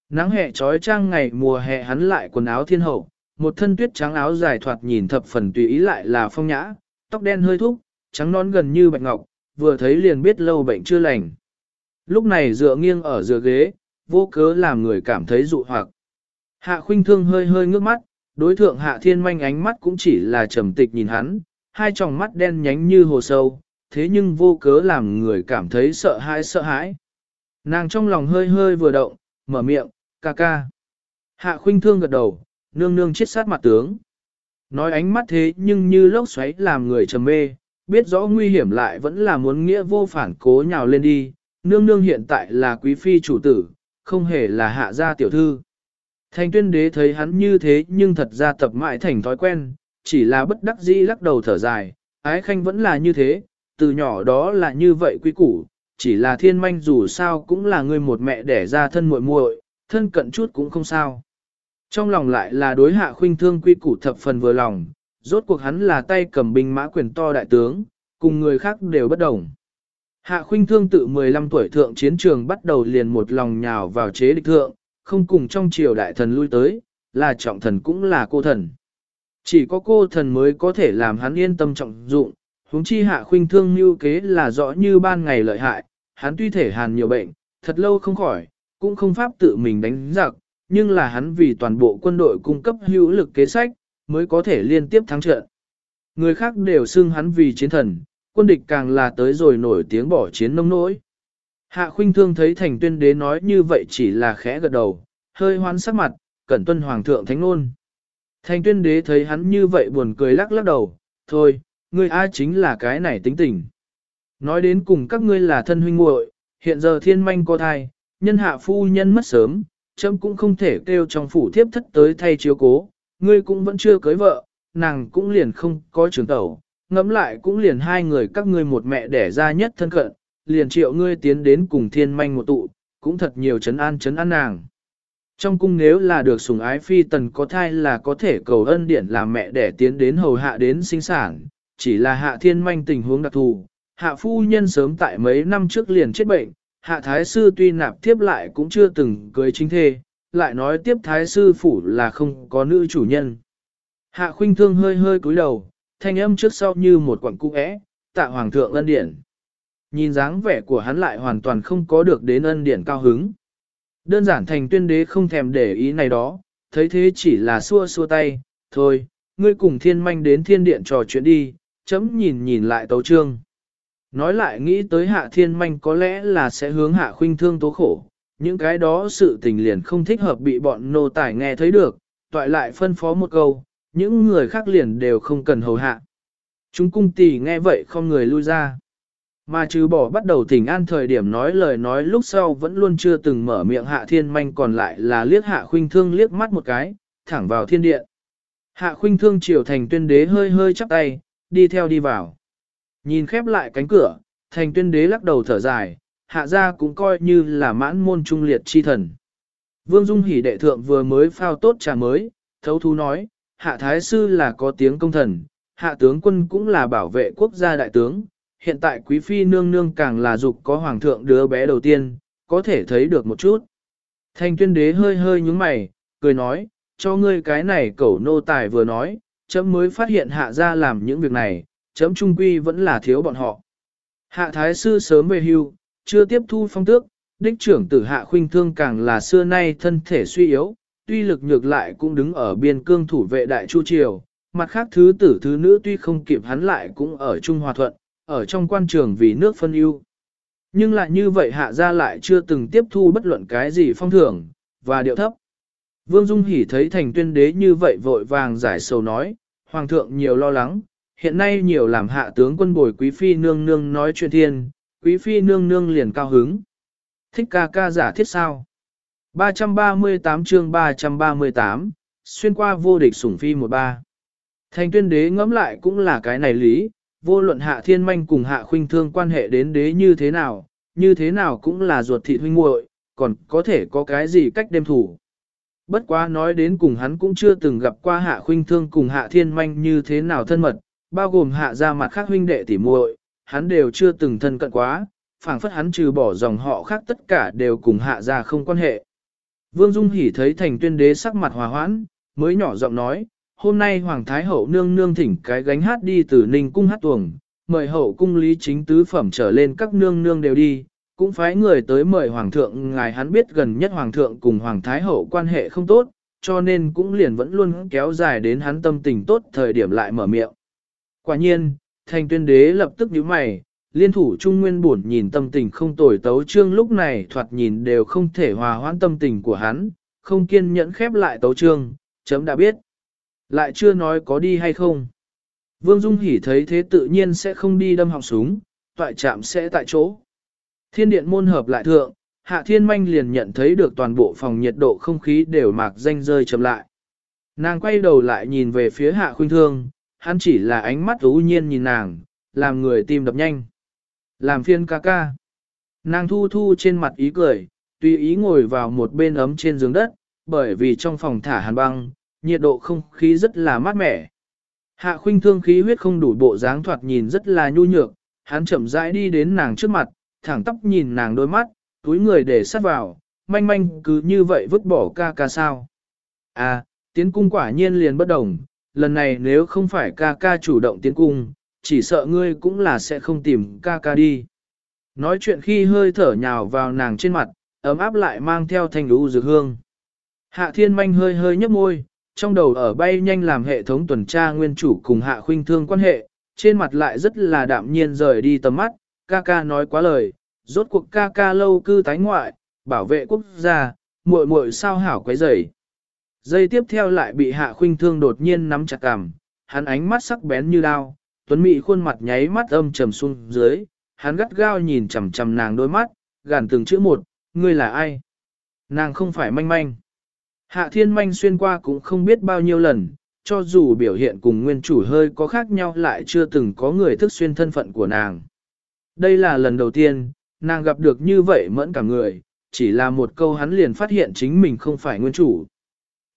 Nắng hè trói trang ngày mùa hè hắn lại quần áo thiên hậu, một thân tuyết trắng áo dài thoạt nhìn thập phần tùy ý lại là phong nhã, tóc đen hơi thúc, trắng nón gần như bạch ngọc, vừa thấy liền biết lâu bệnh chưa lành. Lúc này dựa nghiêng ở dựa ghế, vô cớ làm người cảm thấy dụ hoặc. Hạ khuynh thương hơi hơi ngước mắt, đối thượng hạ thiên manh ánh mắt cũng chỉ là trầm tịch nhìn hắn, hai tròng mắt đen nhánh như hồ sâu, thế nhưng vô cớ làm người cảm thấy sợ hãi sợ hãi. Nàng trong lòng hơi hơi vừa động, mở miệng, ca ca. Hạ khuynh thương gật đầu, nương nương chết sát mặt tướng. Nói ánh mắt thế nhưng như lốc xoáy làm người trầm mê, biết rõ nguy hiểm lại vẫn là muốn nghĩa vô phản cố nhào lên đi, nương nương hiện tại là quý phi chủ tử, không hề là hạ gia tiểu thư. Thành tuyên đế thấy hắn như thế nhưng thật ra tập mãi thành thói quen, chỉ là bất đắc dĩ lắc đầu thở dài, ái khanh vẫn là như thế, từ nhỏ đó là như vậy quý củ, chỉ là thiên manh dù sao cũng là người một mẹ đẻ ra thân muội muội, thân cận chút cũng không sao. Trong lòng lại là đối hạ khuynh thương quy củ thập phần vừa lòng, rốt cuộc hắn là tay cầm binh mã quyền to đại tướng, cùng người khác đều bất đồng. Hạ khuynh thương tự 15 tuổi thượng chiến trường bắt đầu liền một lòng nhào vào chế địch thượng, không cùng trong triều đại thần lui tới, là trọng thần cũng là cô thần. Chỉ có cô thần mới có thể làm hắn yên tâm trọng dụng, huống chi hạ khuynh thương như kế là rõ như ban ngày lợi hại, hắn tuy thể hàn nhiều bệnh, thật lâu không khỏi, cũng không pháp tự mình đánh giặc, nhưng là hắn vì toàn bộ quân đội cung cấp hữu lực kế sách, mới có thể liên tiếp thắng trận. Người khác đều xưng hắn vì chiến thần, quân địch càng là tới rồi nổi tiếng bỏ chiến nông nỗi. Hạ khuynh thương thấy thành tuyên đế nói như vậy chỉ là khẽ gật đầu, hơi hoán sắc mặt, cẩn tuân hoàng thượng thánh ngôn. Thành tuyên đế thấy hắn như vậy buồn cười lắc lắc đầu, thôi, ngươi ai chính là cái này tính tình. Nói đến cùng các ngươi là thân huynh muội, hiện giờ thiên manh có thai, nhân hạ phu nhân mất sớm, chấm cũng không thể kêu trong phủ thiếp thất tới thay chiếu cố, ngươi cũng vẫn chưa cưới vợ, nàng cũng liền không có trưởng tẩu, ngẫm lại cũng liền hai người các ngươi một mẹ đẻ ra nhất thân cận, liền triệu ngươi tiến đến cùng thiên manh một tụ, cũng thật nhiều chấn an chấn an nàng. Trong cung nếu là được sủng ái phi tần có thai là có thể cầu ân điển làm mẹ đẻ tiến đến hầu hạ đến sinh sản, chỉ là hạ thiên manh tình huống đặc thù, hạ phu nhân sớm tại mấy năm trước liền chết bệnh, hạ thái sư tuy nạp tiếp lại cũng chưa từng cưới chính thê, lại nói tiếp thái sư phủ là không có nữ chủ nhân. Hạ khuynh thương hơi hơi cúi đầu, thanh âm trước sau như một quặng cung ẽ, tạ hoàng thượng ân điển. Nhìn dáng vẻ của hắn lại hoàn toàn không có được đến ân điển cao hứng. Đơn giản thành tuyên đế không thèm để ý này đó, thấy thế chỉ là xua xua tay, thôi, ngươi cùng thiên manh đến thiên điện trò chuyện đi, chấm nhìn nhìn lại tấu trương. Nói lại nghĩ tới hạ thiên manh có lẽ là sẽ hướng hạ khuynh thương tố khổ, những cái đó sự tình liền không thích hợp bị bọn nô tài nghe thấy được, toại lại phân phó một câu, những người khác liền đều không cần hầu hạ. Chúng cung tỷ nghe vậy không người lui ra. Mà trừ bỏ bắt đầu thỉnh an thời điểm nói lời nói lúc sau vẫn luôn chưa từng mở miệng hạ thiên manh còn lại là liếc hạ khuynh thương liếc mắt một cái, thẳng vào thiên điện. Hạ khuynh thương triều thành tuyên đế hơi hơi chắp tay, đi theo đi vào. Nhìn khép lại cánh cửa, thành tuyên đế lắc đầu thở dài, hạ gia cũng coi như là mãn môn trung liệt chi thần. Vương Dung hỉ đệ thượng vừa mới phao tốt trà mới, thấu thú nói, hạ thái sư là có tiếng công thần, hạ tướng quân cũng là bảo vệ quốc gia đại tướng, hiện tại quý phi nương nương càng là dục có hoàng thượng đứa bé đầu tiên, có thể thấy được một chút. Thanh tuyên đế hơi hơi nhúng mày, cười nói, cho ngươi cái này cẩu nô tài vừa nói, chấm mới phát hiện hạ ra làm những việc này, chấm trung quy vẫn là thiếu bọn họ. Hạ thái sư sớm về hưu, chưa tiếp thu phong tước, đích trưởng tử hạ khuynh thương càng là xưa nay thân thể suy yếu, tuy lực nhược lại cũng đứng ở biên cương thủ vệ đại chu triều, mặt khác thứ tử thứ nữ tuy không kịp hắn lại cũng ở Trung Hòa Thuận, ở trong quan trường vì nước phân ưu. Nhưng lại như vậy hạ gia lại chưa từng tiếp thu bất luận cái gì phong thưởng, và điệu thấp. Vương Dung Hỷ thấy thành tuyên đế như vậy vội vàng giải sầu nói, Hoàng thượng nhiều lo lắng, hiện nay nhiều làm hạ tướng quân bồi quý phi nương nương nói chuyện thiên, quý phi nương nương liền cao hứng. Thích ca ca giả thiết sao? 338 chương 338, xuyên qua vô địch sủng phi 13. Thành tuyên đế ngẫm lại cũng là cái này lý, vô luận hạ thiên manh cùng hạ khuynh thương quan hệ đến đế như thế nào, như thế nào cũng là ruột thịt huynh muội, còn có thể có cái gì cách đem thủ. Bất quá nói đến cùng hắn cũng chưa từng gặp qua hạ khuynh thương cùng hạ thiên manh như thế nào thân mật, bao gồm hạ ra mặt khác huynh đệ tỉ muội, hắn đều chưa từng thân cận quá, phảng phất hắn trừ bỏ dòng họ khác tất cả đều cùng hạ ra không quan hệ. Vương Dung Hỷ thấy thành tuyên đế sắc mặt hòa hoãn, mới nhỏ giọng nói, hôm nay Hoàng Thái Hậu nương nương thỉnh cái gánh hát đi từ Ninh Cung hát tuồng, mời hậu cung lý chính tứ phẩm trở lên các nương nương đều đi, cũng phái người tới mời Hoàng thượng ngài hắn biết gần nhất Hoàng thượng cùng Hoàng Thái Hậu quan hệ không tốt, cho nên cũng liền vẫn luôn kéo dài đến hắn tâm tình tốt thời điểm lại mở miệng. Quả nhiên, thành tuyên đế lập tức nhíu mày, liên thủ trung nguyên buồn nhìn tâm tình không tồi tấu trương lúc này thoạt nhìn đều không thể hòa hoãn tâm tình của hắn, không kiên nhẫn khép lại tấu trương, chấm đã biết. Lại chưa nói có đi hay không. Vương Dung hỉ thấy thế tự nhiên sẽ không đi đâm họng súng, toại chạm sẽ tại chỗ. Thiên điện môn hợp lại thượng, Hạ Thiên Manh liền nhận thấy được toàn bộ phòng nhiệt độ không khí đều mạc danh rơi chậm lại. Nàng quay đầu lại nhìn về phía Hạ Khuynh Thương, hắn chỉ là ánh mắt ú nhiên nhìn nàng, làm người tim đập nhanh. Làm phiên ca ca. Nàng thu thu trên mặt ý cười, tùy ý ngồi vào một bên ấm trên giường đất, bởi vì trong phòng thả hàn băng, nhiệt độ không khí rất là mát mẻ. Hạ khuynh thương khí huyết không đủ bộ dáng thoạt nhìn rất là nhu nhược, hắn chậm rãi đi đến nàng trước mặt, thẳng tóc nhìn nàng đôi mắt, túi người để sát vào, manh manh cứ như vậy vứt bỏ ca ca sao. À, tiến cung quả nhiên liền bất đồng, lần này nếu không phải ca ca chủ động tiến cung, chỉ sợ ngươi cũng là sẽ không tìm ca ca đi. Nói chuyện khi hơi thở nhào vào nàng trên mặt, ấm áp lại mang theo thanh lũ dược hương. Hạ thiên manh hơi hơi nhấp môi, trong đầu ở bay nhanh làm hệ thống tuần tra nguyên chủ cùng hạ khuynh thương quan hệ, trên mặt lại rất là đạm nhiên rời đi tầm mắt, ca ca nói quá lời, Rốt cuộc ca ca lâu cư tái ngoại, bảo vệ quốc gia, muội muội sao hảo quấy rầy. Dây tiếp theo lại bị hạ khuynh thương đột nhiên nắm chặt cằm, hắn ánh mắt sắc bén như đao, tuấn Mị khuôn mặt nháy mắt âm trầm xuống dưới, hắn gắt gao nhìn chằm chằm nàng đôi mắt, gàn từng chữ một, ngươi là ai? Nàng không phải manh manh. Hạ thiên manh xuyên qua cũng không biết bao nhiêu lần, cho dù biểu hiện cùng nguyên chủ hơi có khác nhau lại chưa từng có người thức xuyên thân phận của nàng. Đây là lần đầu tiên, nàng gặp được như vậy mẫn cả người, chỉ là một câu hắn liền phát hiện chính mình không phải nguyên chủ.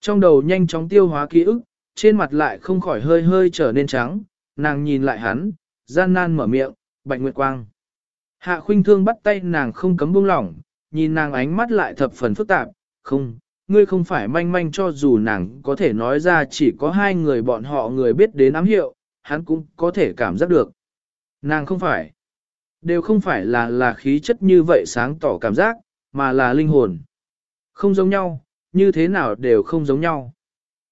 Trong đầu nhanh chóng tiêu hóa ký ức, trên mặt lại không khỏi hơi hơi trở nên trắng, nàng nhìn lại hắn, gian nan mở miệng, bạch nguyệt quang. Hạ khuynh thương bắt tay nàng không cấm buông lỏng, nhìn nàng ánh mắt lại thập phần phức tạp, không, ngươi không phải manh manh cho dù nàng có thể nói ra chỉ có hai người bọn họ người biết đến ám hiệu, hắn cũng có thể cảm giác được. Nàng không phải, đều không phải là là khí chất như vậy sáng tỏ cảm giác, mà là linh hồn. Không giống nhau, như thế nào đều không giống nhau.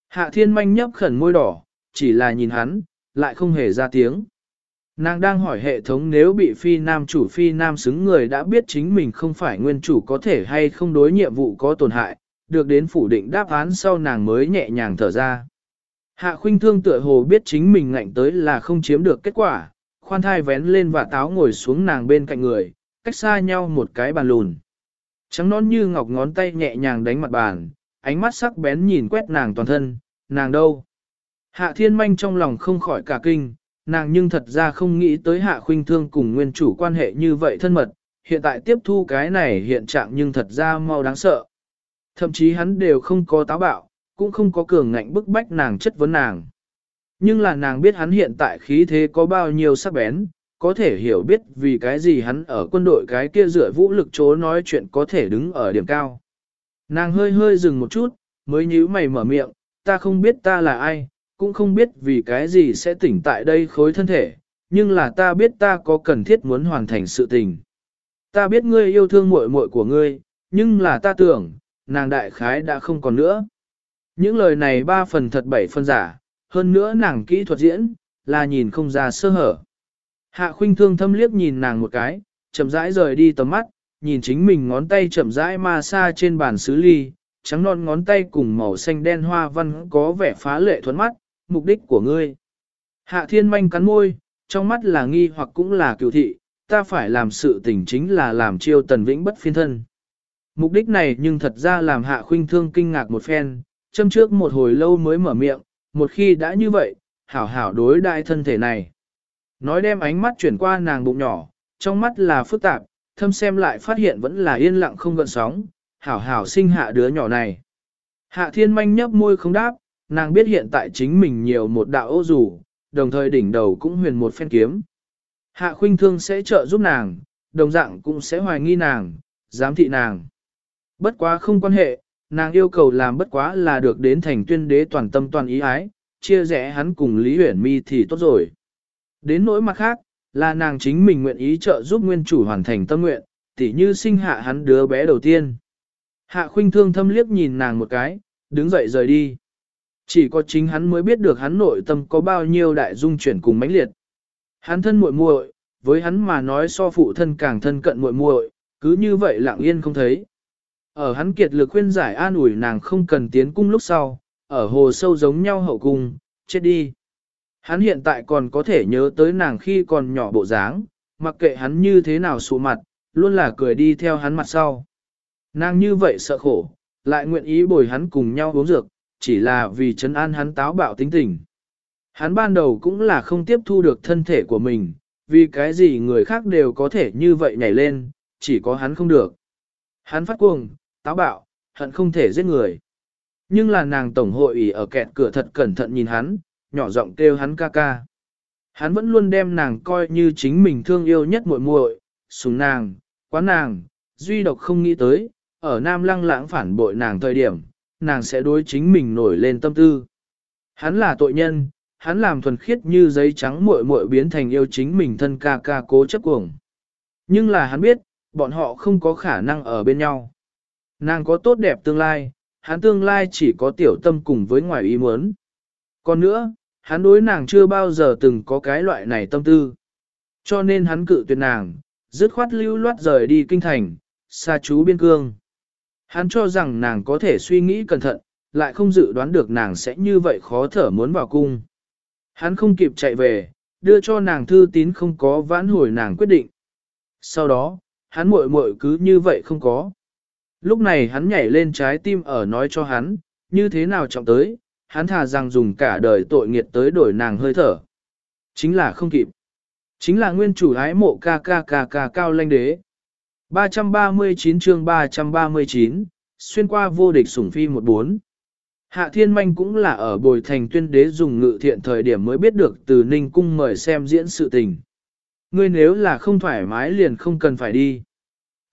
Hạ thiên manh nhấp khẩn môi đỏ, chỉ là nhìn hắn, lại không hề ra tiếng. Nàng đang hỏi hệ thống nếu bị phi nam chủ phi nam xứng người đã biết chính mình không phải nguyên chủ có thể hay không đối nhiệm vụ có tổn hại, được đến phủ định đáp án sau nàng mới nhẹ nhàng thở ra. Hạ khuynh thương tựa hồ biết chính mình ngạnh tới là không chiếm được kết quả, khoan thai vén lên và táo ngồi xuống nàng bên cạnh người, cách xa nhau một cái bàn lùn. Trắng nón như ngọc ngón tay nhẹ nhàng đánh mặt bàn, ánh mắt sắc bén nhìn quét nàng toàn thân, nàng đâu? Hạ thiên manh trong lòng không khỏi cả kinh, nàng nhưng thật ra không nghĩ tới hạ khuynh thương cùng nguyên chủ quan hệ như vậy thân mật, hiện tại tiếp thu cái này hiện trạng nhưng thật ra mau đáng sợ. Thậm chí hắn đều không có táo bạo, cũng không có cường ngạnh bức bách nàng chất vấn nàng. Nhưng là nàng biết hắn hiện tại khí thế có bao nhiêu sắc bén, có thể hiểu biết vì cái gì hắn ở quân đội cái kia dựa vũ lực chố nói chuyện có thể đứng ở điểm cao. Nàng hơi hơi dừng một chút, mới nhíu mày mở miệng, ta không biết ta là ai, cũng không biết vì cái gì sẽ tỉnh tại đây khối thân thể, nhưng là ta biết ta có cần thiết muốn hoàn thành sự tình. Ta biết ngươi yêu thương muội muội của ngươi, nhưng là ta tưởng, nàng đại khái đã không còn nữa. Những lời này ba phần thật bảy phần giả, hơn nữa nàng kỹ thuật diễn, là nhìn không ra sơ hở. Hạ khuynh thương thâm liếc nhìn nàng một cái, chậm rãi rời đi tầm mắt, nhìn chính mình ngón tay chậm rãi ma xa trên bàn sứ ly, trắng non ngón tay cùng màu xanh đen hoa văn có vẻ phá lệ thuẫn mắt, mục đích của ngươi. Hạ thiên manh cắn môi, trong mắt là nghi hoặc cũng là cựu thị, ta phải làm sự tình chính là làm chiêu tần vĩnh bất phiên thân. Mục đích này nhưng thật ra làm hạ khuynh thương kinh ngạc một phen, châm trước một hồi lâu mới mở miệng, một khi đã như vậy, hảo hảo đối đại thân thể này. Nói đem ánh mắt chuyển qua nàng bụng nhỏ, trong mắt là phức tạp, thâm xem lại phát hiện vẫn là yên lặng không gợn sóng, hảo hảo sinh hạ đứa nhỏ này. Hạ thiên manh nhấp môi không đáp, nàng biết hiện tại chính mình nhiều một đạo ô dù, đồng thời đỉnh đầu cũng huyền một phen kiếm. Hạ khuynh thương sẽ trợ giúp nàng, đồng dạng cũng sẽ hoài nghi nàng, giám thị nàng. Bất quá không quan hệ, nàng yêu cầu làm bất quá là được đến thành tuyên đế toàn tâm toàn ý ái, chia rẽ hắn cùng Lý Huyển Mi thì tốt rồi. Đến nỗi mặt khác, là nàng chính mình nguyện ý trợ giúp nguyên chủ hoàn thành tâm nguyện, tỉ như sinh hạ hắn đứa bé đầu tiên. Hạ khuynh thương thâm liếc nhìn nàng một cái, đứng dậy rời đi. Chỉ có chính hắn mới biết được hắn nội tâm có bao nhiêu đại dung chuyển cùng mãnh liệt. Hắn thân muội muội, với hắn mà nói so phụ thân càng thân cận muội muội, cứ như vậy lặng yên không thấy. Ở hắn kiệt lực khuyên giải an ủi nàng không cần tiến cung lúc sau, ở hồ sâu giống nhau hậu cung, chết đi. Hắn hiện tại còn có thể nhớ tới nàng khi còn nhỏ bộ dáng, mặc kệ hắn như thế nào sụ mặt, luôn là cười đi theo hắn mặt sau. Nàng như vậy sợ khổ, lại nguyện ý bồi hắn cùng nhau uống dược, chỉ là vì chấn an hắn táo bạo tính tình. Hắn ban đầu cũng là không tiếp thu được thân thể của mình, vì cái gì người khác đều có thể như vậy nhảy lên, chỉ có hắn không được. Hắn phát cuồng, táo bạo, hận không thể giết người. Nhưng là nàng tổng hội ủy ở kẹt cửa thật cẩn thận nhìn hắn, nhỏ giọng kêu hắn ca ca. Hắn vẫn luôn đem nàng coi như chính mình thương yêu nhất muội muội, sùng nàng, quán nàng, duy độc không nghĩ tới, ở Nam Lăng lãng phản bội nàng thời điểm, nàng sẽ đối chính mình nổi lên tâm tư. Hắn là tội nhân, hắn làm thuần khiết như giấy trắng muội muội biến thành yêu chính mình thân ca ca cố chấp cuồng. Nhưng là hắn biết, bọn họ không có khả năng ở bên nhau. Nàng có tốt đẹp tương lai, hắn tương lai chỉ có tiểu tâm cùng với ngoài ý muốn. Còn nữa, hắn đối nàng chưa bao giờ từng có cái loại này tâm tư. Cho nên hắn cự tuyệt nàng, dứt khoát lưu loát rời đi kinh thành, xa chú biên cương. Hắn cho rằng nàng có thể suy nghĩ cẩn thận, lại không dự đoán được nàng sẽ như vậy khó thở muốn vào cung. Hắn không kịp chạy về, đưa cho nàng thư tín không có vãn hồi nàng quyết định. Sau đó, hắn muội muội cứ như vậy không có. Lúc này hắn nhảy lên trái tim ở nói cho hắn, như thế nào trọng tới, hắn thà rằng dùng cả đời tội nghiệt tới đổi nàng hơi thở. Chính là không kịp. Chính là nguyên chủ ái mộ ca ca ca ca cao lanh đế. 339 chương 339, xuyên qua vô địch sủng phi 14. Hạ Thiên Manh cũng là ở bồi thành tuyên đế dùng ngự thiện thời điểm mới biết được từ Ninh Cung mời xem diễn sự tình. Ngươi nếu là không thoải mái liền không cần phải đi.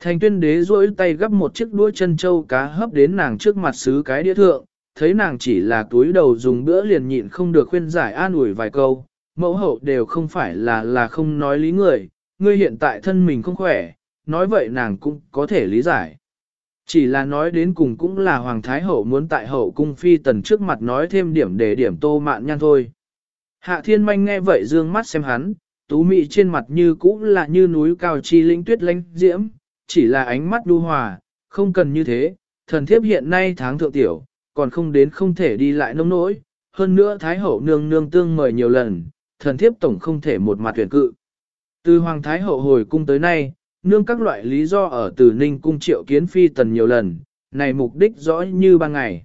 Thành tuyên đế duỗi tay gấp một chiếc đũa chân châu cá hấp đến nàng trước mặt xứ cái đĩa thượng, thấy nàng chỉ là túi đầu dùng bữa liền nhịn không được khuyên giải an ủi vài câu, mẫu hậu đều không phải là là không nói lý người, ngươi hiện tại thân mình không khỏe, nói vậy nàng cũng có thể lý giải. Chỉ là nói đến cùng cũng là Hoàng Thái Hậu muốn tại hậu cung phi tần trước mặt nói thêm điểm để điểm tô mạn nhan thôi. Hạ thiên manh nghe vậy dương mắt xem hắn, tú mị trên mặt như cũ là như núi cao chi linh tuyết lánh diễm, chỉ là ánh mắt đu hòa, không cần như thế, thần thiếp hiện nay tháng thượng tiểu, còn không đến không thể đi lại nông nỗi, hơn nữa Thái Hậu nương nương tương mời nhiều lần, thần thiếp tổng không thể một mặt tuyển cự. Từ Hoàng Thái Hậu hồi cung tới nay, nương các loại lý do ở từ Ninh cung triệu kiến phi tần nhiều lần, này mục đích rõ như ban ngày.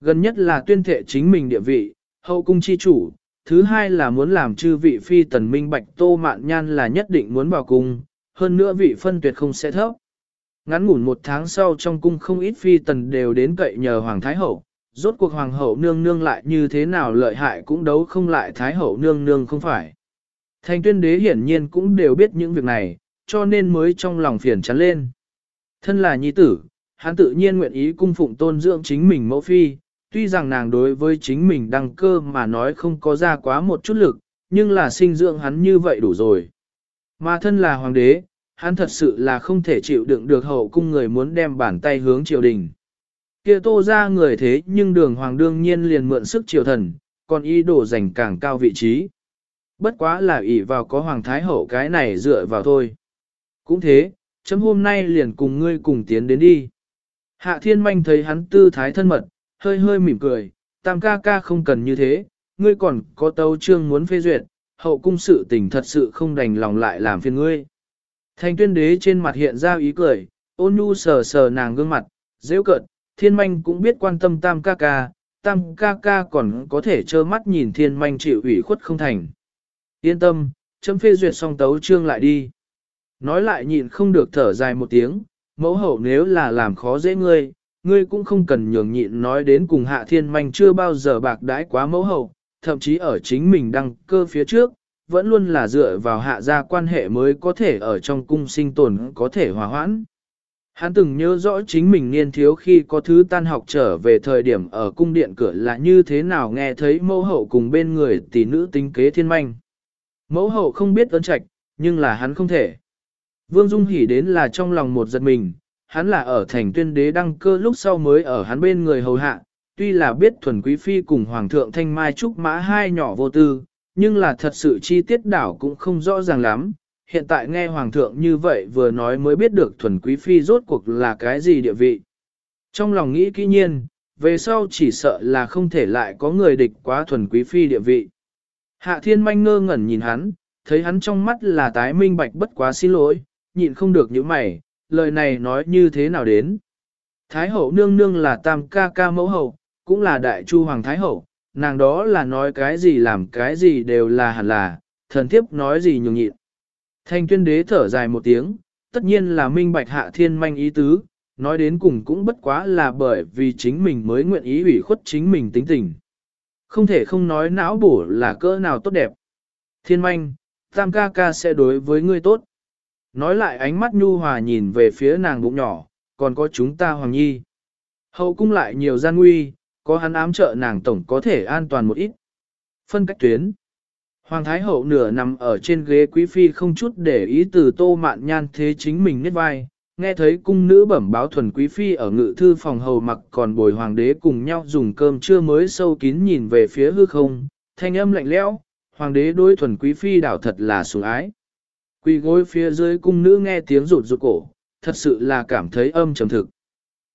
Gần nhất là tuyên thệ chính mình địa vị, hậu cung chi chủ, thứ hai là muốn làm chư vị phi tần minh bạch tô mạn nhan là nhất định muốn vào cung, hơn nữa vị phân tuyệt không sẽ thấp. Ngắn ngủn một tháng sau trong cung không ít phi tần đều đến cậy nhờ Hoàng Thái Hậu, rốt cuộc Hoàng Hậu nương nương lại như thế nào lợi hại cũng đấu không lại Thái Hậu nương nương không phải. Thành tuyên đế hiển nhiên cũng đều biết những việc này, cho nên mới trong lòng phiền chán lên. Thân là nhi tử, hắn tự nhiên nguyện ý cung phụng tôn dưỡng chính mình mẫu phi, tuy rằng nàng đối với chính mình đăng cơ mà nói không có ra quá một chút lực, nhưng là sinh dưỡng hắn như vậy đủ rồi. Mà thân là hoàng đế, hắn thật sự là không thể chịu đựng được hậu cung người muốn đem bàn tay hướng triều đình. Kia tô ra người thế nhưng đường hoàng đương nhiên liền mượn sức triều thần, còn ý đồ giành càng cao vị trí. Bất quá là ỷ vào có hoàng thái hậu cái này dựa vào thôi. Cũng thế, chấm hôm nay liền cùng ngươi cùng tiến đến đi. Hạ thiên manh thấy hắn tư thái thân mật, hơi hơi mỉm cười, tam ca ca không cần như thế, ngươi còn có tấu trương muốn phê duyệt, hậu cung sự tình thật sự không đành lòng lại làm phiền ngươi. Thành tuyên đế trên mặt hiện ra ý cười, ôn nhu sờ sờ nàng gương mặt, dễ cợt, thiên manh cũng biết quan tâm tam ca ca, tam ca ca còn có thể trơ mắt nhìn thiên manh chịu ủy khuất không thành. Yên tâm, chấm phê duyệt xong tấu trương lại đi. Nói lại nhịn không được thở dài một tiếng, mẫu hậu nếu là làm khó dễ ngươi, ngươi cũng không cần nhường nhịn nói đến cùng hạ thiên manh chưa bao giờ bạc đãi quá mẫu hậu, thậm chí ở chính mình đăng cơ phía trước, vẫn luôn là dựa vào hạ gia quan hệ mới có thể ở trong cung sinh tồn có thể hòa hoãn. Hắn từng nhớ rõ chính mình niên thiếu khi có thứ tan học trở về thời điểm ở cung điện cửa là như thế nào nghe thấy mẫu hậu cùng bên người tỷ nữ tính kế thiên manh. Mẫu hậu không biết ơn trạch, nhưng là hắn không thể. Vương Dung hỉ đến là trong lòng một giật mình, hắn là ở thành tuyên đế đăng cơ lúc sau mới ở hắn bên người hầu hạ, tuy là biết thuần quý phi cùng hoàng thượng thanh mai trúc mã hai nhỏ vô tư, nhưng là thật sự chi tiết đảo cũng không rõ ràng lắm. Hiện tại nghe hoàng thượng như vậy vừa nói mới biết được thuần quý phi rốt cuộc là cái gì địa vị. Trong lòng nghĩ kỹ nhiên, về sau chỉ sợ là không thể lại có người địch quá thuần quý phi địa vị. Hạ thiên manh ngơ ngẩn nhìn hắn, thấy hắn trong mắt là tái minh bạch bất quá xin lỗi, nhịn không được những mày, lời này nói như thế nào đến. Thái hậu nương nương là tam ca ca mẫu hậu, cũng là đại chu hoàng thái hậu, nàng đó là nói cái gì làm cái gì đều là hẳn là, thần thiếp nói gì nhường nhịn. Thanh tuyên đế thở dài một tiếng, tất nhiên là minh bạch hạ thiên manh ý tứ, nói đến cùng cũng bất quá là bởi vì chính mình mới nguyện ý ủy khuất chính mình tính tình. Không thể không nói não bổ là cỡ nào tốt đẹp. Thiên manh, tam ca ca sẽ đối với ngươi tốt. Nói lại ánh mắt nhu hòa nhìn về phía nàng bụng nhỏ, còn có chúng ta hoàng nhi. Hậu cung lại nhiều gian nguy, có hắn ám trợ nàng tổng có thể an toàn một ít. Phân cách tuyến. Hoàng Thái Hậu nửa nằm ở trên ghế quý phi không chút để ý từ tô mạn nhan thế chính mình nết vai, nghe thấy cung nữ bẩm báo thuần quý phi ở ngự thư phòng hầu mặc còn bồi hoàng đế cùng nhau dùng cơm trưa mới sâu kín nhìn về phía hư không, thanh âm lạnh lẽo, hoàng đế đối thuần quý phi đảo thật là sủng ái. Quỳ gối phía dưới cung nữ nghe tiếng rụt rụt cổ, thật sự là cảm thấy âm trầm thực.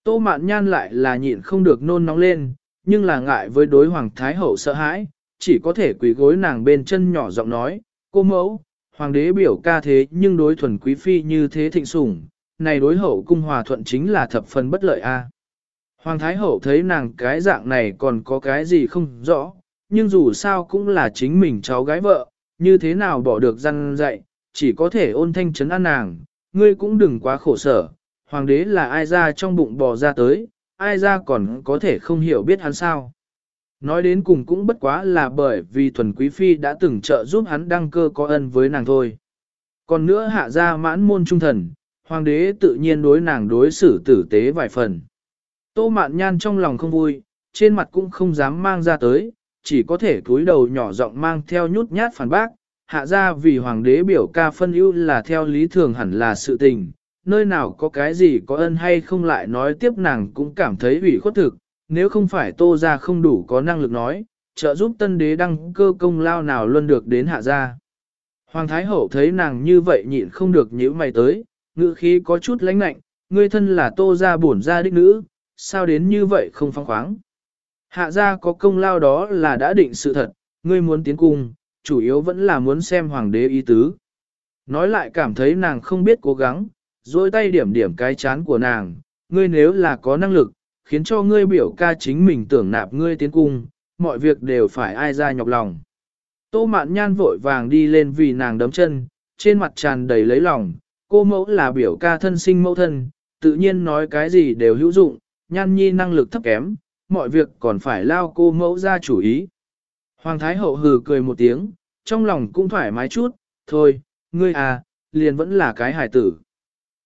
Tô mạn nhan lại là nhịn không được nôn nóng lên, nhưng là ngại với đối hoàng thái hậu sợ hãi, chỉ có thể quỳ gối nàng bên chân nhỏ giọng nói, cô mẫu, hoàng đế biểu ca thế nhưng đối thuần quý phi như thế thịnh sủng, này đối hậu cung hòa thuận chính là thập phần bất lợi a. Hoàng thái hậu thấy nàng cái dạng này còn có cái gì không rõ, nhưng dù sao cũng là chính mình cháu gái vợ, như thế nào bỏ được răn dạy, chỉ có thể ôn thanh chấn an nàng, ngươi cũng đừng quá khổ sở, hoàng đế là ai ra trong bụng bò ra tới, ai ra còn có thể không hiểu biết hắn sao. Nói đến cùng cũng bất quá là bởi vì thuần quý phi đã từng trợ giúp hắn đăng cơ có ân với nàng thôi. Còn nữa hạ ra mãn môn trung thần, hoàng đế tự nhiên đối nàng đối xử tử tế vài phần. Tô mạn nhan trong lòng không vui, trên mặt cũng không dám mang ra tới, chỉ có thể cúi đầu nhỏ giọng mang theo nhút nhát phản bác, hạ ra vì hoàng đế biểu ca phân ưu là theo lý thường hẳn là sự tình, nơi nào có cái gì có ân hay không lại nói tiếp nàng cũng cảm thấy ủy khuất thực, nếu không phải tô ra không đủ có năng lực nói, trợ giúp tân đế đăng cơ công lao nào luôn được đến hạ gia. Hoàng Thái Hậu thấy nàng như vậy nhịn không được nhíu mày tới, ngữ khí có chút lãnh lạnh, ngươi thân là tô ra bổn ra đích nữ, sao đến như vậy không phong khoáng. Hạ gia có công lao đó là đã định sự thật, ngươi muốn tiến cung, chủ yếu vẫn là muốn xem hoàng đế ý tứ. Nói lại cảm thấy nàng không biết cố gắng, dôi tay điểm điểm cái chán của nàng, ngươi nếu là có năng lực, khiến cho ngươi biểu ca chính mình tưởng nạp ngươi tiến cung, mọi việc đều phải ai ra nhọc lòng. Tô mạn nhan vội vàng đi lên vì nàng đấm chân, trên mặt tràn đầy lấy lòng, cô mẫu là biểu ca thân sinh mẫu thân, tự nhiên nói cái gì đều hữu dụng, nhan nhi năng lực thấp kém, mọi việc còn phải lao cô mẫu ra chủ ý. Hoàng Thái Hậu hừ cười một tiếng, trong lòng cũng thoải mái chút, thôi, ngươi à, liền vẫn là cái hài tử.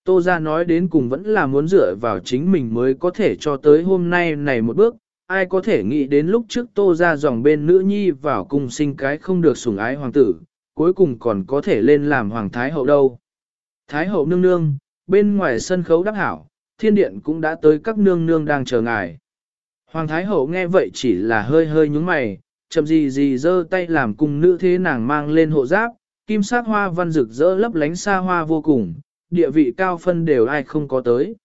Tô ra nói đến cùng vẫn là muốn dựa vào chính mình mới có thể cho tới hôm nay này một bước, ai có thể nghĩ đến lúc trước tô ra dòng bên nữ nhi vào cùng sinh cái không được sủng ái hoàng tử, cuối cùng còn có thể lên làm hoàng thái hậu đâu. Thái hậu nương nương, bên ngoài sân khấu đắc hảo, thiên điện cũng đã tới các nương nương đang chờ ngài. Hoàng thái hậu nghe vậy chỉ là hơi hơi nhúng mày, chậm gì gì giơ tay làm cùng nữ thế nàng mang lên hộ giáp, kim sắc hoa văn rực rỡ lấp lánh xa hoa vô cùng, địa vị cao phân đều ai không có tới.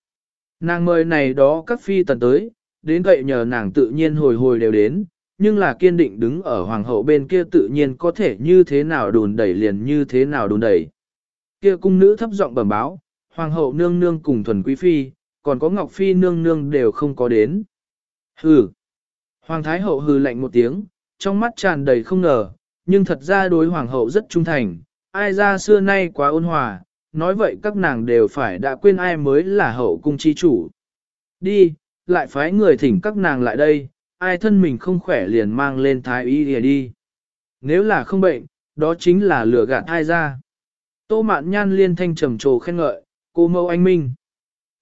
Nàng mời này đó các phi tần tới, đến vậy nhờ nàng tự nhiên hồi hồi đều đến, nhưng là kiên định đứng ở hoàng hậu bên kia tự nhiên có thể như thế nào đùn đẩy liền như thế nào đùn đẩy. Kia cung nữ thấp giọng bẩm báo, hoàng hậu nương nương cùng thuần quý phi, còn có ngọc phi nương nương đều không có đến. Hừ. Hoàng thái hậu hừ lạnh một tiếng, trong mắt tràn đầy không ngờ, nhưng thật ra đối hoàng hậu rất trung thành, ai ra xưa nay quá ôn hòa, nói vậy các nàng đều phải đã quên ai mới là hậu cung chi chủ. Đi, lại phái người thỉnh các nàng lại đây, ai thân mình không khỏe liền mang lên thái y đi đi. Nếu là không bệnh, đó chính là lửa gạt ai ra. Tô mạn nhan liên thanh trầm trồ khen ngợi, cô mâu anh minh.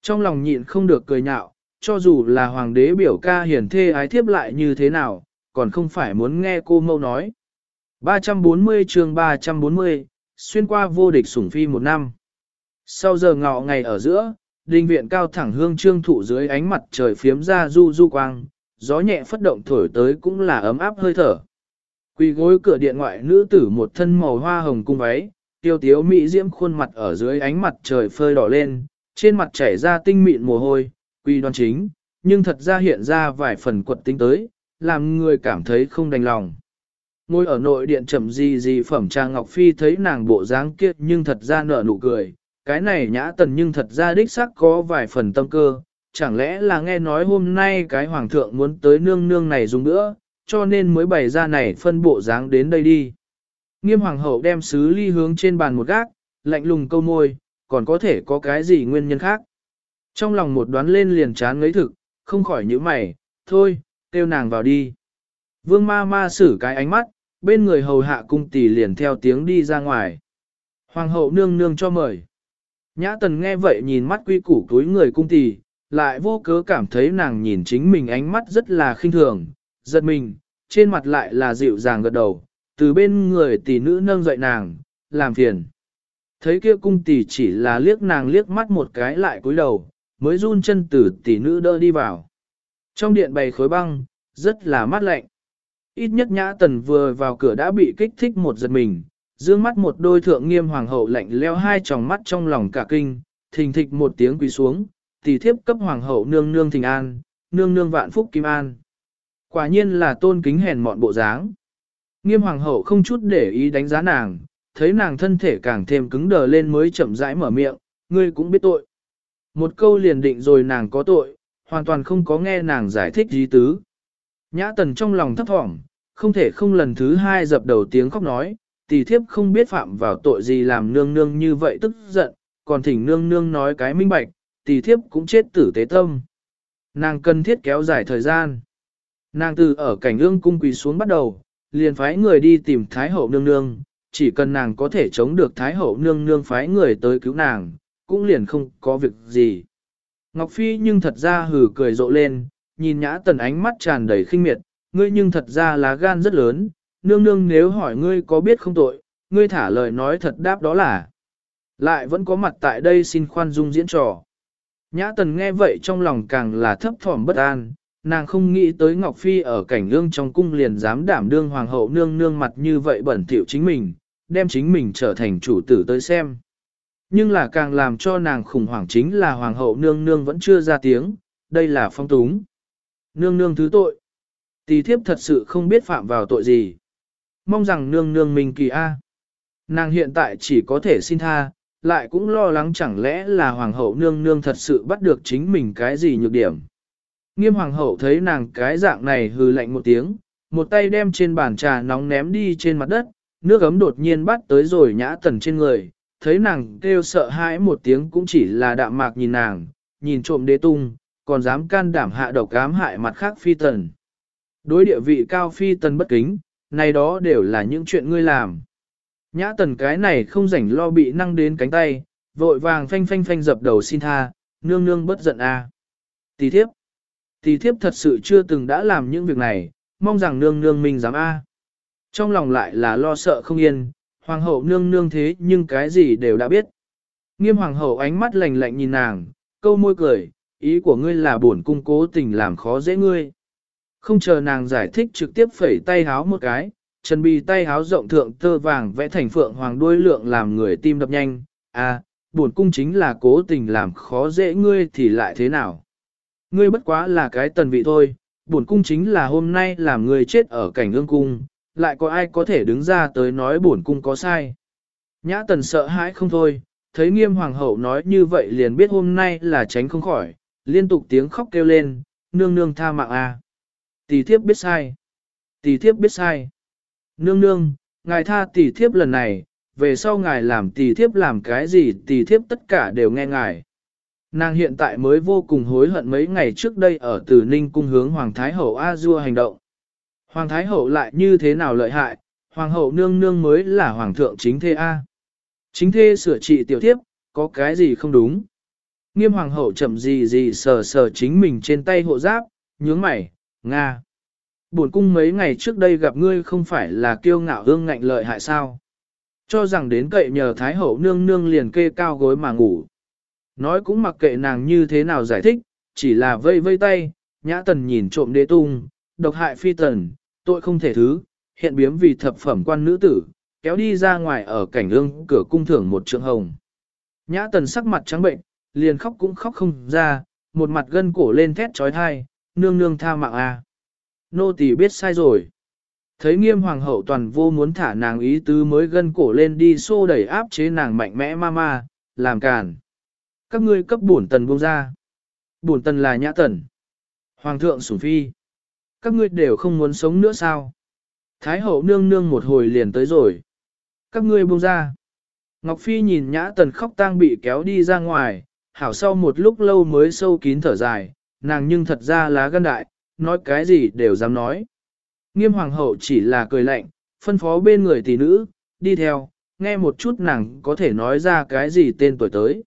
Trong lòng nhịn không được cười nhạo, cho dù là hoàng đế biểu ca hiển thê ái thiếp lại như thế nào, còn không phải muốn nghe cô mâu nói. 340 chương 340, xuyên qua vô địch sủng phi một năm. Sau giờ ngọ ngày ở giữa, đình viện cao thẳng hương trương thụ dưới ánh mặt trời phiếm ra du du quang, gió nhẹ phất động thổi tới cũng là ấm áp hơi thở. Quỳ gối cửa điện ngoại nữ tử một thân màu hoa hồng cung váy, tiêu tiếu mỹ diễm khuôn mặt ở dưới ánh mặt trời phơi đỏ lên, trên mặt chảy ra tinh mịn mồ hôi, quỳ đoan chính, nhưng thật ra hiện ra vài phần quật tính tới, làm người cảm thấy không đành lòng. Ngồi ở nội điện chậm gì gì phẩm trà Ngọc Phi thấy nàng bộ dáng kia nhưng thật ra nở nụ cười, cái này nhã tần nhưng thật ra đích xác có vài phần tâm cơ, chẳng lẽ là nghe nói hôm nay cái hoàng thượng muốn tới nương nương này dùng nữa, cho nên mới bày ra này phân bộ dáng đến đây đi. Nghiêm hoàng hậu đem sứ ly hướng trên bàn một gác, lạnh lùng câu môi, còn có thể có cái gì nguyên nhân khác. Trong lòng một đoán lên liền chán ngấy thực, không khỏi nhíu mày, thôi, kêu nàng vào đi. Vương ma ma xử cái ánh mắt, bên người hầu hạ cung tỷ liền theo tiếng đi ra ngoài. Hoàng hậu nương nương cho mời. Nhã tần nghe vậy nhìn mắt quy củ túi người cung tỷ, lại vô cớ cảm thấy nàng nhìn chính mình ánh mắt rất là khinh thường, giật mình, trên mặt lại là dịu dàng gật đầu, từ bên người tỷ nữ nâng dậy nàng, làm phiền. Thấy kia cung tỷ chỉ là liếc nàng liếc mắt một cái lại cúi đầu, mới run chân từ tỷ nữ đỡ đi vào. Trong điện bày khối băng, rất là mát lạnh. Ít nhất nhã tần vừa vào cửa đã bị kích thích một giật mình, dương mắt một đôi thượng nghiêm hoàng hậu lạnh leo hai tròng mắt trong lòng cả kinh, thình thịch một tiếng quỳ xuống, tỷ thiếp cấp hoàng hậu nương nương thình an, nương nương vạn phúc kim an. Quả nhiên là tôn kính hèn mọn bộ dáng. Nghiêm hoàng hậu không chút để ý đánh giá nàng, thấy nàng thân thể càng thêm cứng đờ lên mới chậm rãi mở miệng, ngươi cũng biết tội. Một câu liền định rồi nàng có tội, hoàn toàn không có nghe nàng giải thích gì tứ. Nhã tần trong lòng thấp thỏm, không thể không lần thứ hai dập đầu tiếng khóc nói, tỷ thiếp không biết phạm vào tội gì làm nương nương như vậy tức giận, còn thỉnh nương nương nói cái minh bạch, tỷ thiếp cũng chết tử tế tâm. Nàng cần thiết kéo dài thời gian. Nàng từ ở cảnh ương cung quỳ xuống bắt đầu, liền phái người đi tìm Thái hậu nương nương, chỉ cần nàng có thể chống được Thái hậu nương nương phái người tới cứu nàng, cũng liền không có việc gì. Ngọc Phi nhưng thật ra hừ cười rộ lên, nhìn nhã tần ánh mắt tràn đầy khinh miệt, ngươi nhưng thật ra là gan rất lớn, nương nương nếu hỏi ngươi có biết không tội, ngươi thả lời nói thật đáp đó là. Lại vẫn có mặt tại đây xin khoan dung diễn trò. Nhã tần nghe vậy trong lòng càng là thấp thỏm bất an, nàng không nghĩ tới Ngọc Phi ở cảnh lương trong cung liền dám đảm đương hoàng hậu nương nương mặt như vậy bẩn thỉu chính mình, đem chính mình trở thành chủ tử tới xem. Nhưng là càng làm cho nàng khủng hoảng chính là hoàng hậu nương nương vẫn chưa ra tiếng, đây là phong túng. Nương nương thứ tội. Tỷ thiếp thật sự không biết phạm vào tội gì. Mong rằng nương nương mình kỳ A. Nàng hiện tại chỉ có thể xin tha, lại cũng lo lắng chẳng lẽ là hoàng hậu nương nương thật sự bắt được chính mình cái gì nhược điểm. Nghiêm hoàng hậu thấy nàng cái dạng này hừ lạnh một tiếng, một tay đem trên bàn trà nóng ném đi trên mặt đất, nước ấm đột nhiên bắt tới rồi nhã tần trên người, thấy nàng kêu sợ hãi một tiếng cũng chỉ là đạm mạc nhìn nàng, nhìn trộm đế tung, còn dám can đảm hạ độc ám hại mặt khác phi tần. Đối địa vị cao phi tần bất kính, này đó đều là những chuyện ngươi làm. Nhã tần cái này không rảnh lo bị năng đến cánh tay, vội vàng phanh phanh phanh dập đầu xin tha, nương nương bất giận a. À. Tỷ thiếp. Tỷ thiếp thật sự chưa từng đã làm những việc này, mong rằng nương nương mình dám a. Trong lòng lại là lo sợ không yên, hoàng hậu nương nương thế nhưng cái gì đều đã biết. Nghiêm hoàng hậu ánh mắt lạnh lạnh nhìn nàng, câu môi cười, ý của ngươi là buồn cung cố tình làm khó dễ ngươi. Không chờ nàng giải thích trực tiếp phẩy tay háo một cái, Trần Bì tay háo rộng thượng tơ vàng vẽ thành phượng hoàng đuôi lượng làm người tim đập nhanh, à, buồn cung chính là cố tình làm khó dễ ngươi thì lại thế nào. Ngươi bất quá là cái tần vị thôi, buồn cung chính là hôm nay làm ngươi chết ở cảnh ương cung, lại có ai có thể đứng ra tới nói buồn cung có sai. Nhã tần sợ hãi không thôi, thấy nghiêm hoàng hậu nói như vậy liền biết hôm nay là tránh không khỏi, liên tục tiếng khóc kêu lên, nương nương tha mạng a. À. Tỷ thiếp biết sai. Tỷ thiếp biết sai. Nương nương, ngài tha tỷ thiếp lần này, về sau ngài làm tỷ thiếp làm cái gì tỷ thiếp tất cả đều nghe ngài. Nàng hiện tại mới vô cùng hối hận mấy ngày trước đây ở Tử Ninh cung hướng Hoàng Thái Hậu A Dua hành động. Hoàng Thái Hậu lại như thế nào lợi hại, Hoàng Hậu nương nương mới là Hoàng thượng chính thê A. Chính thê sửa trị tiểu thiếp, có cái gì không đúng. Nghiêm Hoàng Hậu chậm gì gì sờ sờ chính mình trên tay hộ giáp, nhướng mày, Nga. Buồn cung mấy ngày trước đây gặp ngươi không phải là kiêu ngạo hương ngạnh lợi hại sao. Cho rằng đến cậy nhờ Thái Hậu nương nương liền kê cao gối mà ngủ. Nói cũng mặc kệ nàng như thế nào giải thích, chỉ là vây vây tay, nhã tần nhìn trộm đế tung, độc hại phi tần, tội không thể thứ, hiện biếm vì thập phẩm quan nữ tử, kéo đi ra ngoài ở cảnh ương cửa cung thưởng một trượng hồng. Nhã tần sắc mặt trắng bệnh, liền khóc cũng khóc không ra, một mặt gân cổ lên thét trói thai, nương nương tha mạng à, Nô tỳ biết sai rồi. Thấy nghiêm hoàng hậu toàn vô muốn thả nàng ý tứ mới gân cổ lên đi xô đẩy áp chế nàng mạnh mẽ ma ma, làm càn. Các ngươi cấp bổn tần buông ra. Bổn tần là nhã tần. Hoàng thượng sủng phi. Các ngươi đều không muốn sống nữa sao? Thái hậu nương nương một hồi liền tới rồi. Các ngươi buông ra. Ngọc Phi nhìn nhã tần khóc tang bị kéo đi ra ngoài, hảo sau một lúc lâu mới sâu kín thở dài, nàng nhưng thật ra lá gan đại, nói cái gì đều dám nói. Nghiêm hoàng hậu chỉ là cười lạnh, phân phó bên người tỷ nữ, đi theo, nghe một chút nàng có thể nói ra cái gì tên tuổi tới.